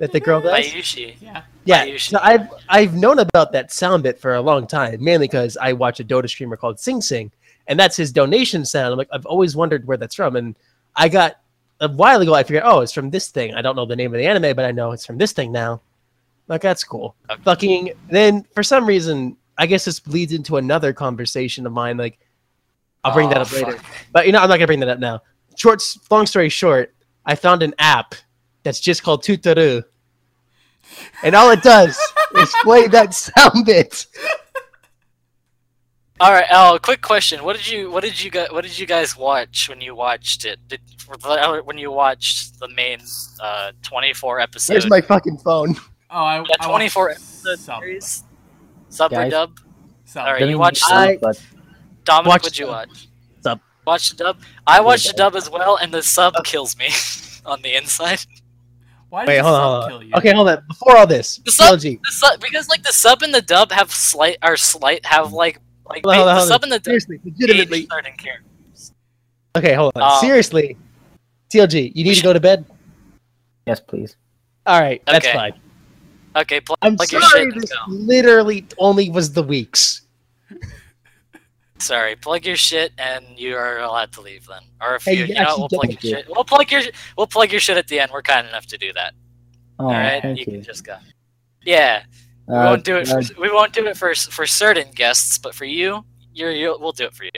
Speaker 3: that the girl does.
Speaker 1: Mayushi.
Speaker 2: yeah.
Speaker 3: Yeah,
Speaker 1: Mayushi.
Speaker 3: so I've I've known about that sound bit for a long time, mainly because I watch a Dota streamer called Sing Sing, and that's his donation sound. I'm like, I've always wondered where that's from, and I got a while ago. I figured, oh, it's from this thing. I don't know the name of the anime, but I know it's from this thing now. Like that's cool.
Speaker 1: Okay.
Speaker 3: Fucking then for some reason, I guess this leads into another conversation of mine. Like, I'll bring that
Speaker 1: Oh,
Speaker 3: up later.
Speaker 1: fuck.
Speaker 3: But you know, I'm not gonna bring that up now. Short, long story short, I found an app that's just called Tutaru, and all it does is play that sound bit.
Speaker 1: All right. Oh, quick question. What did you What did you guys What did you guys watch when you watched it? Did when you watched the main uh 24 episode?
Speaker 3: Here's my fucking phone.
Speaker 2: Oh, I,
Speaker 1: yeah,
Speaker 2: I
Speaker 1: 24
Speaker 2: watched
Speaker 1: episode
Speaker 2: sub,
Speaker 1: series. Sub or dub?
Speaker 2: sub.
Speaker 1: All right, you watched
Speaker 3: I-
Speaker 4: but
Speaker 1: Dominic.
Speaker 3: Watch
Speaker 1: What'd you watch?
Speaker 3: Sub.
Speaker 1: Watch the dub. I watched the dub as well, and the sub kills me on the inside.
Speaker 2: Why
Speaker 3: Wait,
Speaker 2: does
Speaker 3: hold on,
Speaker 2: sub
Speaker 3: hold
Speaker 2: kill
Speaker 3: on.
Speaker 2: you?
Speaker 3: Okay, hold on. Before all this,
Speaker 1: The sub-
Speaker 3: TLG.
Speaker 1: The sub, because like the sub and the dub have slight are slight have like like
Speaker 3: Hold on, hold on,
Speaker 1: the
Speaker 3: hold
Speaker 1: sub
Speaker 3: on.
Speaker 1: and the dub
Speaker 3: Seriously, legitimately.
Speaker 1: certain characters.
Speaker 3: Okay, hold on.
Speaker 1: Um,
Speaker 3: Seriously, TLG, you need to go to bed.
Speaker 4: Yes, please.
Speaker 3: All right, that's
Speaker 1: Okay.
Speaker 3: fine.
Speaker 1: Okay, plug,
Speaker 3: I'm
Speaker 1: plug your
Speaker 3: sorry.
Speaker 1: shit
Speaker 3: This
Speaker 1: go.
Speaker 3: literally only was the weeks.
Speaker 1: Sorry, plug your shit and you are allowed to leave then. Or if
Speaker 3: Hey,
Speaker 1: you,
Speaker 3: you
Speaker 1: you know, we'll plug
Speaker 4: don't.
Speaker 1: your shit. We'll plug your we'll plug your shit at the end. We're kind enough to do that.
Speaker 4: Oh,
Speaker 1: All right, you
Speaker 4: you.
Speaker 1: can just go. Yeah, we
Speaker 4: Uh,
Speaker 1: won't do it. For,
Speaker 4: uh,
Speaker 1: we won't do it for for certain guests, but for you, you're you. We'll do it for you.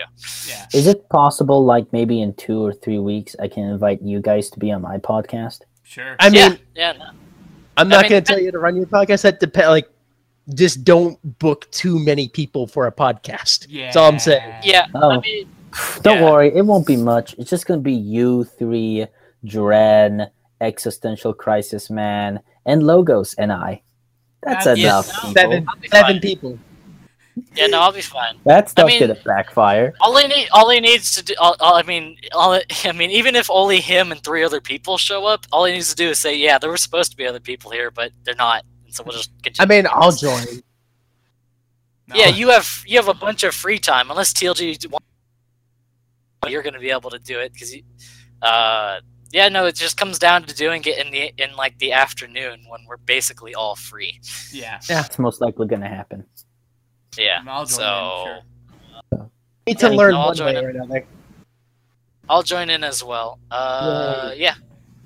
Speaker 2: Yeah.
Speaker 4: is it possible, like maybe in two or three weeks, I can invite you guys to be on my podcast?
Speaker 2: Sure.
Speaker 3: I mean,
Speaker 1: yeah, yeah. No.
Speaker 3: I'm
Speaker 1: I
Speaker 3: not
Speaker 1: mean-
Speaker 3: going to tell you to run your podcast. That depend. Like, just don't book too many people for a podcast.
Speaker 2: yeah.
Speaker 3: That's all I'm saying.
Speaker 1: Yeah,
Speaker 4: Oh.
Speaker 1: I mean,
Speaker 4: Don't
Speaker 1: Yeah.
Speaker 4: worry, it won't be much. It's just gonna be you three, Dren, Existential Crisis Man, and Logos and I. That's
Speaker 2: That's-
Speaker 4: enough.
Speaker 1: Yes.
Speaker 4: people.
Speaker 3: Seven, seven people.
Speaker 1: yeah, no, I'll be fine.
Speaker 4: That stuff
Speaker 1: mean-
Speaker 4: could backfire.
Speaker 1: All he need, all he needs to do. All, all, I mean, all, I mean, even if only him and three other people show up, all he needs to do is say, "Yeah, there were supposed to be other people here, but they're not." And so we'll just continue.
Speaker 3: I mean, I'll join.
Speaker 2: No.
Speaker 1: Yeah, you have you have a bunch of free time unless TLG wants- you're going to be able to do it because you uh yeah no it just comes down to doing it in the in like the afternoon when we're basically all free
Speaker 2: Yeah.
Speaker 4: It's most likely gonna happen.
Speaker 1: yeah
Speaker 2: I'll join
Speaker 1: so
Speaker 2: in, sure.
Speaker 3: Need to
Speaker 1: Yeah,
Speaker 3: learn
Speaker 1: I'll
Speaker 3: one way
Speaker 1: it.
Speaker 3: or another.
Speaker 1: I'll join in as well uh yeah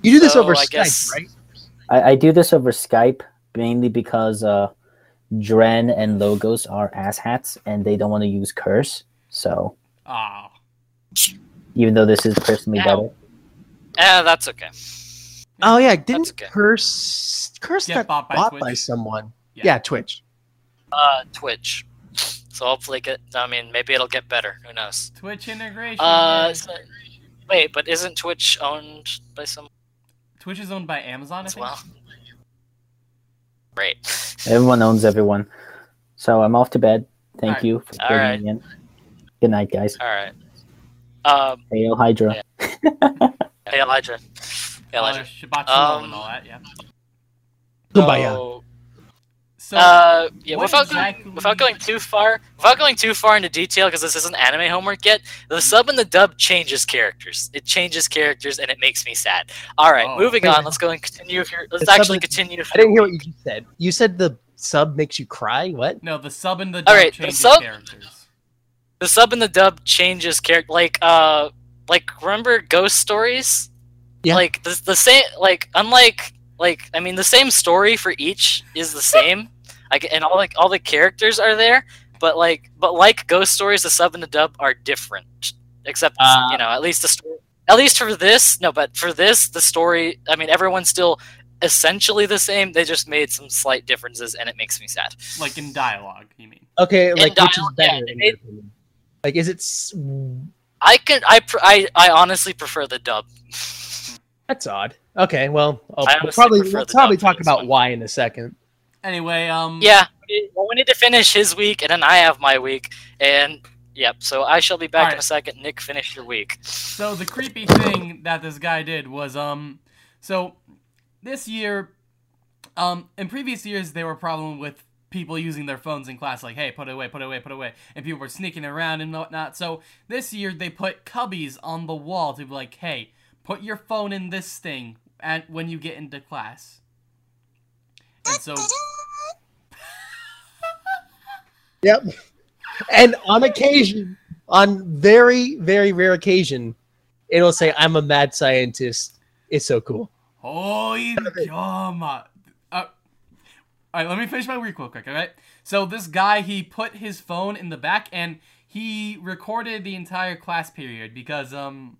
Speaker 3: You do this
Speaker 1: So,
Speaker 3: over
Speaker 1: I
Speaker 3: Skype,
Speaker 1: guess-
Speaker 3: right?
Speaker 4: I, I do this over Skype mainly because uh, Dren and Logos are asshats and they don't want to use curse. So
Speaker 2: Oh.
Speaker 4: even though this is personally
Speaker 1: Ow.
Speaker 4: better,
Speaker 1: eh, that's okay
Speaker 3: Oh yeah, didn't
Speaker 1: okay.
Speaker 3: Curse Curse
Speaker 2: Get
Speaker 3: got
Speaker 2: bought by
Speaker 3: bought by someone?
Speaker 2: Yeah.
Speaker 3: Yeah. Twitch.
Speaker 1: uh Twitch so hopefully get I mean maybe it'll get better who knows
Speaker 2: Twitch integration.
Speaker 1: uh so- wait but isn't Twitch owned by some
Speaker 2: Twitch is owned by Amazon, I
Speaker 1: as
Speaker 2: think.
Speaker 1: well great
Speaker 4: everyone owns everyone. So I'm off to bed. Thank
Speaker 2: Alright.
Speaker 4: you for
Speaker 1: All
Speaker 4: tuning
Speaker 1: right.
Speaker 4: in. Good night, guys.
Speaker 1: all right um
Speaker 4: Hail Hydra.
Speaker 1: Hey Elijah. Hey
Speaker 2: Uh,
Speaker 1: Elijah.
Speaker 2: Shabbat Shalom
Speaker 1: Um,
Speaker 2: and all that, yeah.
Speaker 3: Kumbaya.
Speaker 1: So,
Speaker 2: So,
Speaker 1: uh, yeah, without
Speaker 2: exactly-
Speaker 1: going, without going too far, without going too far into detail, because this isn't anime homework yet. The sub and the dub changes characters. It changes characters, and it makes me sad. All right,
Speaker 2: Oh.
Speaker 1: moving on. Let's go and continue here. Let's
Speaker 3: The
Speaker 1: actually
Speaker 3: and-
Speaker 1: continue.
Speaker 3: I didn't hear what you said. You said the sub makes you cry. What?
Speaker 2: no, the sub and the
Speaker 1: All
Speaker 2: dub
Speaker 1: right, the
Speaker 2: changes
Speaker 1: sub-
Speaker 2: characters.
Speaker 1: The sub and the dub changes character. Like, uh, like remember Ghost Stories?
Speaker 3: Yeah.
Speaker 1: Like the the same. Like unlike like I mean the same story for each is the same. Like and all like all the characters are there, but like but like Ghost Stories, the sub and the dub are different. Except
Speaker 3: Uh,
Speaker 1: you know at least the story. At least for this, no, but for this, the story. I mean, everyone's still essentially the same. They just made some slight differences, and it makes me sad.
Speaker 2: Like in dialogue, you mean?
Speaker 3: Okay, like which is
Speaker 1: dialogue,
Speaker 3: better?
Speaker 1: yeah,
Speaker 3: in
Speaker 1: it-
Speaker 3: your opinion? Like, is it?
Speaker 1: I could, I, I, I honestly prefer the dub.
Speaker 3: That's odd. Okay, well, I'll, we'll probably we'll probably talk about
Speaker 1: one.
Speaker 3: why in a second.
Speaker 2: Anyway, um,
Speaker 1: Yeah, well, we need to finish his week, and then I have my week, and yep. So I shall be back in a second. Nick, finish your week.
Speaker 2: So the creepy thing that this guy did was um so this year um in previous years there were problem with people using their phones in class like hey put it away put it away put it away and people were sneaking around and whatnot so this year they put cubbies on the wall to be like hey put your phone in this thing at when you get into class and so
Speaker 3: Yep. And on occasion, on very very rare occasion, it'll say, "I'm a mad scientist." It's so cool.
Speaker 2: Holy Yama. Uh, Alright, let me finish my week real quick, alright? So this guy, he put his phone in the back and he recorded the entire class period because, um,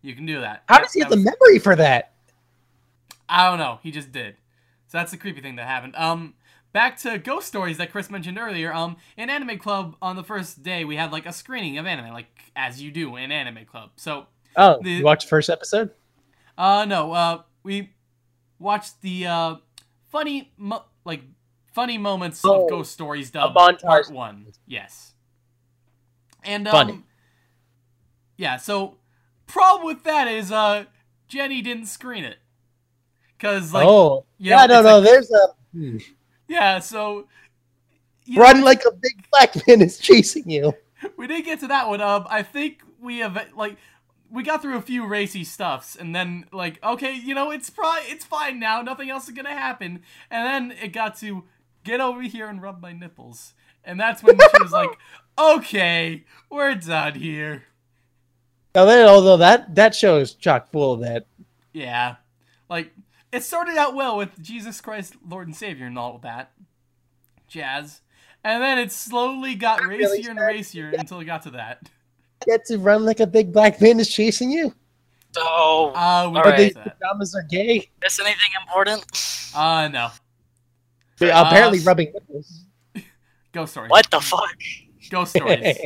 Speaker 2: you can do that.
Speaker 3: How
Speaker 2: That-
Speaker 3: does he have the memory for that?
Speaker 2: I don't know. He just did. So that's the creepy thing that happened. Um, back to ghost stories that Chris mentioned earlier. Um, in Anime Club on the first day we had like a screening of anime, like as you do in Anime Club. So
Speaker 3: Oh,
Speaker 2: The-
Speaker 3: you watched the first episode?
Speaker 2: Uh, no. Uh, we watched the uh funny mo- like funny moments
Speaker 3: Oh,
Speaker 2: of Ghost Stories dub
Speaker 3: montage.
Speaker 2: part one. Yes. And um,
Speaker 3: Funny.
Speaker 2: yeah. So problem with that is uh Jenny didn't screen it Because like
Speaker 3: oh,
Speaker 2: you know,
Speaker 3: yeah, no,
Speaker 2: it's
Speaker 3: no.
Speaker 2: like-
Speaker 3: there's a hmm.
Speaker 2: Yeah, so you know,
Speaker 3: run like a big black man is chasing you.
Speaker 2: we didn't get to that one. Um, I think we have like we got through a few racy stuffs, and then like okay, you know it's probably it's fine now. Nothing else is gonna happen. And then it got to get over here and rub my nipples, and that's when she was like, "Okay, we're done here."
Speaker 3: Now, then, although that that show is chock full of that.
Speaker 2: Yeah, like it started out well with Jesus Christ, Lord and Savior, and all that jazz, and then it slowly got
Speaker 3: really
Speaker 2: racier and
Speaker 3: sad.
Speaker 2: racier until it got to that.
Speaker 3: Get to run like a big black man is chasing you.
Speaker 1: So,
Speaker 2: Uh, we
Speaker 1: All
Speaker 2: got
Speaker 3: But these
Speaker 2: to that.
Speaker 3: pajamas are gay.
Speaker 1: miss anything important?
Speaker 2: Uh, no.
Speaker 3: But
Speaker 2: Uh,
Speaker 3: apparently, rubbing nipples.
Speaker 2: Ghost stories.
Speaker 1: What the fuck?
Speaker 2: Ghost stories.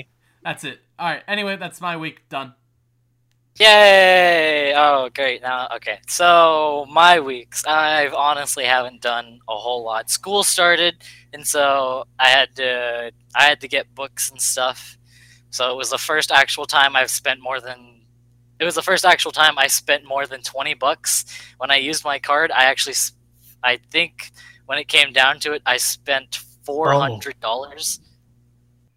Speaker 2: That's it. All right. Anyway, that's my week done.
Speaker 1: Yay! Oh, great. Now, okay. So, my weeks, I've honestly haven't done a whole lot. School started, and so I had to I had to get books and stuff. So it was the first actual time I've spent more than it was the first actual time I spent more than 20 bucks when I used my card. I actually I think when it came down to it, I spent $400.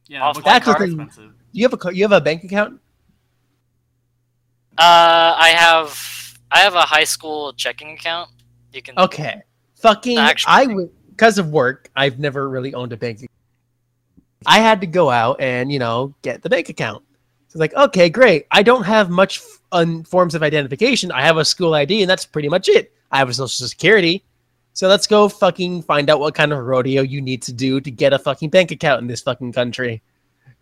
Speaker 2: Yeah,
Speaker 1: Off
Speaker 2: books
Speaker 1: my
Speaker 2: are
Speaker 3: card.
Speaker 2: expensive.
Speaker 3: You have a you have a bank account?
Speaker 1: Uh, I have I have a high school checking account. You can
Speaker 3: Okay. Fucking, I would because of work. I've never really owned a bank. account. I had to go out and you know get the bank account. So like, okay, great. I don't have much un- forms of identification. I have a school ID, and that's pretty much it. I have a social security. So let's go fucking find out what kind of rodeo you need to do to get a fucking bank account in this fucking country.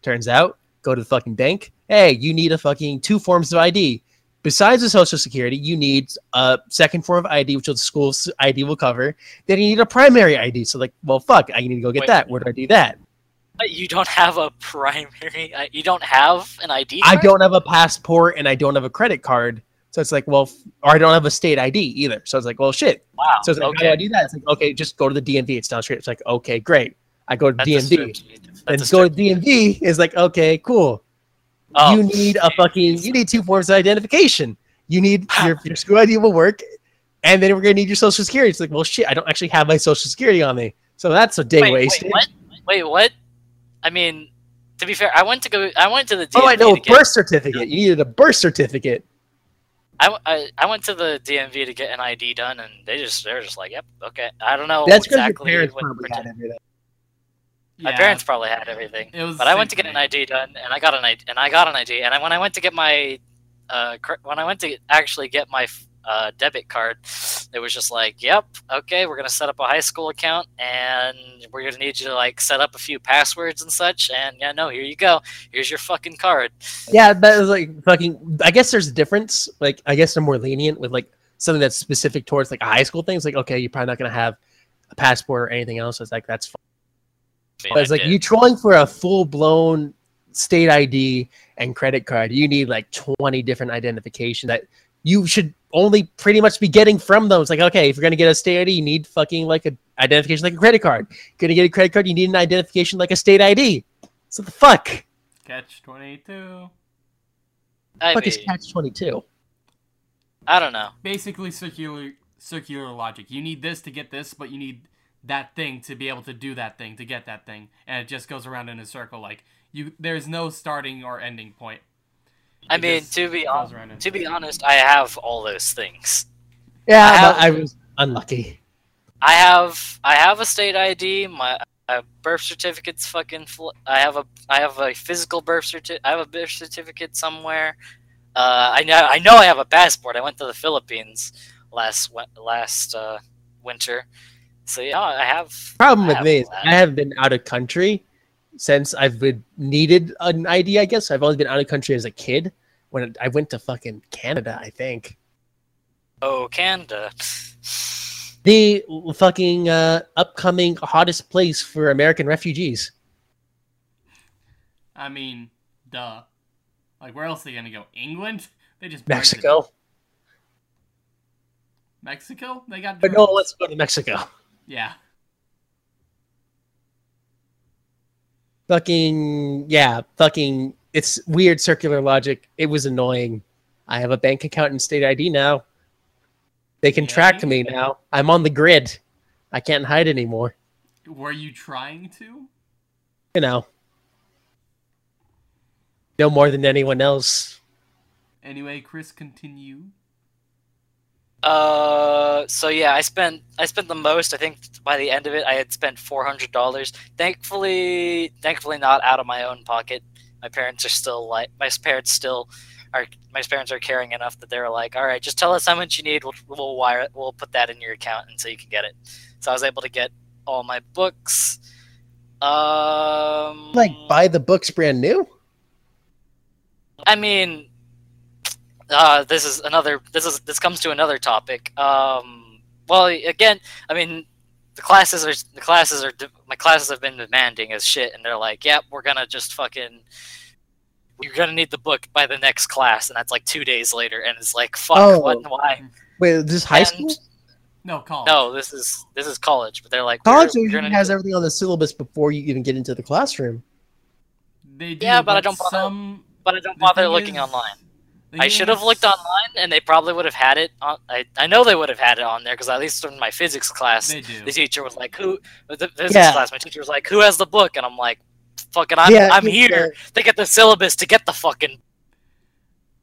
Speaker 3: Turns out, go to the fucking bank. Hey, you need a fucking two forms of ID. Besides the social security, you need a second form of ID, which the school's ID will cover. Then you need a primary ID. So like, well, fuck, I need to go get
Speaker 1: Wait.
Speaker 3: that. Where do I do that?
Speaker 1: You don't have a primary. uh, You don't have an ID.
Speaker 3: I don't have a passport and I don't have a credit card. So it's like, well, or I don't have a state ID either. So it's like, well, shit.
Speaker 1: Wow.
Speaker 3: So it's like, how do I do that? It's like, okay, just go to the DMV. It's down straight. It's like, okay, great. I go to
Speaker 1: That's
Speaker 3: DMV.
Speaker 1: And
Speaker 3: go to DMV is like, okay, cool.
Speaker 1: Oh,
Speaker 3: you need a fucking, you need two forms of identification. You need your, your school ID will work, and then we're gonna need your social security. It's like, well, shit, I don't actually have my social security on me, so that's a day
Speaker 1: wait,
Speaker 3: wasted.
Speaker 1: wait, what? Wait, what? I mean, to be fair, I went to go. I went to the DMV.
Speaker 3: Oh, I know,
Speaker 1: to
Speaker 3: birth certificate. You needed a birth certificate.
Speaker 1: I, I, I went to the DMV to get an ID done, and they just they're just like, yep, okay. I don't know
Speaker 3: That's because
Speaker 1: exactly
Speaker 3: your parents
Speaker 1: what
Speaker 3: probably had everything.
Speaker 1: My parents probably had everything.
Speaker 2: It was
Speaker 1: But I went to get an. ID done, and I got an ID, and I got an ID, and I, when I went to get my, uh, when I went to actually get my uh, debit card, it was just like, "Yep, okay, we're gonna set up a high school account, and we're gonna need you to like set up a few passwords and such." And yeah, no, here you go. Here's your fucking card.
Speaker 3: Yeah, that was like fucking. I guess there's a difference. Like, I guess they're more lenient with like something that's specific towards like a high school thing. It's like, okay, you're probably not gonna have a passport or anything else. It's like that's fine.
Speaker 1: Yeah,
Speaker 3: But it's
Speaker 1: I
Speaker 3: like
Speaker 1: did.
Speaker 3: you trolling for a full blown state ID and credit card. You need like 20 different identification that you should only pretty much be getting from them. It's like, okay, if you're gonna get a state ID, you need fucking like a identification like a credit card. gonna get a credit card, you need an identification like a state ID. So the fuck?
Speaker 2: Catch 22.
Speaker 1: I
Speaker 3: fuck is catch 22?
Speaker 1: I don't know.
Speaker 2: Basically, circular circular logic. You need this to get this, but you need that thing to be able to do that thing to get that thing, and it just goes around in a circle. Like you, there's no starting or ending point.
Speaker 1: I mean, to be
Speaker 2: goes
Speaker 1: hon-
Speaker 2: around in-
Speaker 1: to be honest, I have all those things.
Speaker 3: Yeah,
Speaker 1: I have-
Speaker 3: I was unlucky.
Speaker 1: I have I have a state ID. My uh, birth certificate's fucking. Fl- I have a I have a physical birth certificate. I have a birth certificate somewhere. Uh, I know I know I have a passport. I went to the Philippines last last uh, winter, so yeah, I have.
Speaker 3: Problem
Speaker 1: I
Speaker 3: with
Speaker 1: have
Speaker 3: me is
Speaker 1: that.
Speaker 3: I have been out of country since I've been needed an ID. I guess I've only been out of country as a kid. When I went to fucking Canada, I think
Speaker 1: Oh, Canada.
Speaker 3: the fucking uh, upcoming hottest place for American refugees.
Speaker 2: I mean, duh. Like, where else are they gonna go? England? They just
Speaker 3: Mexico.
Speaker 2: Mexico? They got.
Speaker 3: But no, let's go to Mexico.
Speaker 2: Yeah.
Speaker 3: Fucking yeah, fucking. It's weird circular logic. It was annoying. I have a bank account and state ID now. They can track me now. I'm on the grid. I can't hide anymore.
Speaker 2: Were you trying to?
Speaker 3: You know. No more than anyone else.
Speaker 2: Anyway, Chris, continue.
Speaker 1: Uh, so yeah, I spent I spent the most. I think by the end of it, I had spent four hundred dollars. Thankfully, thankfully not out of my own pocket. My parents are still like my parents still are. My parents are caring enough that they're like, all right, just tell us how much you need. We'll we'll wire it. We'll put that in your account, and so you can get it. So I was able to get all my books. Um,
Speaker 3: Like, buy the books brand new?
Speaker 1: I mean, uh, this is another. This is this comes to another topic. Um, well, again, I mean, the classes are the classes are my classes have been demanding as shit, and they're like, "Yep, we're gonna just fucking." You're gonna need the book by the next class, and that's like two days later, and it's like, fuck,
Speaker 3: Oh.
Speaker 1: what and why?
Speaker 3: Wait, is this high
Speaker 1: And-
Speaker 3: school?
Speaker 2: No, college.
Speaker 1: No, this is this is college, but they're like,
Speaker 3: College
Speaker 1: we're, we're
Speaker 3: has
Speaker 1: need-
Speaker 3: everything on the syllabus before you even get into the classroom.
Speaker 2: They do,
Speaker 1: Yeah, but I don't bother-
Speaker 2: some.
Speaker 1: but I don't bother looking
Speaker 2: is-
Speaker 1: online.
Speaker 2: The
Speaker 1: I should have looked online, and they probably would have had it on. I, I know they would have had it on there because at least in my physics class, the teacher was like, "Who?" The physics
Speaker 3: Yeah.
Speaker 1: class, my teacher was like, "Who has the book?" And I'm like, "Fucking, I'm,
Speaker 3: Yeah,
Speaker 1: I'm
Speaker 3: it's,
Speaker 1: here to get the syllabus to get the fucking."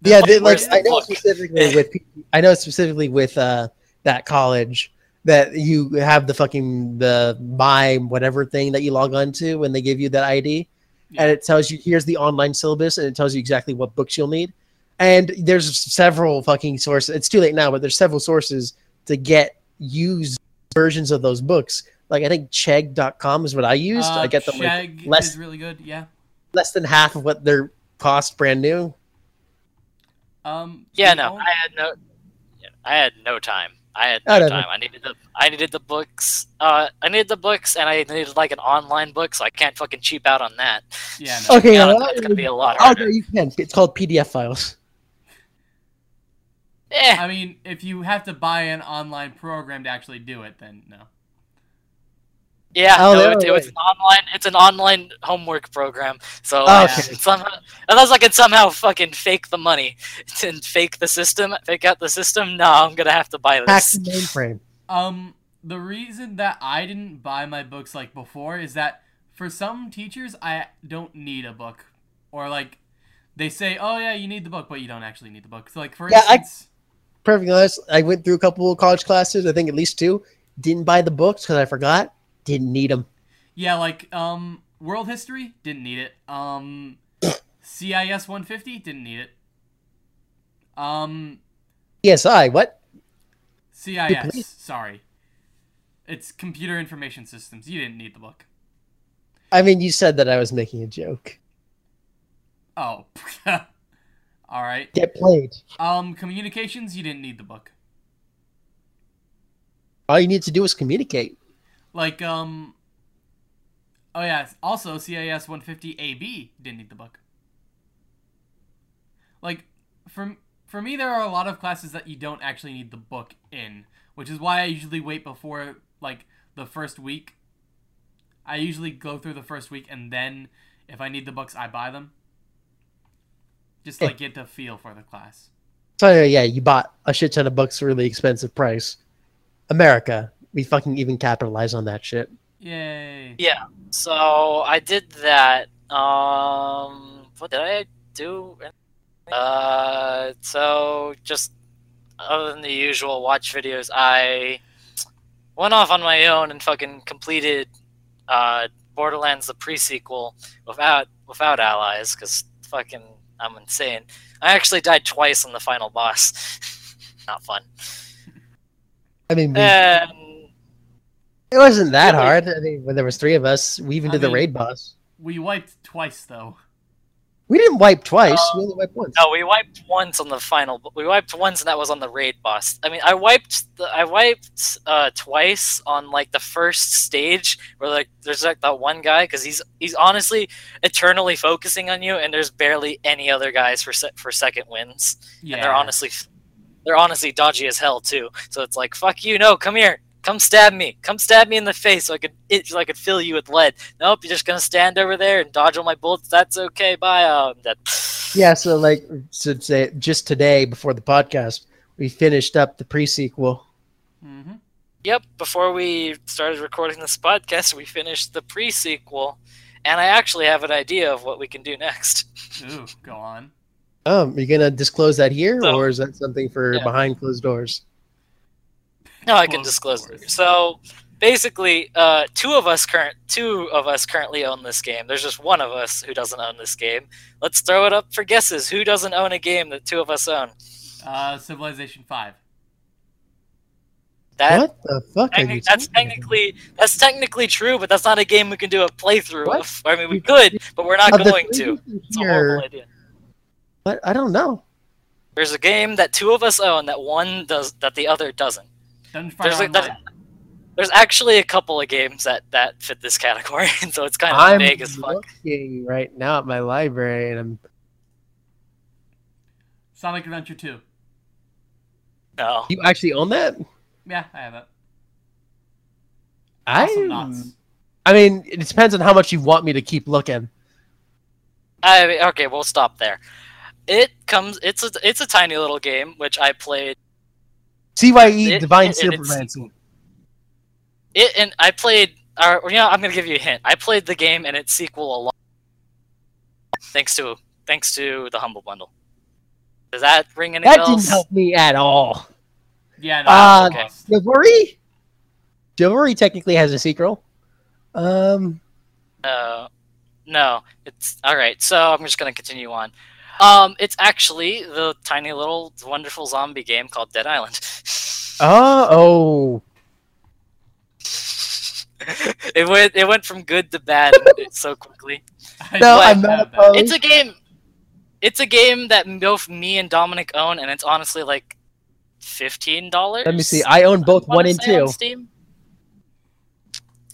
Speaker 2: The
Speaker 3: Yeah, they, like
Speaker 2: is-
Speaker 3: I know
Speaker 1: book.
Speaker 3: specifically with P- I know specifically with uh that college that you have the fucking the my whatever thing that you log on to when they give you that ID
Speaker 2: Yeah.
Speaker 3: and it tells you here's the online syllabus and it tells you exactly what books you'll need. And there's several fucking sources. It's too late now, but there's several sources to get used versions of those books. Like I think Chegg.com is what I used.
Speaker 2: Uh,
Speaker 3: I get them like less-
Speaker 2: is really good. Yeah.
Speaker 3: less than half of what they're cost brand new.
Speaker 2: Um.
Speaker 1: Yeah, no, I had no, yeah, I had no time. I had no
Speaker 3: don't know.
Speaker 1: time. I needed the, I needed the books. Uh, I needed the books, and I needed like an online book, so I can't fucking cheap out on that.
Speaker 2: Yeah. No.
Speaker 3: Okay,
Speaker 1: Yeah,
Speaker 3: well,
Speaker 1: it's gonna be a lot
Speaker 3: Oh,
Speaker 1: harder.
Speaker 3: no, you can. It's called PDF files.
Speaker 1: Eh,
Speaker 2: I mean, if you have to buy an online program to actually do it, then no.
Speaker 1: Yeah,
Speaker 3: Oh,
Speaker 1: no,
Speaker 3: there
Speaker 1: it's,
Speaker 3: we
Speaker 1: it's an online. It's an online homework program. So
Speaker 3: Oh,
Speaker 2: okay.
Speaker 1: somehow, unless I can somehow fucking fake the money and fake the system, fake out the system, no, I'm gonna have to buy
Speaker 3: Hack
Speaker 1: this.
Speaker 3: the mainframe.
Speaker 2: Um, the reason that I didn't buy my books like before is that for some teachers, I don't need a book, or like they say, "Oh yeah, you need the book," but you don't actually need the book. So like for
Speaker 3: Yeah, I-
Speaker 2: instance,
Speaker 3: Perfectly honest, I went through a couple of college classes. I think at least two. Didn't buy the books because I forgot. Didn't need them.
Speaker 2: yeah, like um, world history didn't need it. Um, CIS 150 didn't need it. Um,
Speaker 3: ESI, what?
Speaker 2: CIS, sorry, it's computer information systems. You didn't need the book.
Speaker 3: I mean, you said that I was making a joke.
Speaker 2: Oh, all right.
Speaker 3: Get played.
Speaker 2: Um, communications, you didn't need the book.
Speaker 3: All you need to do is communicate.
Speaker 2: Like, um, oh yeah, also CIS 150 AB didn't need the book. Like, for, for me, there are a lot of classes that you don't actually need the book in, which is why I usually wait before, like, the first week. I usually go through the first week, and then, if I need the books, I buy them. Just, like, get the feel for the class.
Speaker 3: So yeah, you bought a shit ton of books for a really expensive price. America, we fucking even capitalize on that shit.
Speaker 2: Yay.
Speaker 1: Yeah, so I did that. Um, what did I do? Uh, so just other than the usual watch videos, I went off on my own and fucking completed uh, Borderlands the pre-sequel without without allies because fucking I'm insane. I actually died twice on the final boss. Not fun.
Speaker 3: I mean, we,
Speaker 1: And
Speaker 3: it wasn't that
Speaker 1: really-
Speaker 3: hard. I mean, when there was three of us, we even
Speaker 2: I
Speaker 3: did the raid boss.
Speaker 2: We wiped twice, though.
Speaker 3: We didn't wipe twice.
Speaker 1: Uh,
Speaker 3: we only wiped once.
Speaker 1: No, we wiped once on the final. We wiped once, and that was on the raid boss. I mean, I wiped. The, I wiped uh, twice on like the first stage, where like there's like that one guy because he's he's honestly eternally focusing on you, and there's barely any other guys for se- for second wins,
Speaker 2: Yeah.
Speaker 1: and they're honestly they're honestly dodgy as hell too. So it's like fuck you, no, come here. Come stab me. Come stab me in the face so I could it, so I could fill you with lead. Nope, you're just gonna stand over there and dodge all my bullets. That's okay. Bye. Oh, I'm dead.
Speaker 3: Yeah, so like, so say just today before the podcast, we finished up the pre-sequel.
Speaker 2: Mm-hmm.
Speaker 1: Yep, before we started recording this podcast, we finished the pre-sequel, and I actually have an idea of what we can do next.
Speaker 2: Ooh, go on.
Speaker 3: Um, are you gonna disclose that here,
Speaker 1: So-
Speaker 3: or is that something for
Speaker 1: Yeah.
Speaker 3: behind closed doors?
Speaker 1: No, I can disclose it. So basically, uh, two of us current two of us currently own this game. There's just one of us who doesn't own this game. Let's throw it up for guesses. Who doesn't own a game that two of us own?
Speaker 2: Uh, Civilization 5.
Speaker 1: That
Speaker 3: what the fuck are you
Speaker 1: that's
Speaker 3: talking
Speaker 1: technically that's technically true, but that's not a game we can do a playthrough
Speaker 3: What?
Speaker 1: of. I mean, we could, but we're not
Speaker 3: about? Of the
Speaker 1: going to.
Speaker 3: of
Speaker 1: It's a horrible idea.
Speaker 3: What? I don't know.
Speaker 1: There's a game that two of us own that one does that the other doesn't.
Speaker 2: Dungeon Fighter
Speaker 1: There's like that.
Speaker 2: Online.
Speaker 1: There's actually a couple of games that that fit this category, and so it's kind of
Speaker 3: I'm
Speaker 1: vague as fuck.
Speaker 3: looking right now at my library, and I'm
Speaker 2: Sonic Adventure 2.
Speaker 1: No,
Speaker 3: you actually own that?
Speaker 2: Yeah, I have it.
Speaker 3: I I mean, it depends on how much you want me to keep looking.
Speaker 1: I mean, okay, we'll stop there. It comes. It's a it's a tiny little game which I played.
Speaker 3: CYE
Speaker 1: It-
Speaker 3: Divine
Speaker 1: it- and it's- It and I played. Or you know, I'm gonna give you a hint. I played the game and its sequel a lot. Thanks to thanks to the Humble Bundle. Does that ring any
Speaker 3: That
Speaker 1: bells?
Speaker 3: didn't help me at all.
Speaker 2: Yeah, no,
Speaker 3: Uh,
Speaker 2: that's lost.
Speaker 3: Chivalry? Chivalry technically has a sequel. Um,
Speaker 1: No, no. It's all right. So I'm just gonna continue on. Um, it's actually the tiny little wonderful zombie game called Dead Island.
Speaker 3: oh, oh.
Speaker 1: it went it went from good to bad so quickly.
Speaker 2: I
Speaker 3: No,
Speaker 2: don't
Speaker 3: I'm not opposed.
Speaker 1: It's a game. It's a game that both me and Dominic own, and it's honestly like fifteen dollars.
Speaker 3: Let me see. I own both one and two.
Speaker 1: Steam.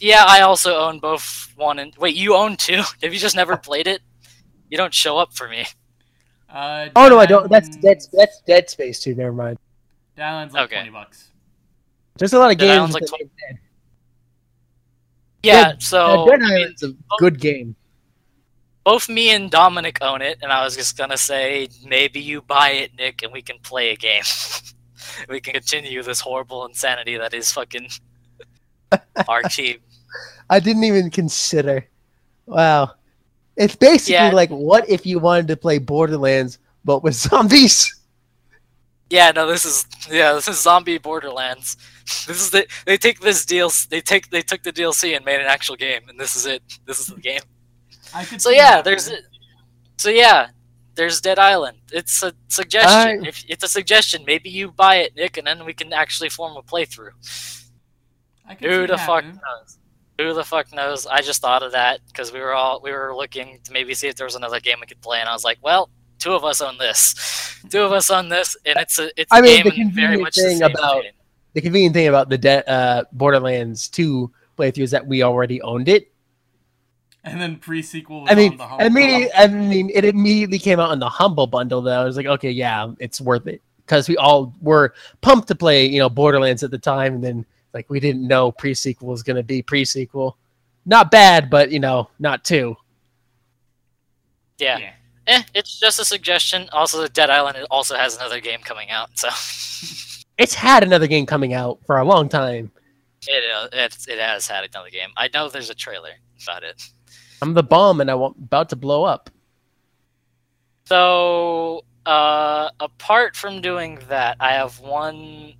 Speaker 1: Yeah, I also own both one and wait. You own two? Have you just never played it? You don't show up for me.
Speaker 2: Uh,
Speaker 3: Oh no, I don't. That's
Speaker 2: Island-
Speaker 3: that's that's Dead Space too. Never mind.
Speaker 2: Dead Island's like
Speaker 1: Okay.
Speaker 2: 20 bucks.
Speaker 3: There's a lot of
Speaker 1: Dead
Speaker 3: games.
Speaker 1: Island's like 20
Speaker 3: Dead.
Speaker 1: Yeah,
Speaker 3: Dead-
Speaker 1: so
Speaker 3: Uh, Dead
Speaker 1: I mean,
Speaker 3: a good game.
Speaker 1: both me and Dominic own it, and I was just gonna say maybe you buy it, Nick, and we can play a game. we can continue this horrible insanity that is fucking our team.
Speaker 3: I didn't even consider. Wow. It's basically
Speaker 1: Yeah.
Speaker 3: like what if you wanted to play Borderlands but with zombies?
Speaker 1: Yeah, no, this is yeah, this is Zombie Borderlands. This is the they take this deal they take they took the DLC and made an actual game, and this is it. This is the game.
Speaker 2: I could
Speaker 1: So yeah,
Speaker 2: that.
Speaker 1: there's it. So yeah, there's Dead Island. It's a suggestion.
Speaker 3: I-
Speaker 1: If it's a suggestion, maybe you buy it, Nick, and then we can actually form a playthrough.
Speaker 2: I could
Speaker 1: Who the
Speaker 2: it
Speaker 1: fuck
Speaker 2: happening.
Speaker 1: knows? Who the fuck knows? I just thought of that because we were all we were looking to maybe see if there was another game we could play, and I was like, well, two of us own this, two of us own this, and it's a it's a
Speaker 3: I mean,
Speaker 1: game
Speaker 3: the
Speaker 1: very
Speaker 3: convenient
Speaker 1: much the
Speaker 3: thing
Speaker 1: same
Speaker 3: about-
Speaker 1: vein.
Speaker 3: The convenient thing about the De uh, Borderlands 2 playthrough is that we already owned it.
Speaker 2: And then pre-sequel was
Speaker 3: I mean,
Speaker 2: on the home.
Speaker 3: immediately, I mean, it immediately came out on the Humble Bundle, though. I was like, okay, yeah, it's worth it. Because we all were pumped to play, you know, Borderlands at the time, and then, like, we didn't know pre-sequel was going to be pre-sequel. Not bad, but, you know, not too.
Speaker 1: Yeah.
Speaker 2: Yeah.
Speaker 1: Eh, it's just a suggestion. Also, the Dead Island also has another game coming out, so
Speaker 3: It's had another game coming out for a long time.
Speaker 1: it uh, it's, it has had another game. I know there's a trailer about it.
Speaker 3: I'm the bomb, and I'm about to blow up.
Speaker 1: So, uh, apart from doing that, I have one.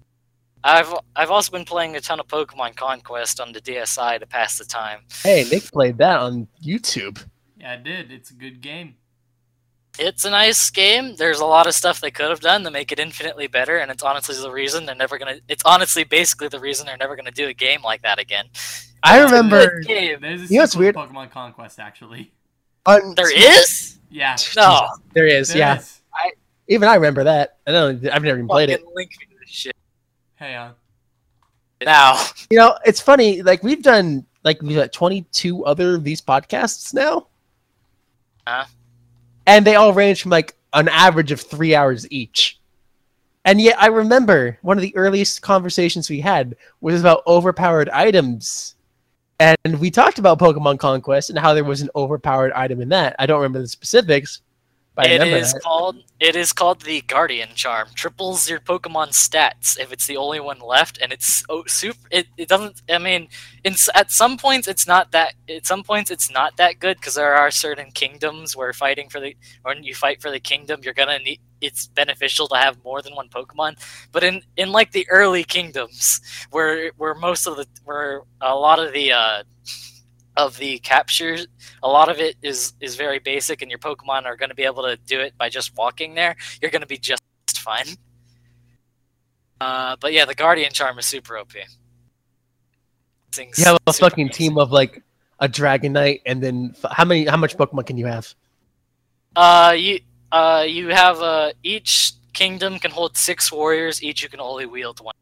Speaker 1: I've I've also been playing a ton of Pokemon Conquest on the DSi to pass the time.
Speaker 3: Hey, Nick played that on YouTube.
Speaker 2: Yeah, I did. It's a good game.
Speaker 1: It's a nice game. There's a lot of stuff they could have done to make it infinitely better, and it's honestly the reason they're never gonna. It's honestly basically the reason they're never gonna do a game like that again.
Speaker 3: I
Speaker 1: It's a
Speaker 3: remember
Speaker 1: good game.
Speaker 2: There's a
Speaker 3: You know what's weird?
Speaker 2: Pokemon Conquest, actually.
Speaker 3: on
Speaker 1: There is
Speaker 2: Yeah,
Speaker 1: no.
Speaker 3: there is,
Speaker 2: there
Speaker 3: yeah.
Speaker 2: is.
Speaker 3: Even I remember that. I don't. I've never even played it.
Speaker 1: Link me to this shit
Speaker 2: Hey, uh,
Speaker 1: now.
Speaker 3: You know, it's funny. Like we've done like we've got 22 other of these podcasts now,
Speaker 1: Huh?
Speaker 3: and they all range from like an average of three hours each. And yet, I remember one of the earliest conversations we had was about overpowered items, and we talked about Pokemon Conquest and how there was an overpowered item in that. I don't remember the specifics, I
Speaker 1: It is
Speaker 3: that.
Speaker 1: called it is called the Guardian Charm. Triples your Pokemon stats if it's the only one left, and it's oh, super. It, it doesn't. I mean, in, at some points it's not that. At some points it's not that good because there are certain kingdoms where fighting for the when you fight for the kingdom, you're gonna need. It's beneficial to have more than one Pokemon. But in in like the early kingdoms, where where most of the where a lot of the uh, of the captures a lot of it is is very basic and your pokemon are going to be able to do it by just walking there you're going to be just fine uh, but yeah the guardian charm is super op Things
Speaker 3: You have a fucking
Speaker 1: amazing.
Speaker 3: team of like a Dragonite, and then how many? How much Pokemon can you have?
Speaker 1: uh you uh you have uh each kingdom can hold six warriors each you can only wield one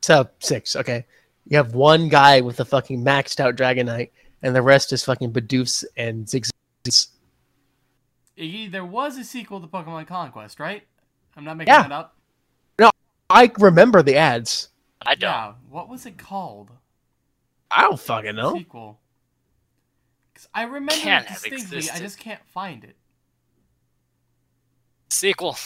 Speaker 3: So six. Okay, you have one guy with a fucking maxed out Dragonite, and the rest is fucking Bidoofs and Zigzags.
Speaker 2: Iggy, there was a sequel to Pokemon Conquest, right? I'm not making
Speaker 3: Yeah.
Speaker 2: that up.
Speaker 3: No, I remember the ads.
Speaker 1: i don't
Speaker 2: Yeah. What was it called?
Speaker 3: I don't fucking know.
Speaker 2: Sequel. 'Cause I remember
Speaker 1: Can't
Speaker 2: it
Speaker 1: have
Speaker 2: distinctly. I just can't find it.
Speaker 1: sequel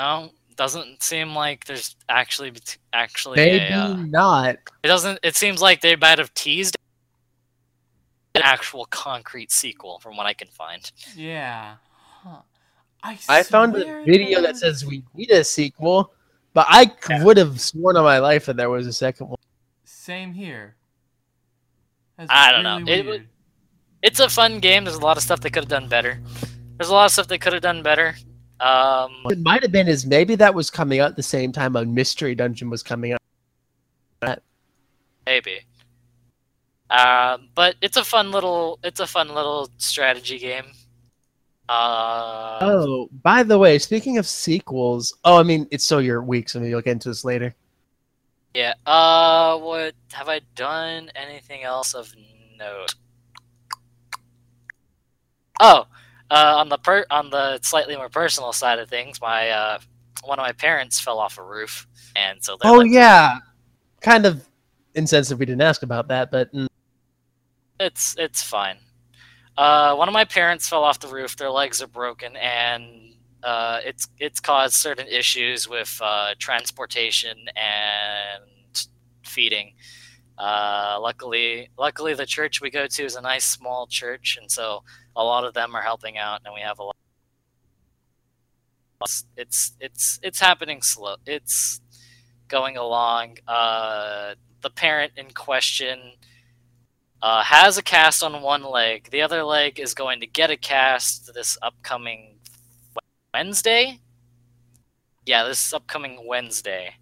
Speaker 1: no doesn't seem like there's actually actually
Speaker 3: Maybe
Speaker 1: a, uh,
Speaker 3: not.
Speaker 1: It doesn't. It seems like they might have teased an actual concrete sequel, from what I can find.
Speaker 2: Yeah. Huh. I,
Speaker 3: I found a video
Speaker 2: there-
Speaker 3: that says we need a sequel, but I
Speaker 1: Yeah.
Speaker 3: would have sworn on my life that there was a second one.
Speaker 2: Same here. That's
Speaker 1: I don't know. It
Speaker 2: weird.
Speaker 1: It's a fun game. There's a lot of stuff they could have done better. There's a lot of stuff they could have done better. Um,
Speaker 3: it might have been is maybe that was coming out at the same time a Mystery Dungeon was coming out.
Speaker 1: maybe. Um, but it's a fun little. It's a fun little strategy game. Uh,
Speaker 3: Oh, by the way, speaking of sequels, oh, I mean, it's still your week, so maybe you'll get into this later.
Speaker 1: yeah. Uh, what have I done? Anything else of note? Oh, uh, on the per on the slightly more personal side of things, my uh, one of my parents fell off a roof, and so
Speaker 3: Oh, yeah. Kind of insensitive we didn't ask about that, but mm,
Speaker 1: it's it's fine. Uh, one of my parents fell off the roof. Their legs are broken, and uh, it's it's caused certain issues with uh, transportation and feeding. Uh, luckily, luckily the church we go to is a nice small church, and so a lot of them are helping out, and we have a lot. It's it's it's happening slow. It's going along. Uh, the parent in question uh, has a cast on one leg. The other leg is going to get a cast this upcoming Wednesday. Yeah, this upcoming Wednesday,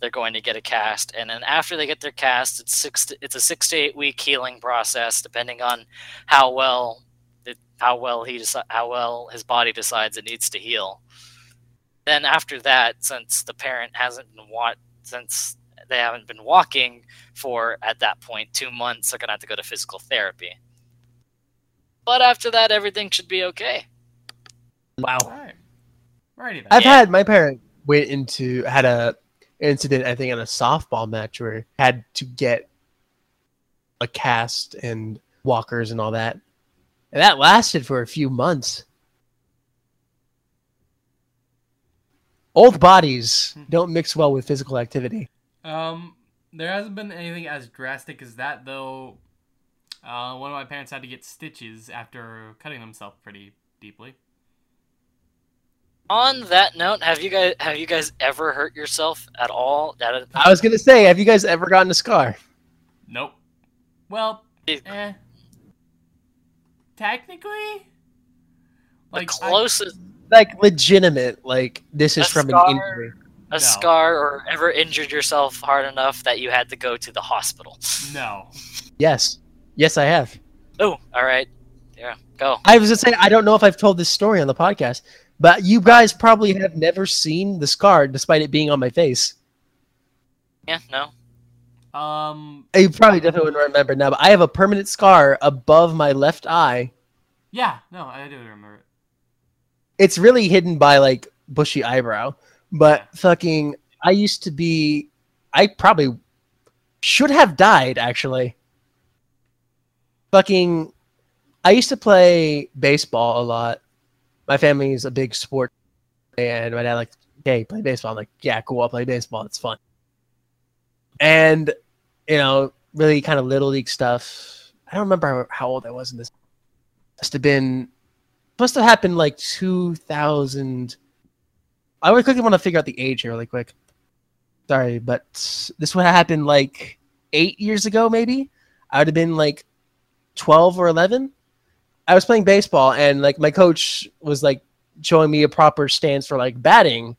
Speaker 1: they're going to get a cast, and then after they get their cast, it's six. To, it's a six to eight week healing process, depending on how well how well he deci- how well his body decides it needs to heal. Then after that, since the parent hasn't been wa- since they haven't been walking for at that point two months, they're gonna have to go to physical therapy. But after that, everything should be okay.
Speaker 3: wow.
Speaker 2: All right. Righty then.
Speaker 3: I've
Speaker 1: Yeah.
Speaker 3: had my parent went into had a incident I think in a softball match where had to get a cast and walkers and all that, and that lasted for a few months. Old bodies don't mix well with physical activity.
Speaker 2: Um, there hasn't been anything as drastic as that though. Uh, one of my parents had to get stitches after cutting himself pretty deeply.
Speaker 1: On that note, have you guys have you guys ever hurt yourself at all? That
Speaker 3: I was gonna say, have you guys ever gotten a scar?
Speaker 2: Nope. Well, eh. Technically,
Speaker 1: the
Speaker 2: like I-
Speaker 1: closest
Speaker 3: Like legitimate, like this is from
Speaker 1: scar?
Speaker 3: an injury.
Speaker 1: a
Speaker 2: No.
Speaker 1: scar or ever injured yourself hard enough that you had to go to the hospital.
Speaker 2: no.
Speaker 3: Yes, yes, I have.
Speaker 1: Oh, all right, yeah, go.
Speaker 3: I was gonna say I don't know if I've told this story on the podcast, but you guys probably have never seen the scar, despite it being on my face.
Speaker 1: Yeah, no.
Speaker 2: Um.
Speaker 3: You probably definitely wouldn't remember now, but I have a permanent scar above my left eye.
Speaker 2: Yeah. No, I do remember it.
Speaker 3: It's really hidden by like bushy eyebrow, but
Speaker 2: Yeah.
Speaker 3: fucking, I used to be, I probably should have died actually. Fucking, I used to play baseball a lot. My family is a big sport, and my dad like, "Hey, play baseball." I'm like, "Yeah, cool. I'll play baseball. It's fun." And you know, really kind of little league stuff. I don't remember how old I was in this. Must have been must have happened like 2000. I would quickly want to figure out the age here really quick. Sorry, but this would have happened like eight years ago, maybe. I would have been like 12 or 11. I was playing baseball and like my coach was like showing me a proper stance for like batting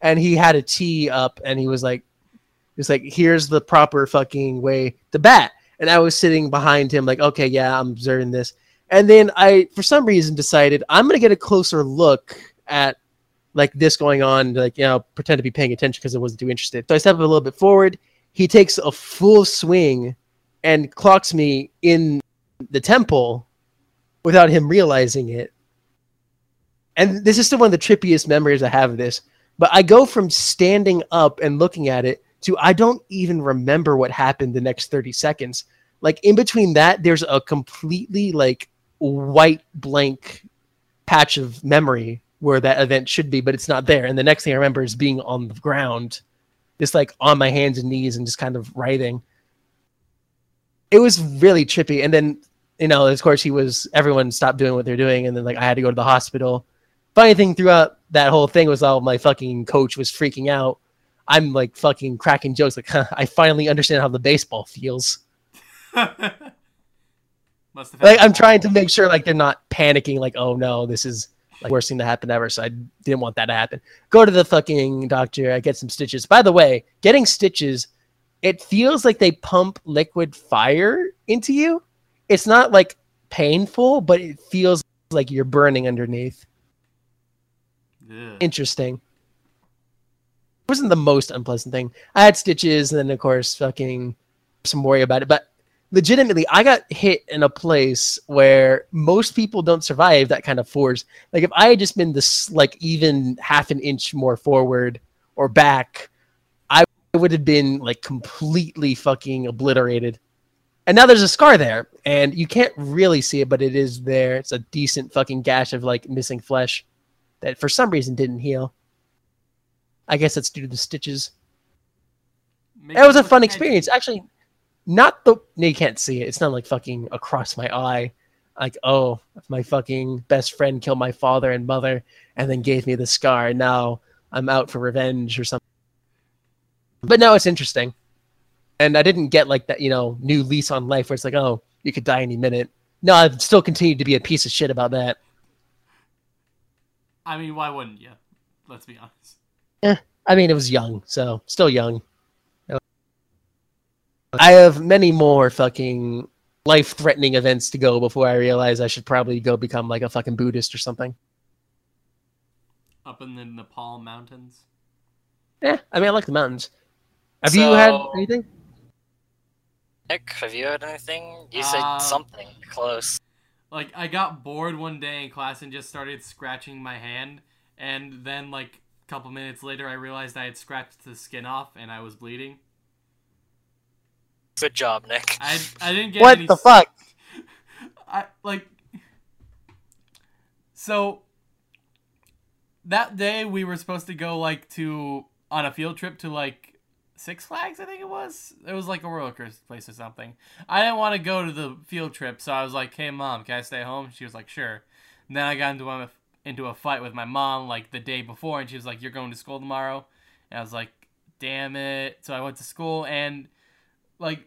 Speaker 3: and he had a tee up and he was like was like here's the proper fucking way to bat and I was sitting behind him like okay yeah I'm observing this and then I for some reason decided I'm going to get a closer look at like this going on like you know pretend to be paying attention because I wasn't too interested so I step up a little bit forward he takes a full swing and clocks me in the temple without him realizing it. And this is still one of the trippiest memories I have of this. But I go from standing up and looking at it to I don't even remember what happened the next 30 seconds. Like in between that, there's a completely like white blank patch of memory where that event should be, but it's not there. And the next thing I remember is being on the ground, just like on my hands and knees and just kind of writhing. It was really trippy. And then you know, of course, he was, everyone stopped doing what they're doing. And then, like, I had to go to the hospital. Funny thing throughout that whole thing was all my fucking coach was freaking out. I'm, like, fucking cracking jokes. Like, huh, I finally understand how the baseball feels.
Speaker 2: Must have
Speaker 3: Like, I'm trying to make sure, like, they're not panicking. Like, oh, no, this is, like, worst thing to happen ever. So I didn't want that to happen. Go to the fucking doctor. I get some stitches. By the way, getting stitches, it feels like they pump liquid fire into you it's not like painful, but it feels like you're burning underneath.
Speaker 2: Yeah.
Speaker 3: Interesting. Wasn't the most unpleasant thing. I had stitches and then of course fucking some worry about it. But legitimately, I got hit in a place where most people don't survive that kind of force. Like if I had just been this like even half an inch more forward or back, I would have been like completely fucking obliterated. And now there's a scar there, and you can't really see it, but it is there. It's a decent fucking gash of like missing flesh that for some reason didn't heal. I guess that's due to the stitches. It was a fun experience. Actually, not the... No, you can't see it. It's not like fucking across my eye. Like, oh, my fucking best friend killed my father and mother and then gave me the scar. And now I'm out for revenge or something. But no, it's interesting. And I didn't get like that, you know, new lease on life where it's like, oh, you could die any minute. No, I've still continued to be a piece of shit about that.
Speaker 2: I mean, why wouldn't you? Let's be honest.
Speaker 3: I mean, it was young, so still young. I have many more fucking life-threatening events to go before I realize I should probably go become like a fucking Buddhist or something.
Speaker 2: Up in the Nepal mountains.
Speaker 3: Yeah, I mean, I like the mountains. Have you had anything?
Speaker 1: Nick, have you had anything? You
Speaker 2: Uh,
Speaker 1: said something close.
Speaker 2: Like, I got bored one day in class and just started scratching my hand. And then, like, a couple minutes later, I realized I had scratched the skin off and I was bleeding.
Speaker 1: Good job, Nick.
Speaker 2: I, I didn't get
Speaker 3: What
Speaker 2: any
Speaker 3: the fuck?
Speaker 2: I like so that day we were supposed to go like to on a field trip to like Six Flags, I think it was. It was like a roller coaster place or something. I didn't want to go to the field trip, so I was like, "Hey, mom, can I stay home?" She was like, "Sure." And then I got into a into a fight with my mom like the day before, and she was like, "You're going to school tomorrow," and I was like, "Damn it!" So I went to school and like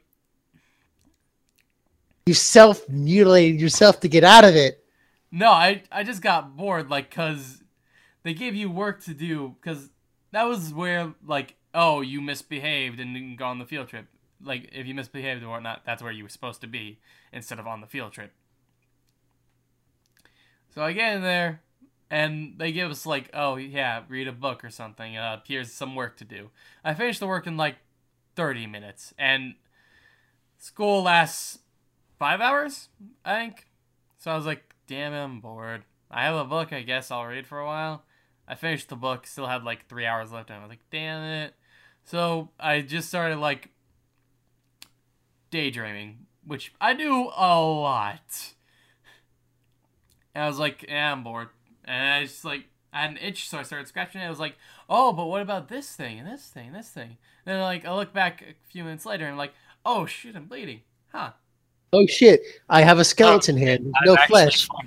Speaker 3: You self-mutilated yourself to get out of it.
Speaker 2: No, I I just got bored, like, cause they gave you work to do, cause that was where like, oh, you misbehaved and didn't go on the field trip. Like, if you misbehaved or whatnot, that's where you were supposed to be instead of on the field trip. So I get in there, and they give us like, oh yeah, read a book or something. Uh, here's some work to do. I finished the work in like thirty minutes, and school lasts five hours, I think. So I was like, damn I'm bored. I have a book, I guess I'll read for a while. I finished the book, still had like three hours left, and I was like, damn it. So I just started like daydreaming, which I do a lot. And I was like, yeah, I'm bored. And I just like I had an itch, so I started scratching it. I was like, oh, but what about this thing and this thing and this thing? then like I look back a few minutes later and I'm like, oh shit, I'm bleeding. Huh.
Speaker 3: Oh shit! I have a skeleton hand,
Speaker 1: I'm
Speaker 3: no flesh.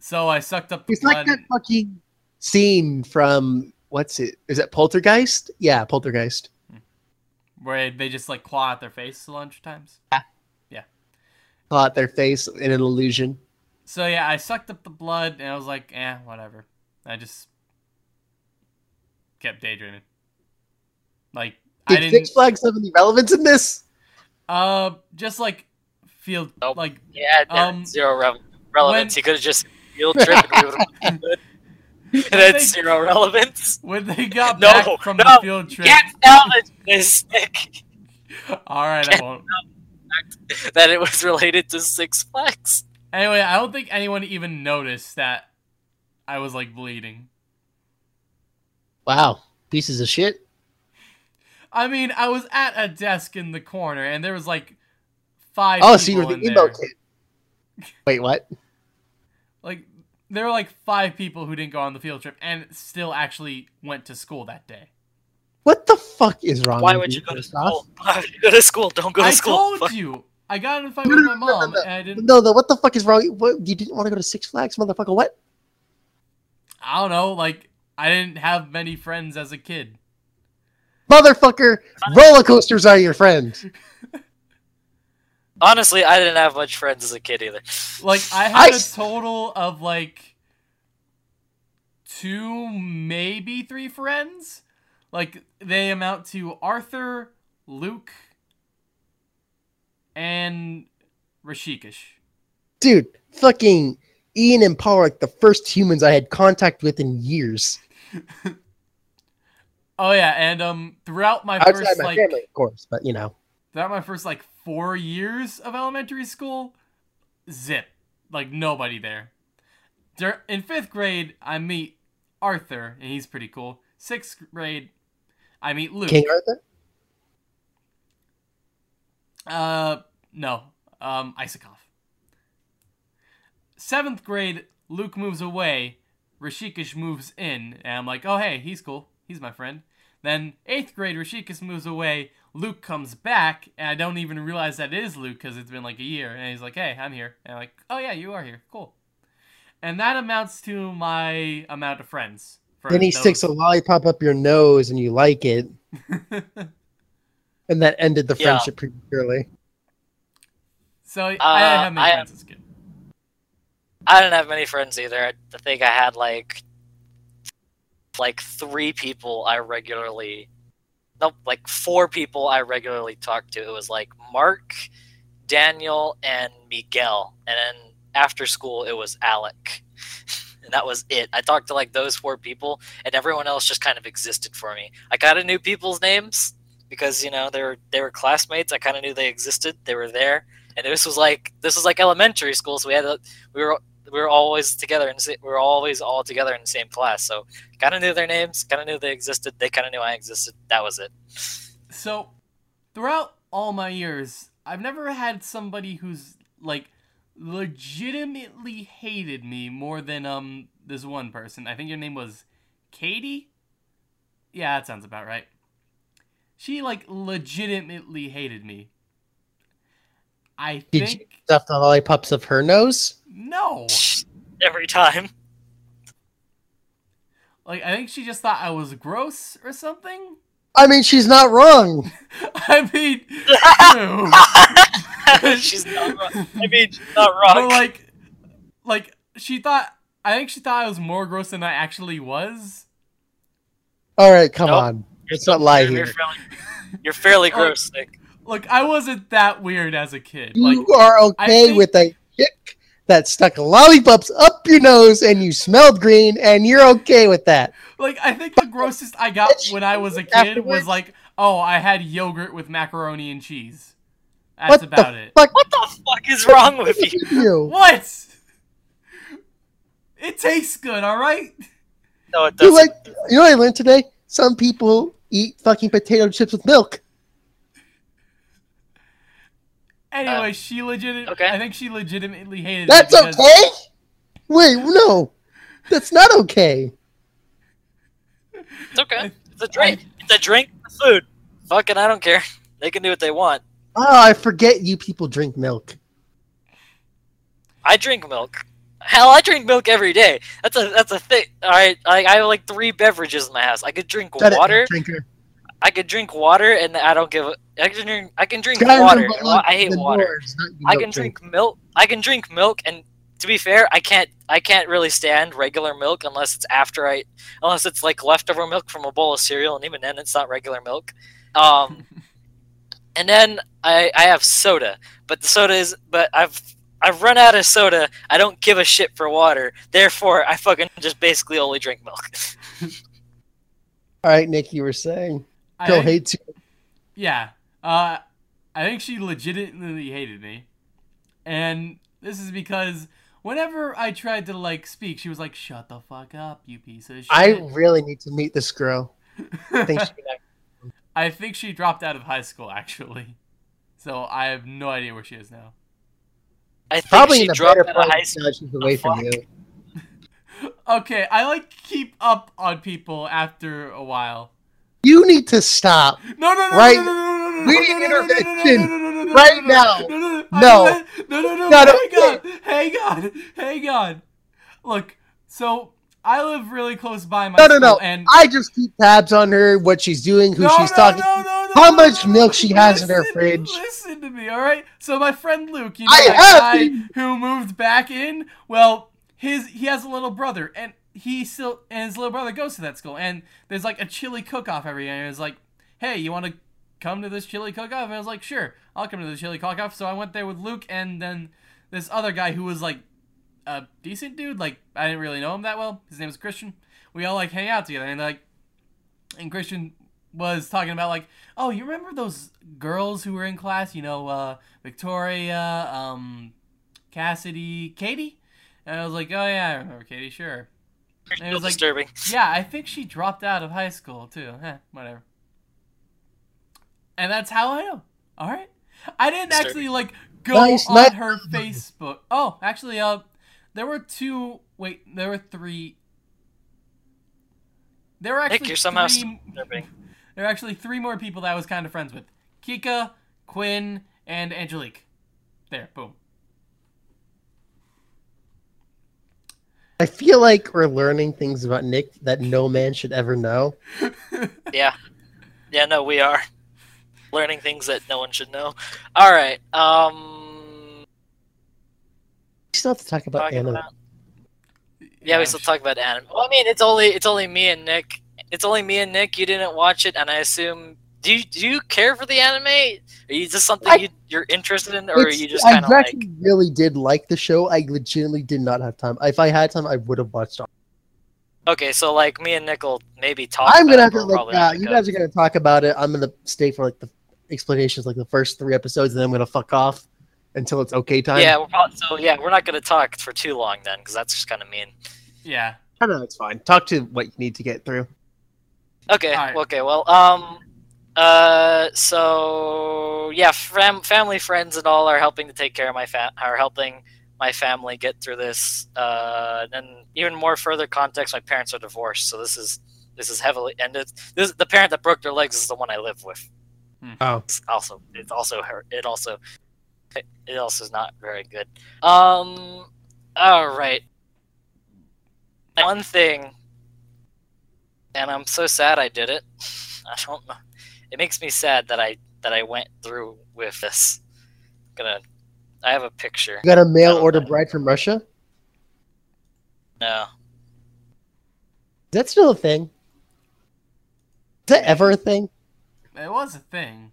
Speaker 2: So I sucked up the
Speaker 3: It's like that fucking scene from what's it? Is it Poltergeist? Yeah, Poltergeist. Hmm.
Speaker 2: where they just like claw at their face a bunch of times.
Speaker 3: Caught their face in an illusion.
Speaker 2: So yeah, I sucked up the blood and I was like, eh, whatever. I just kept daydreaming. Like I
Speaker 3: Did
Speaker 2: didn't
Speaker 3: Six Flags have any relevance in this?
Speaker 2: uh just like feel
Speaker 1: Nope.
Speaker 2: like
Speaker 1: Yeah,
Speaker 2: Um,
Speaker 1: zero re- relevance.
Speaker 2: when-
Speaker 1: He could have just field trip and we would have good. It had
Speaker 2: they-
Speaker 1: zero relevance.
Speaker 2: when they got
Speaker 1: No,
Speaker 2: back from
Speaker 1: no,
Speaker 2: the field trip.
Speaker 1: Can't salvage this, Nick.
Speaker 2: All right, I won't.
Speaker 1: That it was related to Six Flags.
Speaker 2: Anyway, I don't think anyone even noticed that I was like bleeding.
Speaker 3: Wow, pieces of shit.
Speaker 2: I mean, I was at a desk in the corner and there was like five.
Speaker 3: Oh, so you were the emo
Speaker 2: there.
Speaker 3: kid. Wait, what?
Speaker 2: Like there were like five people who didn't go on the field trip and still actually went to school that day.
Speaker 3: What the fuck is wrong
Speaker 1: Why
Speaker 3: with
Speaker 1: would you go to school? Why would you go to school? Don't go to
Speaker 2: I
Speaker 1: school.
Speaker 2: I told
Speaker 1: Fuck.
Speaker 2: you. I got in a fight
Speaker 3: No,
Speaker 2: with
Speaker 3: no,
Speaker 2: my
Speaker 3: no, no,
Speaker 2: mom
Speaker 3: no.
Speaker 2: and I didn't.
Speaker 3: No, no, what the fuck is wrong? What, you didn't want to go to Six Flags, motherfucker? What?
Speaker 2: I don't know. Like I didn't have many friends as a kid.
Speaker 3: Motherfucker, roller coasters are your friends.
Speaker 1: Honestly, I didn't have much friends as a kid either.
Speaker 2: Like I
Speaker 3: I
Speaker 2: had a
Speaker 3: s-
Speaker 2: total of like two, maybe three friends. Like they amount to Arthur, Luke, and Rashikesh.
Speaker 3: Dude, fucking Ian and Paul are like the first humans I had contact with in years.
Speaker 2: Oh yeah, and um throughout my
Speaker 3: Outside
Speaker 2: first
Speaker 3: my
Speaker 2: like
Speaker 3: family, of course, but you know.
Speaker 2: throughout my first like four years of elementary school, zip, like nobody there. Dur- in fifth grade, I meet Arthur, and he's pretty cool. Sixth grade, I meet Luke.
Speaker 3: King Arthur?
Speaker 2: Uh, no, um, Isakov. Seventh grade, Luke moves away. Rashikesh moves in, and I'm like, oh hey, he's cool. He's my friend. Then eighth grade, Rashikesh moves away. Luke comes back, and I don't even realize that it is Luke because it's been like a year. And he's like, hey, I'm here. And I'm like, oh yeah, you are here. Cool. And that amounts to my amount of friends. For
Speaker 3: Then he
Speaker 2: those-
Speaker 3: sticks a lollipop up your nose and you like it. And that ended the
Speaker 1: Yeah.
Speaker 3: friendship prematurely.
Speaker 2: So I didn't
Speaker 1: Uh,
Speaker 2: have many
Speaker 1: I-
Speaker 2: friends as a kid.
Speaker 1: I didn't have many friends either. I I think I had like like three people I regularly nope, like four people I regularly talked to. It was like Mark, Daniel, and Miguel. And then after school it was Alec. And that was it. I talked to like those four people and everyone else just kind of existed for me. I kind of knew people's names because, you know, they were they were classmates. I kind of knew they existed. They were there. And this was like this was like elementary school, so we had a, we were we were always together and we were always all together in the same class. So kind of knew their names, kind of knew they existed. They kind of knew I existed. That was it.
Speaker 2: So, throughout all my years, I've never had somebody who's like legitimately hated me more than um this one person. I think your name was Katie. Yeah, that sounds about right. She like legitimately hated me. I
Speaker 3: Did you stuff the lollipops of her nose?
Speaker 2: no.
Speaker 1: Every time.
Speaker 2: Like I think she just thought I was gross or something.
Speaker 3: I mean, she's not wrong.
Speaker 2: I mean, true.
Speaker 1: she's not wrong. I mean, she's not
Speaker 2: But
Speaker 1: wrong.
Speaker 2: like, like she thought. I think she thought I was more gross than I actually was.
Speaker 3: All right, come
Speaker 1: Nope.
Speaker 3: on. Let's not lie
Speaker 1: you're,
Speaker 3: here.
Speaker 1: You're fairly, you're fairly gross, Nick.
Speaker 2: Like I wasn't that weird as a kid. Like
Speaker 3: You are okay
Speaker 2: think-
Speaker 3: with a chick that stuck lollipops up your nose and you smelled green and you're okay with that.
Speaker 2: like I think the grossest I got when I was a kid was like, oh, I had yogurt with macaroni and cheese. That's
Speaker 3: what
Speaker 2: about it.
Speaker 3: fuck
Speaker 1: What the fuck is wrong with you?
Speaker 2: What? It tastes good, all right.
Speaker 1: No, it doesn't.
Speaker 3: like, you know what I learned today? Some people eat fucking potato chips with milk.
Speaker 2: Anyway, uh, she legit.
Speaker 1: okay.
Speaker 2: I think she legitimately hated.
Speaker 3: That's
Speaker 2: me because-
Speaker 3: okay? Wait, no. That's not okay.
Speaker 1: It's okay. It's a drink. It's a drink. It's food. Fucking, I don't care. They can do what they want.
Speaker 3: Oh, I forget you people drink milk.
Speaker 1: I drink milk. Hell, I drink milk every day. That's a that's a thing. All right, I, I have like three beverages in my house. I could drink
Speaker 3: Shut it,
Speaker 1: water.
Speaker 3: drinker.
Speaker 1: I could drink water, and I don't give. a I can drink. I can drink
Speaker 3: Gotta
Speaker 1: water.
Speaker 3: remember,
Speaker 1: I hate water.
Speaker 3: doors,
Speaker 1: I
Speaker 3: milk
Speaker 1: can drink milk. I can drink milk, and to be fair, I can't. I can't really stand regular milk unless it's after I, unless it's like leftover milk from a bowl of cereal, and even then, it's not regular milk. Um, and then I I have soda, but the soda is. But I've I've run out of soda. I don't give a shit for water. Therefore, I fucking just basically only drink milk.
Speaker 3: All right, Nick, you were saying.
Speaker 2: I
Speaker 3: Phil
Speaker 2: think-
Speaker 3: hates you.
Speaker 2: Yeah. Uh, I think she legitimately hated me. And this is because whenever I tried to, like, speak, she was like, shut the fuck up, you piece of shit.
Speaker 3: I really need to meet this girl. I think she
Speaker 2: I think she dropped out of high school, actually. So I have no idea where she is now.
Speaker 1: I think
Speaker 3: probably
Speaker 1: she
Speaker 3: in a
Speaker 1: dropped
Speaker 3: better
Speaker 1: out of high school.
Speaker 3: now she's away from you.
Speaker 2: Okay, I like keep up on people after a while.
Speaker 3: You need to stop.
Speaker 2: No, no, no,
Speaker 3: Right.
Speaker 2: no, no, no, no, no,
Speaker 3: We
Speaker 2: no,
Speaker 3: need
Speaker 2: no, no, no, no,
Speaker 3: intervention. Right
Speaker 2: no,
Speaker 3: now.
Speaker 2: No, no, no,
Speaker 3: No.
Speaker 2: Hang on, hang on, hang on. Look, so I live really close by my
Speaker 3: No, no, no.
Speaker 2: and
Speaker 3: I just keep tabs on her, what she's doing, who
Speaker 2: no,
Speaker 3: she's
Speaker 2: no,
Speaker 3: talking
Speaker 2: no, no, no,
Speaker 3: how much milk she has in her fridge.
Speaker 2: Listen to me, all right? So my friend Luke, you know
Speaker 3: I
Speaker 2: that
Speaker 3: have
Speaker 2: guy
Speaker 3: been-
Speaker 2: who moved back in. Well, his he has a little brother, and he still and his little brother goes to that school. And there's like a chili cook-off every year. And it's like, hey, you want to come to this chili cook-off? And I was like, sure, I'll come to the chili cook-off. So I went there with Luke, and then this other guy who was like a decent dude. Like I didn't really know him that well. His name was Christian. We all like hang out together, and like, and Christian was talking about like, oh, you remember those girls who were in class? You know, uh, Victoria, um, Cassidy, Katie. And I was like, oh yeah, I remember Katie. Sure. And it
Speaker 1: Real
Speaker 2: was like,
Speaker 1: disturbing.
Speaker 2: yeah, I think she dropped out of high school too. Eh, whatever. And that's how I know. All right. I didn't
Speaker 1: Disturbing.
Speaker 2: actually like go
Speaker 3: Nice,
Speaker 2: on
Speaker 3: nice.
Speaker 2: her Facebook. Oh, actually, uh, there were two. Wait, there were three. There were actually
Speaker 1: Nick, you're somehow
Speaker 2: three,
Speaker 1: disturbing.
Speaker 2: there were actually three more people that I was kind of friends with: Kika, Quinn, and Angelique. There, boom.
Speaker 3: I feel like we're learning things about Nick that no man should ever know.
Speaker 1: Yeah. Yeah, no, we are. Learning things that no one should know. Alright, um...
Speaker 3: We still have to talk about
Speaker 1: talking
Speaker 3: anime.
Speaker 1: about- Yeah, we still talk about anime. Well, I mean, it's only it's only me and Nick. It's only me and Nick. You didn't watch it, and I assume... Do you, do you care for the anime? Are you just something
Speaker 3: I-
Speaker 1: you, you're interested in, or are you just kind of
Speaker 3: I
Speaker 1: like...
Speaker 3: actually really did like the show. I legitimately did not have time. If I had time, I would have watched all.
Speaker 1: Okay, so like me and Nick will maybe talk
Speaker 3: I'm gonna
Speaker 1: it,
Speaker 3: have to like, uh, you guys are gonna talk about it. I'm gonna stay for like the explanations, like the first three episodes, and then I'm gonna fuck off until it's okay time.
Speaker 1: Yeah, we're probably, so yeah, we're not going to talk for too long then, because that's just kind of mean.
Speaker 2: Yeah.
Speaker 3: I know it's fine. Talk to what you need to get through.
Speaker 1: Okay.
Speaker 2: Alright.
Speaker 1: Okay. Well, um, uh, so yeah, fam- family, friends, and all are helping to take care of my fam. Are helping my family get through this. Uh, and even more further context, my parents are divorced, so this is this is heavily and it's, this the parent that broke their legs is the one I live with.
Speaker 3: Oh,
Speaker 1: It's also it's also hurt. It also it also is not very good. Um. All right. One thing, and I'm so sad I did it. I don't know. It makes me sad that I that I went through with this. I'm gonna. I have a picture.
Speaker 3: you got a mail
Speaker 1: Oh,
Speaker 3: order
Speaker 1: okay.
Speaker 3: bride from Russia?
Speaker 1: No.
Speaker 3: Is that still a thing? Is that ever a thing?
Speaker 2: It was a thing.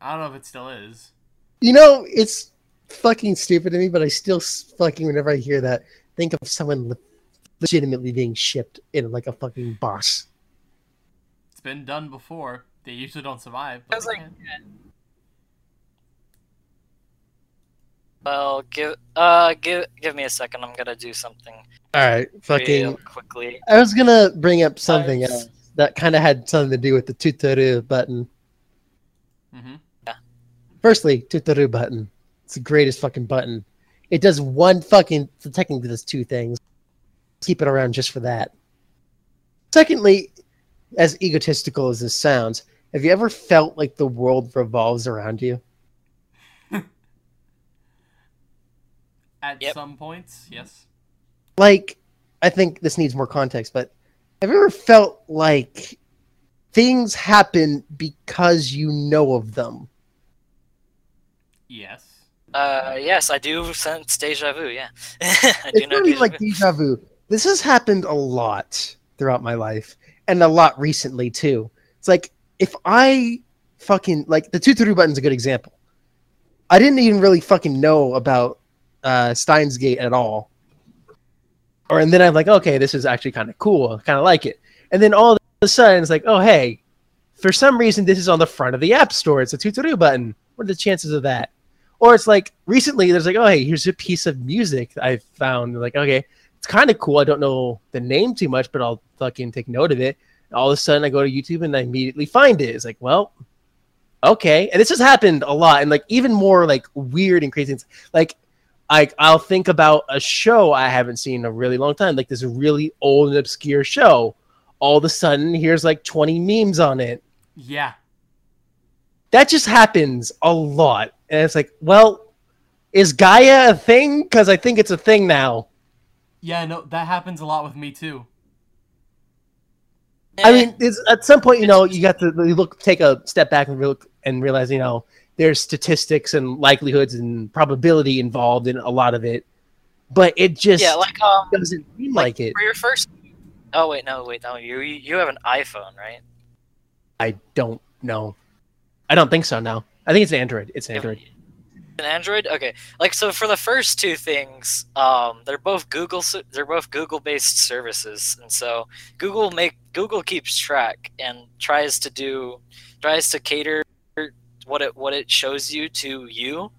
Speaker 2: I don't know if it still is.
Speaker 3: You know, it's fucking stupid to me, but I still fucking, whenever I hear that, think of someone legitimately being shipped in like a fucking boss.
Speaker 2: It's been done before. They usually don't survive.
Speaker 1: I
Speaker 2: But
Speaker 1: was
Speaker 2: they
Speaker 1: like,
Speaker 2: can.
Speaker 1: Well, give uh give give me a second. I'm gonna do something
Speaker 3: All right, fucking.
Speaker 1: real quickly.
Speaker 3: I was gonna bring up something
Speaker 1: Nice.
Speaker 3: else that kind of had something to do with the Tuturu button.
Speaker 2: Mm -hmm. Yeah.
Speaker 3: Firstly, Tuturu button. It's the greatest fucking button. It does one fucking, technically does two things. Keep it around just for that. Secondly, as egotistical as this sounds, have you ever felt like the world revolves around you?
Speaker 2: At
Speaker 1: Yep.
Speaker 2: some points, yes.
Speaker 3: Like, I think this needs more context, but have you ever felt like things happen because you know of them?
Speaker 2: Yes.
Speaker 1: Uh, yes, I do sense deja vu. Yeah, I
Speaker 3: It's
Speaker 1: know
Speaker 3: not even
Speaker 1: deja
Speaker 3: like deja vu. This has happened a lot throughout my life, and a lot recently too. It's like if I fucking like the Tuturu button's a good example. I didn't even really fucking know about uh, Steins Gate at all, or and then I'm like, okay, this is actually kind of cool, kind of like it, and then all of a sudden it's like, oh hey, for some reason this is on the front of the App Store. It's a through button. What are the chances of that? Or it's like recently there's like, oh hey, here's a piece of music I found. Like, okay, it's kind of cool. I don't know the name too much, but I'll fucking take note of it. All of a sudden I go to YouTube and I immediately find it. It's like, well, okay. And this has happened a lot and like even more like weird and crazy things. Like I I'll think about a show I haven't seen in a really long time, like this really old and obscure show. All of a sudden here's like 20 memes on it
Speaker 2: Yeah.
Speaker 3: that just happens a lot. And it's like, well, is Gaia a thing? Because I think it's a thing now.
Speaker 2: Yeah, no, that happens a lot with me too.
Speaker 3: I mean, it's, at some point, you know, you got to look, take a step back and look and realize, you know, there's statistics and likelihoods and probability involved in a lot of it, but it just
Speaker 1: yeah, like um,
Speaker 3: doesn't seem like it.
Speaker 1: for your first. Oh wait, no, wait, no. You you have an iPhone, right?
Speaker 3: I don't know. I don't think so. Now I think it's Android. It's Android.
Speaker 1: An Android? Okay. Like so for the first two things, um, they're both Google they're both Google based services, and so Google make Google keeps track and tries to do tries to cater what it what it shows you to you.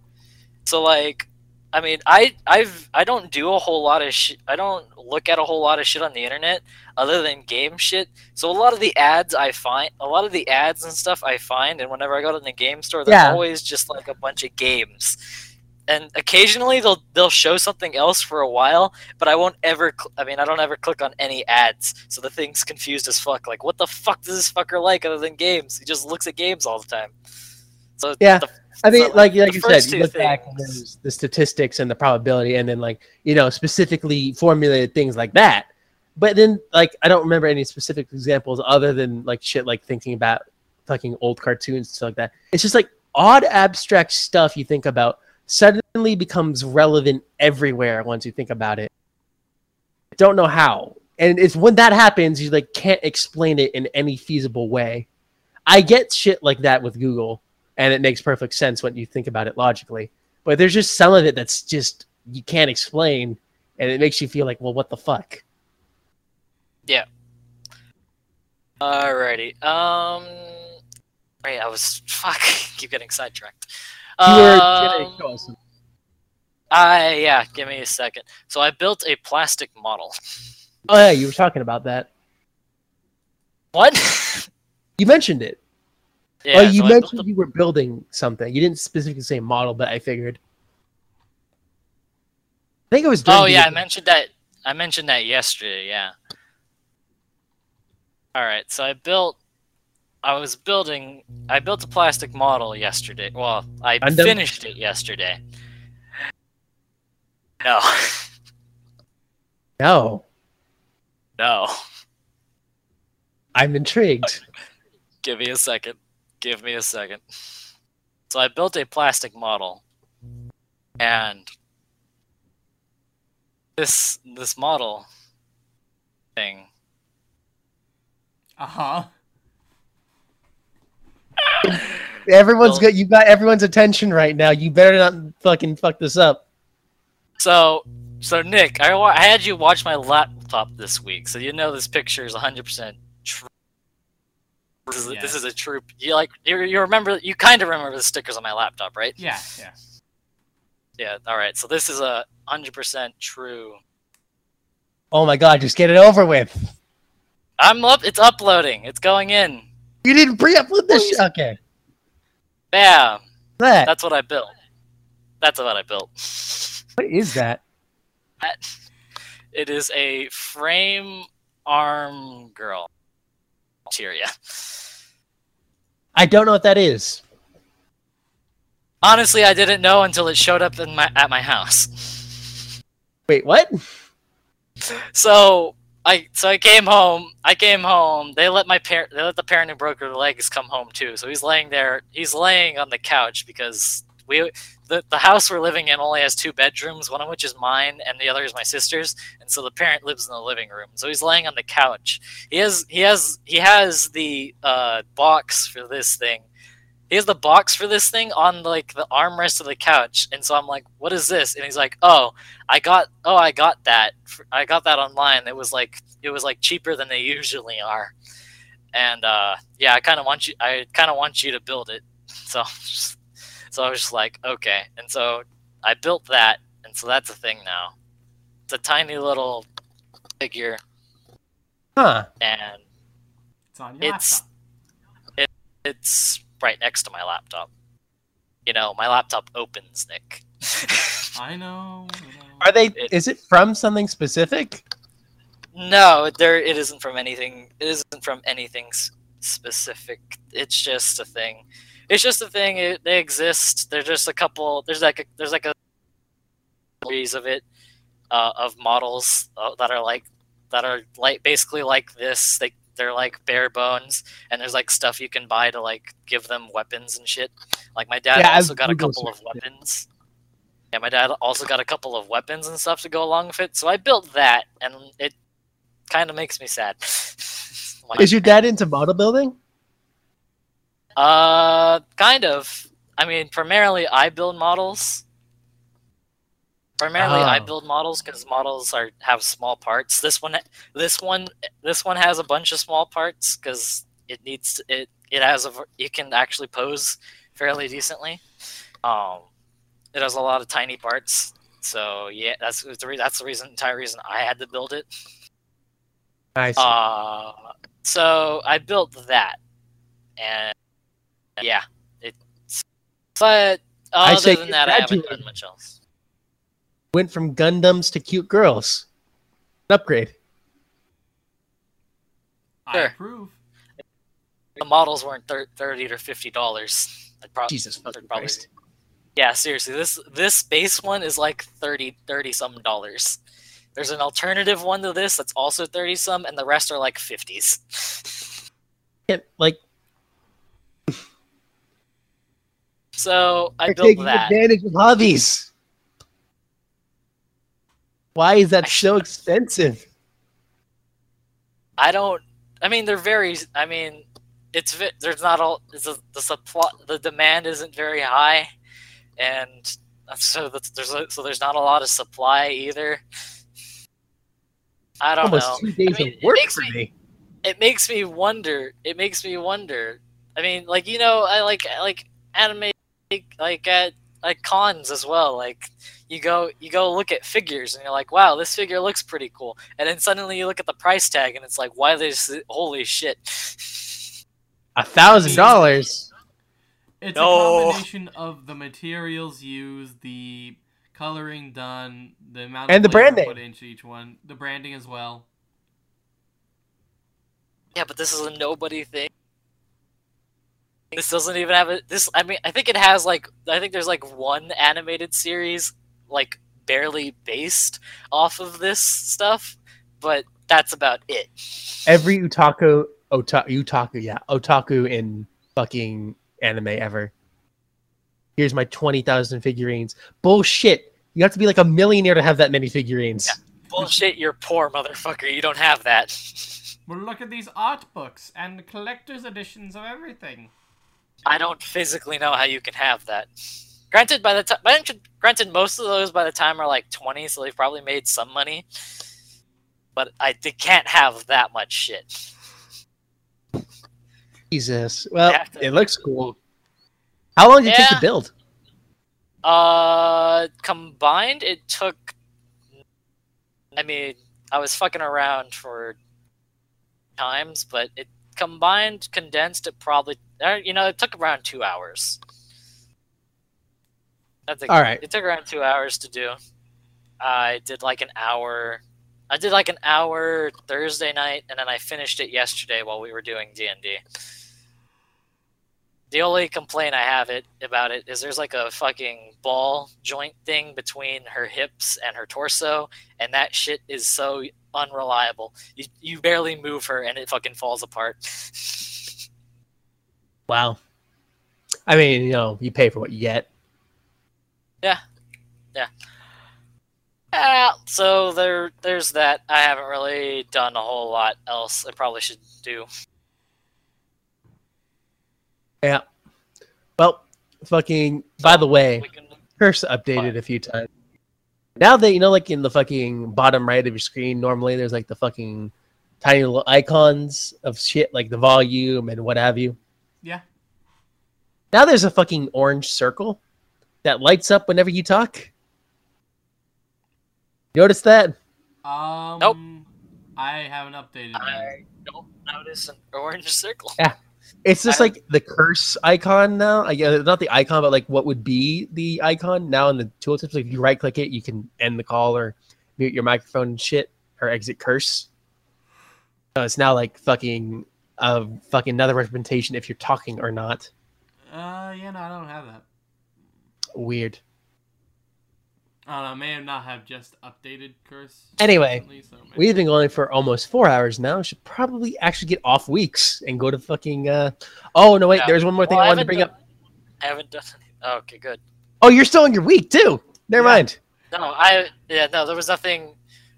Speaker 1: So like, I mean, I I've I don't do a whole lot of shit. I don't look at a whole lot of shit on the internet other than game shit. So a lot of the ads I find, a lot of the ads and stuff I find, and whenever I go to the game store, they're
Speaker 3: Yeah.
Speaker 1: always just like a bunch of games. And occasionally they'll they'll show something else for a while, but I won't ever. I mean, I don't ever click on any ads, so the thing's confused as fuck. Like, what the fuck does this fucker like other than games? He just looks at games all the time. So
Speaker 3: Yeah.
Speaker 1: the-
Speaker 3: I mean,
Speaker 1: so,
Speaker 3: like like you said, you look back and
Speaker 1: things-
Speaker 3: there's the statistics and the probability, and then like you know specifically formulated things like that. But then like I don't remember any specific examples other than like shit like thinking about fucking old cartoons and stuff like that. It's just like odd abstract stuff you think about suddenly becomes relevant everywhere once you think about it. Don't know how. And it's when that happens, you like can't explain it in any feasible way. I get shit like that with Google and it makes perfect sense when you think about it logically. But there's just some of it that's just you can't explain, and it makes you feel like, well, what the fuck? Yeah.
Speaker 1: Alrighty. Um. Wait, I was fuck. Keep getting sidetracked.
Speaker 3: You were
Speaker 1: Um,
Speaker 3: show us some-
Speaker 1: I yeah. Give me a second. So I built a plastic model.
Speaker 3: Oh yeah, you were talking about that.
Speaker 1: What?
Speaker 3: You mentioned it.
Speaker 1: Yeah.
Speaker 3: oh, you
Speaker 1: so
Speaker 3: mentioned you were building something. You didn't specifically say model, but I figured. I think it was.
Speaker 1: oh yeah, I mentioned that. I mentioned that yesterday. Yeah. All right. So I built. I was building. I built a plastic model yesterday. Well, I
Speaker 3: Gundam?
Speaker 1: finished it yesterday. No.
Speaker 3: No,
Speaker 1: no.
Speaker 3: I'm intrigued.
Speaker 1: Give me a second. Give me a second. So I built a plastic model, and this this model thing.
Speaker 2: Uh huh.
Speaker 3: Everyone's
Speaker 1: Well-
Speaker 3: got you got everyone's attention right now. You better not fucking fuck this up.
Speaker 1: So so Nick, I, I had you watch my laptop this week, so you know this picture is 100% true. This is,
Speaker 2: Yeah.
Speaker 1: this is a troop. You like you, you remember you kind of remember the stickers on my laptop, right?
Speaker 2: Yeah, yeah.
Speaker 1: Yeah. All right. So this is a 100% true.
Speaker 3: Oh my god, just get it over with.
Speaker 1: I'm up. It's uploading. It's going in.
Speaker 3: You didn't pre-upload this. Shit. Okay,
Speaker 1: Bam.
Speaker 3: that.
Speaker 1: That's what I built. that's what I built.
Speaker 3: What is that?
Speaker 1: It is a frame arm girl. Tyria.
Speaker 3: I don't know what that is.
Speaker 1: Honestly, I didn't know until it showed up in my at my house.
Speaker 3: Wait, what?
Speaker 1: So I so I came home. I came home. They let my parent. They let the parent who broke her legs come home too. So he's laying there. He's laying on the couch because we the the house we're living in only has two bedrooms. One of which is mine, and the other is my sister's. And so the parent lives in the living room. So he's laying on the couch. He has he has he has the uh, box for this thing. He has the box for this thing on like the armrest of the couch, and so I'm like, "What is this?" And he's like, "Oh, I got oh I got that I got that online. It was like it was like cheaper than they usually are, and uh, yeah, I kind of want you I kind of want you to build it. So so I was just like, okay, and so I built that, and so that's a thing now. It's a tiny little figure,
Speaker 3: Huh.
Speaker 1: and
Speaker 2: It's on your
Speaker 1: It's-
Speaker 2: laptop.
Speaker 1: it's right next to my laptop. You know, my laptop opens, Nick.
Speaker 2: I know. I know.
Speaker 3: Are they?
Speaker 1: It-
Speaker 3: Is it from something specific?
Speaker 1: No, there it isn't from anything. It isn't from anything specific. It's just a thing. It's just a thing. It, they exist. There's just a couple. There's like a, there's like a series of it uh, of models uh, that are like that are like basically like this. They they're like bare bones, and there's like stuff you can buy to like give them weapons and shit. Like my dad
Speaker 3: Yeah, I've
Speaker 1: also got a couple of
Speaker 3: searched it.
Speaker 1: weapons. Yeah, my dad also got a couple of weapons and stuff to go along with it. So I built that, and it kind of makes me sad. Like,
Speaker 3: Is your dad into model building?
Speaker 1: Uh, kind of. I mean, primarily I build models. Primarily I
Speaker 3: Oh.
Speaker 1: build models because models are have small parts. This one, this one, this one has a bunch of small parts because it needs it. It has a. You can actually pose fairly decently. Um, it has a lot of tiny parts. So yeah, that's the re- that's the reason entire reason I had to build it.
Speaker 3: I see.
Speaker 1: Uh, so I built that, and yeah, it's. But
Speaker 3: I
Speaker 1: other
Speaker 3: say
Speaker 1: than that, I haven't done much else.
Speaker 3: Went from Gundams to cute girls. Upgrade.
Speaker 2: I
Speaker 1: Sure.
Speaker 2: approve.
Speaker 1: The models weren't thir- thirty to fifty dollars. I'd prob-
Speaker 3: Jesus fucking
Speaker 1: probably-
Speaker 3: Christ.
Speaker 1: Yeah, seriously, this this base one is like 30 30 some dollars. There's an alternative one to this that's also 30 some, and the rest are like 50s.
Speaker 3: Can't, like,
Speaker 1: So I
Speaker 3: they're
Speaker 1: built
Speaker 3: taking
Speaker 1: that.
Speaker 3: advantage of hobbies. Why is that
Speaker 1: I
Speaker 3: so expensive?
Speaker 1: I don't. I mean, they're very. I mean, it's there's not all. It's a, the supply. The demand isn't very high, and so there's a, so there's not a lot of supply either. I don't
Speaker 3: Almost
Speaker 1: know.
Speaker 3: two days
Speaker 1: I mean,
Speaker 3: of
Speaker 1: it
Speaker 3: work
Speaker 1: makes
Speaker 3: for
Speaker 1: me-
Speaker 3: me.
Speaker 1: It makes me wonder. It makes me wonder. I mean, like you know, I like I like anime like at like cons as well. Like you go you go look at figures and you're like, wow, this figure looks pretty cool. And then suddenly you look at the price tag and it's like, why this holy shit.
Speaker 3: A thousand dollars.
Speaker 2: It's
Speaker 1: No.
Speaker 2: a combination of the materials used, the coloring done, the amount
Speaker 3: And
Speaker 2: of
Speaker 3: the branding
Speaker 2: labor
Speaker 3: name.
Speaker 2: put into each one, the branding as well.
Speaker 1: Yeah, but this is a nobody thing. This doesn't even have a this I mean I think it has like I think there's like one animated series like barely based off of this stuff, but that's about it.
Speaker 3: Every otaku, ota, otaku, yeah, otaku in fucking anime ever. Here's my 20,000 figurines. Bullshit. You have to be like a millionaire to have that many figurines.
Speaker 1: Bullshit, you're poor motherfucker. You don't have that.
Speaker 2: Well, look at these art books and collector's editions of everything.
Speaker 1: I don't physically know how you can have that. Granted, by the time, granted, most of those by the time are like 20, so they've probably made some money. But I they can't have that much shit.
Speaker 3: Jesus. Well, it looks cool. How long did it take to build?
Speaker 1: Uh, combined, it took. I mean, I was fucking around for times, but it combined, condensed, it probably, you know, it took around two hours. I think
Speaker 3: All right.
Speaker 1: it took around two hours to do. I did like an hour. I did like an hour Thursday night, and then I finished it yesterday while we were doing D and D. The only complaint I have it about it is there's like a fucking ball joint thing between her hips and her torso, and that shit is so unreliable. You you barely move her, and it fucking falls apart.
Speaker 3: Wow. I mean, you know, you pay for what you get.
Speaker 1: Yeah, Yeah. so there, there's that. I haven't really done a whole lot else. I probably should do.
Speaker 3: Yeah. Well, fucking. By the way,
Speaker 1: can,
Speaker 3: Curse updated a few times. Now that you know, like in the fucking bottom right of your screen, normally there's like the fucking tiny little icons of shit, like the volume and what have you.
Speaker 2: Yeah.
Speaker 3: Now there's a fucking orange circle that lights up whenever you talk. Notice that?
Speaker 2: Um.
Speaker 1: Nope.
Speaker 2: I haven't updated. that.
Speaker 1: I don't notice an orange circle.
Speaker 3: Yeah. It's just like the curse icon now. I guess not the icon, but like what would be the icon now in the tooltips. Like if you right click it, you can end the call or mute your microphone and shit or exit curse. So it's now like fucking uh fucking another representation if you're talking or not.
Speaker 2: Uh, yeah, no, I don't have that.
Speaker 3: Weird.
Speaker 2: I don't know. I may have not have just updated curse.
Speaker 3: Anyway,
Speaker 2: so
Speaker 3: We've been going for almost four hours now. Should probably actually get off weeks and go to fucking. uh Oh no, wait.
Speaker 1: Yeah.
Speaker 3: There's one more thing
Speaker 1: Well,
Speaker 3: I wanted to bring
Speaker 1: done-
Speaker 3: up.
Speaker 1: I haven't done. Any, okay, good.
Speaker 3: Oh, you're still on your week too. Never
Speaker 2: Yeah.
Speaker 3: mind.
Speaker 1: No, I yeah no, there was nothing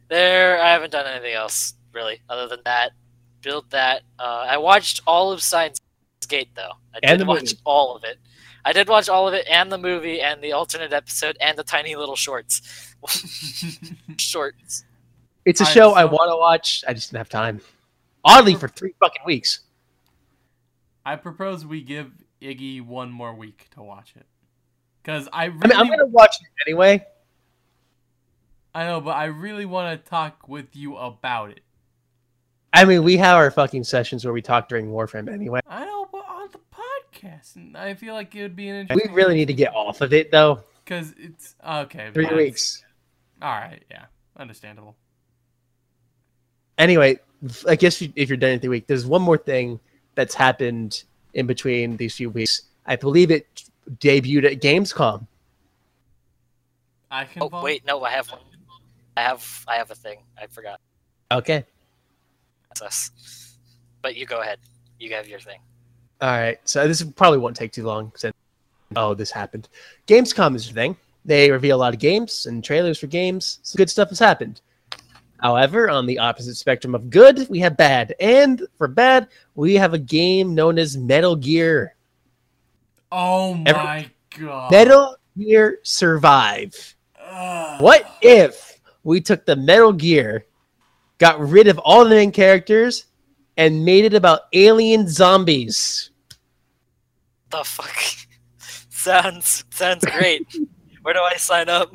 Speaker 1: there. I haven't done anything else really other than that. Build that. Uh, I watched all of Steins Gate though. I
Speaker 3: And
Speaker 1: did
Speaker 3: the
Speaker 1: watch
Speaker 3: movie.
Speaker 1: all of it. I did watch all of it and the movie and the alternate episode and the tiny little shorts. shorts.
Speaker 3: It's a
Speaker 2: Alright,
Speaker 3: show I want to watch. I just didn't have time. Oddly, for three fucking weeks.
Speaker 2: I propose we give Iggy one more week to watch it. Because I really,
Speaker 3: I mean, I'm gonna watch it anyway.
Speaker 2: I know, but I really want to talk with you about it.
Speaker 3: I mean, we have our fucking sessions where we talk during Warframe anyway.
Speaker 2: I know, but on the podcast, and I feel like it would be an interesting.
Speaker 3: We really need to get off of it though.
Speaker 2: because it's okay.
Speaker 3: Three
Speaker 2: fine.
Speaker 3: weeks.
Speaker 2: All right, yeah, understandable.
Speaker 3: Anyway, I guess if you're done in three weeks, there's one more thing that's happened in between these few weeks. I believe it debuted at Gamescom.
Speaker 2: I can.
Speaker 1: Oh
Speaker 2: follow-
Speaker 1: wait, no, I have one. I have I have a thing. I forgot.
Speaker 3: Okay.
Speaker 1: That's us. But you go ahead. You have your thing.
Speaker 3: All right. So this probably won't take too long. Since oh, this happened. Gamescom is the thing. They reveal a lot of games and trailers for games. Some good stuff has happened. However, on the opposite spectrum of good, we have bad. And for bad, we have a game known as Metal Gear.
Speaker 2: Oh
Speaker 3: Every-
Speaker 2: my god.
Speaker 3: Metal Gear Survive.
Speaker 2: Ugh.
Speaker 3: What if we took the Metal Gear, got rid of all the main characters, and made it about alien zombies?
Speaker 1: The fuck? sounds sounds great. Where do I sign up?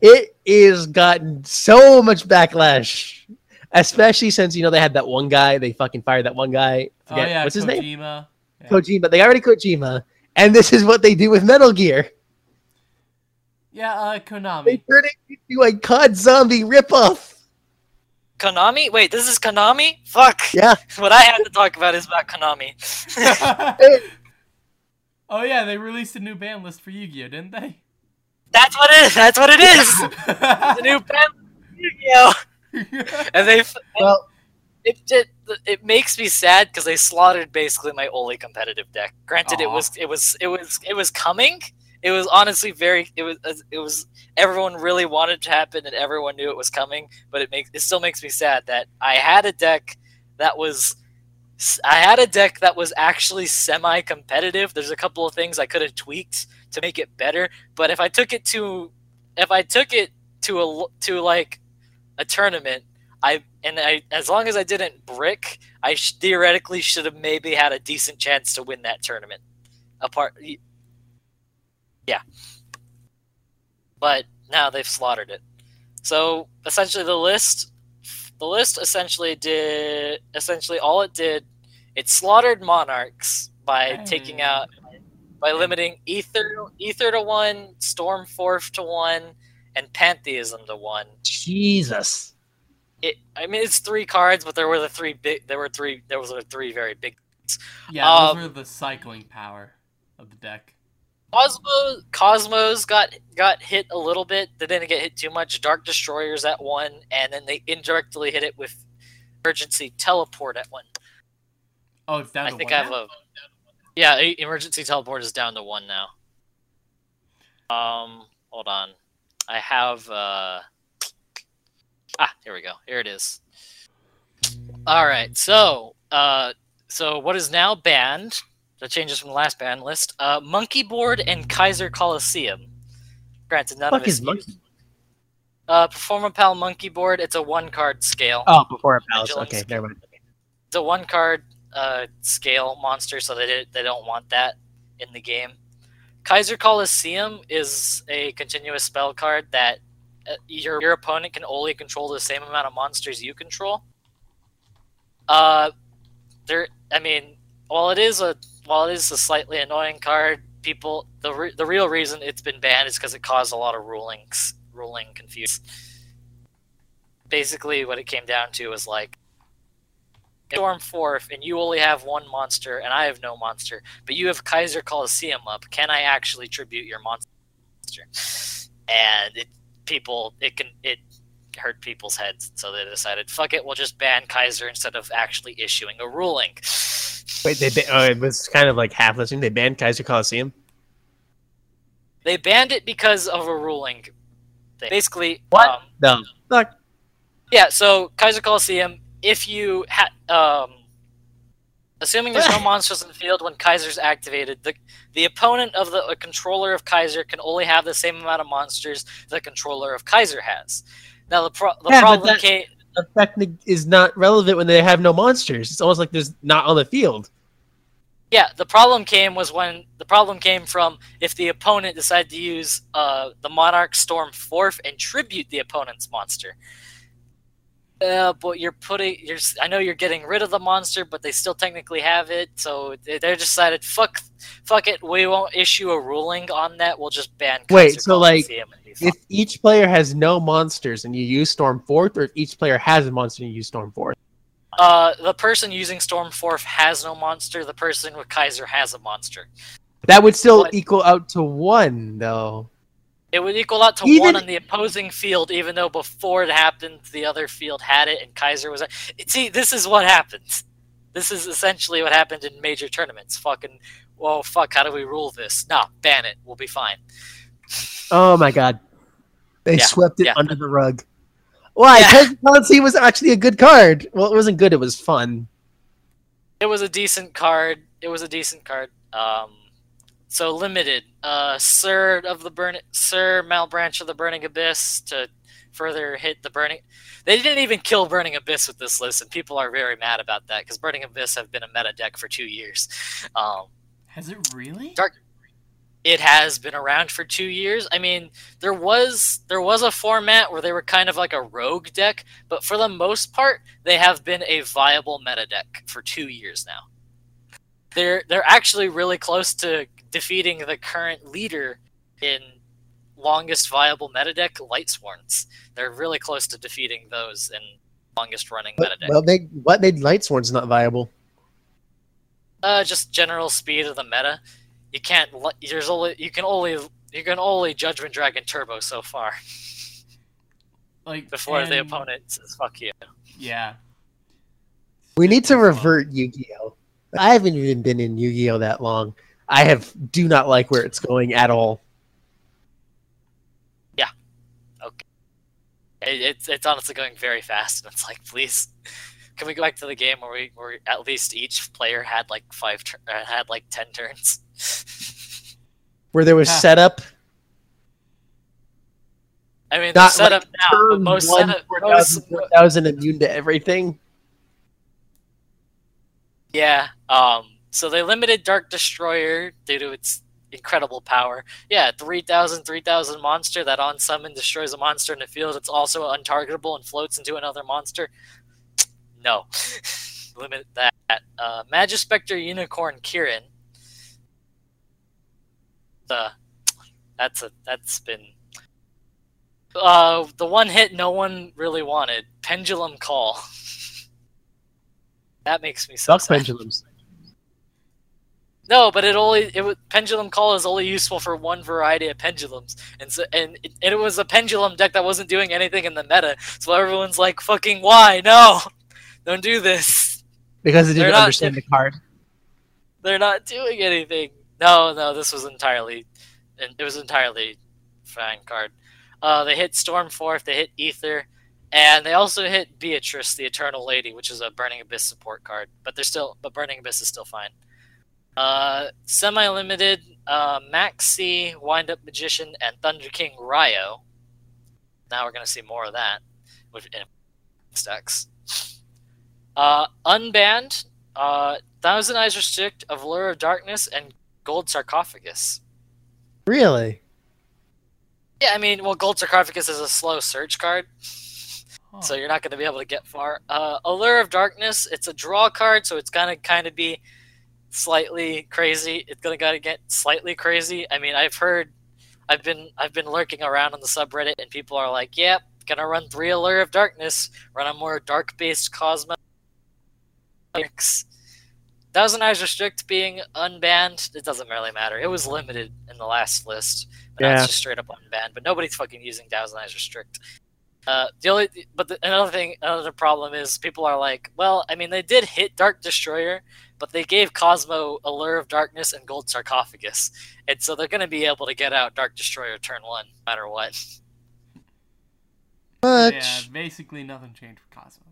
Speaker 3: It is gotten so much backlash, especially since, you know, they had that one guy, they fucking fired that one guy.
Speaker 2: Oh yeah,
Speaker 3: what's his name?
Speaker 2: Kojima. Yeah.
Speaker 3: Kojima. They already Kojima. And this is what they do with Metal Gear.
Speaker 2: Yeah, uh,
Speaker 3: They
Speaker 2: Konami.
Speaker 3: turn it into a COD zombie ripoff.
Speaker 1: Konami? Wait, this is Konami? Fuck.
Speaker 3: Yeah.
Speaker 1: What I have to talk about is about Konami.
Speaker 2: oh yeah, they released a new ban list for Yu-Gi-Oh, didn't they?
Speaker 1: That's what it is. That's what it is. the new band, Yu-Gi-Oh! And they,
Speaker 3: Well,
Speaker 1: it, it, it makes me sad because they slaughtered basically my only competitive deck. Granted, it was, it was, it was, it was coming. It was honestly very, it was, uh, it was. Everyone really wanted to happen, and everyone knew it was coming. But it makes, it still makes me sad that I had a deck that was I had a deck that was actually semi-competitive. There's a couple of things I could have tweaked to make it better, but if I took it to if I took it to a to like a tournament, I and I as long as I didn't brick, I sh theoretically should have maybe had a decent chance to win that tournament. Apart Yeah. But now they've slaughtered it. So essentially the list the list essentially did essentially all it did it slaughtered monarchs by taking out by limiting Ehther Ehther to one, Storm Forth to one, and Pantheism to one.
Speaker 3: Jesus.
Speaker 1: It, I mean, it's three cards, but there were the three big. There were three. There was the three very big.
Speaker 2: Yeah, those
Speaker 1: Um,
Speaker 2: were the cycling power of the deck.
Speaker 1: Kozmos Kozmos got got hit a little bit. They didn't get hit too much. Dark Destroyers at one, and then they indirectly hit it with Emergency Teleport at one.
Speaker 2: Oh, it's down
Speaker 1: I
Speaker 2: to
Speaker 1: think
Speaker 2: one
Speaker 1: I have
Speaker 2: now?
Speaker 1: a yeah. Emergency Teleport is down to one now. Um, hold on. I have uh ah. Here we go. Here it is. All right. So uh, so what is now banned? The changes from the last ban list. Uh, Monkey Board and Kaiser Coliseum. Granted, none
Speaker 3: Fuck
Speaker 1: of it's
Speaker 3: is monkey?
Speaker 1: Uh, Performapal Monkeyboard. It's a one card scale.
Speaker 3: Oh, palace.
Speaker 1: Vigilance.
Speaker 3: Okay, never mind.
Speaker 1: It's a one card uh, scale monster, so they they don't want that in the game. Kaiser Coliseum is a continuous spell card that uh, your your opponent can only control the same amount of monsters you control. Uh, there. I mean, while it is a while it is a slightly annoying card, people the re- the real reason it's been banned is because it caused a lot of rulings ruling confusion. Basically, what it came down to was like Storm Forth, and you only have one monster, and I have no monster, but you have Kaiser Coliseum up. Can I actually tribute your monster? And it people it can it hurt people's heads, so they decided, fuck it, we'll just ban Kaiser instead of actually issuing a ruling.
Speaker 3: Wait, they, ba- oh, it was kind of like half listening. They banned Kaiser Coliseum.
Speaker 1: They banned it because of a ruling. Thing. Basically,
Speaker 3: What?
Speaker 1: Um,
Speaker 3: No. Look,
Speaker 1: Yeah, so Kaiser Coliseum, if you had, um, assuming there's no monsters in the field when Kaiser's activated, the the opponent of the a controller of Kaiser can only have the same amount of monsters the controller of Kaiser has. Now the pro the
Speaker 3: Yeah,
Speaker 1: problem came.
Speaker 3: effect is not relevant when they have no monsters. It's almost like there's not on the field.
Speaker 1: Yeah, the problem came was when the problem came from if the opponent decided to use uh, the Monarch Storm Forth and tribute the opponent's monster. Uh, but you're putting, you're. I know you're getting rid of the monster, but they still technically have it. So they they decided, fuck, fuck it. We won't issue a ruling on that. We'll just ban.
Speaker 3: Wait, so, like,
Speaker 1: Coliseum and be fine.
Speaker 3: If each player has no monsters and you use Storm Forth, or if each player has a monster and you use Storm Forth.
Speaker 1: uh, the person using Storm Forth has no monster. The person with Kaiser has a monster.
Speaker 3: That would still
Speaker 1: But-
Speaker 3: equal out to one, though.
Speaker 1: It would equal out to
Speaker 3: Even-
Speaker 1: one on the opposing field, even though before it happened, the other field had it, and Kaiser was. See, this is what happens. This is essentially what happened in major tournaments. Fucking, well, fuck. How do we rule this? Nah, ban it. We'll be fine.
Speaker 3: Oh my god. They
Speaker 1: Yeah,
Speaker 3: swept it
Speaker 1: yeah.
Speaker 3: under the rug. Why?
Speaker 1: Yeah.
Speaker 3: Kaiser was actually a good card. Well, it wasn't good, it was fun.
Speaker 1: It was a decent card. It was a decent card. Um, so limited. Uh, Sir of the burn, Cir Malebranche of the Burning Abyss to further hit the Burning. They didn't even kill Burning Abyss with this list, and people are very mad about that because Burning Abyss have been a meta deck for two years. Um,
Speaker 2: Has it really?
Speaker 1: Dark- it has been around for two years. I mean, there was there was a format where they were kind of like a rogue deck, but for the most part, they have been a viable meta deck for two years now. They're they're actually really close to defeating the current leader in longest viable meta deck, Lightsworns. They're really close to defeating those in longest running meta deck.
Speaker 3: Well, they what made Lightsworn's not viable?
Speaker 1: Uh, just general speed of the meta. You can't. li- There's only you can only you can only Judgment Dragon Turbo so far
Speaker 2: Like
Speaker 1: before the
Speaker 2: and-
Speaker 1: opponent says "fuck you."
Speaker 2: Yeah.
Speaker 3: We need to revert Yu-Gi-Oh! I haven't even been in Yu-Gi-Oh! that long. I have do not like where it's going at all. Yeah. Okay.
Speaker 1: It, it's it's honestly going very fast, and it's like, please, can we go back to the game where we where at least each player had like five tur- uh, had like ten turns?
Speaker 3: Where there was
Speaker 2: Huh.
Speaker 3: setup,
Speaker 1: I mean, the
Speaker 3: Not
Speaker 1: setup now, but
Speaker 3: turn
Speaker 1: most
Speaker 3: one,
Speaker 1: setup,
Speaker 3: 4,000,
Speaker 1: most,
Speaker 3: 4,000 immune to everything.
Speaker 1: Yeah. Um. So they limited Dark Destroyer due to its incredible power. Yeah, 3,000, 3,000 monster that on summon destroys a monster in the field. It's also untargetable and floats into another monster. No. Limit that. Uh, Majespecter Unicorn Kirin. uh, that's a that's been uh the one hit no one really wanted pendulum call that makes me so
Speaker 3: Duck
Speaker 1: sad.
Speaker 3: pendulums.
Speaker 1: No but it only it was pendulum call is only useful for one variety of pendulums and so and it, and it was a pendulum deck that wasn't doing anything in the meta so everyone's like fucking why no don't do this
Speaker 3: Because it
Speaker 1: They're
Speaker 3: didn't
Speaker 1: not
Speaker 3: understand the card.
Speaker 1: they're not doing anything. No, no, this was entirely, and it was entirely fine card. Uh, they hit Stormforth, they hit Ehther, and they also hit Beatrice, the Eternal Lady, which is a Burning Abyss support card. But they're still, but Burning Abyss is still fine. Uh, semi-limited, uh, Maxi, Wind Up Magician, and Thunder King Rai-Oh. Now we're gonna see more of that, with stacks. Uh, unbanned, uh, Thousand Eyes Restrict, Allure of Darkness, and Gold Sarcophagus.
Speaker 3: Really?
Speaker 1: Yeah, I mean, well, Gold Sarcophagus is a slow search card,
Speaker 2: Huh.
Speaker 1: so you're not going to be able to get far. Uh, Allure of Darkness, it's a draw card, so it's going to kind of be slightly crazy. It's going to gotta get slightly crazy. I mean, I've heard, I've been, I've been lurking around on the subreddit, and people are like, "Yep, gonna run three Allure of Darkness, run a more dark-based Kozmo." Thousand Eyes Restrict being unbanned, it doesn't really matter. It was limited in the last list, but now
Speaker 3: Yeah.
Speaker 1: it's just straight up unbanned. But nobody's fucking using Thousand Eyes Restrict. Uh, the only, but the, another thing, another problem is people are like, well, I mean, they did hit Dark Destroyer, but they gave Kozmo Allure of Darkness and Gold Sarcophagus, and so they're going to be able to get out Dark Destroyer turn one, no matter what.
Speaker 3: Much.
Speaker 2: Yeah, basically nothing changed for Kozmos.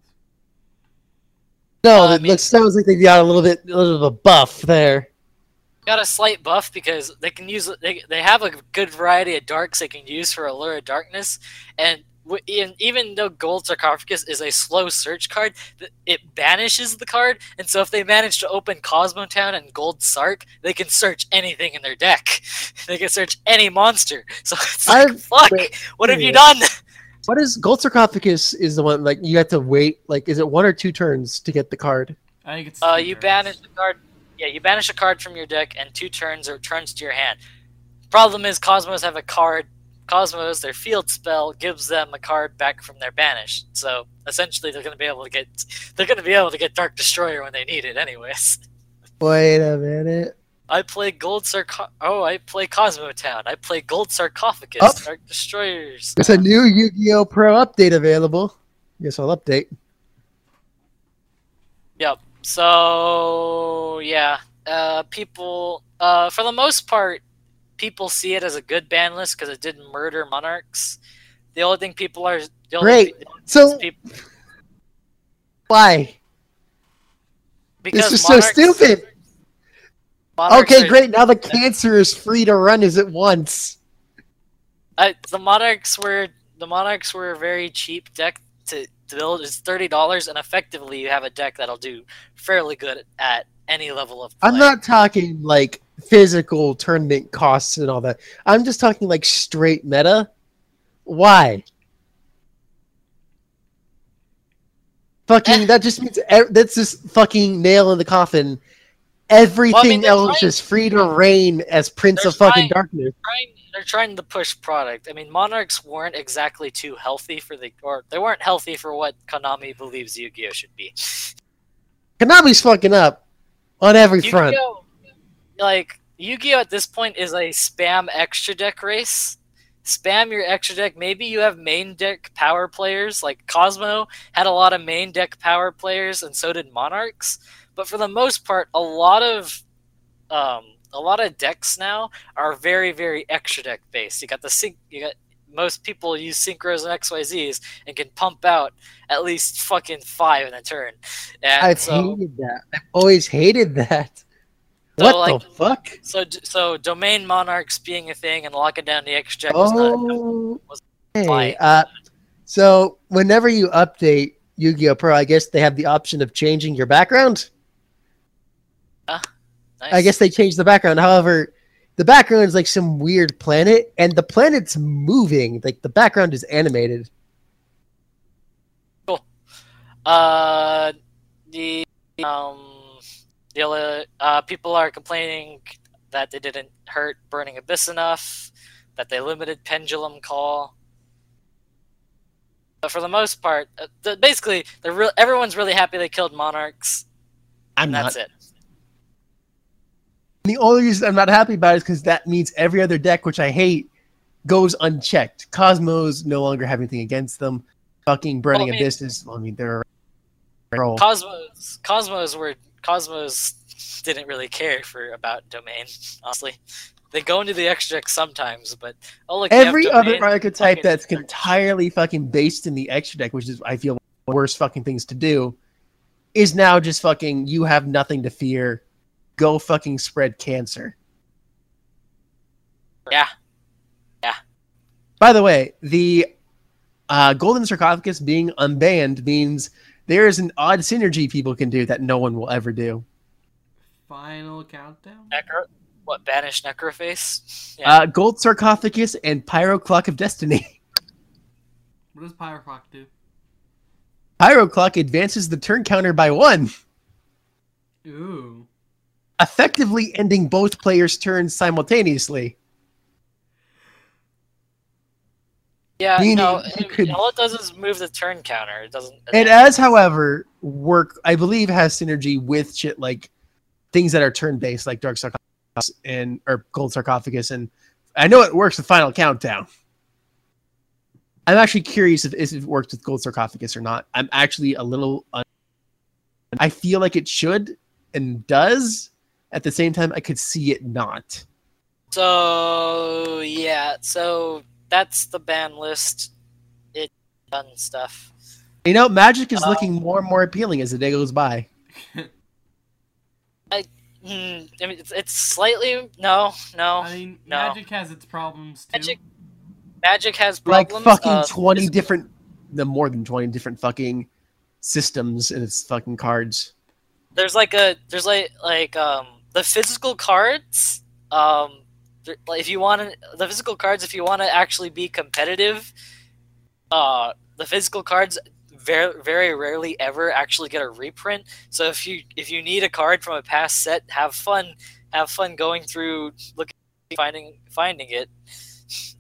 Speaker 3: No,
Speaker 1: Uh, I
Speaker 3: that
Speaker 1: mean-
Speaker 3: looks sounds like they got a little bit, a little bit of a buff there.
Speaker 1: Got a slight buff because they can use they, they have a good variety of darks they can use for Allure of Darkness, and w- and even though Gold Sarcophagus is a slow search card, it banishes the card, and so if they manage to open Kozmotown and Gold Sark, they can search anything in their deck. They can search any monster. So it's like,
Speaker 3: I've-
Speaker 1: fuck,
Speaker 3: wait,
Speaker 1: what have you
Speaker 3: wait.
Speaker 1: done?
Speaker 3: What is Gold Sarcophagus? Is the one like you have to wait? Like, is it one or two turns to get the card?
Speaker 2: I think it's.
Speaker 1: Uh, you
Speaker 2: turns.
Speaker 1: banish the card. Yeah, you banish a card from your deck, and two turns or turns to your hand. Problem is, Kozmos have a card. Kozmos, their field spell gives them a card back from their banish. So essentially, they're going to be able to get. They're going to be able to get Dark Destroyer when they need it, anyways.
Speaker 3: Wait a minute.
Speaker 1: I play Gold Sarco. Oh, I play Kozmotown. I play Gold Sarcophagus.
Speaker 3: Oh.
Speaker 1: Dark Destroyers.
Speaker 3: There's a new Yu-Gi-Oh! Pro update available. Guess I'll update.
Speaker 1: Yep. So yeah, uh, people, uh, for the most part, people see it as a good ban list because it didn't murder monarchs. The only thing people are the only
Speaker 3: Great. So
Speaker 1: people,
Speaker 3: why?
Speaker 1: because
Speaker 3: This is so stupid.
Speaker 1: monarchs
Speaker 3: Okay, great. Now the cancer is free to run as it wants.
Speaker 1: I, the monarchs were the monarchs were a very cheap deck to, to build. It's thirty dollars, and effectively you have a deck that'll do fairly good at any level of. Play.
Speaker 3: I'm not talking like physical tournament costs and all that. I'm just talking like straight meta. Why? Fucking, that just means that's just fucking nail in the coffin. Everything
Speaker 1: they're
Speaker 3: else
Speaker 1: trying-
Speaker 3: is free to reign as Prince of fucking
Speaker 1: trying-
Speaker 3: darkness.
Speaker 1: trying they're trying to push product. I mean, Monarchs weren't exactly too healthy for the or they weren't healthy for what Konami believes Yu-Gi-Oh should be.
Speaker 3: Konami's fucking up on every front.
Speaker 1: Like Yu-Gi-Oh at this point is a spam extra deck race. Spam your extra deck. Maybe you have main deck power players like Kozmo had a lot of main deck power players and so did Monarchs. But for the most part, a lot of um, a lot of decks now are very, very extra deck based. You got the sync. You got most people use synchros and XYZs and can pump out at least fucking five in a turn. And
Speaker 3: I've
Speaker 1: so,
Speaker 3: hated that. I've always hated that.
Speaker 1: So,
Speaker 3: what
Speaker 1: like,
Speaker 3: the fuck?
Speaker 1: so, so domain monarchs being a thing and locking down the extra deck was not.
Speaker 3: Oh,
Speaker 1: was
Speaker 3: hey, uh, so whenever you update Yu-Gi-Oh! Pro, I guess they have the option of changing your background.
Speaker 1: Nice.
Speaker 3: I guess they changed the background. However, the background is like some weird planet, and the planet's moving. Like the background is animated.
Speaker 1: Uh, the um, the uh, people are complaining that they didn't hurt Burning Abyss enough, that they limited Pendulum Call. But for the most part, uh, the, basically, real. Everyone's really happy they killed Monarchs,
Speaker 3: I'm
Speaker 1: and
Speaker 3: not.
Speaker 1: that's it.
Speaker 3: The only reason I'm not happy about it is because that means every other deck, which I hate, goes unchecked. Kozmos no longer have anything against them. Fucking Burning
Speaker 1: Well, I mean-
Speaker 3: Abyss is, I mean, they're.
Speaker 1: Kozmos, Kozmos were Kozmos didn't really care for about domain. Honestly, they go into the extra deck sometimes, but oh look,
Speaker 3: Every other archetype that's entirely fucking based in the extra deck, which is, I feel, one of the worst fucking things to do, is now just fucking, you have nothing to fear. Go fucking spread cancer.
Speaker 1: Yeah.
Speaker 3: Yeah, By the way, the uh, Golden Sarcophagus being unbanned means there is an odd synergy people can do that no one will ever do.
Speaker 2: Final countdown.
Speaker 1: Necro, what banish Necroface? Yeah,
Speaker 3: Uh, Gold Sarcophagus and Pyro Clock of Destiny.
Speaker 2: What does Pyro Clock do?
Speaker 3: Pyro Clock advances the turn counter by one,
Speaker 2: Ooh.
Speaker 3: effectively ending both players' turns simultaneously.
Speaker 1: Yeah.
Speaker 3: meaning
Speaker 1: No,
Speaker 3: you
Speaker 1: it-
Speaker 3: could-
Speaker 1: all it does is move the turn counter. It doesn't.
Speaker 3: It does, however, work, I believe, has synergy with shit like things that are turn-based, like Dark Sarcophagus and or Gold Sarcophagus, and I know it works with Final Countdown. I'm actually curious if, if it works with Gold Sarcophagus or not. I'm actually a little... Un I feel like it should and does. At the same time, I could see it not.
Speaker 1: So yeah, so that's the ban list. It done stuff.
Speaker 3: You know, Magic is
Speaker 1: Uh,
Speaker 3: looking more and more appealing as the day goes by.
Speaker 1: Hmm, I mean, it's, it's slightly no, no.
Speaker 2: I mean,
Speaker 1: no.
Speaker 2: Magic has its problems too.
Speaker 1: Magic, Magic has
Speaker 3: like fucking
Speaker 1: uh,
Speaker 3: 20
Speaker 1: this-
Speaker 3: different the more than 20 different fucking systems in its fucking cards
Speaker 1: There's like a there's like like um the physical cards. Um, there- like, if you want to the physical cards, if you want to actually be competitive, uh, the physical cards very very rarely ever actually get a reprint. So if you if you need a card from a past set, have fun have fun going through looking finding finding it.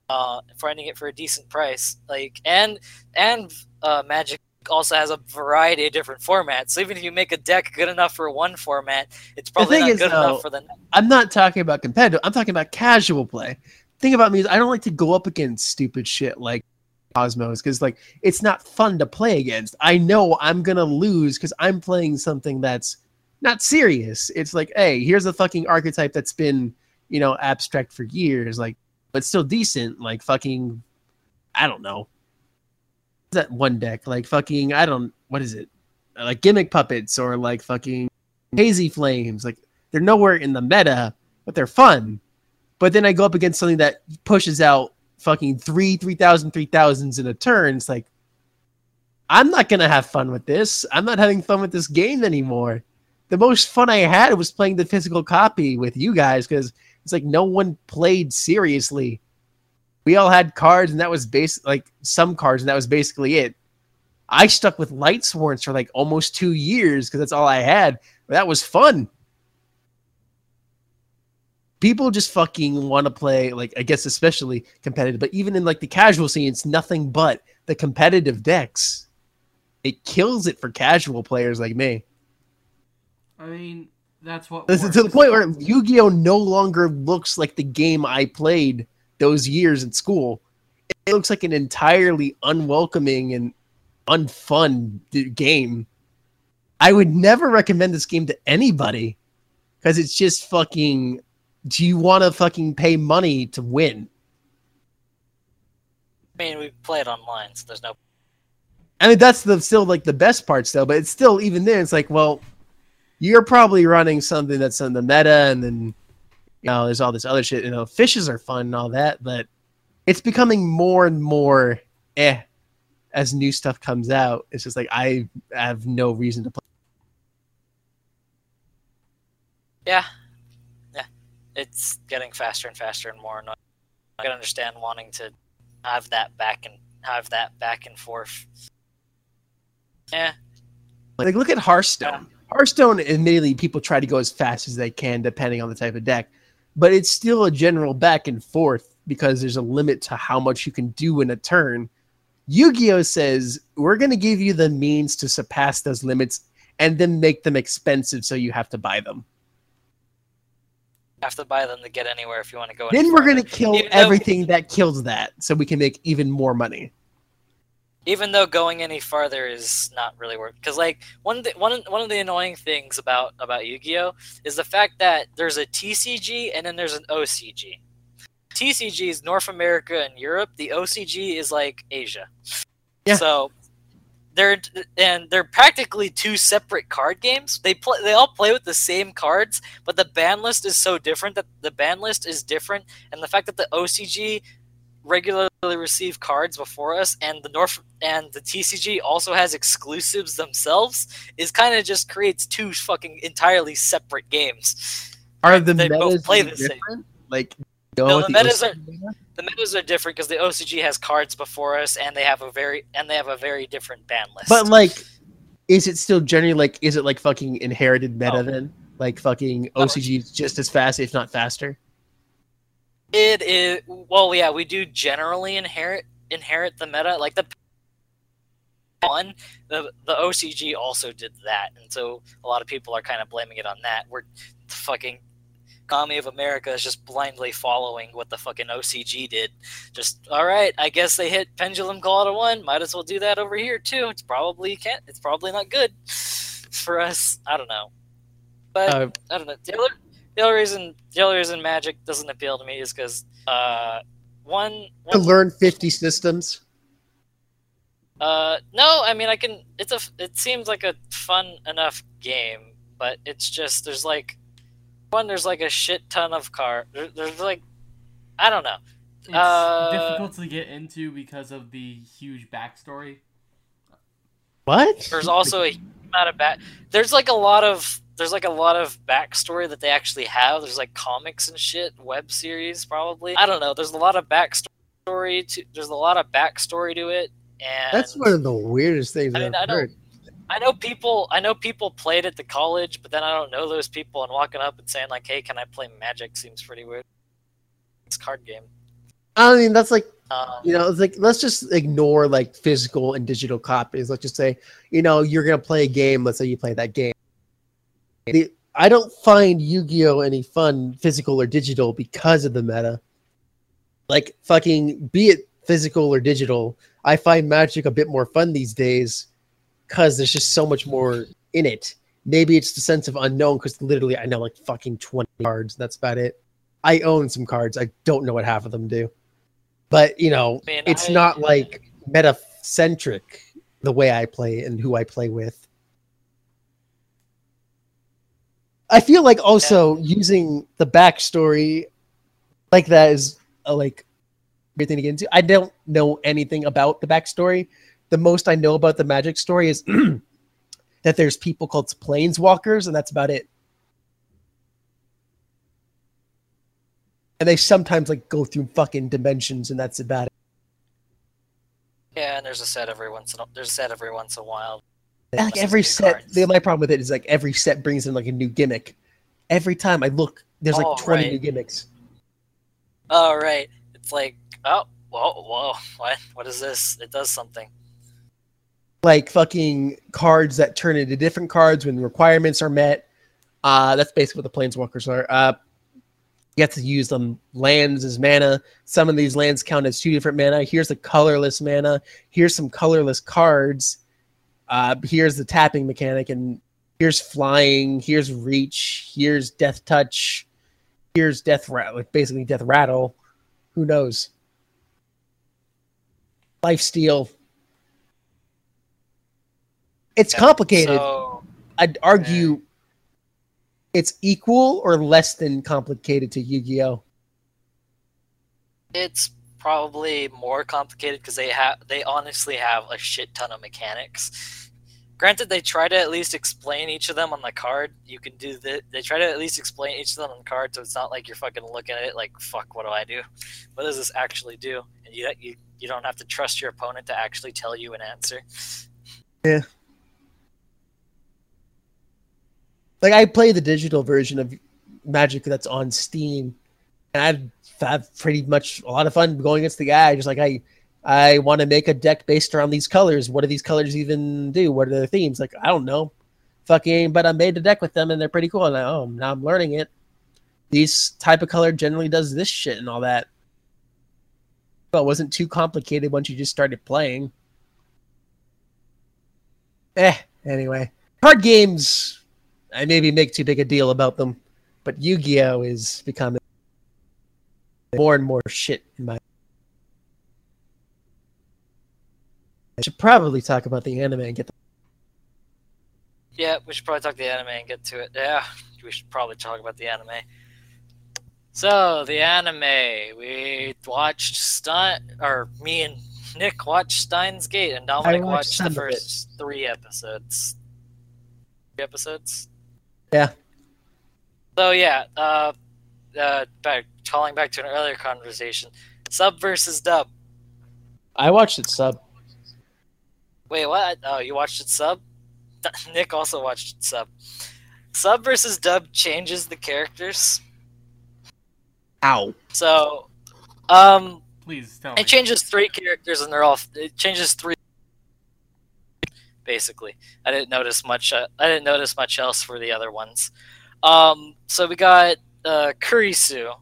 Speaker 1: Uh, finding it for a decent price, like and and uh, Magic also has a variety of different formats. So even if you make a deck good enough for one format, it's probably not
Speaker 3: is,
Speaker 1: good
Speaker 3: though,
Speaker 1: enough for the next.
Speaker 3: i'm not talking about competitive i'm talking about casual play thing about me is i don't like to go up against stupid shit like Kozmos because like it's not fun to play against i know i'm gonna lose because i'm playing something that's not serious it's like hey here's a fucking archetype that's been you know abstract for years like but still decent like fucking i don't know that one deck like fucking i don't what is it? Like gimmick puppets or like fucking hazy flames. Like they're nowhere in the meta but they're fun. But then i go up against something that pushes out fucking three 3000 3000s in a turn. It's like i'm not gonna have fun with this. I'm not having fun with this game anymore. The most fun i had was playing the physical copy with you guys because it's like no one played seriously we all had cards and that was base like some cards and that was basically it I stuck with Lightsworns for like almost two years because that's all I had. That was fun. People just fucking want to play, like, I guess especially competitive, but even in like the casual scene, it's nothing but the competitive decks. It kills it for casual players like me.
Speaker 2: I mean, that's what.
Speaker 3: This is to the point where Yu-Gi-Oh! no longer looks like the game I played those years in school. It looks like an entirely unwelcoming and unfun game. I would never recommend this game to anybody because it's just fucking. Do you want to fucking pay money to win?
Speaker 1: I mean, we play it online, so there's no.
Speaker 3: I mean, that's the still like the best parts though, but it's still even there. It's like, well, you're probably running something that's on the meta, and then you know, there's all this other shit. You know, fishes are fun and all that, but it's becoming more and more eh as new stuff comes out. It's just like I have no reason to play.
Speaker 1: Yeah, yeah, it's getting faster and faster and more annoying. I can understand wanting to have that back and have that back and forth. Yeah,
Speaker 3: Like, look at Hearthstone. Hearthstone, admittedly, people try to go as fast as they can, depending on the type of deck. But it's still a general back and forth because there's a limit to how much you can do in a turn. Yu-Gi-Oh says we're going to give you the means to surpass those limits and then make them expensive so you have to buy them.
Speaker 1: have to buy them to get anywhere if you want to go.
Speaker 3: Then we're going to kill
Speaker 1: Even
Speaker 3: everything that kills that so we can make even more money.
Speaker 1: Even though going any farther is not really worth because like one th- one one of the annoying things about about Yu-Gi-Oh is the fact that there's a TCG and then there's an OCG. TCG is North America and Europe. The OCG is like Asia.
Speaker 3: Yeah.
Speaker 1: So they're and they're practically two separate card games. They play they all play with the same cards, but the ban list is so different that the ban list is different and the fact that the OCG regularly receive cards before us and the north and the tcg also has exclusives themselves is kind of just creates two fucking entirely separate games
Speaker 3: Are the
Speaker 1: They both play the same.
Speaker 3: different? Like, go
Speaker 1: No,
Speaker 3: with
Speaker 1: the metas
Speaker 3: OCG
Speaker 1: are-
Speaker 3: meta?
Speaker 1: the metas are different because the ocg has cards before us and they have a very and they have a very different ban list
Speaker 3: But like, is it still generally like? Is it like fucking inherited meta
Speaker 1: Oh.
Speaker 3: then? Like fucking OCG is just as fast, if not faster.
Speaker 1: It is well yeah we do generally inherit inherit the meta like the one the the ocg also did that and so a lot of people are kind of blaming it on that. We're fucking economy of america is just blindly following what the fucking ocg did. Just all right i guess they hit pendulum call to one might as well do that over here too. It's probably can't it's probably not good for us. I don't know. But
Speaker 3: Uh,
Speaker 1: I don't know. Other, the other reason the other reason Magic doesn't appeal to me is because uh, one,
Speaker 3: to learn 50 systems.
Speaker 1: uh, no, I mean I can. It's a. It seems like a fun enough game, but it's just there's like one. There's like a shit ton of car. There, there's like I don't know.
Speaker 2: It's
Speaker 1: Uh,
Speaker 2: difficult to get into because of the huge backstory.
Speaker 3: What?
Speaker 1: There's also a huge amount of back. There's like a lot of there's like a lot of backstory that they actually have. There's like comics and shit, web series probably. I don't know. There's a lot of backstory to. There's a lot of backstory to it, and
Speaker 3: That's one of the weirdest things
Speaker 1: I mean,
Speaker 3: have
Speaker 1: I
Speaker 3: heard.
Speaker 1: I know people. I know people played at the college, but then I don't know those people. And walking up and saying like, "Hey, can I play Magic?" seems pretty weird. It's a card game.
Speaker 3: I mean, that's like
Speaker 1: Um,
Speaker 3: you know, it's like let's just ignore like physical and digital copies. Let's just say, you know, you're gonna play a game. Let's say you play that game. The, I don't find Yu-Gi-Oh any fun, physical or digital, because of the meta. Like fucking, be it physical or digital, I find Magic a bit more fun these days because there's just so much more in it. Maybe it's the sense of unknown because literally I know like fucking 20 cards. That's about it. I own some cards. I don't know what half of them do. But, you know,
Speaker 1: I mean,
Speaker 3: it's
Speaker 1: I-
Speaker 3: not like meta-centric the way I play and who I play with. I feel like also using the backstory like that is uh, a like weird thing to get into. I don't know anything about the backstory. The most I know about the magic story is that there's people called planeswalkers, and that's about it. And they sometimes like go through fucking dimensions, and that's about it.
Speaker 1: yeah, and there's a set every once in a, there's a set every once in a while.
Speaker 3: Like every set, the, my problem with it is like every set brings in like a new gimmick. Every time I look, there's like
Speaker 1: Oh,
Speaker 3: 20
Speaker 1: right.
Speaker 3: new gimmicks.
Speaker 1: Oh right, it's like oh whoa whoa what what is this? It does something.
Speaker 3: Like fucking cards that turn into different cards when requirements are met. Uh, that's basically what the planeswalkers are. Uh, you have to use them lands as mana. Some of these lands count as two different mana. Here's the colorless mana. Here's some colorless cards. Uh, here's the tapping mechanic, and here's flying. Here's reach. Here's death touch. Here's death rattle, like basically death rattle. Who knows? Life steal. It's complicated.
Speaker 1: So
Speaker 3: I'd argue it's equal or less than complicated to Yu-Gi-Oh.
Speaker 1: it's probably more complicated because they have they honestly have a shit ton of mechanics. Granted, they try to at least explain each of them on the card. You can do that. They try to at least explain each of them on the card, so it's not like you're fucking looking at it like, "Fuck, what do I do? What does this actually do?" And you you you don't have to trust your opponent to actually tell you an answer. Yeah.
Speaker 3: Like I play the digital version of Magic that's on Steam, And I've had pretty much a lot of fun going against the guy. Just like I, I want to make a deck based around these colors. What do these colors even do? What are their themes? Like I don't know, fucking. But I made a deck with them, and they're pretty cool. And I, oh, now I'm learning it. These type of color generally does this shit and all that. But it wasn't too complicated once you just started playing. Eh, anyway. Card games, I maybe make too big a deal about them, but Yu-Gi-Oh! is becoming more and more shit in my I should probably talk about the anime and get the
Speaker 1: Yeah, we should probably talk the anime and get to it. Yeah, we should probably talk about the anime. So, the anime. We watched Stein, or me and Nick watched Steins Gate, and Dominic
Speaker 3: watched
Speaker 1: watched, the first three episodes. Three episodes?
Speaker 3: Yeah.
Speaker 1: So, yeah, uh, uh, back, calling back to an earlier conversation. Sub versus dub.
Speaker 3: I watched it sub.
Speaker 1: Wait, what? Oh, you watched it sub? Nick also watched it sub. Sub versus dub changes the characters.
Speaker 3: Ow.
Speaker 1: So, um,
Speaker 2: Please tell me.
Speaker 1: it changes three characters and they're all, it changes three, basically. I didn't notice much, uh, I didn't notice much else for the other ones. Um, so we got, uh, Kurisu.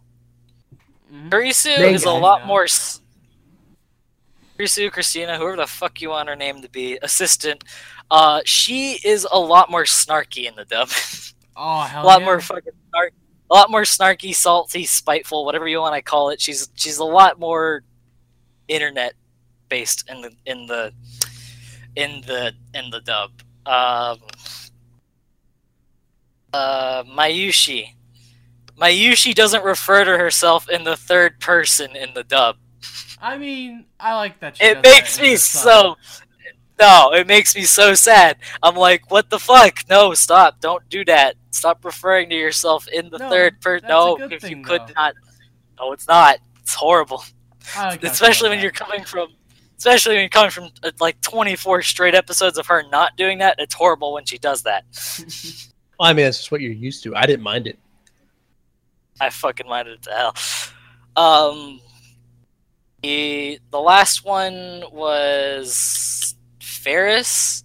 Speaker 2: Mhm.
Speaker 1: Kurisu
Speaker 3: Thank
Speaker 1: is a
Speaker 2: God.
Speaker 1: lot more. Kurisu, Christina, whoever the fuck you want her name to be, assistant. Uh, she is a lot more snarky in the dub.
Speaker 2: Oh hell
Speaker 1: a lot
Speaker 2: yeah.
Speaker 1: more fucking snark, a lot more snarky, salty, spiteful, whatever you want to call it. She's she's a lot more internet based in the in the in the in the dub. Um, uh, Mayushi. Mayushi doesn't refer to herself in the third person in the dub.
Speaker 2: I mean, I like that. She
Speaker 1: It makes
Speaker 2: that
Speaker 1: me so. No, it makes me so sad. I'm like, what the fuck? No, stop! Don't do that. Stop referring to yourself in the
Speaker 2: No,
Speaker 1: third person.
Speaker 2: that's a
Speaker 1: No,
Speaker 2: good
Speaker 1: if you could
Speaker 2: though.
Speaker 1: not. No, it's not. It's horrible.
Speaker 2: Like
Speaker 1: especially when
Speaker 2: that.
Speaker 1: you're coming from, especially when you're coming from uh, like 24 straight episodes of her not doing that. It's horrible when she does that.
Speaker 3: well, I mean, that's just what you're used to. I didn't mind it.
Speaker 1: I fucking minded it to hell. Um, the the last one was Faris.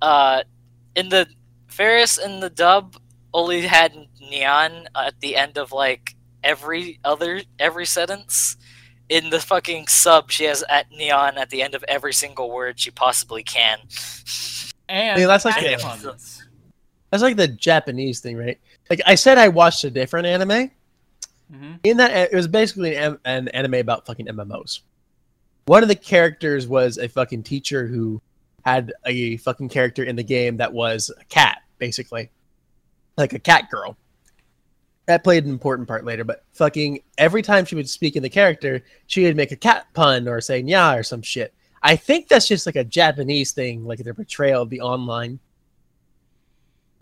Speaker 1: Uh, in the Faris in the dub only had neon at the end of like every other every sentence. In the fucking sub, she has at neon at the end of every single word she possibly can.
Speaker 2: and
Speaker 3: I mean, that's like
Speaker 2: back
Speaker 1: a-
Speaker 2: puns.
Speaker 3: That's like the Japanese thing, right? Like I said, I watched a different anime.
Speaker 2: Mhm.
Speaker 3: In that, it was basically an, an anime about fucking MMOs. One of the characters was a fucking teacher who had a fucking character in the game that was a cat, basically, like a cat girl. That played an important part later, but fucking every time she would speak in the character, she would make a cat pun or say "nya" or some shit. I think that's just like a Japanese thing, like their portrayal of the online.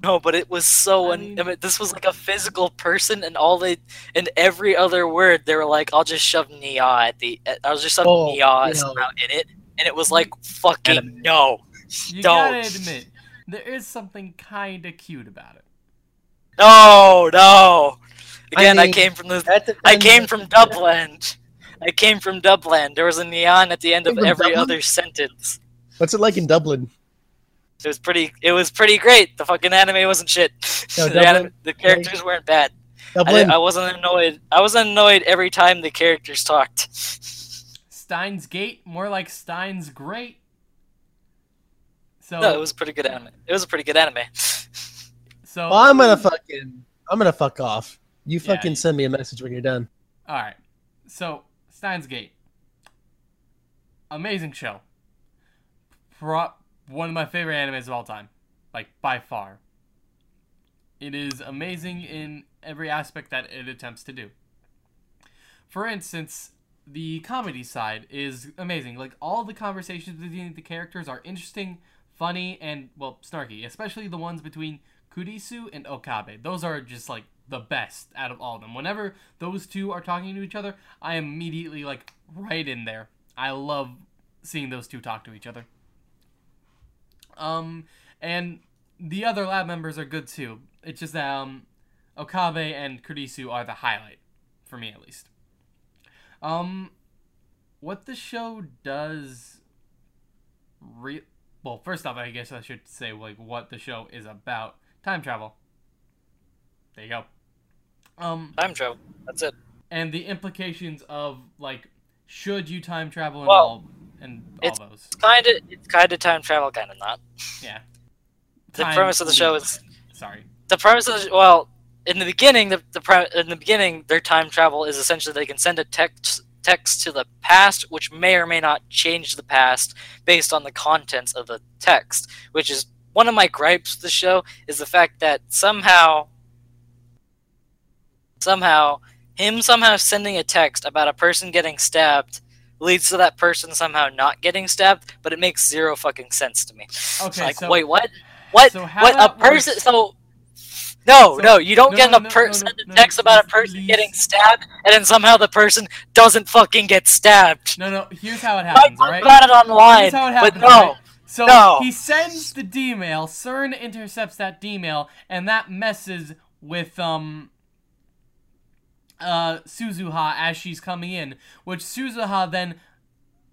Speaker 1: No, but it was so.
Speaker 2: I
Speaker 1: I
Speaker 2: mean-
Speaker 1: I mean, this was like a physical person, and all they, and every other word, they were like, "I'll just shove nia at the, I'll just shove
Speaker 3: Oh,
Speaker 1: nia
Speaker 3: you
Speaker 1: somehow in it," and it was like, "Fucking
Speaker 3: Anime.
Speaker 1: no,
Speaker 2: You
Speaker 1: Don't.
Speaker 2: gotta admit, there is something kind of cute about it.
Speaker 1: no, no." Again, I,
Speaker 3: mean,
Speaker 1: came from the, I came from Dublin. I came from Dublin. There was a neon at the end of every
Speaker 3: Dublin?
Speaker 1: other sentence.
Speaker 3: What's it like in Dublin?
Speaker 1: It was pretty. It was pretty great. The fucking anime wasn't shit.
Speaker 3: No,
Speaker 1: the, anime, the characters weren't bad. I, I wasn't annoyed. I wasn't annoyed every time the characters talked.
Speaker 2: Steins Gate, more like Steins Great. So,
Speaker 1: No, it was a pretty good anime. It was a pretty good anime.
Speaker 2: so
Speaker 3: Well, I'm gonna fucking, I'm gonna fuck off. You
Speaker 2: Yeah,
Speaker 3: fucking
Speaker 2: you-
Speaker 3: send me a message when you're done.
Speaker 2: All right. So, Steins Gate. Amazing show. Pro- one of my favorite animes of all time. Like, by far. It is amazing in every aspect that it attempts to do. For instance, the comedy side is amazing. Like, all the conversations between the characters are interesting, funny, and, well, snarky. Especially the ones between Kurisu and Okabe. Those are just, like, the best out of all of them. Whenever those two are talking to each other, I am immediately, like, right in there. I love seeing those two talk to each other. Um, and the other lab members are good too. It's just that um, Okabe and Kurisu are the highlight for me at least. Um, what the show does, re- well, first off, I guess I should say like what the show is about: time travel. There you go. Um,
Speaker 1: Time travel. That's it.
Speaker 2: and the implications of like, should you time travel and
Speaker 1: Well,
Speaker 2: all and all
Speaker 1: it's-
Speaker 2: those?
Speaker 1: Kind of, it's kind of time travel, kind of not.
Speaker 2: Yeah.
Speaker 1: The
Speaker 2: Time
Speaker 1: premise of the show is
Speaker 2: sorry.
Speaker 1: the premise of the, well, in the beginning, the, the in the beginning, their time travel is essentially they can send a text text to the past, which may or may not change the past based on the contents of the text. Which is one of my gripes with the show is the fact that somehow, somehow, him somehow sending a text about a person getting stabbed leads to that person somehow not getting stabbed, but it makes zero fucking sense to me. It's
Speaker 2: Okay,
Speaker 1: like,
Speaker 2: so
Speaker 1: wait, what? What?
Speaker 2: so
Speaker 1: what? A person?
Speaker 2: works-
Speaker 1: So no,
Speaker 2: So-
Speaker 1: no, you don't
Speaker 2: no,
Speaker 1: get a
Speaker 2: no,
Speaker 1: person
Speaker 2: no,
Speaker 1: send
Speaker 2: no,
Speaker 1: a
Speaker 2: no,
Speaker 1: text about a person
Speaker 2: please.
Speaker 1: getting stabbed, and then somehow the person doesn't fucking get stabbed.
Speaker 2: No, no. Here's how it happens. All right.
Speaker 1: about it online,
Speaker 2: Here's how it
Speaker 1: but
Speaker 2: happens,
Speaker 1: no.
Speaker 2: right? So
Speaker 1: No.
Speaker 2: he sends the D-mail. CERN intercepts that D-mail, and that messes with um uh Suzuha as she's coming in, which Suzuha then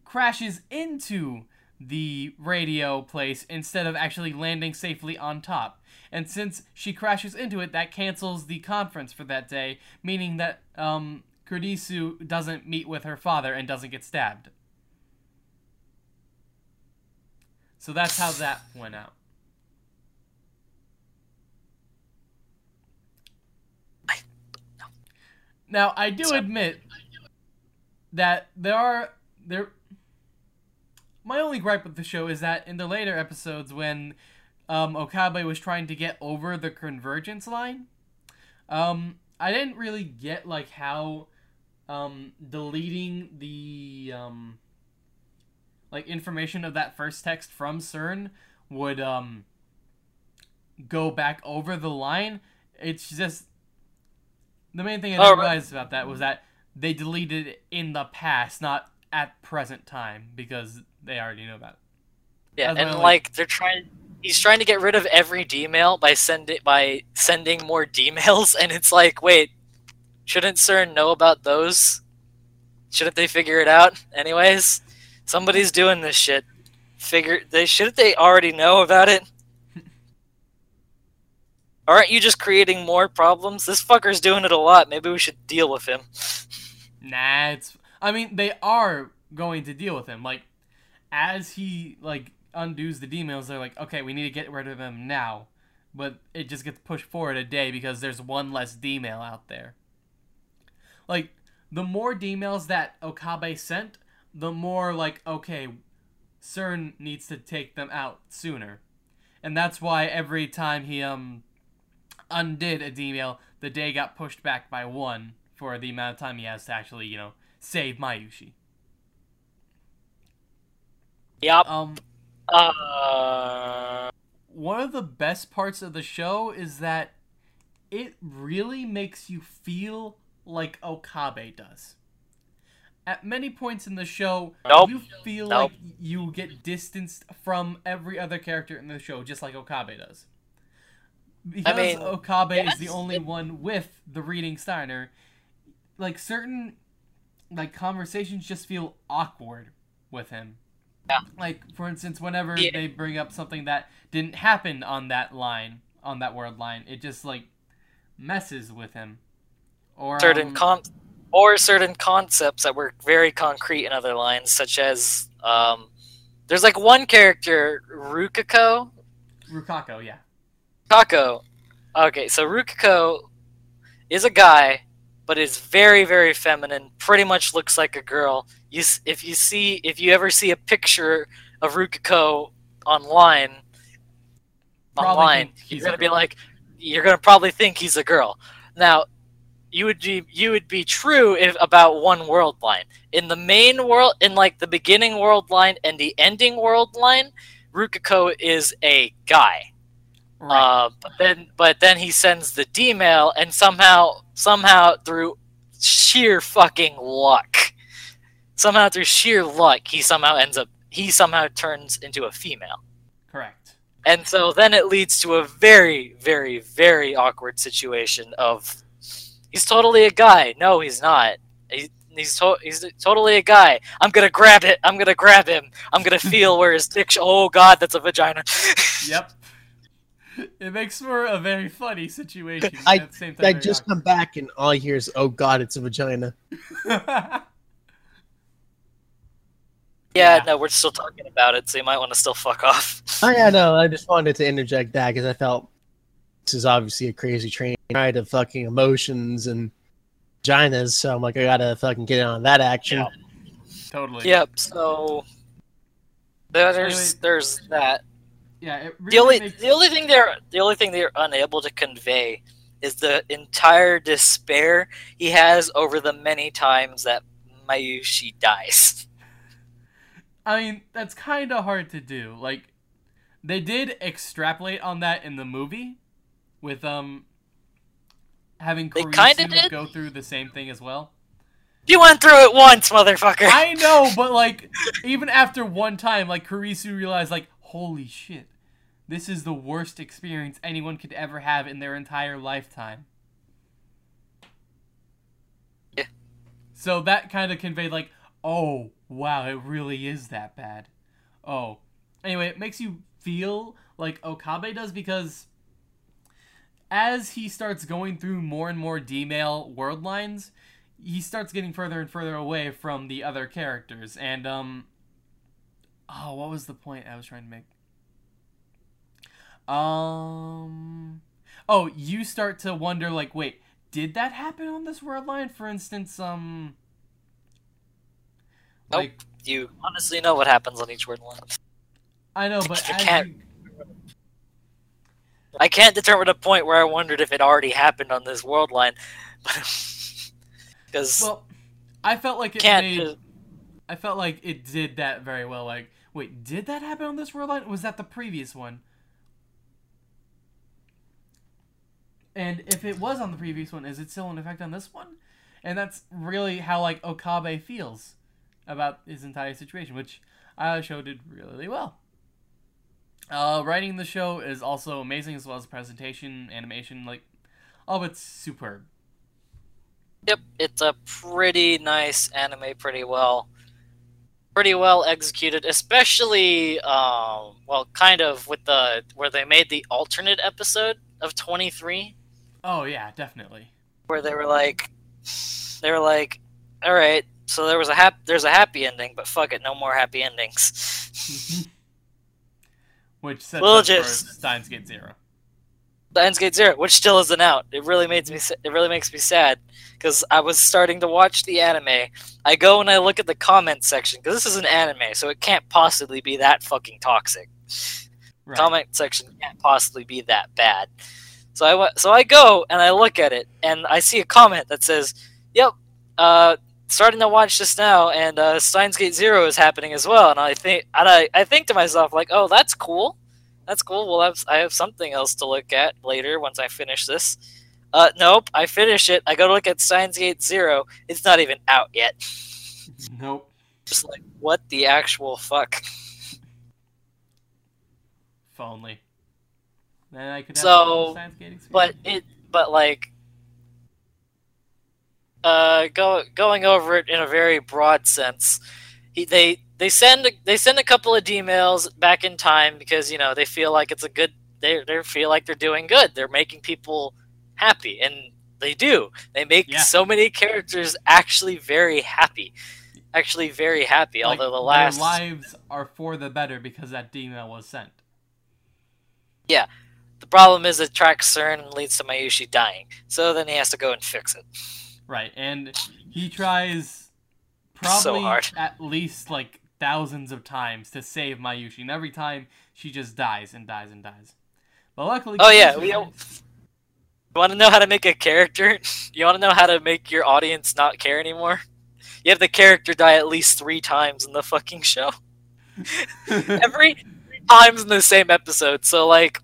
Speaker 2: crashes into the radio place instead of actually landing safely on top. And since she crashes into it, that cancels the conference for that day, meaning that um Kurisu doesn't meet with her father and doesn't get stabbed. So that's how that went out. Now I do
Speaker 1: So-
Speaker 2: admit that there are there. My only gripe with the show is that in the later episodes, when um, Okabe was trying to get over the convergence line, um, I didn't really get like how um, deleting the um, like information of that first text from CERN would um, go back over the line. It's just the main thing I
Speaker 1: Oh,
Speaker 2: didn't realize about that was that they deleted it in the past, not at present time, because they already know about it.
Speaker 1: Yeah,
Speaker 2: That's
Speaker 1: and
Speaker 2: only-
Speaker 1: like they're trying. He's trying to get rid of every D-mail by sending by sending more D-mails, and it's like, wait, shouldn't CERN know about those? Shouldn't they figure it out? Anyways, somebody's doing this shit. Figure they shouldn't they already know about it? Aren't you just creating more problems? This fucker's doing it a lot. Maybe we should deal with him.
Speaker 2: Nah, it's. I mean, they are going to deal with him. Like, as he like undoes the D-mails, they're like, okay, we need to get rid of him now. But it just gets pushed forward a day because there's one less D-mail out there. Like, the more D-mails that Okabe sent, the more like, okay, CERN needs to take them out sooner. And that's why every time he um undid a D-mail, the day got pushed back by one for the amount of time he has to actually, you know, save Mayushi.
Speaker 1: Yup.
Speaker 2: Um,
Speaker 1: Uh,
Speaker 2: one of the best parts of the show is that it really makes you feel like Okabe does. At many points in the show,
Speaker 1: Nope.
Speaker 2: you feel
Speaker 1: Nope.
Speaker 2: like you get distanced from every other character in the show, just like Okabe does. Because
Speaker 1: mean,
Speaker 2: Okabe is the only one with the reading Steiner, like certain like conversations just feel awkward with him.
Speaker 1: Yeah.
Speaker 2: Like for instance, whenever
Speaker 1: Yeah.
Speaker 2: they bring up something that didn't happen on that line, on that world line, it just like messes with him. Or
Speaker 1: certain
Speaker 2: um,
Speaker 1: con or certain concepts that were very concrete in other lines, such as um, there's like one character, Rukako.
Speaker 2: Rukako, yeah.
Speaker 1: Kako. Okay, so Rukako is a guy, but is very, very feminine. Pretty much looks like a girl. You, if you see, if you ever see a picture of Rukako online,
Speaker 2: Probably
Speaker 1: online, you're
Speaker 2: he's
Speaker 1: gonna be like, you're gonna probably think he's a girl. Now, you would be you would be true if about one world line. In the main world, in like the beginning world line and the ending world line, Rukako is a guy.
Speaker 2: Right.
Speaker 1: Uh, but then, but then he sends the D-mail, and somehow, somehow through sheer fucking luck, somehow through sheer luck, he somehow ends up, he somehow turns into a female,
Speaker 2: Correct.
Speaker 1: and so then it leads to a very, very, very awkward situation of He's totally a guy. No, he's not. He, he's to he's totally a guy. I'm gonna grab it. I'm gonna grab him. I'm gonna feel where his dick. Oh God, that's a vagina.
Speaker 2: Yep. It makes for a very funny situation.
Speaker 3: I-
Speaker 2: at the same time,
Speaker 3: I
Speaker 2: very
Speaker 3: just come back and all I hear is, "Oh God, it's a vagina."
Speaker 1: yeah,
Speaker 2: Yeah.
Speaker 1: no, we're still talking about it, so you might want to still fuck off.
Speaker 3: Oh yeah, no, I just wanted to interject that because I felt this is obviously a crazy train ride of fucking emotions and vaginas. So I'm like, I gotta fucking get in on that action.
Speaker 2: Yeah. totally.
Speaker 1: Yep. So there's
Speaker 2: Anyway-
Speaker 1: there's that.
Speaker 2: Yeah. It really
Speaker 1: The only
Speaker 2: makes...
Speaker 1: the only thing they're the only thing they're unable to convey is the entire despair he has over the many times that Mayushi dies.
Speaker 2: I mean, that's kind of hard to do. Like, they did extrapolate on that in the movie, with um having Kurisu go through the same thing as well.
Speaker 1: You went through it once, motherfucker.
Speaker 2: I know, but like, even after one time, like Kurisu realized, like, holy shit, this is the worst experience anyone could ever have in their entire lifetime.
Speaker 1: Yeah.
Speaker 2: So that kind of conveyed, like, oh wow, it really is that bad. Oh, anyway, it makes you feel like Okabe does because as he starts going through more and more D-mail world lines, he starts getting further and further away from the other characters. And um, oh, what was the point I was trying to make? Um, oh, you start to wonder, like, wait, did that happen on this world line? For instance, um,
Speaker 1: Nope.
Speaker 2: like
Speaker 1: You honestly know what happens on each world line.
Speaker 2: I know, but I
Speaker 1: can't-
Speaker 2: you-
Speaker 1: I can't determine a point where I wondered if it already happened on this world line, because
Speaker 2: well, I felt like it
Speaker 1: can't.
Speaker 2: made. I felt like it did that very well. Like, wait, did that happen on this world line? Was that the previous one? And if it was on the previous one, is it still in effect on this one? And that's really how like Okabe feels about his entire situation, which uh, show did really well. Uh, writing the show is also amazing as well as presentation, animation, like all of it's superb.
Speaker 1: Yep, it's a pretty nice anime, pretty well, pretty well executed. Especially, um, well, kind of with the where they made the alternate episode of 23.
Speaker 2: Oh yeah, definitely.
Speaker 1: where they were like, they were like, all right, so there was a hap- there's a happy ending, but fuck it, no more happy endings.
Speaker 2: Which sets
Speaker 1: We'll just-
Speaker 2: Steins Gate Zero.
Speaker 1: the Ends Gate Zero, which still isn't out. It really makes me it really makes me sad because I was starting to watch the anime. I go and I look at the comment section because this is an anime, so it can't possibly be that fucking toxic.
Speaker 2: Right.
Speaker 1: Comment section can't possibly be that bad. So I wa- so I go and I look at it and I see a comment that says, "Yep, uh, starting to watch this now, and uh, Steins Gate Zero is happening as well." And I think and I, I think to myself like, "Oh, that's cool." That's cool. Well, I've, I have something else to look at later once I finish this. Uh, nope. I finish it. I go to look at Steins Gate Zero. It's not even out yet.
Speaker 2: Nope.
Speaker 1: Just like, what the actual fuck?
Speaker 2: If only. Then I could have
Speaker 1: So,
Speaker 2: a Gate experience.
Speaker 1: But it, but like, uh, go going over it in a very broad sense. He, they they send they send a couple of D-mails back in time because you know they feel like it's a good they they feel like they're doing good. They're making people happy, and they do. They make
Speaker 2: Yeah.
Speaker 1: so many characters actually very happy, actually very happy.
Speaker 2: Like,
Speaker 1: although the last
Speaker 2: lives are for the better because that email was sent.
Speaker 1: Yeah, the problem is it tracks CERN and leads to Mayushi dying. So then he has to go and fix it.
Speaker 2: Right, and he tries
Speaker 1: So
Speaker 2: probably
Speaker 1: hard.
Speaker 2: at least like thousands of times to save Mayushi, and every time she just dies and dies and dies. But luckily,
Speaker 1: Oh, yeah, we. You want to know how to make a character? You want to know how to make your audience not care anymore? You have the character die at least three times in the fucking show. Every three times in the same episode. So, like,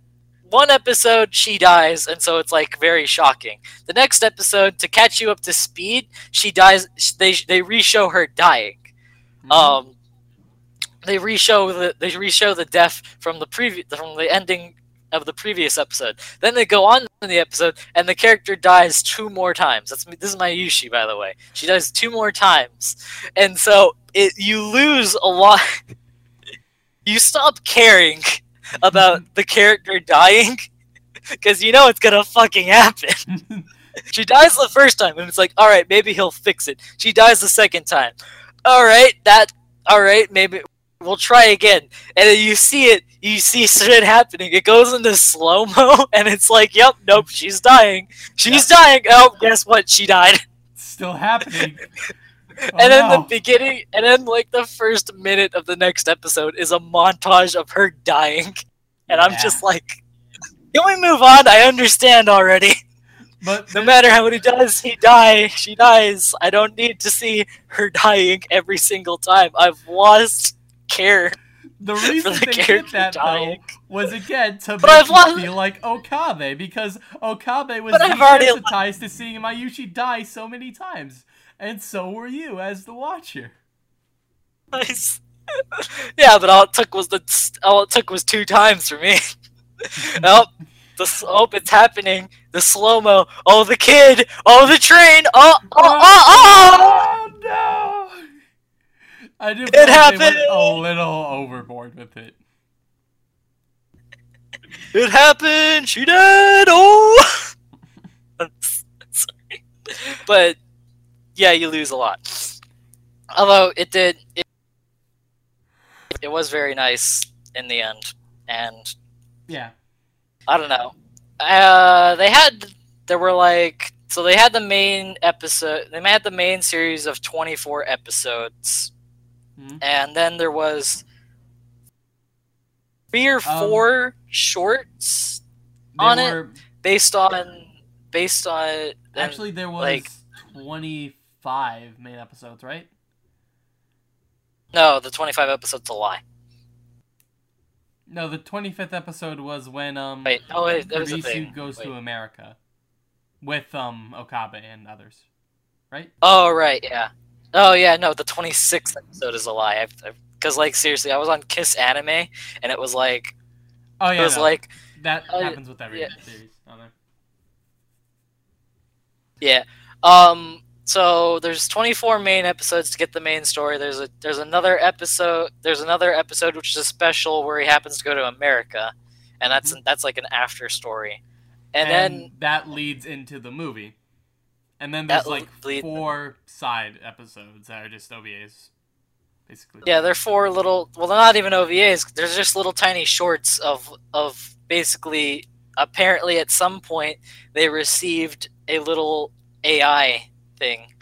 Speaker 1: one episode, she dies, and so it's, like, very shocking. The next episode, to catch you up to speed, she dies. They, they re-show her dying.
Speaker 2: Mhm.
Speaker 1: Um, they re-show the they re-show the death from the previous from the ending of the previous episode. Then they go on in the episode, and the character dies two more times. That's this is Mayushi, by the way. She dies two more times, and so it you lose a lot. you stop caring about the character dying because you know it's gonna fucking happen. she dies the first time, and it's like, all right, maybe he'll fix it. She dies the second time. All right, that. All right, maybe we'll try again. And then you see it, you see shit happening. It goes into slow mo, and it's like, yep, nope, she's dying. She's dying. Oh, guess what? She died.
Speaker 2: It's still happening. Oh,
Speaker 1: and then
Speaker 2: no.
Speaker 1: the beginning, and then like the first minute of the next episode is a montage of her dying, and I'm just like, can we move on? I understand already.
Speaker 2: But
Speaker 1: No matter how many times he die, she dies. I don't need to see her dying every single time. I've lost care
Speaker 2: the reason
Speaker 1: the
Speaker 2: they did that though was again to
Speaker 1: But I've
Speaker 2: make feel like Okabe because Okabe was desensitized to seeing Mayushi die so many times, and so were you as the watcher.
Speaker 1: Nice. yeah, but all it took was the all it took was two times for me. oh, the oh, it's happening. The slow mo. Oh, the kid. Oh, the train. Oh, oh, oh, oh.
Speaker 2: Oh, no! I just
Speaker 1: It
Speaker 2: feel like they
Speaker 1: happened!
Speaker 2: a little overboard with it.
Speaker 1: It happened. She died. Oh. Sorry, but yeah, you lose a lot. Although it did, it, it was very nice in the end, and
Speaker 2: Yeah.
Speaker 1: I don't know. Uh, they had there were like so they had the main episode. They had the main series of twenty four episodes,
Speaker 2: Mhm.
Speaker 1: and then there was three or
Speaker 2: Um,
Speaker 1: four shorts
Speaker 2: They
Speaker 1: On it, based on based on
Speaker 2: actually there was
Speaker 1: like-
Speaker 2: 25 main episodes, right?
Speaker 1: no the twenty five episodes a lie.
Speaker 2: No, the 25th episode was when um
Speaker 1: Wait, oh wait, was a thing.
Speaker 2: goes to America with um Okabe and others, right?
Speaker 1: Oh right, yeah. Oh yeah, no, the twenty sixth episode is a lie. Because like seriously, I was on Kiss Anime, and it was like
Speaker 2: Oh yeah, it
Speaker 1: was
Speaker 2: no,
Speaker 1: like
Speaker 2: that
Speaker 1: oh,
Speaker 2: happens with every
Speaker 1: yeah.
Speaker 2: series.
Speaker 1: Yeah. Um. So there's 24 main episodes to get the main story. There's a there's another episode. There's another episode which is a special where he happens to go to America, and that's that's like an after story. And, then
Speaker 2: that leads into the movie. And then
Speaker 1: That
Speaker 2: there's like
Speaker 1: leads-
Speaker 2: four side episodes that are just OVAs, basically.
Speaker 1: yeah, they're four little. Well, they're not even OVAs. They're just little tiny shorts of of basically. Apparently, at some point, they received a little AI thing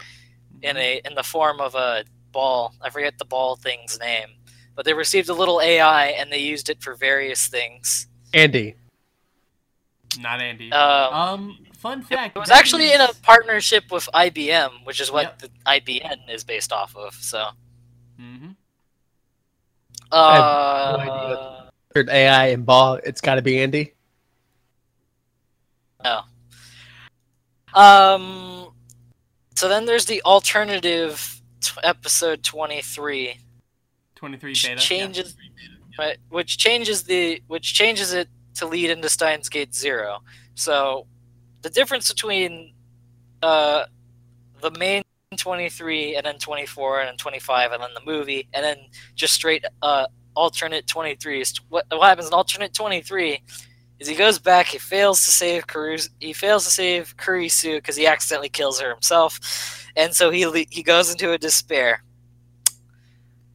Speaker 1: in a in the form of a ball. I forget the ball thing's name, but they received a little AI and they used it for various things.
Speaker 3: Andy.
Speaker 2: Not Andy.
Speaker 1: Um,
Speaker 2: um, fun fact.
Speaker 1: it was
Speaker 2: that
Speaker 1: actually in a partnership with IBM, which is what
Speaker 2: Yep.
Speaker 1: the IBM is based off of. So,
Speaker 2: Mhm.
Speaker 3: I have
Speaker 1: uh,
Speaker 3: no idea. Heard AI and ball. It's got to be Andy. No.
Speaker 1: um, so then there's the alternative t- episode 23,
Speaker 2: 23
Speaker 1: which
Speaker 2: beta. yeah.
Speaker 1: changes, right, which changes the which changes it to lead into Steins Gate Zero. So the difference between uh, the main 23 and then 24 and then 25 and then the movie and then just straight uh, alternate 23 is what, what happens in alternate 23 is he goes back he fails to save Kurus, he fails to save Kurisu because he accidentally kills her himself. And so he he goes into a despair.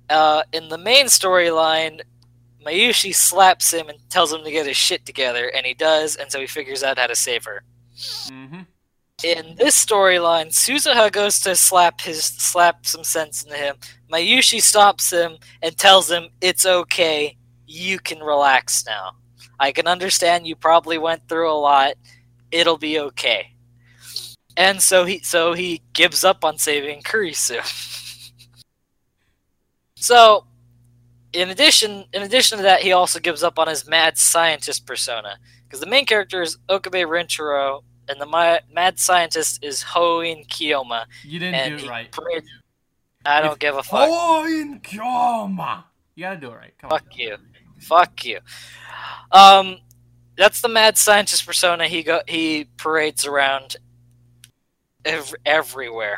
Speaker 1: Uh, in the main storyline Mayushi slaps him and tells him to get his shit together, and he does, and so he figures out how to save her.
Speaker 2: Mhm.
Speaker 1: In this storyline, Suzuha goes to slap his slap some sense into him. Mayushi stops him and tells him it's okay, you can relax now. I can understand you probably went through a lot. It'll be okay. And so he so he gives up on saving Kurisu. so in addition in addition to that, he also gives up on his mad scientist persona. Because the main character is Okabe Renchiro, and the ma- mad scientist is Hoin Kiyoma.
Speaker 2: You didn't do it right.
Speaker 1: I don't
Speaker 2: If-
Speaker 1: give a fuck.
Speaker 2: Hoin Kyoma! You gotta do it right. Come on.
Speaker 1: Fuck you. Fuck you. Um, that's the mad scientist persona he go he parades around ev everywhere.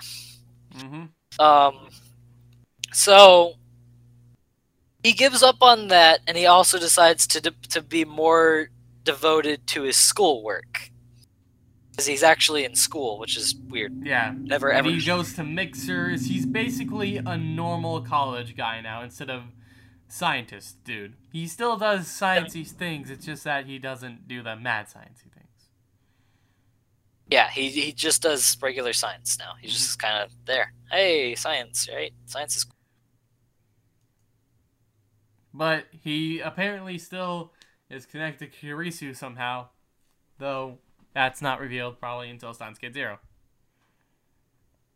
Speaker 2: hmm
Speaker 1: Um, so he gives up on that, and he also decides to to be more devoted to his schoolwork because he's actually in school, which is weird.
Speaker 2: Yeah.
Speaker 1: Never
Speaker 2: And
Speaker 1: ever.
Speaker 2: he goes to mixers. He's basically a normal college guy now instead of scientist dude. He still does sciencey things. It's just that he doesn't do the mad sciencey things.
Speaker 1: Yeah, he he just does regular science now. He's mm-hmm. just kind of there. Hey, science, right? Science is
Speaker 2: But he apparently still is connected to Kurisu somehow, though that's not revealed probably until Steins Gate Zero.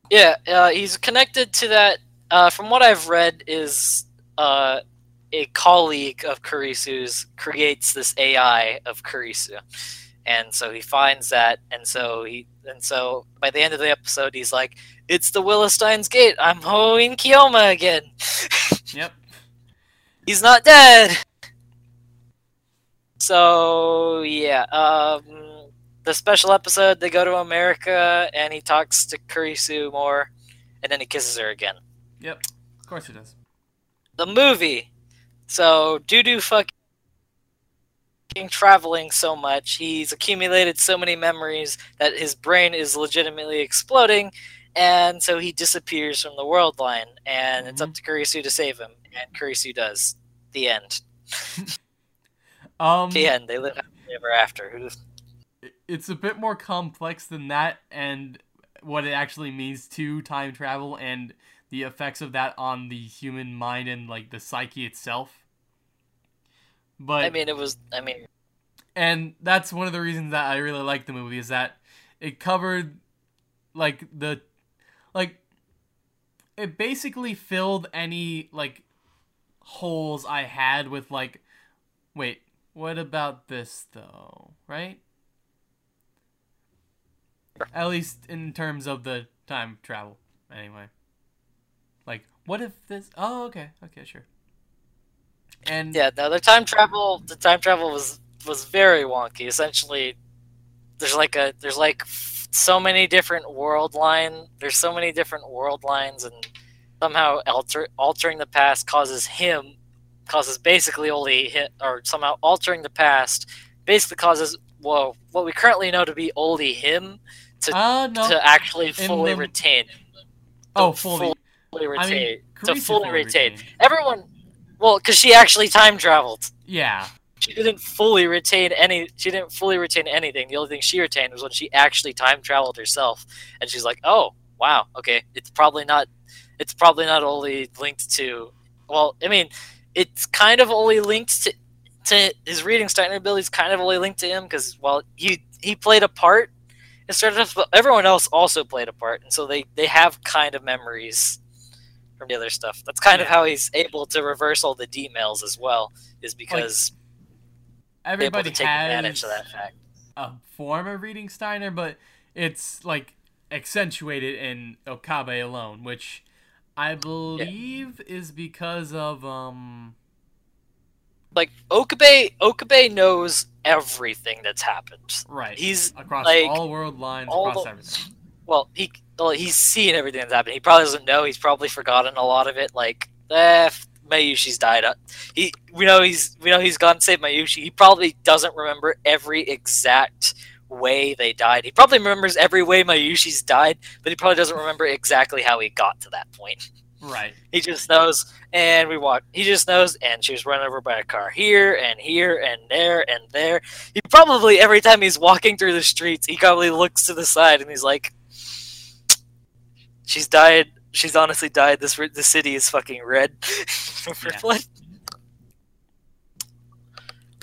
Speaker 1: Yeah, uh, he's connected to that. Uh, from what I've read, is uh, a colleague of Kurisu's creates this AI of Kurisu, and so he finds that, and so he, and so by the end of the episode, he's like, "It's the will of Steins Gate. I'm Hoin Kyoma again.
Speaker 2: Yep.
Speaker 1: he's not dead." So yeah, um, the special episode, they go to America, and he talks to Kurisu more, and then he kisses her again.
Speaker 2: Yep. Of course he does.
Speaker 1: The movie. So to fucking traveling so much, he's accumulated so many memories that his brain is legitimately exploding, and so he disappears from the world line, and it's up to Kurisu to save him, and Kurisu does. The end.
Speaker 2: Um,
Speaker 1: The end. They live ever after. Who does-
Speaker 2: it's a bit more complex than that, and what it actually means to time travel and the effects of that on the human mind and like the psyche itself. But
Speaker 1: I mean, it was. I mean,
Speaker 2: and that's one of the reasons that I really like the movie is that it covered like the like it basically filled any like holes I had with like wait, what about this though, right? At least in terms of the time travel anyway. Like what if this Oh, okay. Okay, sure. And
Speaker 1: yeah. The time travel. The time travel was was very wonky. Essentially, there's like a there's like so many different world line. There's so many different world lines, and somehow alter altering the past causes him causes basically only hit or somehow altering the past basically causes well what we currently know to be only him
Speaker 2: uh no.
Speaker 1: to actually fully
Speaker 2: the-
Speaker 1: retain.
Speaker 2: oh,
Speaker 1: to
Speaker 2: fully.
Speaker 1: fully
Speaker 2: I
Speaker 1: retain
Speaker 2: mean,
Speaker 1: to fully retain. Everyone, well, because she actually time traveled.
Speaker 2: Yeah.
Speaker 1: She didn't fully retain any. She didn't fully retain anything. The only thing she retained was when she actually time traveled herself, and she's like, "Oh, wow, okay, it's probably not. It's probably not only linked to. Well, I mean, it's kind of only linked to to his reading Steiner abilities. Kind of only linked to him because while he he played a part in Stardust, but everyone else also played a part, and so they they have kind of memories from the other stuff. That's kind of how he's able to reverse all the D-mails as well, is because able
Speaker 2: Everybody
Speaker 1: to take advantage of that fact.
Speaker 2: a form of reading Steiner, but it's like accentuated in Okabe alone, which I believe is because of um
Speaker 1: Like Okabe, Okabe knows everything that's happened.
Speaker 2: right.
Speaker 1: He's
Speaker 2: across
Speaker 1: like,
Speaker 2: all world lines,
Speaker 1: all
Speaker 2: across
Speaker 1: the-
Speaker 2: everything.
Speaker 1: well, he well, he's seen everything that's happened. He probably doesn't know. He's probably forgotten a lot of it. Like, eh, Mayushi's died. He, we know he's, we know he's gone to save Mayushi. He probably doesn't remember every exact way they died. He probably remembers every way Mayushi's died, but he probably doesn't remember exactly how he got to that point.
Speaker 2: Right.
Speaker 1: He just knows, and we walk. He just knows, and she was run over by a car here and here and there and there. He probably every time he's walking through the streets, he probably looks to the side and he's like, "She's died. She's honestly died. This the city is fucking red
Speaker 2: Yeah.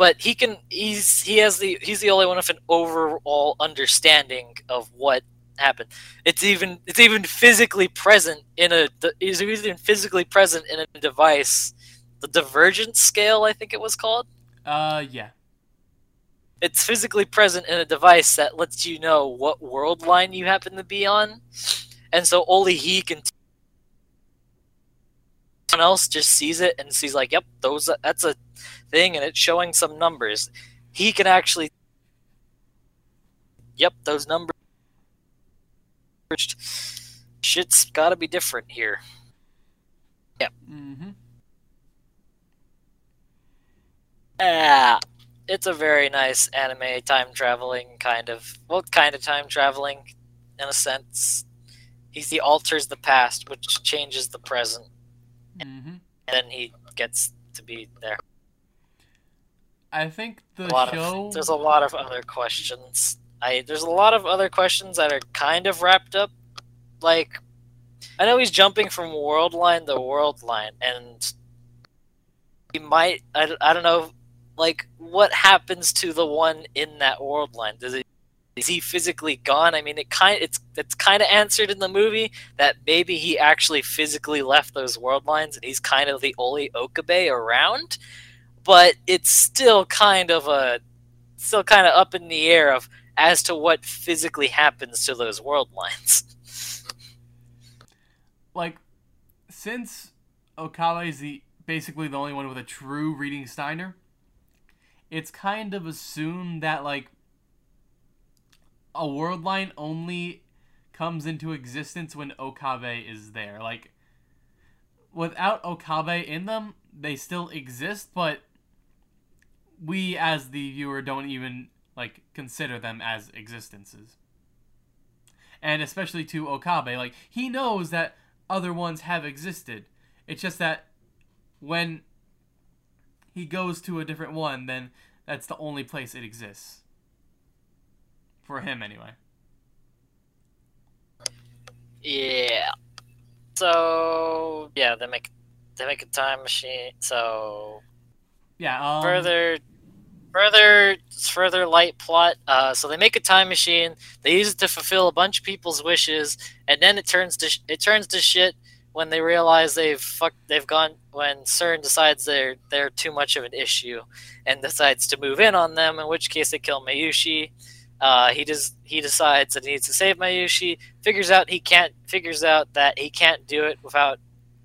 Speaker 1: Blood." But he can. He's he has the he's the only one with an overall understanding of what happened. It's even it's even physically present in a is even physically present in a device. The divergence scale, I think it was called.
Speaker 2: Uh yeah.
Speaker 1: It's physically present in a device that lets you know what world line you happen to be on, and so only he can. Someone else just sees it and sees like, "Yep, those that's a thing," and it's showing some numbers. he can actually. Yep, those numbers. Shit's got to be different here.
Speaker 2: Mm-hmm.
Speaker 1: Yeah, it's a very nice anime time traveling kind of. Well, kind of time traveling, in a sense. He's he alters the past, which changes the present,
Speaker 2: Mm-hmm.
Speaker 1: and then he gets to be there.
Speaker 2: I think the show.
Speaker 1: of there's a lot of other questions. I there's a lot of other questions that are kind of wrapped up. Like, I know he's jumping from world line to world line, and he might. I, I don't know. Like, what happens to the one in that world line? Does it? Is he physically gone? I mean, it kind it's it's kind of answered in the movie that maybe he actually physically left those world lines and he's kind of the only Okabe around but it's still kind of a still kind of up in the air of as to what physically happens to those world lines.
Speaker 2: like since Okabe is the basically the only one with a true reading Steiner, it's kind of assumed that like a world line only comes into existence when Okabe is there. Like without Okabe in them, they still exist, but we as the viewer don't even like consider them as existences. And especially to Okabe, like he knows that other ones have existed. It's just that when he goes to a different one, then that's the only place it exists. For him, anyway.
Speaker 1: Yeah. So yeah, they make they make a time machine. So
Speaker 2: Yeah. Um,
Speaker 1: further further further light plot uh, so they make a time machine they use it to fulfill a bunch of people's wishes and then it turns to it turns to shit when they realize they've fucked they've gone when CERN decides they're they're too much of an issue and decides to move in on them in which case they kill Mayushi. Uh, he does he decides that he needs to save Mayushi figures out he can't figures out that he can't do it without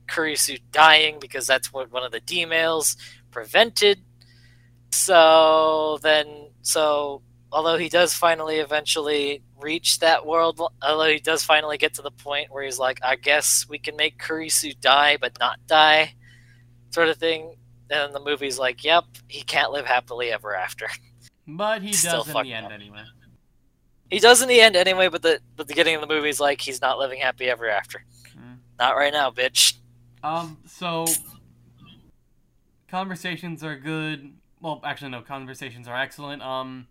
Speaker 1: Kurisu dying because that's what one of the D-mails prevented so then, so although he does finally eventually reach that world, although he does finally get to the point where he's like, I guess we can make Kurisu die but not die, sort of thing. And the movie's like, yep, he can't live happily ever after.
Speaker 2: but he
Speaker 1: still
Speaker 2: does in the end
Speaker 1: up.
Speaker 2: anyway.
Speaker 1: He does in the end anyway, but the but the beginning of the movie's like he's not living happy ever after.
Speaker 2: Mm.
Speaker 1: Not right now, bitch.
Speaker 2: Um, so conversations are good. Well, actually, no, conversations are excellent. Um,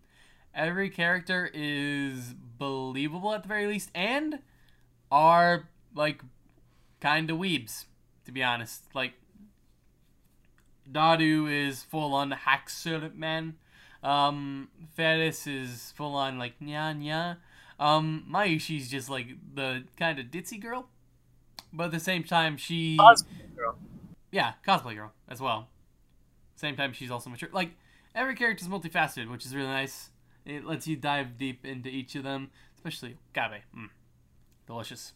Speaker 2: every character is believable at the very least, and are like kind of weebs, to be honest. Like Daru is full on Haxer man. Um, Faris is full on like nya nya. Um, Mayushi's just like the kind of ditzy girl, but at the same time she
Speaker 1: Cosplay girl.
Speaker 2: yeah cosplay girl as well. Same time she's also mature. Like every character is multifaceted, which is really nice. It lets you dive deep into each of them, especially Gabe. Mm. Delicious.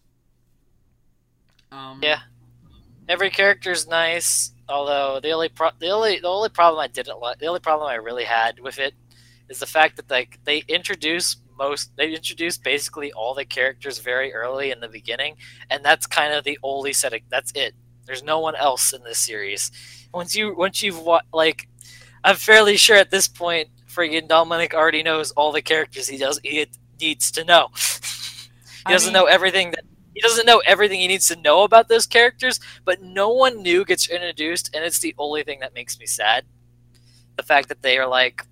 Speaker 2: Um,
Speaker 1: Yeah. Every character is nice, although the only the only the only problem I didn't like the only problem I really had with it is the fact that like they introduce most they introduce basically all the characters very early in the beginning, and that's kind of the only setting. that's it. There's no one else in this series. Once you once you've wa- like, I'm fairly sure at this point, friggin' Dominic already knows all the characters he does he needs to know. he
Speaker 2: I
Speaker 1: doesn't
Speaker 2: mean-
Speaker 1: know everything that he doesn't know everything he needs to know about those characters, but no one new gets introduced, and it's the only thing that makes me sad. The fact that they are like,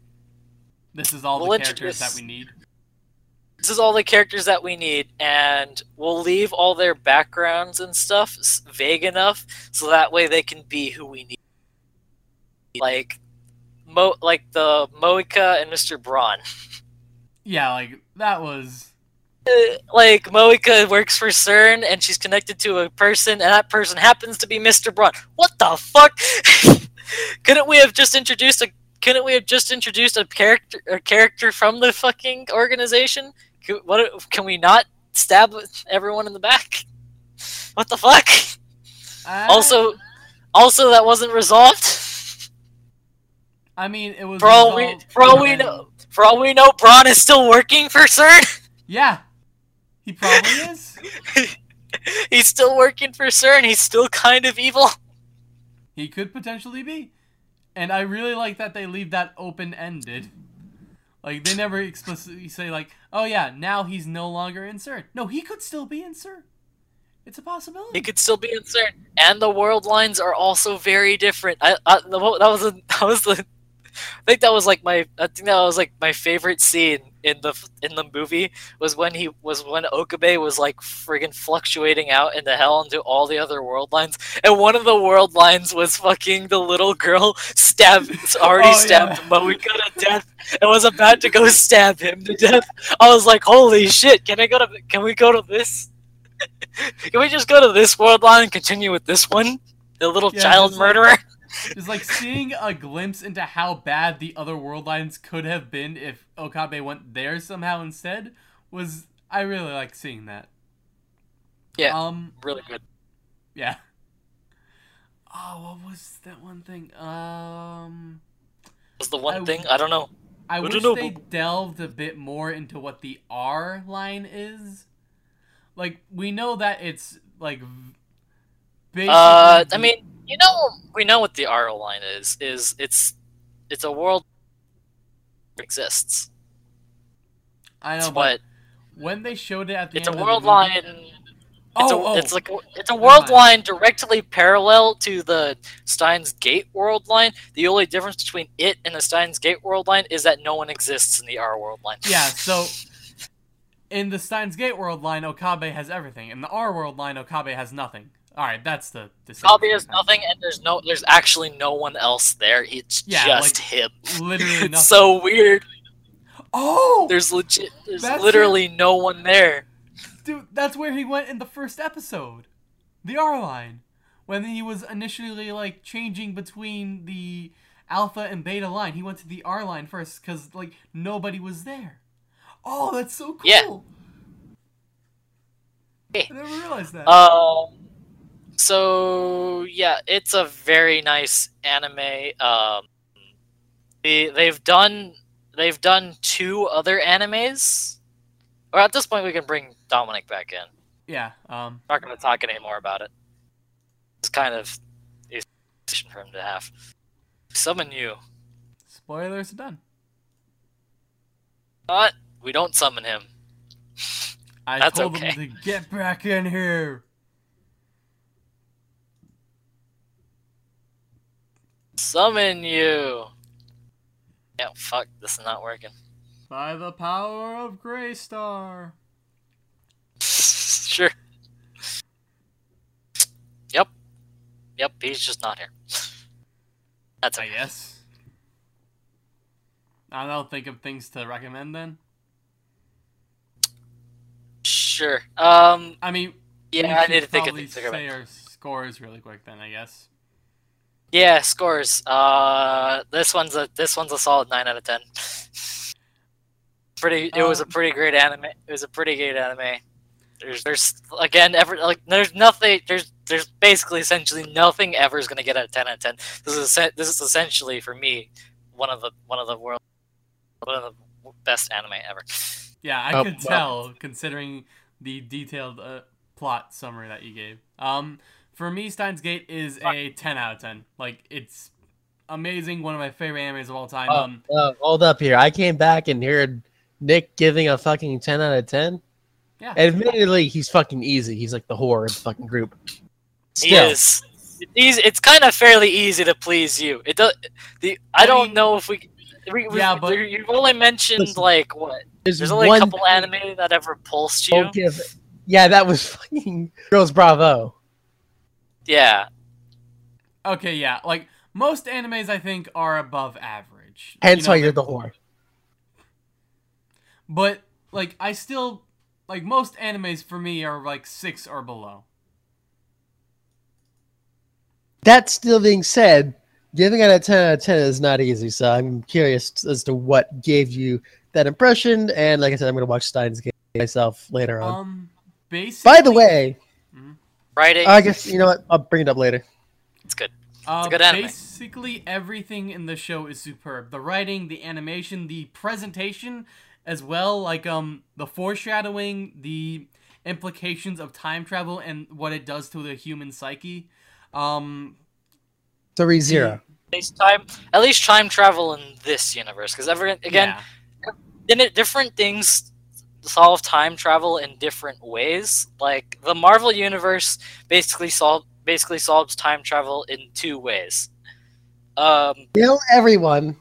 Speaker 2: This is all
Speaker 1: We'll
Speaker 2: the characters that we need.
Speaker 1: this is all the characters that we need, and we'll leave all their backgrounds and stuff vague enough so that way they can be who we need. Like, Mo, like the Moeka and Mr. Braun.
Speaker 2: Yeah, like that was
Speaker 1: Uh, like Moeka works for CERN and she's connected to a person and that person happens to be Mr. Braun. What the fuck? couldn't we have just introduced a couldn't we have just introduced a character a character from the fucking organization? Could, what can we not stab everyone in the back? What the fuck?
Speaker 2: I-
Speaker 1: Also also that wasn't resolved.
Speaker 2: I mean, it was.
Speaker 1: For all we, for all we know, for all we know, Braun is still working for CERN.
Speaker 2: Yeah, he probably is.
Speaker 1: He's still working for CERN. He's still kind of evil.
Speaker 2: He could potentially be. And I really like that they leave that open ended. Like they never explicitly say like, "Oh yeah, now he's no longer in CERN." No, he could still be in CERN. It's a possibility.
Speaker 1: He could still be in CERN, and the world lines are also very different. I, I that was a, that was the, I think that was like my I think that was like my favorite scene in the in the movie was when he was when Okabe was like friggin' fluctuating out into hell into all the other world lines, and one of the world lines was fucking the little girl stabbed already
Speaker 2: Oh,
Speaker 1: stabbed
Speaker 2: yeah.
Speaker 1: Moeka to death and was about to go stab him to death. I was like, holy shit! Can I go to? Can we go to this? Can we just go to this world line and continue with this one? The little
Speaker 2: Yeah,
Speaker 1: child
Speaker 2: just like-
Speaker 1: murderer?
Speaker 2: It's like seeing a glimpse into how bad the other world lines could have been if Okabe went there somehow instead was I really like seeing that.
Speaker 1: Yeah.
Speaker 2: Um
Speaker 1: Really good.
Speaker 2: yeah. Oh, what was that one thing? Um
Speaker 1: Was the one
Speaker 2: I-
Speaker 1: thing? I don't know.
Speaker 2: I
Speaker 1: I
Speaker 2: wish
Speaker 1: know,
Speaker 2: they delved a bit more into what the R line is. Like we know that it's like basically
Speaker 1: Uh, I mean, you know, we know what the R line is. Is it's it's a world that exists.
Speaker 2: I know
Speaker 1: It's
Speaker 2: but when they showed it at the
Speaker 1: it's a
Speaker 2: end of the
Speaker 1: world line. It's,
Speaker 2: Oh,
Speaker 1: a,
Speaker 2: oh.
Speaker 1: it's like a, it's a world line directly parallel to the Steins Gate world line. The only difference between it and the Steins Gate world line is that no one exists in the R world line.
Speaker 2: Yeah, so in the Steins Gate world line, Okabe has everything. In the R world line, Okabe has nothing. All right, that's the distinction.
Speaker 1: Okabe has nothing, and there's no, there's actually no one else there. It's
Speaker 2: Yeah,
Speaker 1: just
Speaker 2: like,
Speaker 1: him.
Speaker 2: Literally nothing.
Speaker 1: It's so weird.
Speaker 2: oh,
Speaker 1: There's legit, there's literally no one there.
Speaker 2: dude, that's where he went in the first episode, the R line, when he was initially like changing between the Alpha and Beta line. He went to the R line first because like nobody was there. Oh, that's so cool.
Speaker 1: Yeah.
Speaker 2: I never realized that.
Speaker 1: Um, so yeah, it's a very nice anime. Um, they they've done they've done two other animes. Or at this point, we can bring Dominic back in.
Speaker 2: yeah. Um.
Speaker 1: I'm not going to talk anymore about it. It's kind of a position for him to have. Summon you.
Speaker 2: Spoilers are done.
Speaker 1: But we don't summon him.
Speaker 2: I
Speaker 1: That's
Speaker 2: told
Speaker 1: okay.
Speaker 2: him to get back in here.
Speaker 1: Summon you. Yeah, fuck, this is not working.
Speaker 2: By the power of Greystar.
Speaker 1: sure. Yep. Yep, he's just not here. That's
Speaker 2: I
Speaker 1: okay.
Speaker 2: guess. I don't think of things to recommend then.
Speaker 1: Sure. Um,
Speaker 2: I mean,
Speaker 1: yeah, I need to think of things to go
Speaker 2: say our scores really quick then, I guess.
Speaker 1: Yeah, scores. Uh, this one's a this one's a solid nine out of ten. Pretty. It was a
Speaker 2: Um,
Speaker 1: pretty great anime. It was a pretty great anime. There's there's again ever like there's nothing there's there's basically essentially nothing ever is gonna get a ten out of ten. This is this is essentially for me one of the one of the world one of the best anime ever.
Speaker 2: Yeah, I
Speaker 3: Oh,
Speaker 2: could
Speaker 3: well.
Speaker 2: tell considering the detailed uh, plot summary that you gave. Um, for me, Steins Gate is a 10 out of 10. Like, it's amazing, one of my favorite animes of all time.
Speaker 3: Oh,
Speaker 2: Um,
Speaker 3: uh, hold up here. I came back and heard Nick giving a fucking 10 out of 10.
Speaker 2: yeah.
Speaker 3: Admittedly, he's fucking easy. He's like the whore of the fucking group.
Speaker 1: He is. It's, it's kind of fairly easy to please you. It does. The I,
Speaker 2: I
Speaker 1: don't
Speaker 2: mean-
Speaker 1: know if we. we, we
Speaker 2: Yeah, but-
Speaker 1: you've only mentioned
Speaker 3: Listen,
Speaker 1: like what?
Speaker 3: there's,
Speaker 1: There's only
Speaker 3: one
Speaker 1: a couple anime that ever pulsed you.
Speaker 3: don't give- Yeah, that was fucking Girls Bravo.
Speaker 1: Yeah,
Speaker 2: Okay, yeah. Like, most animes, I think, are above average.
Speaker 3: Hence
Speaker 2: You know,
Speaker 3: why you're the whore.
Speaker 2: But, like, I still. Like, most animes for me are, like, 6 or below.
Speaker 3: That still being said, giving it a 10 out of 10 is not easy. So I'm curious as to what gave you that impression. And like I said, I'm going to watch Steins Gate myself later on.
Speaker 2: Um, basically.
Speaker 3: By the way,
Speaker 1: writing.
Speaker 3: I guess, you know what? I'll bring it up later.
Speaker 1: it's good.
Speaker 2: Uh,
Speaker 1: a good anime.
Speaker 2: Basically, everything in the show is superb. The writing, the animation, the presentation, as well, like um the foreshadowing, the implications of time travel and what it does to the human psyche. Um,
Speaker 3: So ReZero.
Speaker 1: At least time, at least time travel in this universe, because every again,
Speaker 2: yeah.
Speaker 1: it, different things solve time travel in different ways. Like the Marvel universe basically solve basically solves time travel in two ways. Um,
Speaker 3: Kill everyone.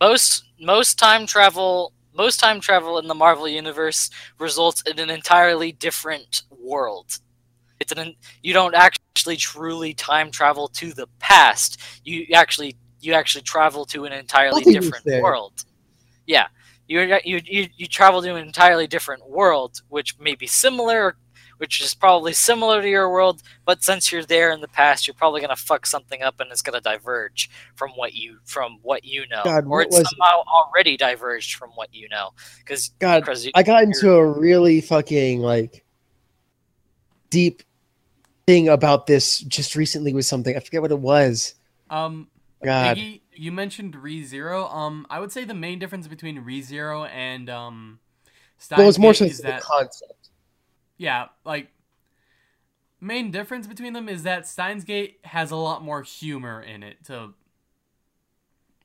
Speaker 1: most most time travel most time travel in the Marvel universe results in an entirely different world. It's an you don't actually truly time travel to the past. You actually you actually travel to an entirely different world. Yeah. You, you you you travel to an entirely different world, which may be similar, which is probably similar to your world, but since you're there in the past, you're probably gonna fuck something up, and it's gonna diverge from what you from what you know,
Speaker 3: God,
Speaker 1: or it's
Speaker 3: was-
Speaker 1: somehow already diverged from what you know, because
Speaker 3: God,
Speaker 1: because you,
Speaker 3: I got into a really fucking like deep thing about this just recently with something. I forget what it was.
Speaker 2: Um,
Speaker 3: God.
Speaker 2: Iggy, you mentioned ReZero. Um, I would say the main difference between ReZero and um, Steins
Speaker 3: Well, it's more
Speaker 2: Gate
Speaker 3: so
Speaker 2: is
Speaker 3: the
Speaker 2: that
Speaker 3: concept.
Speaker 2: yeah, like main difference between them is that Steins Gate has a lot more humor in it to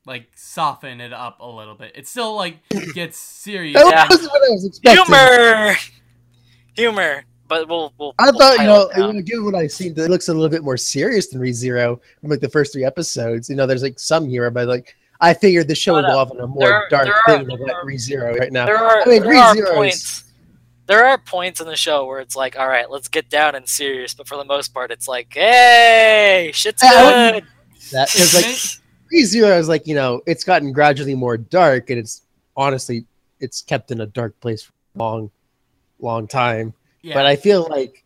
Speaker 2: like soften it up a little bit. It still like gets serious.
Speaker 3: That
Speaker 1: Yeah.
Speaker 3: was what I was expecting.
Speaker 1: humor, humor. But we'll we'll.
Speaker 3: I
Speaker 1: we'll
Speaker 3: thought, you know,
Speaker 1: pile it down.
Speaker 3: given what I've seen, it looks a little bit more serious than ReZero from like the first three episodes. You know, there's like some humor, but like I figured the show
Speaker 1: No,
Speaker 3: would
Speaker 1: no.
Speaker 3: go uh, off on a more
Speaker 1: There-
Speaker 3: dark
Speaker 1: there are-
Speaker 3: thing than
Speaker 1: there
Speaker 3: like ReZero right now.
Speaker 1: there are
Speaker 3: I mean,
Speaker 1: there are
Speaker 3: ReZero
Speaker 1: points. There are points in the show where it's like, all right, let's get down and serious, but for the most part, it's like, hey, shit's
Speaker 3: Yeah, I
Speaker 1: good.
Speaker 3: That is like ReZero is like, you know, it's gotten gradually more dark and it's honestly it's kept in a dark place for a long, long time.
Speaker 2: Yeah.
Speaker 3: But I feel like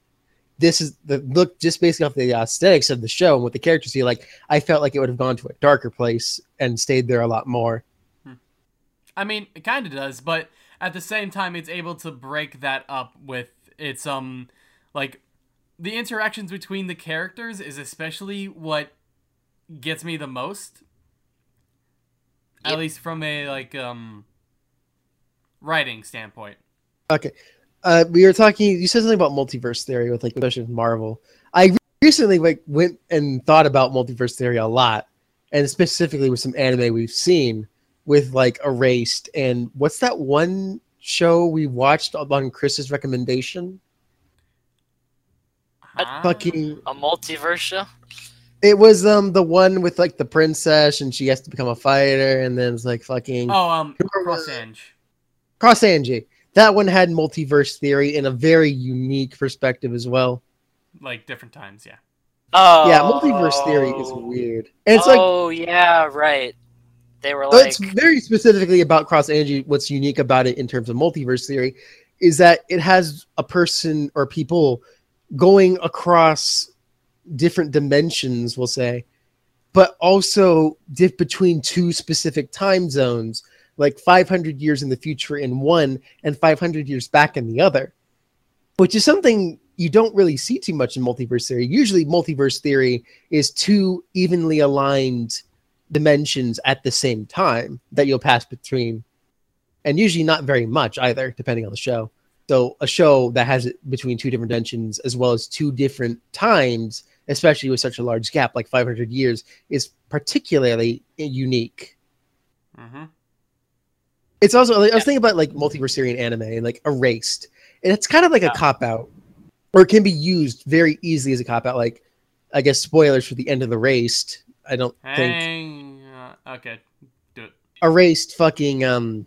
Speaker 3: this is the look just based off the aesthetics of the show and what the characters see. Like I felt like it would have gone to a darker place and stayed there a lot more.
Speaker 2: I mean, it kind of does, but at the same time, it's able to break that up with its um, like the interactions between the characters is especially what gets me the most. At least from a like um writing standpoint.
Speaker 3: Uh, we were talking. You said something about multiverse theory with like especially with Marvel. I recently like went and thought about multiverse theory a lot, and specifically with some anime we've seen with like Erased and what's that one show we watched on Chris's recommendation?
Speaker 2: Huh?
Speaker 3: Fucking
Speaker 1: A multiverse show.
Speaker 3: It was um the one with like the princess and she has to become a fighter and then it's like fucking
Speaker 2: Oh, um, Cross
Speaker 3: the-
Speaker 2: Ange.
Speaker 3: Cross Ange. That one had multiverse theory in a very unique perspective as well.
Speaker 2: Like different times, yeah.
Speaker 1: Oh,
Speaker 3: Yeah, multiverse theory is weird. And it's like
Speaker 1: oh yeah, right. They were like,
Speaker 3: it's very specifically about Cross Ange What's unique about it in terms of multiverse theory is that it has a person or people going across different dimensions, we'll say, but also dip between two specific time zones, like 500 years in the future in one and 500 years back in the other, which is something you don't really see too much in multiverse theory. Usually, multiverse theory is two evenly aligned dimensions at the same time that you'll pass between, and usually not very much either, depending on the show. So a show that has it between two different dimensions as well as two different times, especially with such a large gap like 500 years, is particularly unique.
Speaker 2: Mm-hmm.
Speaker 3: It's also like I was thinking about like multiverse theory anime and like Erased, and it's kind of like
Speaker 1: Yeah.
Speaker 3: a cop out, or it can be used very easily as a cop out. Like I guess spoilers for the end of the Erased. I don't think
Speaker 2: Uh, okay, do it.
Speaker 3: erased fucking um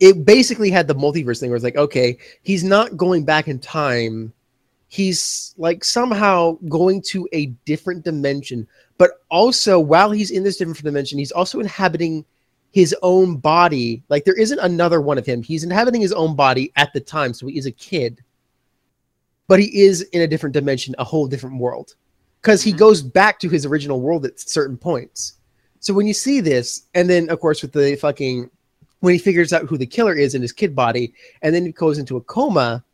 Speaker 3: it basically had the multiverse thing where it's like okay he's not going back in time he's like somehow going to a different dimension but also while he's in this different dimension he's also inhabiting his own body. Like there isn't another one of him. He's inhabiting his own body at the time so he is a kid but he is in a different dimension a whole different world because he
Speaker 2: Mhm.
Speaker 3: goes back to his original world at certain points. So when you see this, and then of course with the fucking when he figures out who the killer is in his kid body, and then he goes into a coma,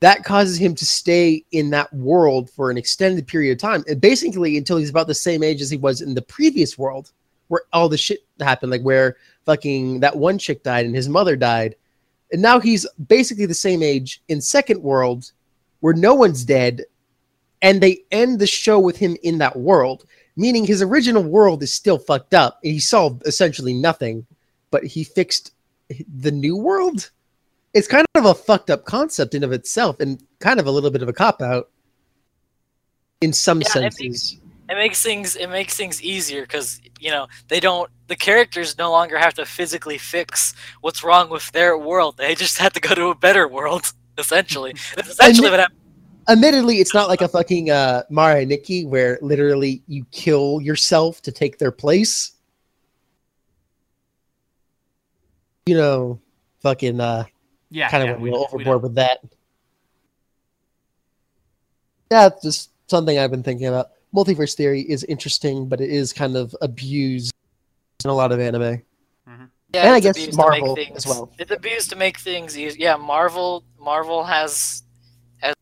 Speaker 3: that causes him to stay in that world for an extended period of time, and basically until he's about the same age as he was in the previous world, where all the shit happened, like where fucking that one chick died and his mother died, and now he's basically the same age in second world, where no one's dead, and they end the show with him in that world, meaning his original world is still fucked up. and He solved essentially nothing, but he fixed the new world it's kind of a fucked up concept in of itself and kind of a little bit of a cop out in some
Speaker 1: Yeah,
Speaker 3: senses.
Speaker 1: It makes things it makes things easier because you know they don't the characters no longer have to physically fix what's wrong with their world they just have to go to a better world essentially that's essentially what happened
Speaker 3: Admittedly, it's not like a fucking uh, Mirai Nikki where literally you kill yourself to take their place. You know, fucking uh,
Speaker 2: Yeah,
Speaker 3: kind of
Speaker 2: yeah,
Speaker 3: went
Speaker 2: we-
Speaker 3: real
Speaker 2: we
Speaker 3: overboard with that. Yeah, it's just something I've been thinking about. Multiverse theory is interesting, but it is kind of abused in a lot of anime. Mm-hmm.
Speaker 1: yeah,
Speaker 3: And I guess
Speaker 1: abused to make
Speaker 3: Marvel
Speaker 1: things-
Speaker 3: as well.
Speaker 1: it's abused to make things easy yeah marvel marvel has has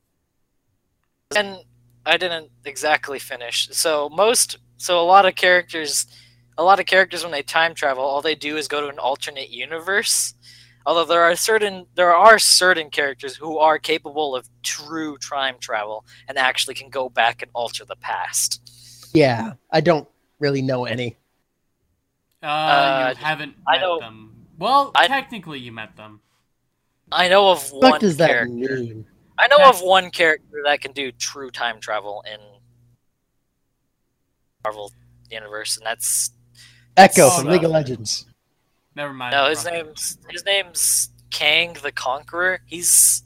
Speaker 1: and i didn't exactly finish so most so a lot of characters a lot of characters when they time travel all they do is go to an alternate universe although there are certain there are certain characters who are capable of true time travel and actually can go back and alter the past
Speaker 3: Yeah, I don't really know any.
Speaker 2: Uh,
Speaker 1: Uh,
Speaker 2: you haven't
Speaker 1: I
Speaker 2: met
Speaker 1: know-
Speaker 2: them. Well,
Speaker 1: I-
Speaker 2: technically you met them.
Speaker 1: i know of
Speaker 3: What
Speaker 1: one
Speaker 3: does that
Speaker 1: character
Speaker 3: mean?
Speaker 1: i know
Speaker 2: That's-
Speaker 1: of one character that can do true time travel in marvel universe and that's
Speaker 2: Ekko
Speaker 3: from. League of Legends.
Speaker 2: Never mind.
Speaker 1: No, his
Speaker 2: Wrong.
Speaker 1: name's his name's Kang the Conqueror. He's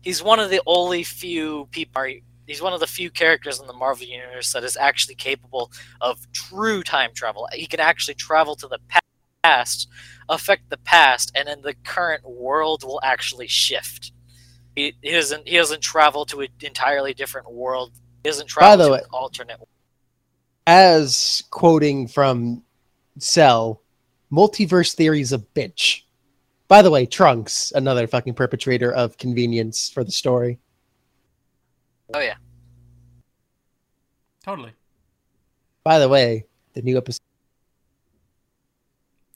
Speaker 1: he's one of the only few people. He's one of the few characters in the Marvel universe that is actually capable of true time travel. He can actually travel to the past, affect the past, and then the current world will actually shift. He, he doesn't he doesn't travel to an entirely different world. He doesn't travel
Speaker 3: the
Speaker 1: to
Speaker 3: way-
Speaker 1: an alternate. World.
Speaker 3: As quoting from Cell, multiverse theory's a bitch. By the way, Trunks, another fucking perpetrator of convenience for the story.
Speaker 1: Oh yeah,
Speaker 2: Totally.
Speaker 3: By the way, the new episode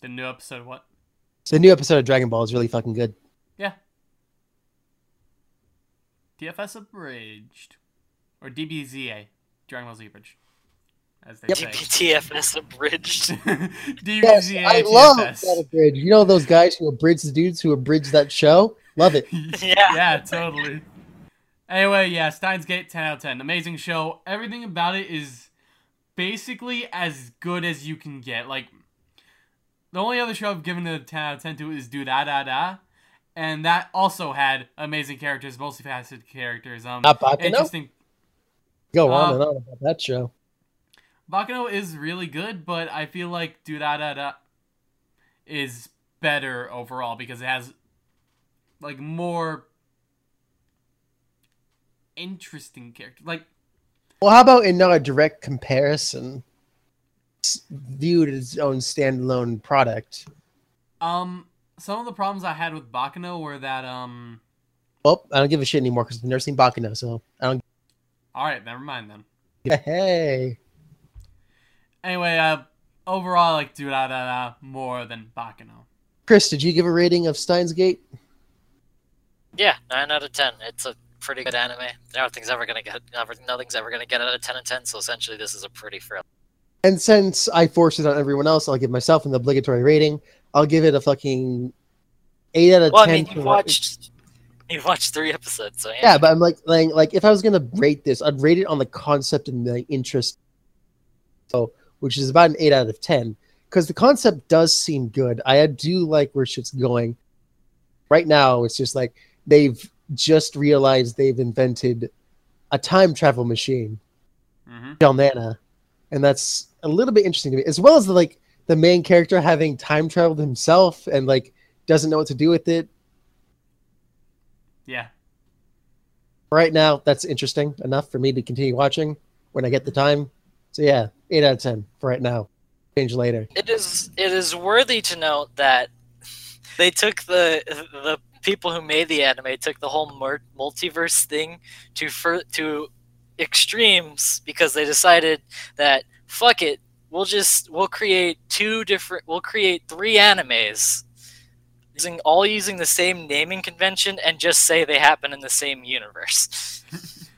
Speaker 2: The new episode. What?
Speaker 3: the new episode of Dragon Ball is really fucking good.
Speaker 2: Yeah. TFS abridged, or DBZA, Dragon Ball Z abridged, as they
Speaker 3: Yep.
Speaker 2: say.
Speaker 1: TFS abridged.
Speaker 3: Yes, I love
Speaker 2: TFS.
Speaker 3: that abridge. You know those guys who abridge the dudes who abridge that show? Love it.
Speaker 1: Yeah.
Speaker 2: yeah, totally. Anyway, yeah, Steins Gate, 10 out of 10. Amazing show. Everything about it is basically as good as you can get. Like, the only other show I've given a 10 out of 10 to is Durarara. And that also had amazing characters, multifaceted characters. Um,
Speaker 3: Not Baccano?
Speaker 2: interesting.
Speaker 3: Go on
Speaker 2: Uh,
Speaker 3: and on about that show.
Speaker 2: Baccano is really good, but I feel like Durarara is better overall because it has like more interesting characters. Like
Speaker 3: Well, how about in not a direct comparison, viewed as its own standalone product?
Speaker 2: um some of the problems I had with Baccano were that um
Speaker 3: Well, I don't give a shit anymore because I've never seen Baccano, so I don't.
Speaker 2: all right, never mind then.
Speaker 3: Hey,
Speaker 2: Anyway, uh overall I like Durarara more than Baccano.
Speaker 3: Chris, did you give a rating of Steins Gate?
Speaker 1: Yeah, nine out of ten. It's a pretty good anime. Nothing's ever gonna get never, nothing's ever gonna get out of ten and ten. So essentially, this is a pretty fair.
Speaker 3: And since I forced it on everyone else, I'll give myself an obligatory rating. I'll give it a fucking eight out of
Speaker 1: Well, I mean, you
Speaker 3: what-
Speaker 1: watched you watched three episodes, so yeah.
Speaker 3: Yeah, but I'm like, like, like, if I was gonna rate this, I'd rate it on the concept and the interest. So, which is about an eight out of ten, because the concept does seem good. I do like where shit's going. Right now, it's just like they've just realized they've invented a time travel machine,
Speaker 2: Mm-hmm.
Speaker 3: Nana, and that's a little bit interesting to me, as well as the like the main character having time traveled himself and like doesn't know what to do with it.
Speaker 2: Yeah.
Speaker 3: right now, that's interesting enough for me to continue watching when I get the time. So yeah, eight out of ten for right now. Change later.
Speaker 1: It is it is worthy to note that they took the the people who made the anime took the whole multiverse thing to fur- to extremes because they decided that fuck it, we'll just we'll create two different we'll create three animes using all using the same naming convention and just say they happen in the same universe.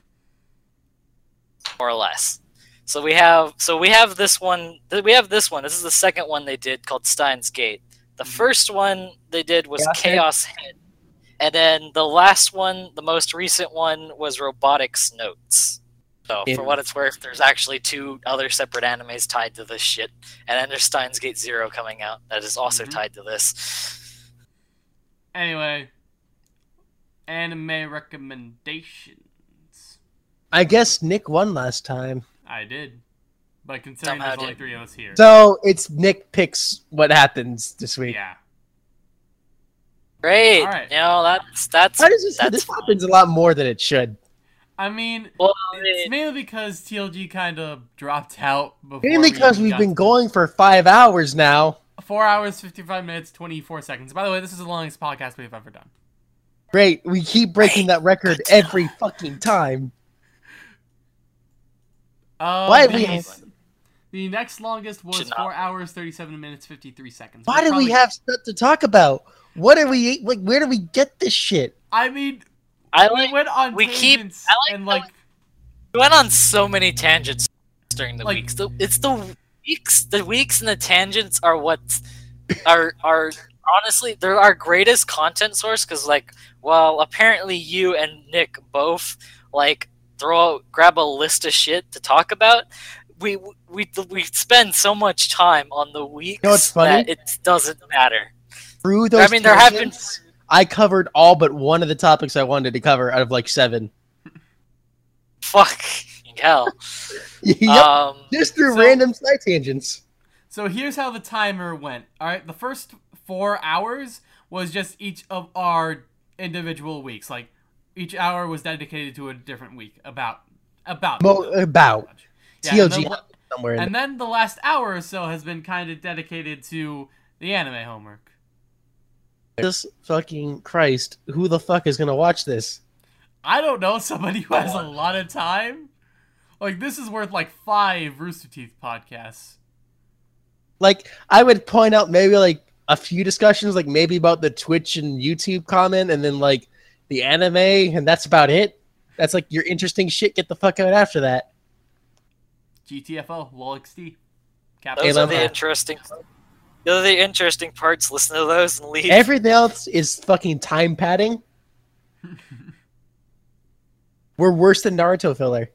Speaker 1: More or less. So we have so we have this one we have this one. This is the second one they did called Steins Gate. The
Speaker 2: Mhm.
Speaker 1: first one they did was
Speaker 3: Chaos Head?
Speaker 1: Chaos Head. And then the last one, the most recent one was Robotics Notes. So
Speaker 3: In-
Speaker 1: for what it's worth, there's actually two other separate animes tied to this shit. And then there's Steins Gate Zero coming out that is also
Speaker 2: Mhm.
Speaker 1: tied to this.
Speaker 2: Anyway, anime recommendations.
Speaker 3: I guess Nick won last time.
Speaker 2: I did. But considering
Speaker 1: Somehow
Speaker 2: there's only three of us here.
Speaker 3: So it's Nick picks what happens this week.
Speaker 2: yeah.
Speaker 1: Great.
Speaker 2: Alright.
Speaker 1: You know, that's that's
Speaker 3: Why does this,
Speaker 1: That's
Speaker 3: this
Speaker 1: fine.
Speaker 3: happens a lot more than it should?
Speaker 2: I mean,
Speaker 1: well,
Speaker 2: it's mainly because TLG kind of dropped out before
Speaker 3: Mainly because we've been going for five hours now.
Speaker 2: Four hours, 55 minutes, 24 seconds. By the way, this is the longest podcast we've ever done.
Speaker 3: Great. We keep breaking that record every fucking time.
Speaker 2: Uh,
Speaker 3: Why have
Speaker 2: the,
Speaker 3: we-
Speaker 2: the next longest was
Speaker 1: Should not.
Speaker 2: 4 hours, 37 minutes, 53 seconds.
Speaker 3: Why
Speaker 2: We're
Speaker 3: do we have stuff to talk about? What are we like? Where do we get this shit?
Speaker 2: I mean,
Speaker 1: I
Speaker 2: we went on
Speaker 1: we keep- I like
Speaker 2: and like
Speaker 1: we went on so many tangents during the
Speaker 2: Like-
Speaker 1: weeks. The, it's the weeks, the weeks and the tangents are what are are honestly they're our greatest content source because like well apparently you and Nick both like throw out, grab a list of shit to talk about. We we we spend so much time on the weeks
Speaker 3: know what's funny?
Speaker 1: that it doesn't matter.
Speaker 3: Through those,
Speaker 1: I mean, there have been
Speaker 3: I covered all but one of the topics I wanted to cover out of like seven.
Speaker 1: fuck hell.
Speaker 3: yep,
Speaker 1: Um,
Speaker 3: just through
Speaker 2: so-
Speaker 3: random side tangents.
Speaker 2: So here's how the timer went. All right, the first four hours was just each of our individual weeks. Like each hour was dedicated to a different week. About about
Speaker 3: Mo- about
Speaker 2: Yeah, and
Speaker 3: TLG
Speaker 2: then-
Speaker 3: somewhere.
Speaker 2: And then the last hour or so has been kind of dedicated to the anime homework.
Speaker 3: Just fucking Christ, who the fuck is gonna watch this?
Speaker 2: I don't know somebody who has a lot of time. Like this is worth like five Rooster Teeth podcasts.
Speaker 3: Like, I would point out maybe like a few discussions, like maybe about the Twitch and YouTube comment, and then like the anime, and that's about it. That's like your interesting shit. Get the fuck out after that.
Speaker 2: GTFO, LOLXD. Cap-
Speaker 1: those are the interesting. Those are the interesting parts. Listen to those and leave.
Speaker 3: Everything else is fucking time padding. We're worse than Naruto filler.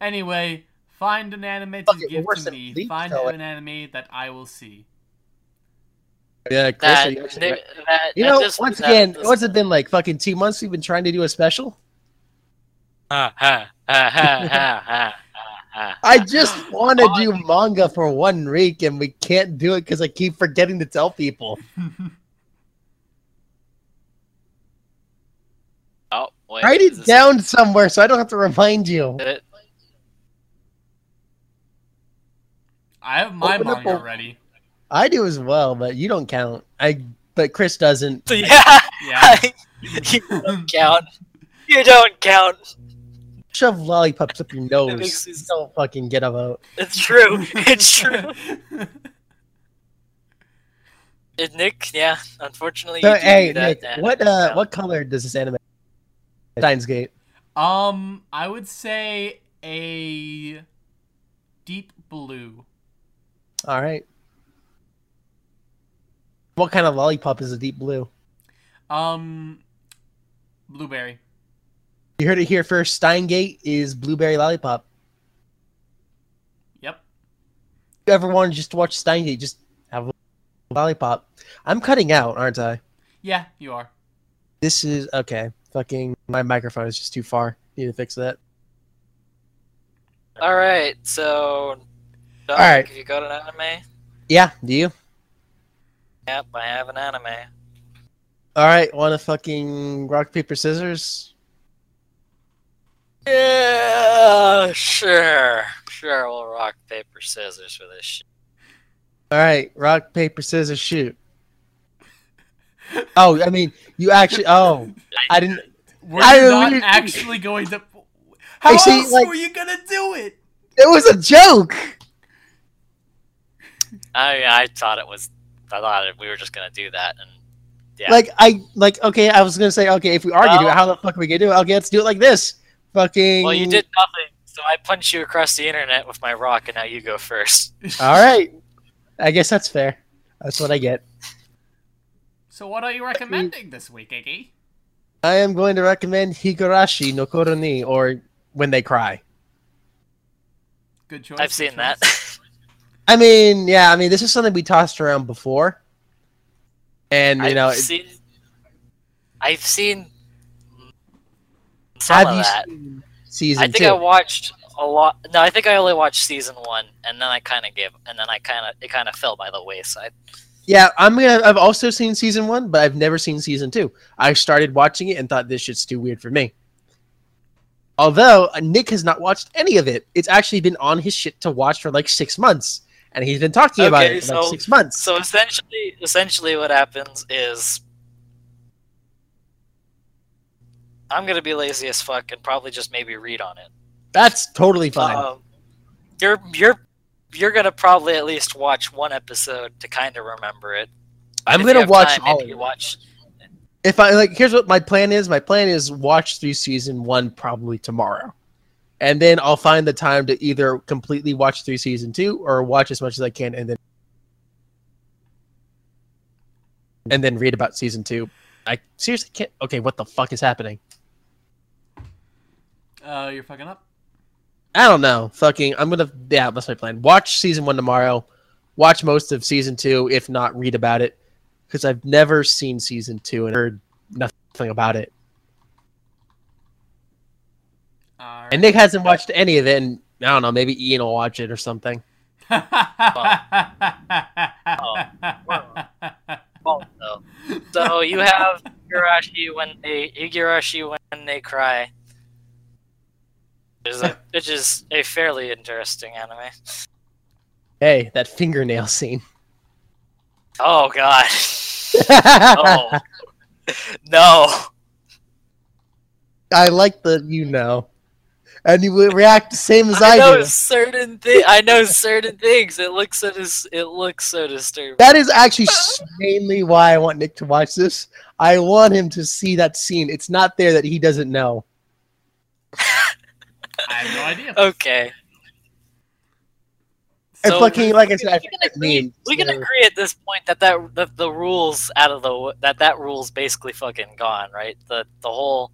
Speaker 2: Anyway, find an anime to
Speaker 3: it,
Speaker 2: give
Speaker 3: worse
Speaker 2: to me. Find
Speaker 3: so-
Speaker 2: an anime that I will see.
Speaker 3: Yeah, Chris,
Speaker 1: that,
Speaker 3: you actually
Speaker 1: that,
Speaker 3: right?
Speaker 1: that,
Speaker 3: You know,
Speaker 1: this-
Speaker 3: once again,
Speaker 1: this-
Speaker 3: what's it been like? Fucking two months we've been trying to do a special?
Speaker 1: Ha, ha, ha, ha, ha, ha, ha.
Speaker 3: I just want to do manga for one week, and we can't do it because I keep forgetting to tell people.
Speaker 1: Oh, wait.
Speaker 3: Write it
Speaker 1: this-
Speaker 3: down somewhere so I don't have to remind you.
Speaker 2: I have my
Speaker 3: Open up
Speaker 2: manga ready.
Speaker 3: I do as well, but you don't count. I, but Chris doesn't.
Speaker 1: Yeah,
Speaker 2: Yeah.
Speaker 1: you don't count. You don't count.
Speaker 3: Shove lollipops up your nose.
Speaker 1: me so-
Speaker 3: Don't fucking get a vote.
Speaker 1: It's true. It's true. And Nick, yeah, unfortunately,
Speaker 3: So,
Speaker 1: you do
Speaker 3: hey,
Speaker 1: do that.
Speaker 3: Nick,
Speaker 1: and-
Speaker 3: what uh,
Speaker 1: yeah.
Speaker 3: what color does this anime? Steins Gate.
Speaker 2: um, I would say a deep blue.
Speaker 3: All right. What kind of lollipop is a deep blue?
Speaker 2: Um, blueberry.
Speaker 3: You heard it here first. Steins Gate is blueberry lollipop.
Speaker 2: Yep.
Speaker 3: If you ever wanted just to watch Steins Gate, just have a lollipop. I'm cutting out, aren't I?
Speaker 2: Yeah, you are.
Speaker 3: This is okay. Fucking my microphone is just too far. Need to fix that.
Speaker 1: All right, so. All
Speaker 3: right.
Speaker 1: Have you got an anime?
Speaker 3: Yeah, do you?
Speaker 1: Yep, I have an anime.
Speaker 3: All right, want to fucking rock paper scissors?
Speaker 1: Yeah, sure. Sure, we'll rock, paper, scissors for this shit.
Speaker 3: All right, rock paper scissors shoot. Oh, I mean, you actually. Oh, I didn't.
Speaker 2: Were
Speaker 3: I
Speaker 2: you not
Speaker 3: really-
Speaker 2: actually going to? How
Speaker 3: I see,
Speaker 2: else
Speaker 3: like-
Speaker 2: were you gonna do it?
Speaker 3: It was a joke.
Speaker 1: I I thought it was. I thought we were just gonna do that, and Yeah.
Speaker 3: Like I like. Okay, I was gonna say. Okay, if we are gonna do it, how the fuck are we gonna do it? Okay, let's do it like this. Fucking.
Speaker 1: well, you did nothing. So I punched you across the internet with my rock, and now you go first.
Speaker 3: All right. I guess that's fair. That's what I get.
Speaker 2: So what are you recommending this week, Iggy?
Speaker 3: I am going to recommend Higurashi no Koroni or When They Cry.
Speaker 2: Good choice.
Speaker 1: I've seen
Speaker 2: choice.
Speaker 1: that.
Speaker 3: I mean, yeah, I mean, this is something we tossed around before. And, you
Speaker 1: I've
Speaker 3: know, it-
Speaker 1: I've seen some
Speaker 3: have
Speaker 1: of
Speaker 3: you
Speaker 1: that.
Speaker 3: seen season
Speaker 1: I think
Speaker 3: two?
Speaker 1: I watched a lot. No, I think I only watched season one, and then I kind of gave, and then I kind of it kind of fell by the wayside.
Speaker 3: Yeah, I'm gonna. I've also seen season one, but I've never seen season two. I started watching it and thought this shit's too weird for me. Although uh, Nick has not watched any of it, it's actually been on his shit to watch for like six months, and he's been talking about it for like six months.
Speaker 1: So essentially, essentially, what happens is I'm gonna be lazy as fuck and probably just maybe read on it.
Speaker 3: That's totally fine.
Speaker 1: Um, you're you're you're gonna probably at least watch one episode to kind of remember it.
Speaker 3: I'm gonna watch
Speaker 1: time,
Speaker 3: all
Speaker 1: maybe watch.
Speaker 3: If I like, here's what my plan is. My plan is watch through season one probably tomorrow, and then I'll find the time to either completely watch through season two or watch as much as I can, and then and then read about season two. I seriously can't. Okay, what the fuck is happening?
Speaker 2: Uh, you're fucking up.
Speaker 3: I don't know. Fucking, I'm gonna. Yeah, that's my plan. Watch season one tomorrow. Watch most of season two, if not read about it, because I've never seen season two and heard nothing about it.
Speaker 2: Alright.
Speaker 3: And Nick hasn't watched any of it, and I don't know, maybe Ian will watch it or something.
Speaker 1: Oh, no. So you have Higurashi when they Higurashi when they cry. Which is, a, which is a fairly interesting anime.
Speaker 3: Hey, that fingernail scene.
Speaker 1: Oh god. Oh no.
Speaker 3: I like the you know. And you would react the same as
Speaker 1: I
Speaker 3: I,
Speaker 1: know
Speaker 3: do.
Speaker 1: certain thing. I know certain things. It looks so dis- It looks so disturbing.
Speaker 3: That is actually mainly why I want Nick to watch this. I want him to see that scene. It's not there that he doesn't know.
Speaker 2: I have no idea.
Speaker 1: Okay.
Speaker 3: And
Speaker 1: So
Speaker 3: fucking,
Speaker 1: we-
Speaker 3: like I said,
Speaker 1: we can agree,
Speaker 3: means,
Speaker 1: we can
Speaker 3: so-
Speaker 1: agree at this point that that that the rules out of the that that rule's basically fucking gone, right? The the whole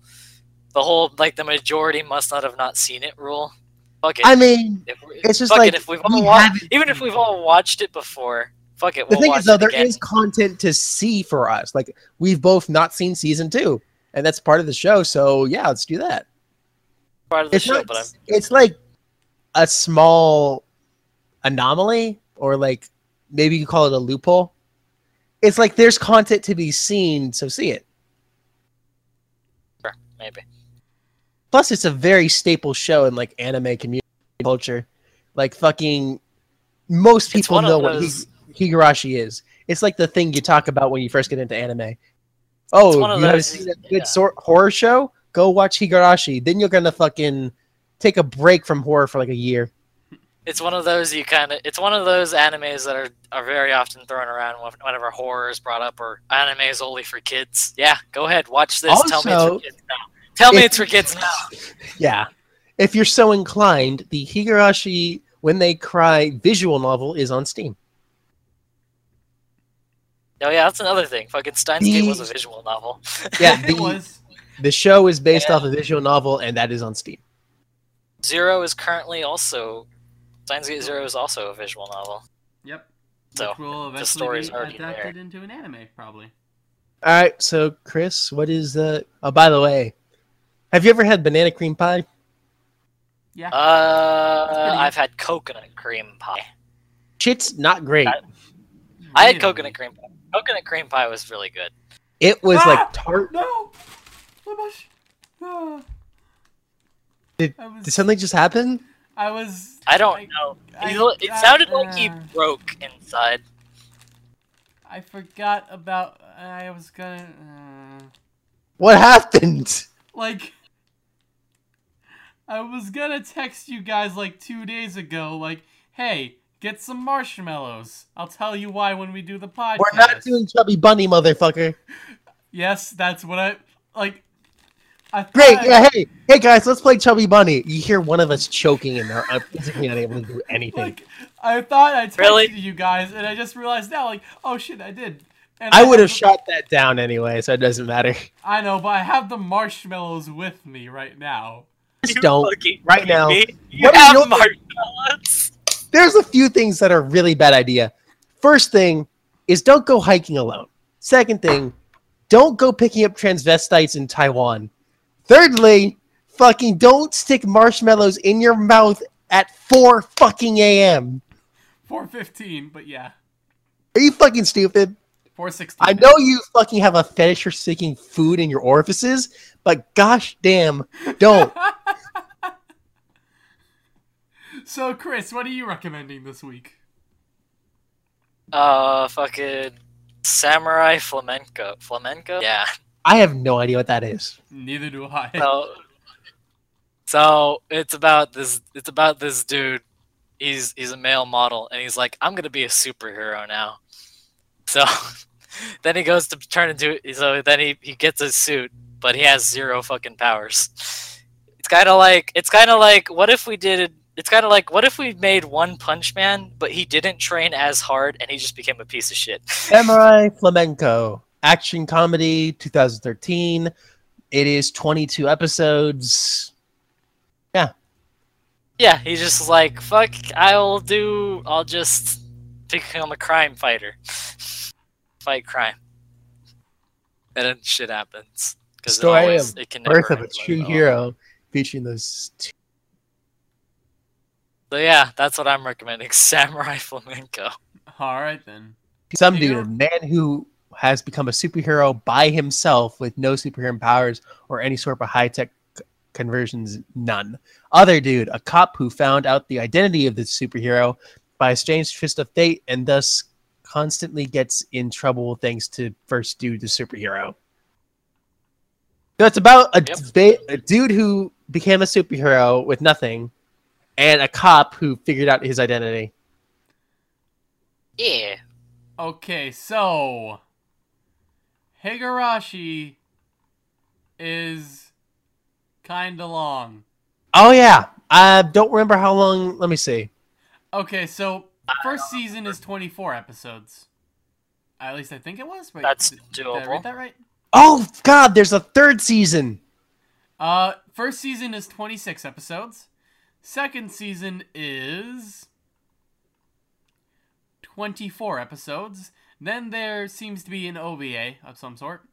Speaker 1: the whole like the majority must not have not seen it rule. Fuck it.
Speaker 3: I mean,
Speaker 1: if we,
Speaker 3: it's just
Speaker 1: fuck
Speaker 3: like,
Speaker 1: it, if we've
Speaker 3: we
Speaker 1: all watched,
Speaker 3: haven't
Speaker 1: even if we've all watched it before, fuck it.
Speaker 3: the
Speaker 1: We'll
Speaker 3: thing is, though, there
Speaker 1: again.
Speaker 3: is content to see for us. Like, we've both not seen season two, and that's part of the show. So, yeah, let's do that.
Speaker 1: part of the
Speaker 3: It's,
Speaker 1: show,
Speaker 3: not,
Speaker 1: but I'm
Speaker 3: it's like a small anomaly, or like maybe you call it a loophole. It's like there's content to be seen, so see it.
Speaker 1: sure, maybe.
Speaker 3: Plus, it's a very staple show in like anime community culture. Like fucking most people know what
Speaker 1: those-
Speaker 3: Hi- Higurashi is. It's like the thing you talk about when you first get into anime. Oh, you
Speaker 1: those-
Speaker 3: seen a good
Speaker 1: yeah.
Speaker 3: sort horror show? Go watch Higurashi. Then you're gonna fucking take a break from horror for like a year.
Speaker 1: It's one of those you kind of. It's one of those animes that are are very often thrown around whenever horror is brought up or anime is only for kids. Yeah, go ahead, watch this. Tell me it's
Speaker 3: Also,
Speaker 1: for kids now. Tell me
Speaker 3: if-
Speaker 1: it's for kids now.
Speaker 3: Yeah. If you're so inclined, the Higurashi When They Cry visual novel is on Steam.
Speaker 1: Oh yeah, that's another thing. Fucking Steins Gate was a visual novel.
Speaker 3: Yeah,
Speaker 2: it
Speaker 3: the,
Speaker 2: was.
Speaker 3: the show is based
Speaker 1: Yeah.
Speaker 3: off a visual novel, and that is on Steam.
Speaker 1: Zero is currently also Steins Gate Zero is also a visual novel.
Speaker 2: Yep.
Speaker 1: So,
Speaker 2: Which will
Speaker 1: the
Speaker 2: eventually
Speaker 1: story's
Speaker 2: be
Speaker 1: already
Speaker 2: adapted into an anime, probably.
Speaker 3: All right, so Chris, what is the? Oh, by the way, have you ever had banana cream pie?
Speaker 2: Yeah.
Speaker 1: Uh, I've had coconut cream pie.
Speaker 3: Shit's not great.
Speaker 1: I- I had coconut cream pie. Coconut cream pie was really good.
Speaker 3: It was
Speaker 2: Ah!
Speaker 3: like tart.
Speaker 2: No! So much. Ah.
Speaker 3: Did-
Speaker 2: was,
Speaker 3: Did something just happen?
Speaker 2: I was.
Speaker 1: I don't
Speaker 2: I-
Speaker 1: know.
Speaker 2: I-
Speaker 1: He lo- it sounded like he
Speaker 2: uh,
Speaker 1: broke inside.
Speaker 2: I forgot about. I was gonna uh,
Speaker 3: What happened?
Speaker 2: like. I was gonna text you guys like two days ago, like, hey, get some marshmallows. I'll tell you why when we do the podcast.
Speaker 3: We're not doing Chubby Bunny, motherfucker.
Speaker 2: Yes, that's what I like. I
Speaker 3: Great,
Speaker 2: I-
Speaker 3: yeah, hey, hey guys, let's play Chubby Bunny. You hear one of us choking and they're physically unable to do anything.
Speaker 2: Like, I thought I texted
Speaker 1: Really?
Speaker 2: you guys, and I just realized now, like, oh shit, I did. And
Speaker 3: I would have
Speaker 2: the-
Speaker 3: shot that down anyway, so it doesn't matter.
Speaker 2: I know, but I have the marshmallows with me right now.
Speaker 3: Just don't. Right now.
Speaker 1: me. You
Speaker 3: What is
Speaker 1: have
Speaker 3: your-
Speaker 1: marshmallows.
Speaker 3: There's a few things that are really bad idea. First thing is don't go hiking alone. Second thing, don't go picking up transvestites in Taiwan. Thirdly, fucking don't stick marshmallows in your mouth at 4 fucking a.m.
Speaker 2: 415, but yeah,
Speaker 3: Are you fucking stupid?
Speaker 2: 416.
Speaker 3: I know you fucking have a fetish for sticking food in your orifices, but gosh damn, don't.
Speaker 2: so, Chris, what are you recommending this week?
Speaker 1: Uh, fucking samurai flamenco. Flamenco? Yeah.
Speaker 3: I have no idea what that is.
Speaker 2: Neither do I.
Speaker 1: So, so it's about this. It's about this dude. He's he's a male model, and he's like, I'm gonna be a superhero now. So, then he goes to turn into. So then he he gets a suit, but he has zero fucking powers. It's kind of like it's kind of like what if we did. It's kind of like what if we made One Punch Man, but he didn't train as hard, and he just became a piece of shit.
Speaker 3: Samurai Flamenco, action comedy, 2013. It is 22 episodes.
Speaker 1: Yeah, Yeah, he's just like, fuck, I'll do, I'll just become a crime fighter. Fight crime. And then shit happens.
Speaker 3: Story
Speaker 1: always,
Speaker 3: of
Speaker 1: it can never
Speaker 3: Birth of a True. Hero, featuring those two.
Speaker 1: So yeah, that's what I'm recommending. Samurai Flamenco.
Speaker 2: All right, then.
Speaker 3: Some dude, a man who has become a superhero by himself with no superhero powers or any sort of high-tech conversions, none. Other dude, a cop who found out the identity of the superhero by a strange twist of fate and thus constantly gets in trouble thanks to first dude, the superhero. So it's about a,
Speaker 1: Yep.
Speaker 3: a dude who became a superhero with nothing and a cop who figured out his identity.
Speaker 1: Yeah.
Speaker 2: Okay, so Higurashi is kind of long.
Speaker 3: Oh yeah, I don't remember how long. Let me see.
Speaker 2: Okay, so first season is 24 episodes. At least I think it was. Wait,
Speaker 1: That's
Speaker 2: did, did I read that right?
Speaker 3: Oh God, there's a third season.
Speaker 2: Uh, first season is 26 episodes. Second season is 24 episodes. Then there seems to be an OVA of some sort.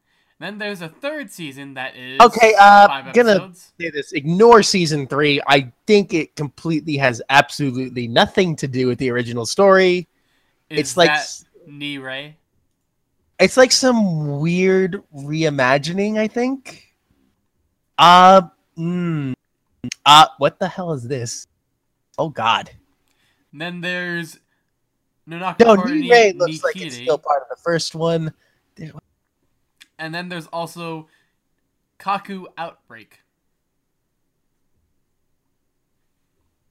Speaker 2: Then there's a third season that is
Speaker 3: Okay, uh,
Speaker 2: five
Speaker 3: gonna- Say this. Ignore season three. I think it completely has absolutely nothing to do with the original story.
Speaker 2: Is
Speaker 3: it's like
Speaker 2: Nirei?
Speaker 3: it's like some weird reimagining. I think. Uh, mm, uh, what the hell is this? Oh God.
Speaker 2: And Then there's Nonaka
Speaker 3: No,
Speaker 2: Koroni
Speaker 3: Ray looks like it's still part of the first one.
Speaker 2: And then there's also Kaku Outbreak.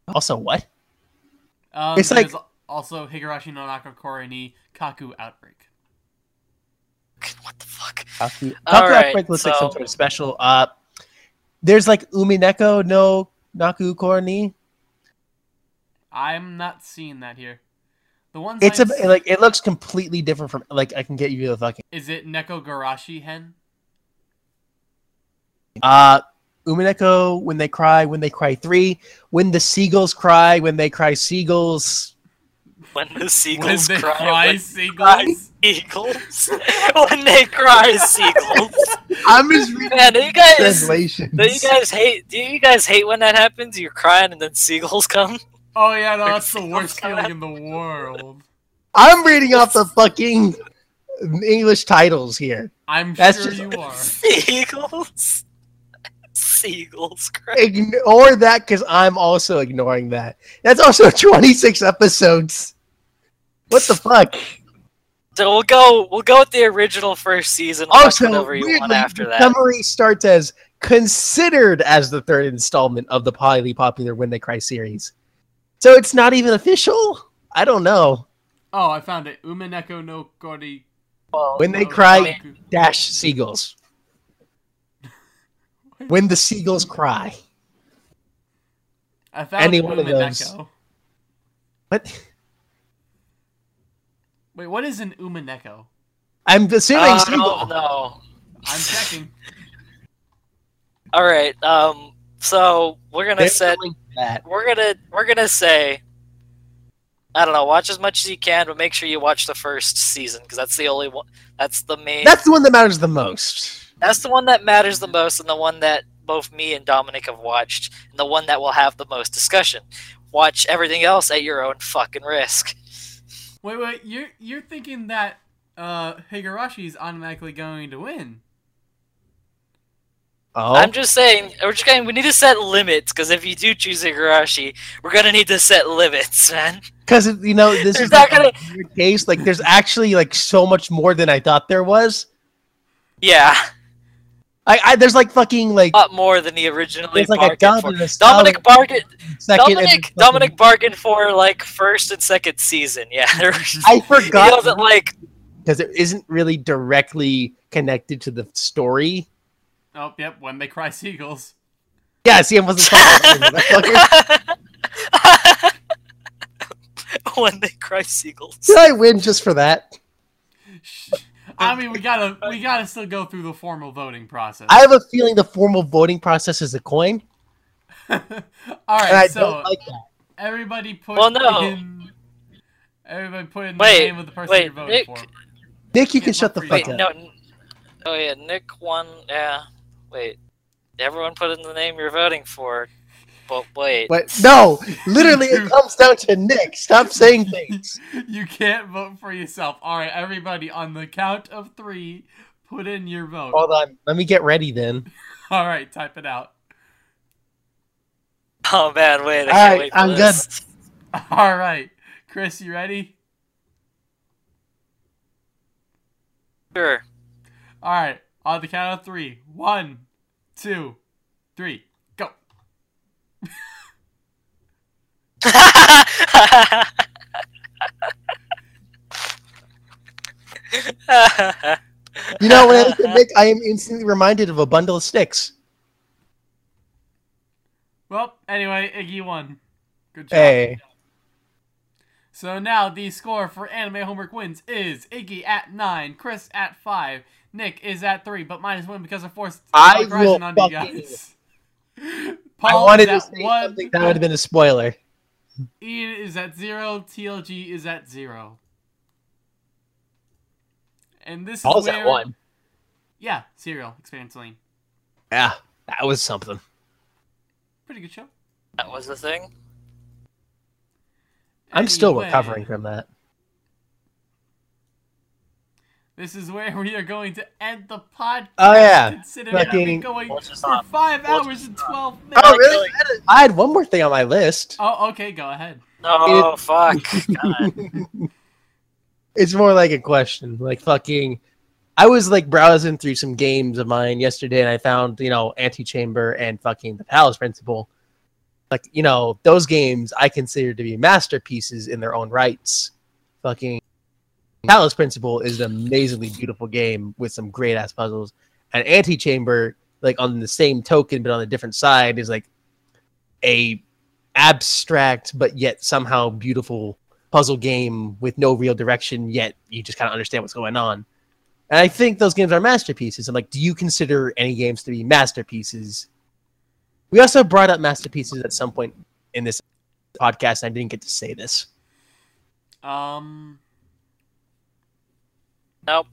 Speaker 3: Also, what?
Speaker 2: Um,
Speaker 3: It's like-
Speaker 2: also Higurashi no Naku Koro ni Kaku Outbreak.
Speaker 1: What the fuck?
Speaker 3: Kaku, Kaku
Speaker 1: right,
Speaker 3: Outbreak looks like some sort of special. Uh, there's like Umineko no Naku Koro ni.
Speaker 2: I'm not seeing that here. The ones
Speaker 3: It's a
Speaker 2: I'm s-
Speaker 3: like it looks completely different from like I can get you the fucking
Speaker 2: is it Neko Garashi Hen?
Speaker 3: uh Umineko when they cry when they cry three when the seagulls cry when they cry seagulls
Speaker 1: When the
Speaker 2: When
Speaker 1: seagulls
Speaker 2: they
Speaker 1: cry,
Speaker 2: cry
Speaker 1: when
Speaker 2: seagulls?
Speaker 1: Eagles. when they cry, seagulls.
Speaker 3: I'm just reading
Speaker 1: Man, do you guys,
Speaker 3: translations.
Speaker 1: do you guys hate? Do you guys hate when that happens? You're crying and then seagulls come.
Speaker 2: Oh yeah, no, that's the worst
Speaker 1: come
Speaker 2: feeling in the world.
Speaker 3: I'm reading off the fucking English titles here.
Speaker 2: I'm
Speaker 3: That's
Speaker 2: sure
Speaker 3: just-
Speaker 2: you are.
Speaker 1: Seagulls. Seagulls cry.
Speaker 3: Ignore that because I'm also ignoring that. That's also 26 episodes. What the fuck?
Speaker 1: So we'll go. We'll go with the original first season. We'll watch
Speaker 3: Also,
Speaker 1: whatever you want
Speaker 3: weirdly,
Speaker 1: after
Speaker 3: the
Speaker 1: that.
Speaker 3: summary starts as considered as the third installment of the highly popular When They Cry series. So it's not even official? I don't know.
Speaker 2: Oh, I found it. Umineko no Kori.
Speaker 3: When They
Speaker 2: um,
Speaker 3: Cry dash seagulls. When the seagulls cry.
Speaker 2: I found
Speaker 3: any one of those.
Speaker 2: Umineko.
Speaker 3: What?
Speaker 2: Wait, what is an Umineko?
Speaker 3: I'm assuming
Speaker 1: uh,
Speaker 3: seagull.
Speaker 1: no, no.
Speaker 2: I'm checking.
Speaker 1: All right. Um. So we're gonna
Speaker 3: There's
Speaker 1: set.
Speaker 3: a link to that.
Speaker 1: We're gonna. We're gonna say. I don't know. Watch as much as you can, but make sure you watch the first season because that's the only one. That's the main.
Speaker 3: That's the one that matters the most.
Speaker 1: That's the one that matters the most, and the one that both me and Dominic have watched, and the one that will have the most discussion. Watch everything else at your own fucking risk.
Speaker 2: Wait, wait, you're you're thinking that uh Higurashi is automatically going to win?
Speaker 3: Oh,
Speaker 1: I'm just saying, we're just going. We need to set limits because if you do choose Higurashi, we're gonna need to set limits, man.
Speaker 3: because you know this
Speaker 1: There's
Speaker 3: is
Speaker 1: not
Speaker 3: like a weird case. Like, there's actually like so much more than I thought there was.
Speaker 1: Yeah,
Speaker 3: I, I there's like fucking like
Speaker 1: a lot more than he originally
Speaker 3: like
Speaker 1: bargained for. Dominic bargained. Dominic. Dominic bargained for like first and second season. Yeah, there was-
Speaker 3: I
Speaker 1: he
Speaker 3: forgot
Speaker 1: wasn't like.
Speaker 3: because it isn't really directly connected to the story.
Speaker 2: Oh, yep. When they cry seagulls.
Speaker 3: Yeah, see, I wasn't talking about that.
Speaker 1: when they cry seagulls.
Speaker 3: Did I win just for that?
Speaker 2: I mean, we gotta we gotta still go through the formal voting process.
Speaker 3: I have a feeling the formal voting process is a coin,
Speaker 2: All
Speaker 3: and I
Speaker 2: so
Speaker 3: don't like that.
Speaker 2: everybody put
Speaker 1: Well, no.
Speaker 2: in. Everybody put in
Speaker 1: Wait,
Speaker 2: the name of the person
Speaker 1: wait,
Speaker 2: you're voting
Speaker 1: Nick-
Speaker 2: for.
Speaker 3: Nick, you
Speaker 2: Yeah,
Speaker 3: can shut the fuck
Speaker 1: Wait,
Speaker 3: up.
Speaker 1: no. Oh yeah, Nick won. Yeah. Wait. Everyone put in the name you're voting for. But wait.
Speaker 3: But no, literally, it comes down to Nick. Stop saying things.
Speaker 2: you can't vote for yourself. All right, everybody, on the count of three, put in your vote.
Speaker 3: Hold on, let me get ready then.
Speaker 2: All right, type it out.
Speaker 1: Oh man, wait. I
Speaker 3: All
Speaker 1: can't
Speaker 3: right,
Speaker 1: wait for
Speaker 3: I'm good.
Speaker 2: All right, Chris, you ready?
Speaker 1: Sure.
Speaker 2: All right, on the count of three. One, two, three, go.
Speaker 3: You know, when I look at Nick, I am instantly reminded of a bundle of sticks.
Speaker 2: Well, anyway, Iggy won. Good job.
Speaker 3: Hey,
Speaker 2: So now the score for Anime Homework Wins is Iggy at 9, Chris at 5, Nick is at 3, but minus 1 because I forced
Speaker 3: I will
Speaker 2: onto you guys.
Speaker 3: I wanted to say
Speaker 2: 1,
Speaker 3: something that would have been a spoiler.
Speaker 2: Ian is at 0, TLG is at 0. And this
Speaker 3: Paul's
Speaker 2: is
Speaker 3: at
Speaker 2: where...
Speaker 3: one.
Speaker 2: Yeah, Serial, Experiments Lain.
Speaker 3: Yeah, that was something.
Speaker 2: Pretty good show.
Speaker 1: that was the thing.
Speaker 3: I'm still recovering from that.
Speaker 2: This is where we are going to end the podcast.
Speaker 3: Oh, yeah.
Speaker 2: Considering we've
Speaker 3: Fucking-
Speaker 2: going
Speaker 1: We'll
Speaker 2: for 5
Speaker 1: we'll
Speaker 2: hours and 12 minutes.
Speaker 3: Oh, really? I had one more thing on my list.
Speaker 2: Oh, okay, go ahead.
Speaker 1: Oh fuck. God.
Speaker 3: It's more like a question. Like fucking, I was like browsing through some games of mine yesterday, and I found you know Antichamber and fucking the Talos Principle. Like you know those games I consider to be masterpieces in their own rights. Fucking Talos Principle is an amazingly beautiful game with some great ass puzzles, and Antichamber, like on the same token but on a different side, is like a abstract but yet somehow beautiful puzzle game with no real direction, yet you just kind of understand what's going on. And I think those games are masterpieces. I'm like, do you consider any games to be masterpieces? We also brought up masterpieces at some point in this podcast, and I didn't get to say this.
Speaker 2: Um,
Speaker 1: nope.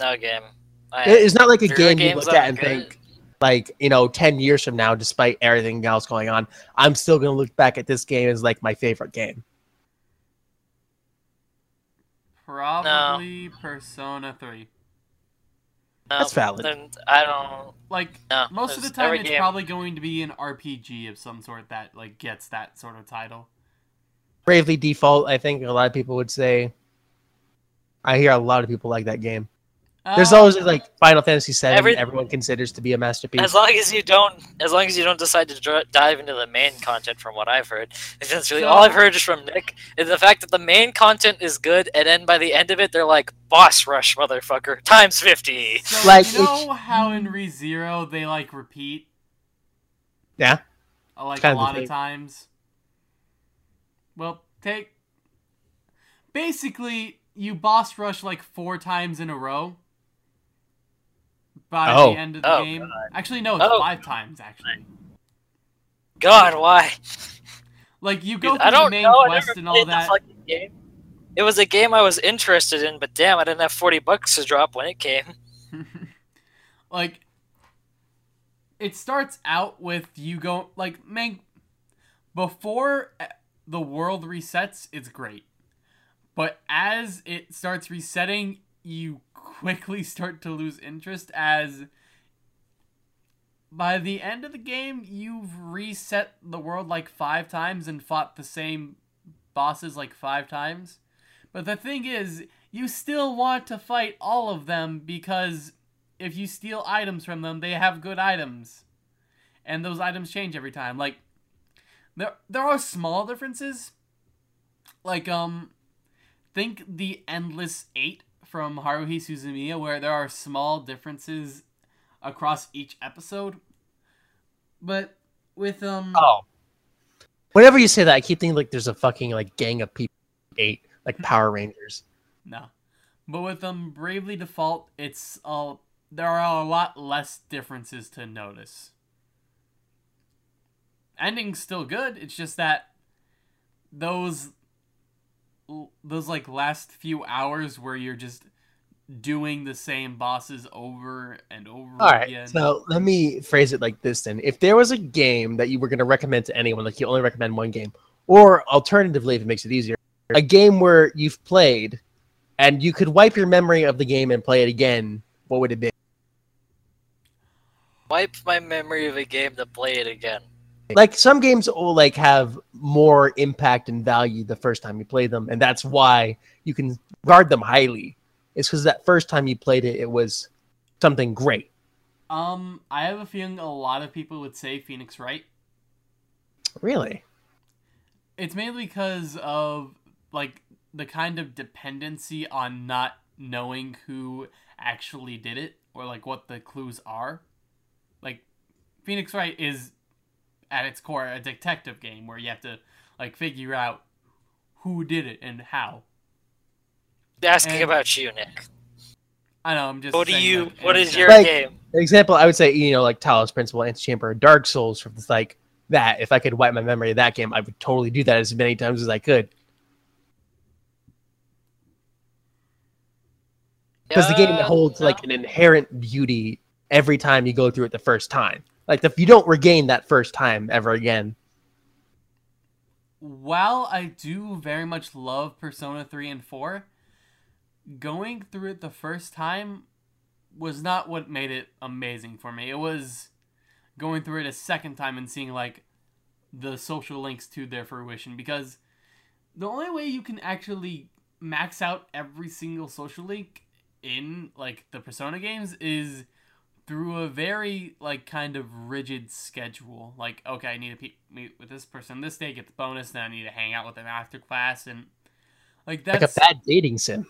Speaker 1: No game. I,
Speaker 3: It's not like a game you look at and
Speaker 1: good.
Speaker 3: think, like, you know, 10 years from now, despite everything else going on, I'm still going to look back at this game as, like, my favorite game.
Speaker 2: probably Persona 3.
Speaker 1: no,
Speaker 3: That's valid.
Speaker 1: Then I don't.
Speaker 2: Like,
Speaker 1: No,
Speaker 2: most of the time, it's
Speaker 1: game-
Speaker 2: probably going to be an RPG of some sort that, like, gets that sort of title.
Speaker 3: Bravely Default, I think a lot of people would say. I hear a lot of people like that game. There's
Speaker 2: Uh,
Speaker 3: always like Final Fantasy VII.
Speaker 1: Every-
Speaker 3: everyone considers to be a masterpiece.
Speaker 1: As long as you don't, as long as you don't decide to dive into the main content, from what I've heard, essentially
Speaker 2: So-
Speaker 1: all I've heard is from Nick is the fact that the main content is good, and then by the end of it, they're like boss rush, motherfucker, times fifty.
Speaker 2: So,
Speaker 3: Like,
Speaker 2: you know how in ReZero they like repeat?
Speaker 3: Yeah.
Speaker 2: Uh, Like
Speaker 3: kind
Speaker 2: a lot of
Speaker 3: thing.
Speaker 2: times. Well, take basically you boss rush like four times in a row. By
Speaker 3: Oh.
Speaker 2: the end of the
Speaker 1: Oh,
Speaker 2: game, actually no, it's
Speaker 1: Oh.
Speaker 2: five times actually.
Speaker 1: God, why?
Speaker 2: Like you go
Speaker 1: Dude,
Speaker 2: through
Speaker 1: I don't
Speaker 2: the main
Speaker 1: know.
Speaker 2: Quest and all that.
Speaker 1: game. It was a game I was interested in, but damn, I didn't have forty bucks to drop when it came.
Speaker 2: like it starts out with you go like man before uh, the world resets it's great but as it starts resetting you quickly start to lose interest as by the end of the game you've reset the world like five times and fought the same bosses like five times but the thing is you still want to fight all of them because if you steal items from them, they have good items. And those items change every time. Like there there are small differences. Like um think the Endless 8 from Haruhi Suzumiya where there are small differences across each episode. But with um
Speaker 3: oh. Whenever you say that, I keep thinking like there's a fucking like gang of people, eight like Power Rangers.
Speaker 2: No. But with um Bravely Default, it's all there are a lot less differences to notice. Ending's still good. It's just that those those like last few hours where you're just doing the same bosses over and over
Speaker 3: All right,
Speaker 2: again.
Speaker 3: so let me phrase it like this then. If there was a game that you were going to recommend to anyone, like you only recommend one game, or alternatively, if it makes it easier, a game where you've played and you could wipe your memory of the game and play it again, what would it be?
Speaker 1: Wipe my memory of a game to play it again.
Speaker 3: Like some games will like have more impact and value the first time you play them, and that's why you can guard them highly. It's because that first time you played it, it was something great.
Speaker 2: um I have a feeling a lot of people would say Phoenix Wright.
Speaker 3: Really?
Speaker 2: it's mainly because of like the kind of dependency on not knowing who actually did it or like what the clues are. Like Phoenix Wright is at its core a detective game where you have to like figure out who did it and how.
Speaker 1: Asking
Speaker 2: And-
Speaker 1: about you, Nick.
Speaker 2: I know I'm just
Speaker 1: What do you?
Speaker 2: that
Speaker 1: What is your
Speaker 3: Like-
Speaker 1: game?
Speaker 3: example, I would say, you know, like Talos Principle, Antichamber, Dark Souls, from like that. If I could wipe my memory of that game, I would totally do that as many times as I could. Because the game
Speaker 1: Yeah,
Speaker 3: holds
Speaker 1: no.
Speaker 3: like an inherent beauty every time you go through it the first time. Like if you don't regain that first time ever again.
Speaker 2: while I do very much love Persona 3 and 4, going through it the first time was not what made it amazing for me. It was going through it a second time and seeing like the social links to their fruition because the only way you can actually max out every single social link in like the Persona games is through a very like kind of rigid schedule. Like, okay, I need to pe- meet with this person this day, get the bonus, then I need to hang out with them after class, and like
Speaker 3: Like a bad dating sim.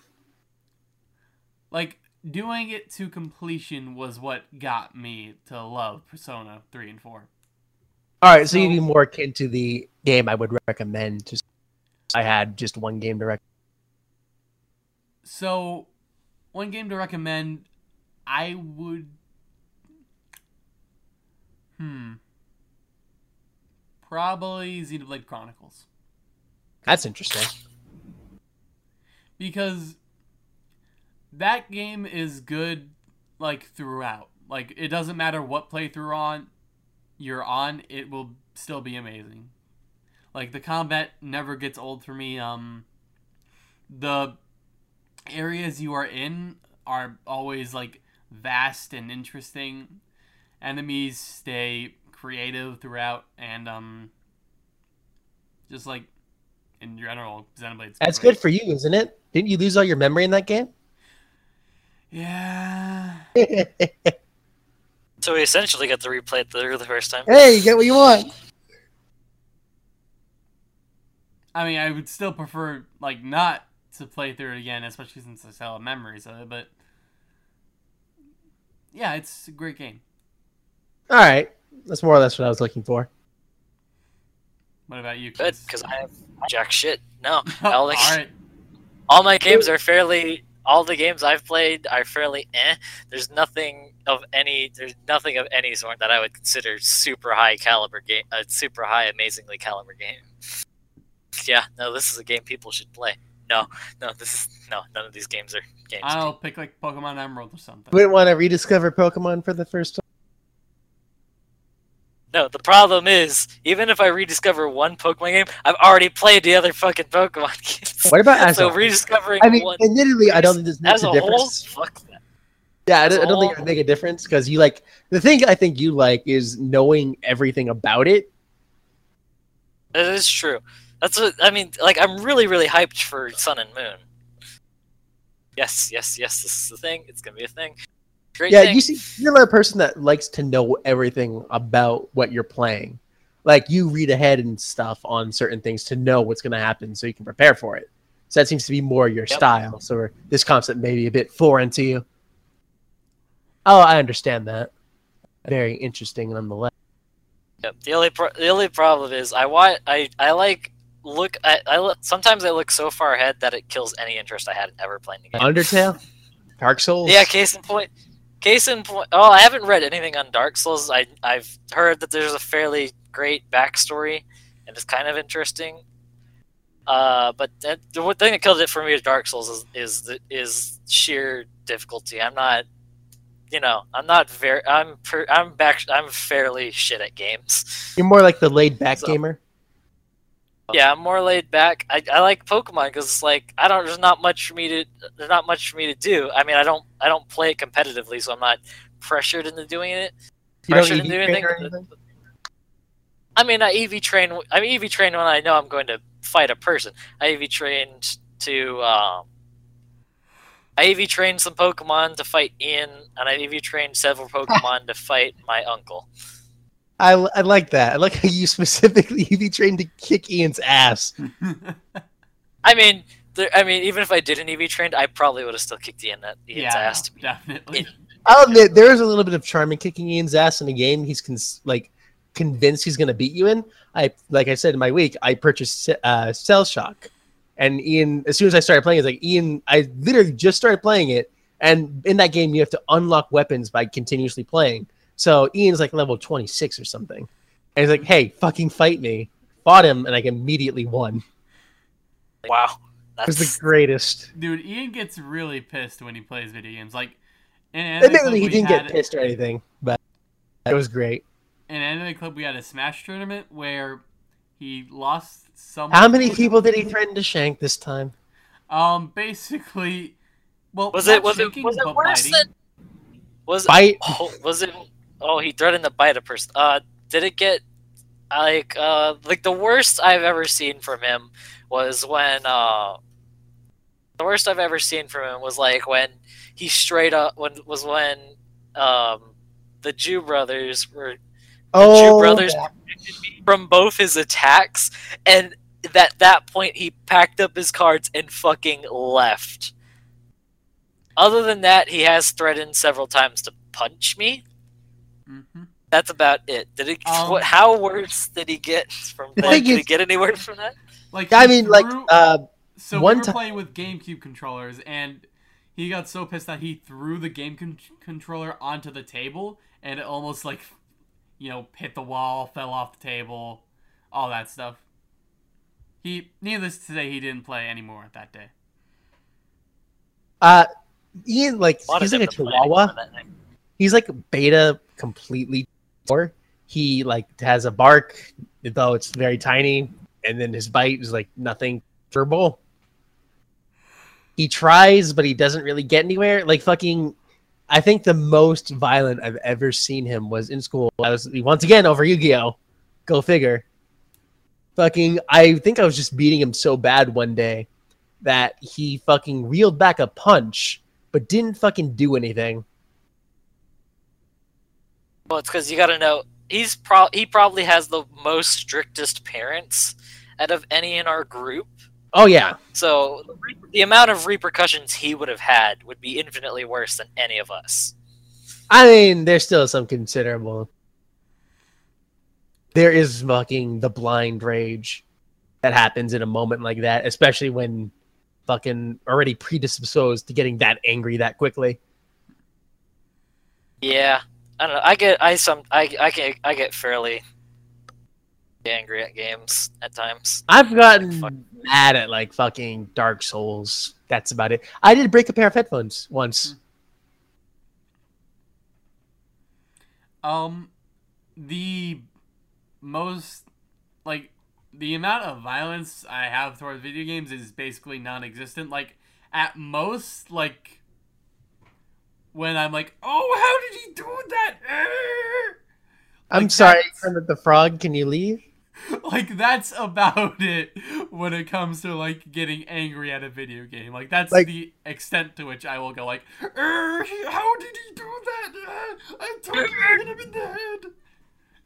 Speaker 2: like doing it to completion was what got me to love Persona three and four.
Speaker 3: All right, so, you'd be more akin to the game I would recommend. Just I had just one game to recommend.
Speaker 2: So, one game to recommend, I would. Hmm. Probably Xenoblade Chronicles.
Speaker 3: That's interesting.
Speaker 2: because that game is good like throughout. Like it doesn't matter what playthrough on you're on, it will still be amazing. Like the combat never gets old for me. Um the areas you are in are always like vast and interesting. Enemies stay creative throughout and um just like in general, Xenoblade's
Speaker 3: That's
Speaker 2: great.
Speaker 3: good for you, isn't it? Didn't you lose all your memory in that game?
Speaker 2: Yeah.
Speaker 1: So we essentially get to replay it through the first time.
Speaker 3: hey, you get what you want.
Speaker 2: I mean, I would still prefer like not to play through it again, especially since I still have memories of it. But yeah, it's a great game.
Speaker 3: All right, that's more or less what I was looking for.
Speaker 2: What about you?
Speaker 1: Good, because I have jack shit. No,
Speaker 2: all
Speaker 1: all, the,
Speaker 2: right.
Speaker 1: all my games are fairly. All the games I've played are fairly eh. There's nothing of any. There's nothing of any sort that I would consider super high caliber game. A super high, amazingly caliber game. Yeah, no, this is a game people should play. No, no, this is no. None of these games are games.
Speaker 2: I'll pick like Pokemon Emerald or something.
Speaker 3: Wouldn't want to rediscover Pokemon for the first time.
Speaker 1: No, the problem is, even if I rediscover one Pokemon game, I've already played the other fucking Pokemon games.
Speaker 3: What about as
Speaker 1: so
Speaker 3: a-
Speaker 1: rediscovering
Speaker 3: I mean,
Speaker 1: one
Speaker 3: admittedly, I don't think this
Speaker 1: as
Speaker 3: makes a
Speaker 1: a whole,
Speaker 3: difference.
Speaker 1: fuck that.
Speaker 3: Yeah, I
Speaker 1: as
Speaker 3: don't,
Speaker 1: a
Speaker 3: I don't think it would make a difference because you like the thing I think you like is knowing everything about it.
Speaker 1: That is true. That's what I mean. Like, I'm really, really hyped for Sun and Moon. Yes, yes, yes. This is the thing. It's gonna be a thing. Great
Speaker 3: Yeah,
Speaker 1: thing.
Speaker 3: you see, you're a person that likes to know everything about what you're playing. Like you read ahead and stuff on certain things to know what's going to happen, so you can prepare for it. So that seems to be more your
Speaker 1: Yep.
Speaker 3: style. So this concept may be a bit foreign to you. Oh, I understand that. Very interesting, nonetheless.
Speaker 1: Yep. The only pro- the only problem is I want I I like look I, I look, sometimes I look so far ahead that it kills any interest I had in ever playing the game.
Speaker 3: Undertale, Dark Souls.
Speaker 1: Yeah, case in point. Case in point. Oh, I haven't read anything on Dark Souls. I I've heard that there's a fairly great backstory, and it's kind of interesting. Uh, but that, the one thing that killed it for me with Dark Souls is is the, is sheer difficulty. I'm not, you know, I'm not very. I'm per, I'm back. I'm fairly shit at games.
Speaker 3: You're more like the laid back
Speaker 1: So-
Speaker 3: gamer.
Speaker 1: Yeah, I'm more laid back. I, I like Pokemon because it's like I don't. There's not much for me to. There's not much for me to do. I mean, I don't. I don't play it competitively, so I'm not pressured into doing it.
Speaker 3: You
Speaker 1: Pressured into
Speaker 3: train
Speaker 1: anything.
Speaker 3: anything?
Speaker 1: I mean, I EV train. I mean, EV train when I know I'm going to fight a person. I EV trained to. Um, I EV trained some Pokemon to fight Ian, and I EV trained several Pokemon to fight my uncle.
Speaker 3: I, I like that. I like how you specifically EV trained to kick Ian's ass.
Speaker 1: I mean, there, I mean, even if I didn't EV trained, I probably would have still kicked Ian that Ian's
Speaker 2: yeah,
Speaker 1: ass. To be
Speaker 2: definitely.
Speaker 3: I'll admit there is a little bit of charm in kicking Ian's ass in a game he's cons like convinced he's going to beat you in. I like I said in my week, I purchased uh, Cell Shock, and Ian. As soon as I started playing, it's like Ian. I literally just started playing it, and in that game you have to unlock weapons by continuously playing. So Ian's like level twenty six or something, and he's like, "Hey, fucking fight me!" Fought him, and I immediately won.
Speaker 1: Wow,
Speaker 3: It was the greatest.
Speaker 2: Dude, Ian gets really pissed when he plays video games. Like, in Anime Club,
Speaker 3: Admittedly, he didn't
Speaker 2: had,
Speaker 3: get pissed or anything, but it was great.
Speaker 2: In Anime Club, we had a Smash tournament where he lost some.
Speaker 3: How many people did he threaten to shank this time?
Speaker 2: Um, basically, well,
Speaker 1: was
Speaker 2: not
Speaker 1: it was it was it worse
Speaker 2: biting.
Speaker 1: than was
Speaker 3: Bite.
Speaker 1: oh, was it oh he threatened to bite a person uh did it get like uh like the worst I've ever seen from him was when uh the worst I've ever seen from him was like when he straight up when was when um the Jew brothers were
Speaker 3: Oh, Jew
Speaker 1: brothers- from both his attacks and at that point he packed up his cards and fucking left. Other than that he has threatened several times to punch me
Speaker 2: Mhm.
Speaker 1: that's about it did it
Speaker 2: Um,
Speaker 1: what, how worse did he get from that
Speaker 3: thing
Speaker 1: did he get any worse from that
Speaker 2: Like,
Speaker 3: I
Speaker 2: he
Speaker 3: mean, like, uh,
Speaker 2: so
Speaker 3: one
Speaker 2: we were
Speaker 3: ti-
Speaker 2: playing with GameCube controllers, and he got so pissed that he threw the game con- controller onto the table, and it almost like, you know, hit the wall, fell off the table, all that stuff. He, needless to say, he didn't play anymore that day.
Speaker 3: uh, Ian, like, he's like a
Speaker 1: it have to play anymore
Speaker 3: chihuahua.
Speaker 1: than that thing?
Speaker 3: He's like beta completely. Or he like has a bark, though it's very tiny, and then his bite is like nothing verbal. He tries, but he doesn't really get anywhere. Like fucking, I think the most violent I've ever seen him was in school. I was once again over Yu-Gi-Oh. Go figure. fucking, I think I was just beating him so bad one day that he fucking reeled back a punch, but didn't fucking do anything.
Speaker 1: Well, it's because you got to know he's pro he probably has the most strictest parents out of any in our group.
Speaker 3: Oh yeah,
Speaker 1: So the the amount of repercussions he would have had would be infinitely worse than any of us.
Speaker 3: I mean, there's still some considerable. There is fucking the blind rage that happens in a moment like that, especially when fucking already predisposed to getting that angry that quickly.
Speaker 1: Yeah, I don't know. I get I some I I get I get fairly angry at games at times.
Speaker 3: I've gotten
Speaker 1: Fuck.
Speaker 3: mad at like fucking Dark Souls. That's about it. I did break a pair of headphones once.
Speaker 2: Um, the most like the amount of violence I have towards video games is basically non-existent. Like at most, like when I'm like, "Oh, how did he do that?" Err!"
Speaker 3: I'm
Speaker 2: Like,
Speaker 3: sorry, Kermit the Frog. Can you leave?
Speaker 2: like that's about it when it comes to like getting angry at a video game. Like that's
Speaker 3: Like-
Speaker 2: the extent to which I will go like, "Err, "How did he do that? Uh, I totally hit him in the head."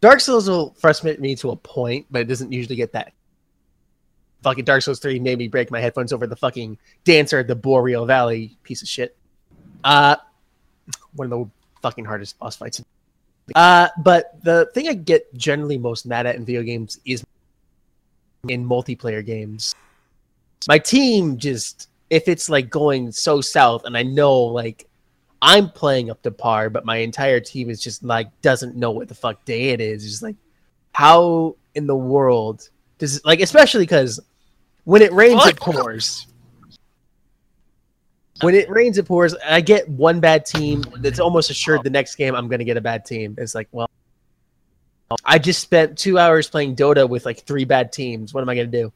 Speaker 3: Dark Souls will frustrate me to a point, but it doesn't usually get that. Fucking Dark Souls 3 made me break my headphones over the fucking dancer at the Boreal Valley piece of shit. Uh, one of the fucking hardest boss fights. Uh, but the thing I get generally most mad at in video games is in multiplayer games. My team just, if it's like going so south and I know like I'm playing up to par, but my entire team is just like doesn't know what the fuck day it is. It's just like, how in the world does it, like, especially because when it rains, it pours. When it rains, it pours. I get one bad team that's almost assured the next game I'm going to get a bad team. It's like, well, I just spent two hours playing Dota with like three bad teams. What am I going to do?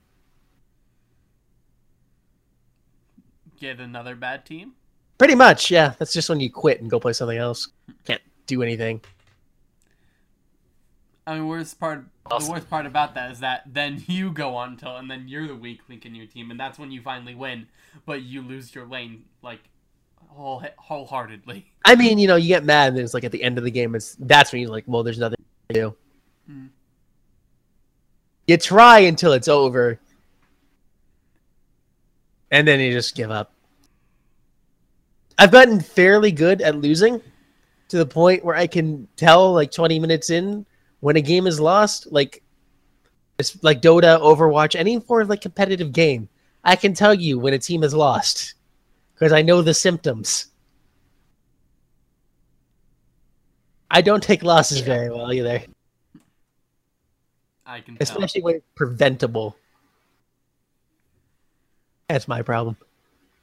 Speaker 2: Get another bad team.
Speaker 3: Pretty much, yeah. That's just when you quit and go play something else. Can't do anything.
Speaker 2: I mean, worst part, the worst part about that is that then you go on till, and then you're the weak link in your team, and that's when you finally win, but you lose your lane like whole wholeheartedly.
Speaker 3: I mean, you know, you get mad and then it's like at the end of the game, it's that's when you're like, well, there's nothing to do.
Speaker 2: Mm.
Speaker 3: You try until it's over, and then you just give up. I've gotten fairly good at losing to the point where I can tell like 20 minutes in when a game is lost, like it's like Dota, Overwatch, any form of like competitive game. I can tell you when a team is lost because I know the symptoms. I don't take losses very well either,
Speaker 2: I can tell.
Speaker 3: especially when it's preventable. That's my problem.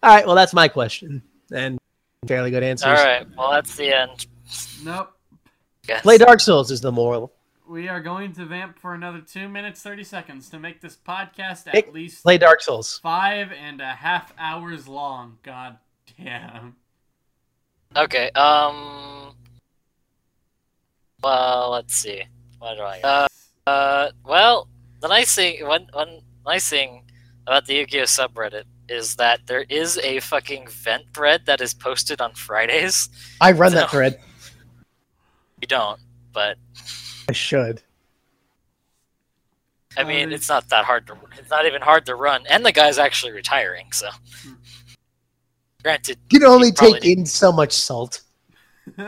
Speaker 3: All right, well, that's my question. And fairly good answers.
Speaker 1: All right, well that's the end.
Speaker 2: Nope.
Speaker 1: Guess.
Speaker 3: Play Dark Souls is the moral.
Speaker 2: We are going to vamp for another two minutes thirty seconds to make this podcast at
Speaker 3: Pick-
Speaker 2: least
Speaker 3: Play Dark Souls.
Speaker 2: five and a half hours long. God damn.
Speaker 1: Okay. Um. Well, let's see. What do I? Uh, uh. Well, the nice thing, one, one nice thing about the Yu-Gi-Oh subreddit is that there is a fucking vent thread that is posted on Fridays.
Speaker 3: I run
Speaker 1: No.
Speaker 3: that thread.
Speaker 1: You don't, but
Speaker 3: I should.
Speaker 1: I mean, it's not that hard to. It's not even hard to run, and the guy's actually retiring. So,
Speaker 2: Hmm.
Speaker 1: granted,
Speaker 3: You can only
Speaker 1: probably
Speaker 3: take in so much salt,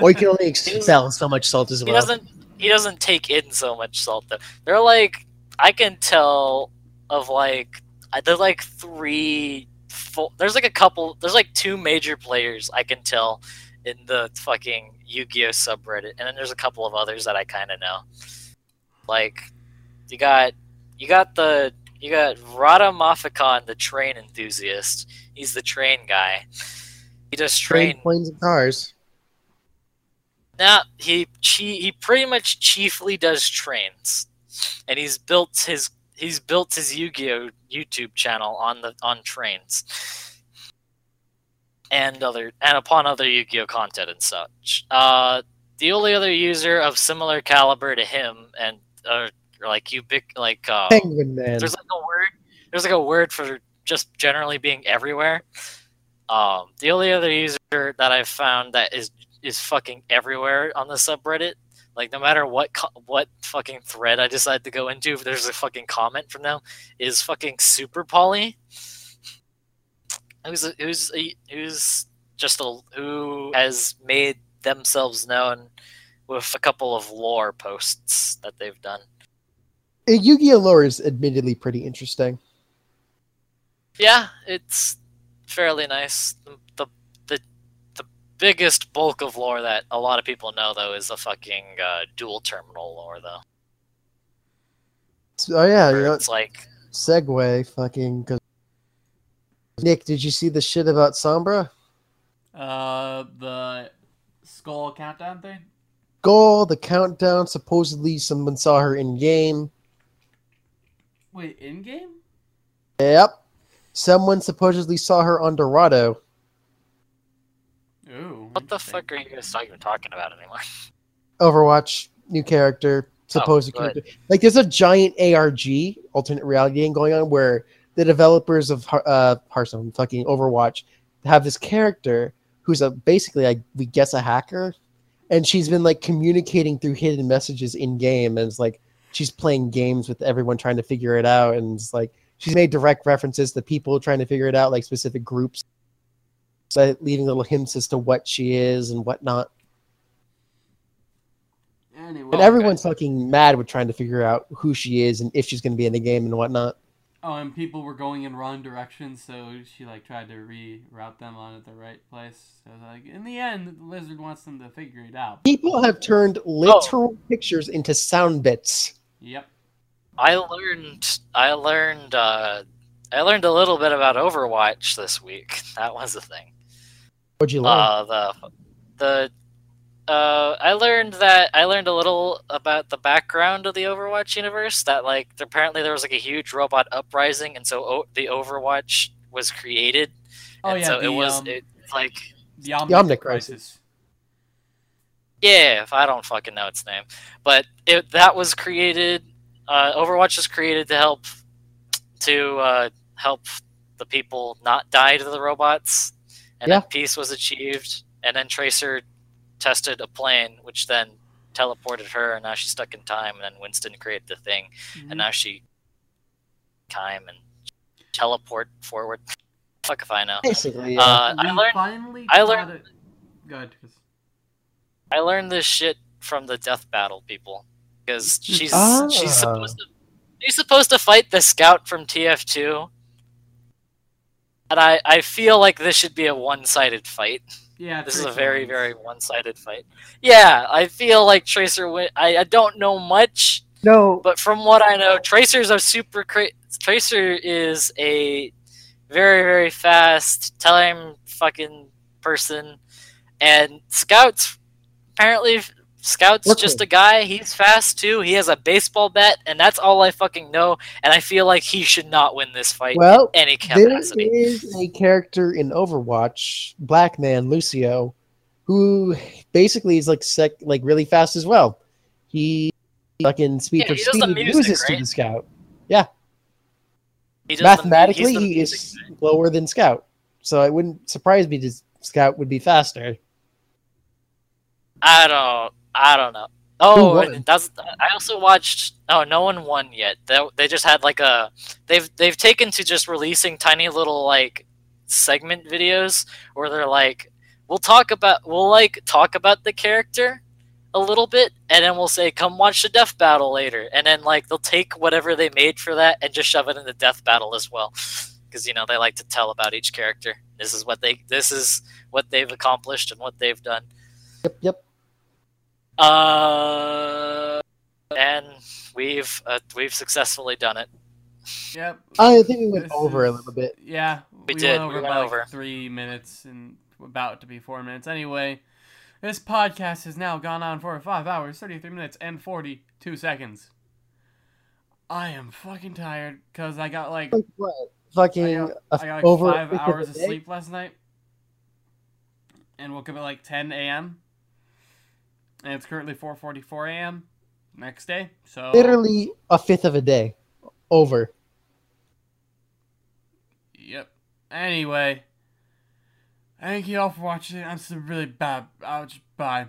Speaker 3: or you can only expel so much salt as
Speaker 1: he
Speaker 3: well.
Speaker 1: doesn't he doesn't take in so much salt though they're like i can tell of like I- there's like three full there's like a couple there's like two major players i can tell in the fucking yu-gi-oh subreddit and then there's a couple of others that i kind of know like you got you got the you got Rada Mafikon, the train enthusiast. He's the train guy. He does
Speaker 3: Train
Speaker 1: train
Speaker 3: planes and cars.
Speaker 1: now he he pretty much chiefly does trains, and he's built his he's built his Yu-Gi-Oh YouTube channel on the on trains, and other and upon other Yu-Gi-Oh content and such. Uh, the only other user of similar caliber to him and uh, like ubic like uh,
Speaker 3: Penguin Man.
Speaker 1: there's like a word there's like a word for just generally being everywhere. Um, the only other user that I've found that is is fucking everywhere on the subreddit, like no matter what what fucking thread I decide to go into, if there's a fucking comment from them, is fucking super poly. Who's who's who's just a who has made themselves known with a couple of lore posts that they've done.
Speaker 3: Uh, Yu-Gi-Oh! lore is admittedly pretty interesting.
Speaker 1: Yeah, it's fairly nice. The, the the biggest bulk of lore that a lot of people know though is the fucking uh, Duel Terminal lore though.
Speaker 3: Oh yeah, you know,
Speaker 1: it's like
Speaker 3: segue fucking. Cause... Nick, did you see the shit about Sombra?
Speaker 2: Uh, the skull countdown thing.
Speaker 3: Skull, the countdown. Supposedly, someone saw her in game.
Speaker 2: Wait, in game?
Speaker 3: Yep. Someone supposedly saw her on Dorado.
Speaker 2: Ooh.
Speaker 1: what the fuck are you guys not even talking about anymore?
Speaker 3: Overwatch, new character, supposed
Speaker 1: Oh, good.
Speaker 3: character. Like, there's a giant ARG, alternate reality game going on where the developers of uh, Hearthstone, fucking Overwatch, have this character who's a basically, I we guess, a hacker, and she's been like communicating through hidden messages in game, and it's like she's playing games with everyone trying to figure it out, and it's like she's made direct references to people trying to figure it out, like specific groups, so leaving little hints as to what she is and whatnot.
Speaker 2: Anyway.
Speaker 3: And everyone's fucking mad with trying to figure out who she is and if she's going to be in the game and whatnot.
Speaker 2: Oh, and people were going in wrong directions, so she like tried to reroute them on at the right place. So like in the end, the lizard wants them to figure it out.
Speaker 3: People have turned literal pictures into sound bits.
Speaker 2: Yep.
Speaker 1: I learned I learned uh, I learned a little bit about Overwatch this week. That was the thing.
Speaker 3: What'd you learn?
Speaker 1: Uh, the the uh, I learned that I learned a little about the background of the Overwatch universe. That like apparently there was like a huge robot uprising, and so o- the Overwatch was created.
Speaker 2: Oh
Speaker 1: and
Speaker 2: yeah,
Speaker 1: so
Speaker 2: the,
Speaker 1: it was
Speaker 2: um,
Speaker 1: it, like
Speaker 2: the Omnic,
Speaker 3: Omnic
Speaker 2: crisis.
Speaker 3: Crisis.
Speaker 1: yeah, if I don't fucking know its name, but it that was created. Uh, Overwatch was created to help to uh, help the people not die to the robots, and
Speaker 3: Yeah.
Speaker 1: then peace was achieved. And then Tracer tested a plane, which then teleported her, and now she's stuck in time. And then Winston created the thing,
Speaker 2: Mhm.
Speaker 1: and now she time and teleport forward. Fuck if I know.
Speaker 3: Basically, yeah.
Speaker 1: Uh, I learned
Speaker 2: finally
Speaker 1: I learned-
Speaker 2: it. Go ahead, Chris.
Speaker 1: I learned this shit from the death battle people because she's
Speaker 3: Ah.
Speaker 1: she's supposed to she's supposed to fight the scout from TF2, and I I feel like this should be a one sided fight.
Speaker 2: Yeah,
Speaker 1: This is a very
Speaker 2: wins.
Speaker 1: very one sided fight. Yeah, I feel like Tracer win. I I don't know much,
Speaker 3: no,
Speaker 1: but from what I know, Tracer's a super Tracer is a very very fast time fucking person, and Scouts apparently Scout's
Speaker 3: What's
Speaker 1: just a guy. He's fast too. He has a baseball bat, and that's all I fucking know. And I feel like he should not win this fight
Speaker 3: well,
Speaker 1: any capacity.
Speaker 3: is a character in Overwatch, Black Man Lucio, who basically is like sec, like really fast as well. He fucking speed
Speaker 1: Yeah,
Speaker 3: for
Speaker 1: he
Speaker 3: speed
Speaker 1: music,
Speaker 3: loses to the Scout.
Speaker 1: He does the
Speaker 3: Mathematically,
Speaker 1: the
Speaker 3: he is
Speaker 1: guy.
Speaker 3: lower than Scout, so it wouldn't surprise me to Scout would be faster.
Speaker 1: I don't. I don't know. Oh, and that's. I also watched. Oh, no one won yet. They, they just had like a. They've they've taken to just releasing tiny little like segment videos where they're like, we'll talk about we'll like talk about the character a little bit, and then we'll say, come watch the death battle later, and then like they'll take whatever they made for that and just shove it in the death battle as well, because you know they like to tell about each character. This is what they. This is what they've accomplished and what they've done.
Speaker 3: Yep, yep.
Speaker 1: Uh, and we've uh, we've successfully done it.
Speaker 2: Yep.
Speaker 3: I think we went
Speaker 2: This
Speaker 3: over a little bit.
Speaker 2: Yeah,
Speaker 1: We
Speaker 2: we,
Speaker 1: did,
Speaker 2: Went
Speaker 1: we
Speaker 2: over
Speaker 1: went
Speaker 2: by
Speaker 1: over.
Speaker 2: like three minutes and about to be four minutes. Anyway, this podcast has now gone on for five hours, thirty-three minutes, and forty-two seconds. I am fucking tired because I got like
Speaker 3: Like what? Fucking
Speaker 2: I got,
Speaker 3: a-
Speaker 2: I got like
Speaker 3: over
Speaker 2: five hours of sleep last night, and woke up at like ten a.m. And it's currently four forty-four a.m. next day. So
Speaker 3: Literally a fifth of a day. Over.
Speaker 2: Yep. Anyway, thank you all for watching. I'm just really bad. I'll just bye.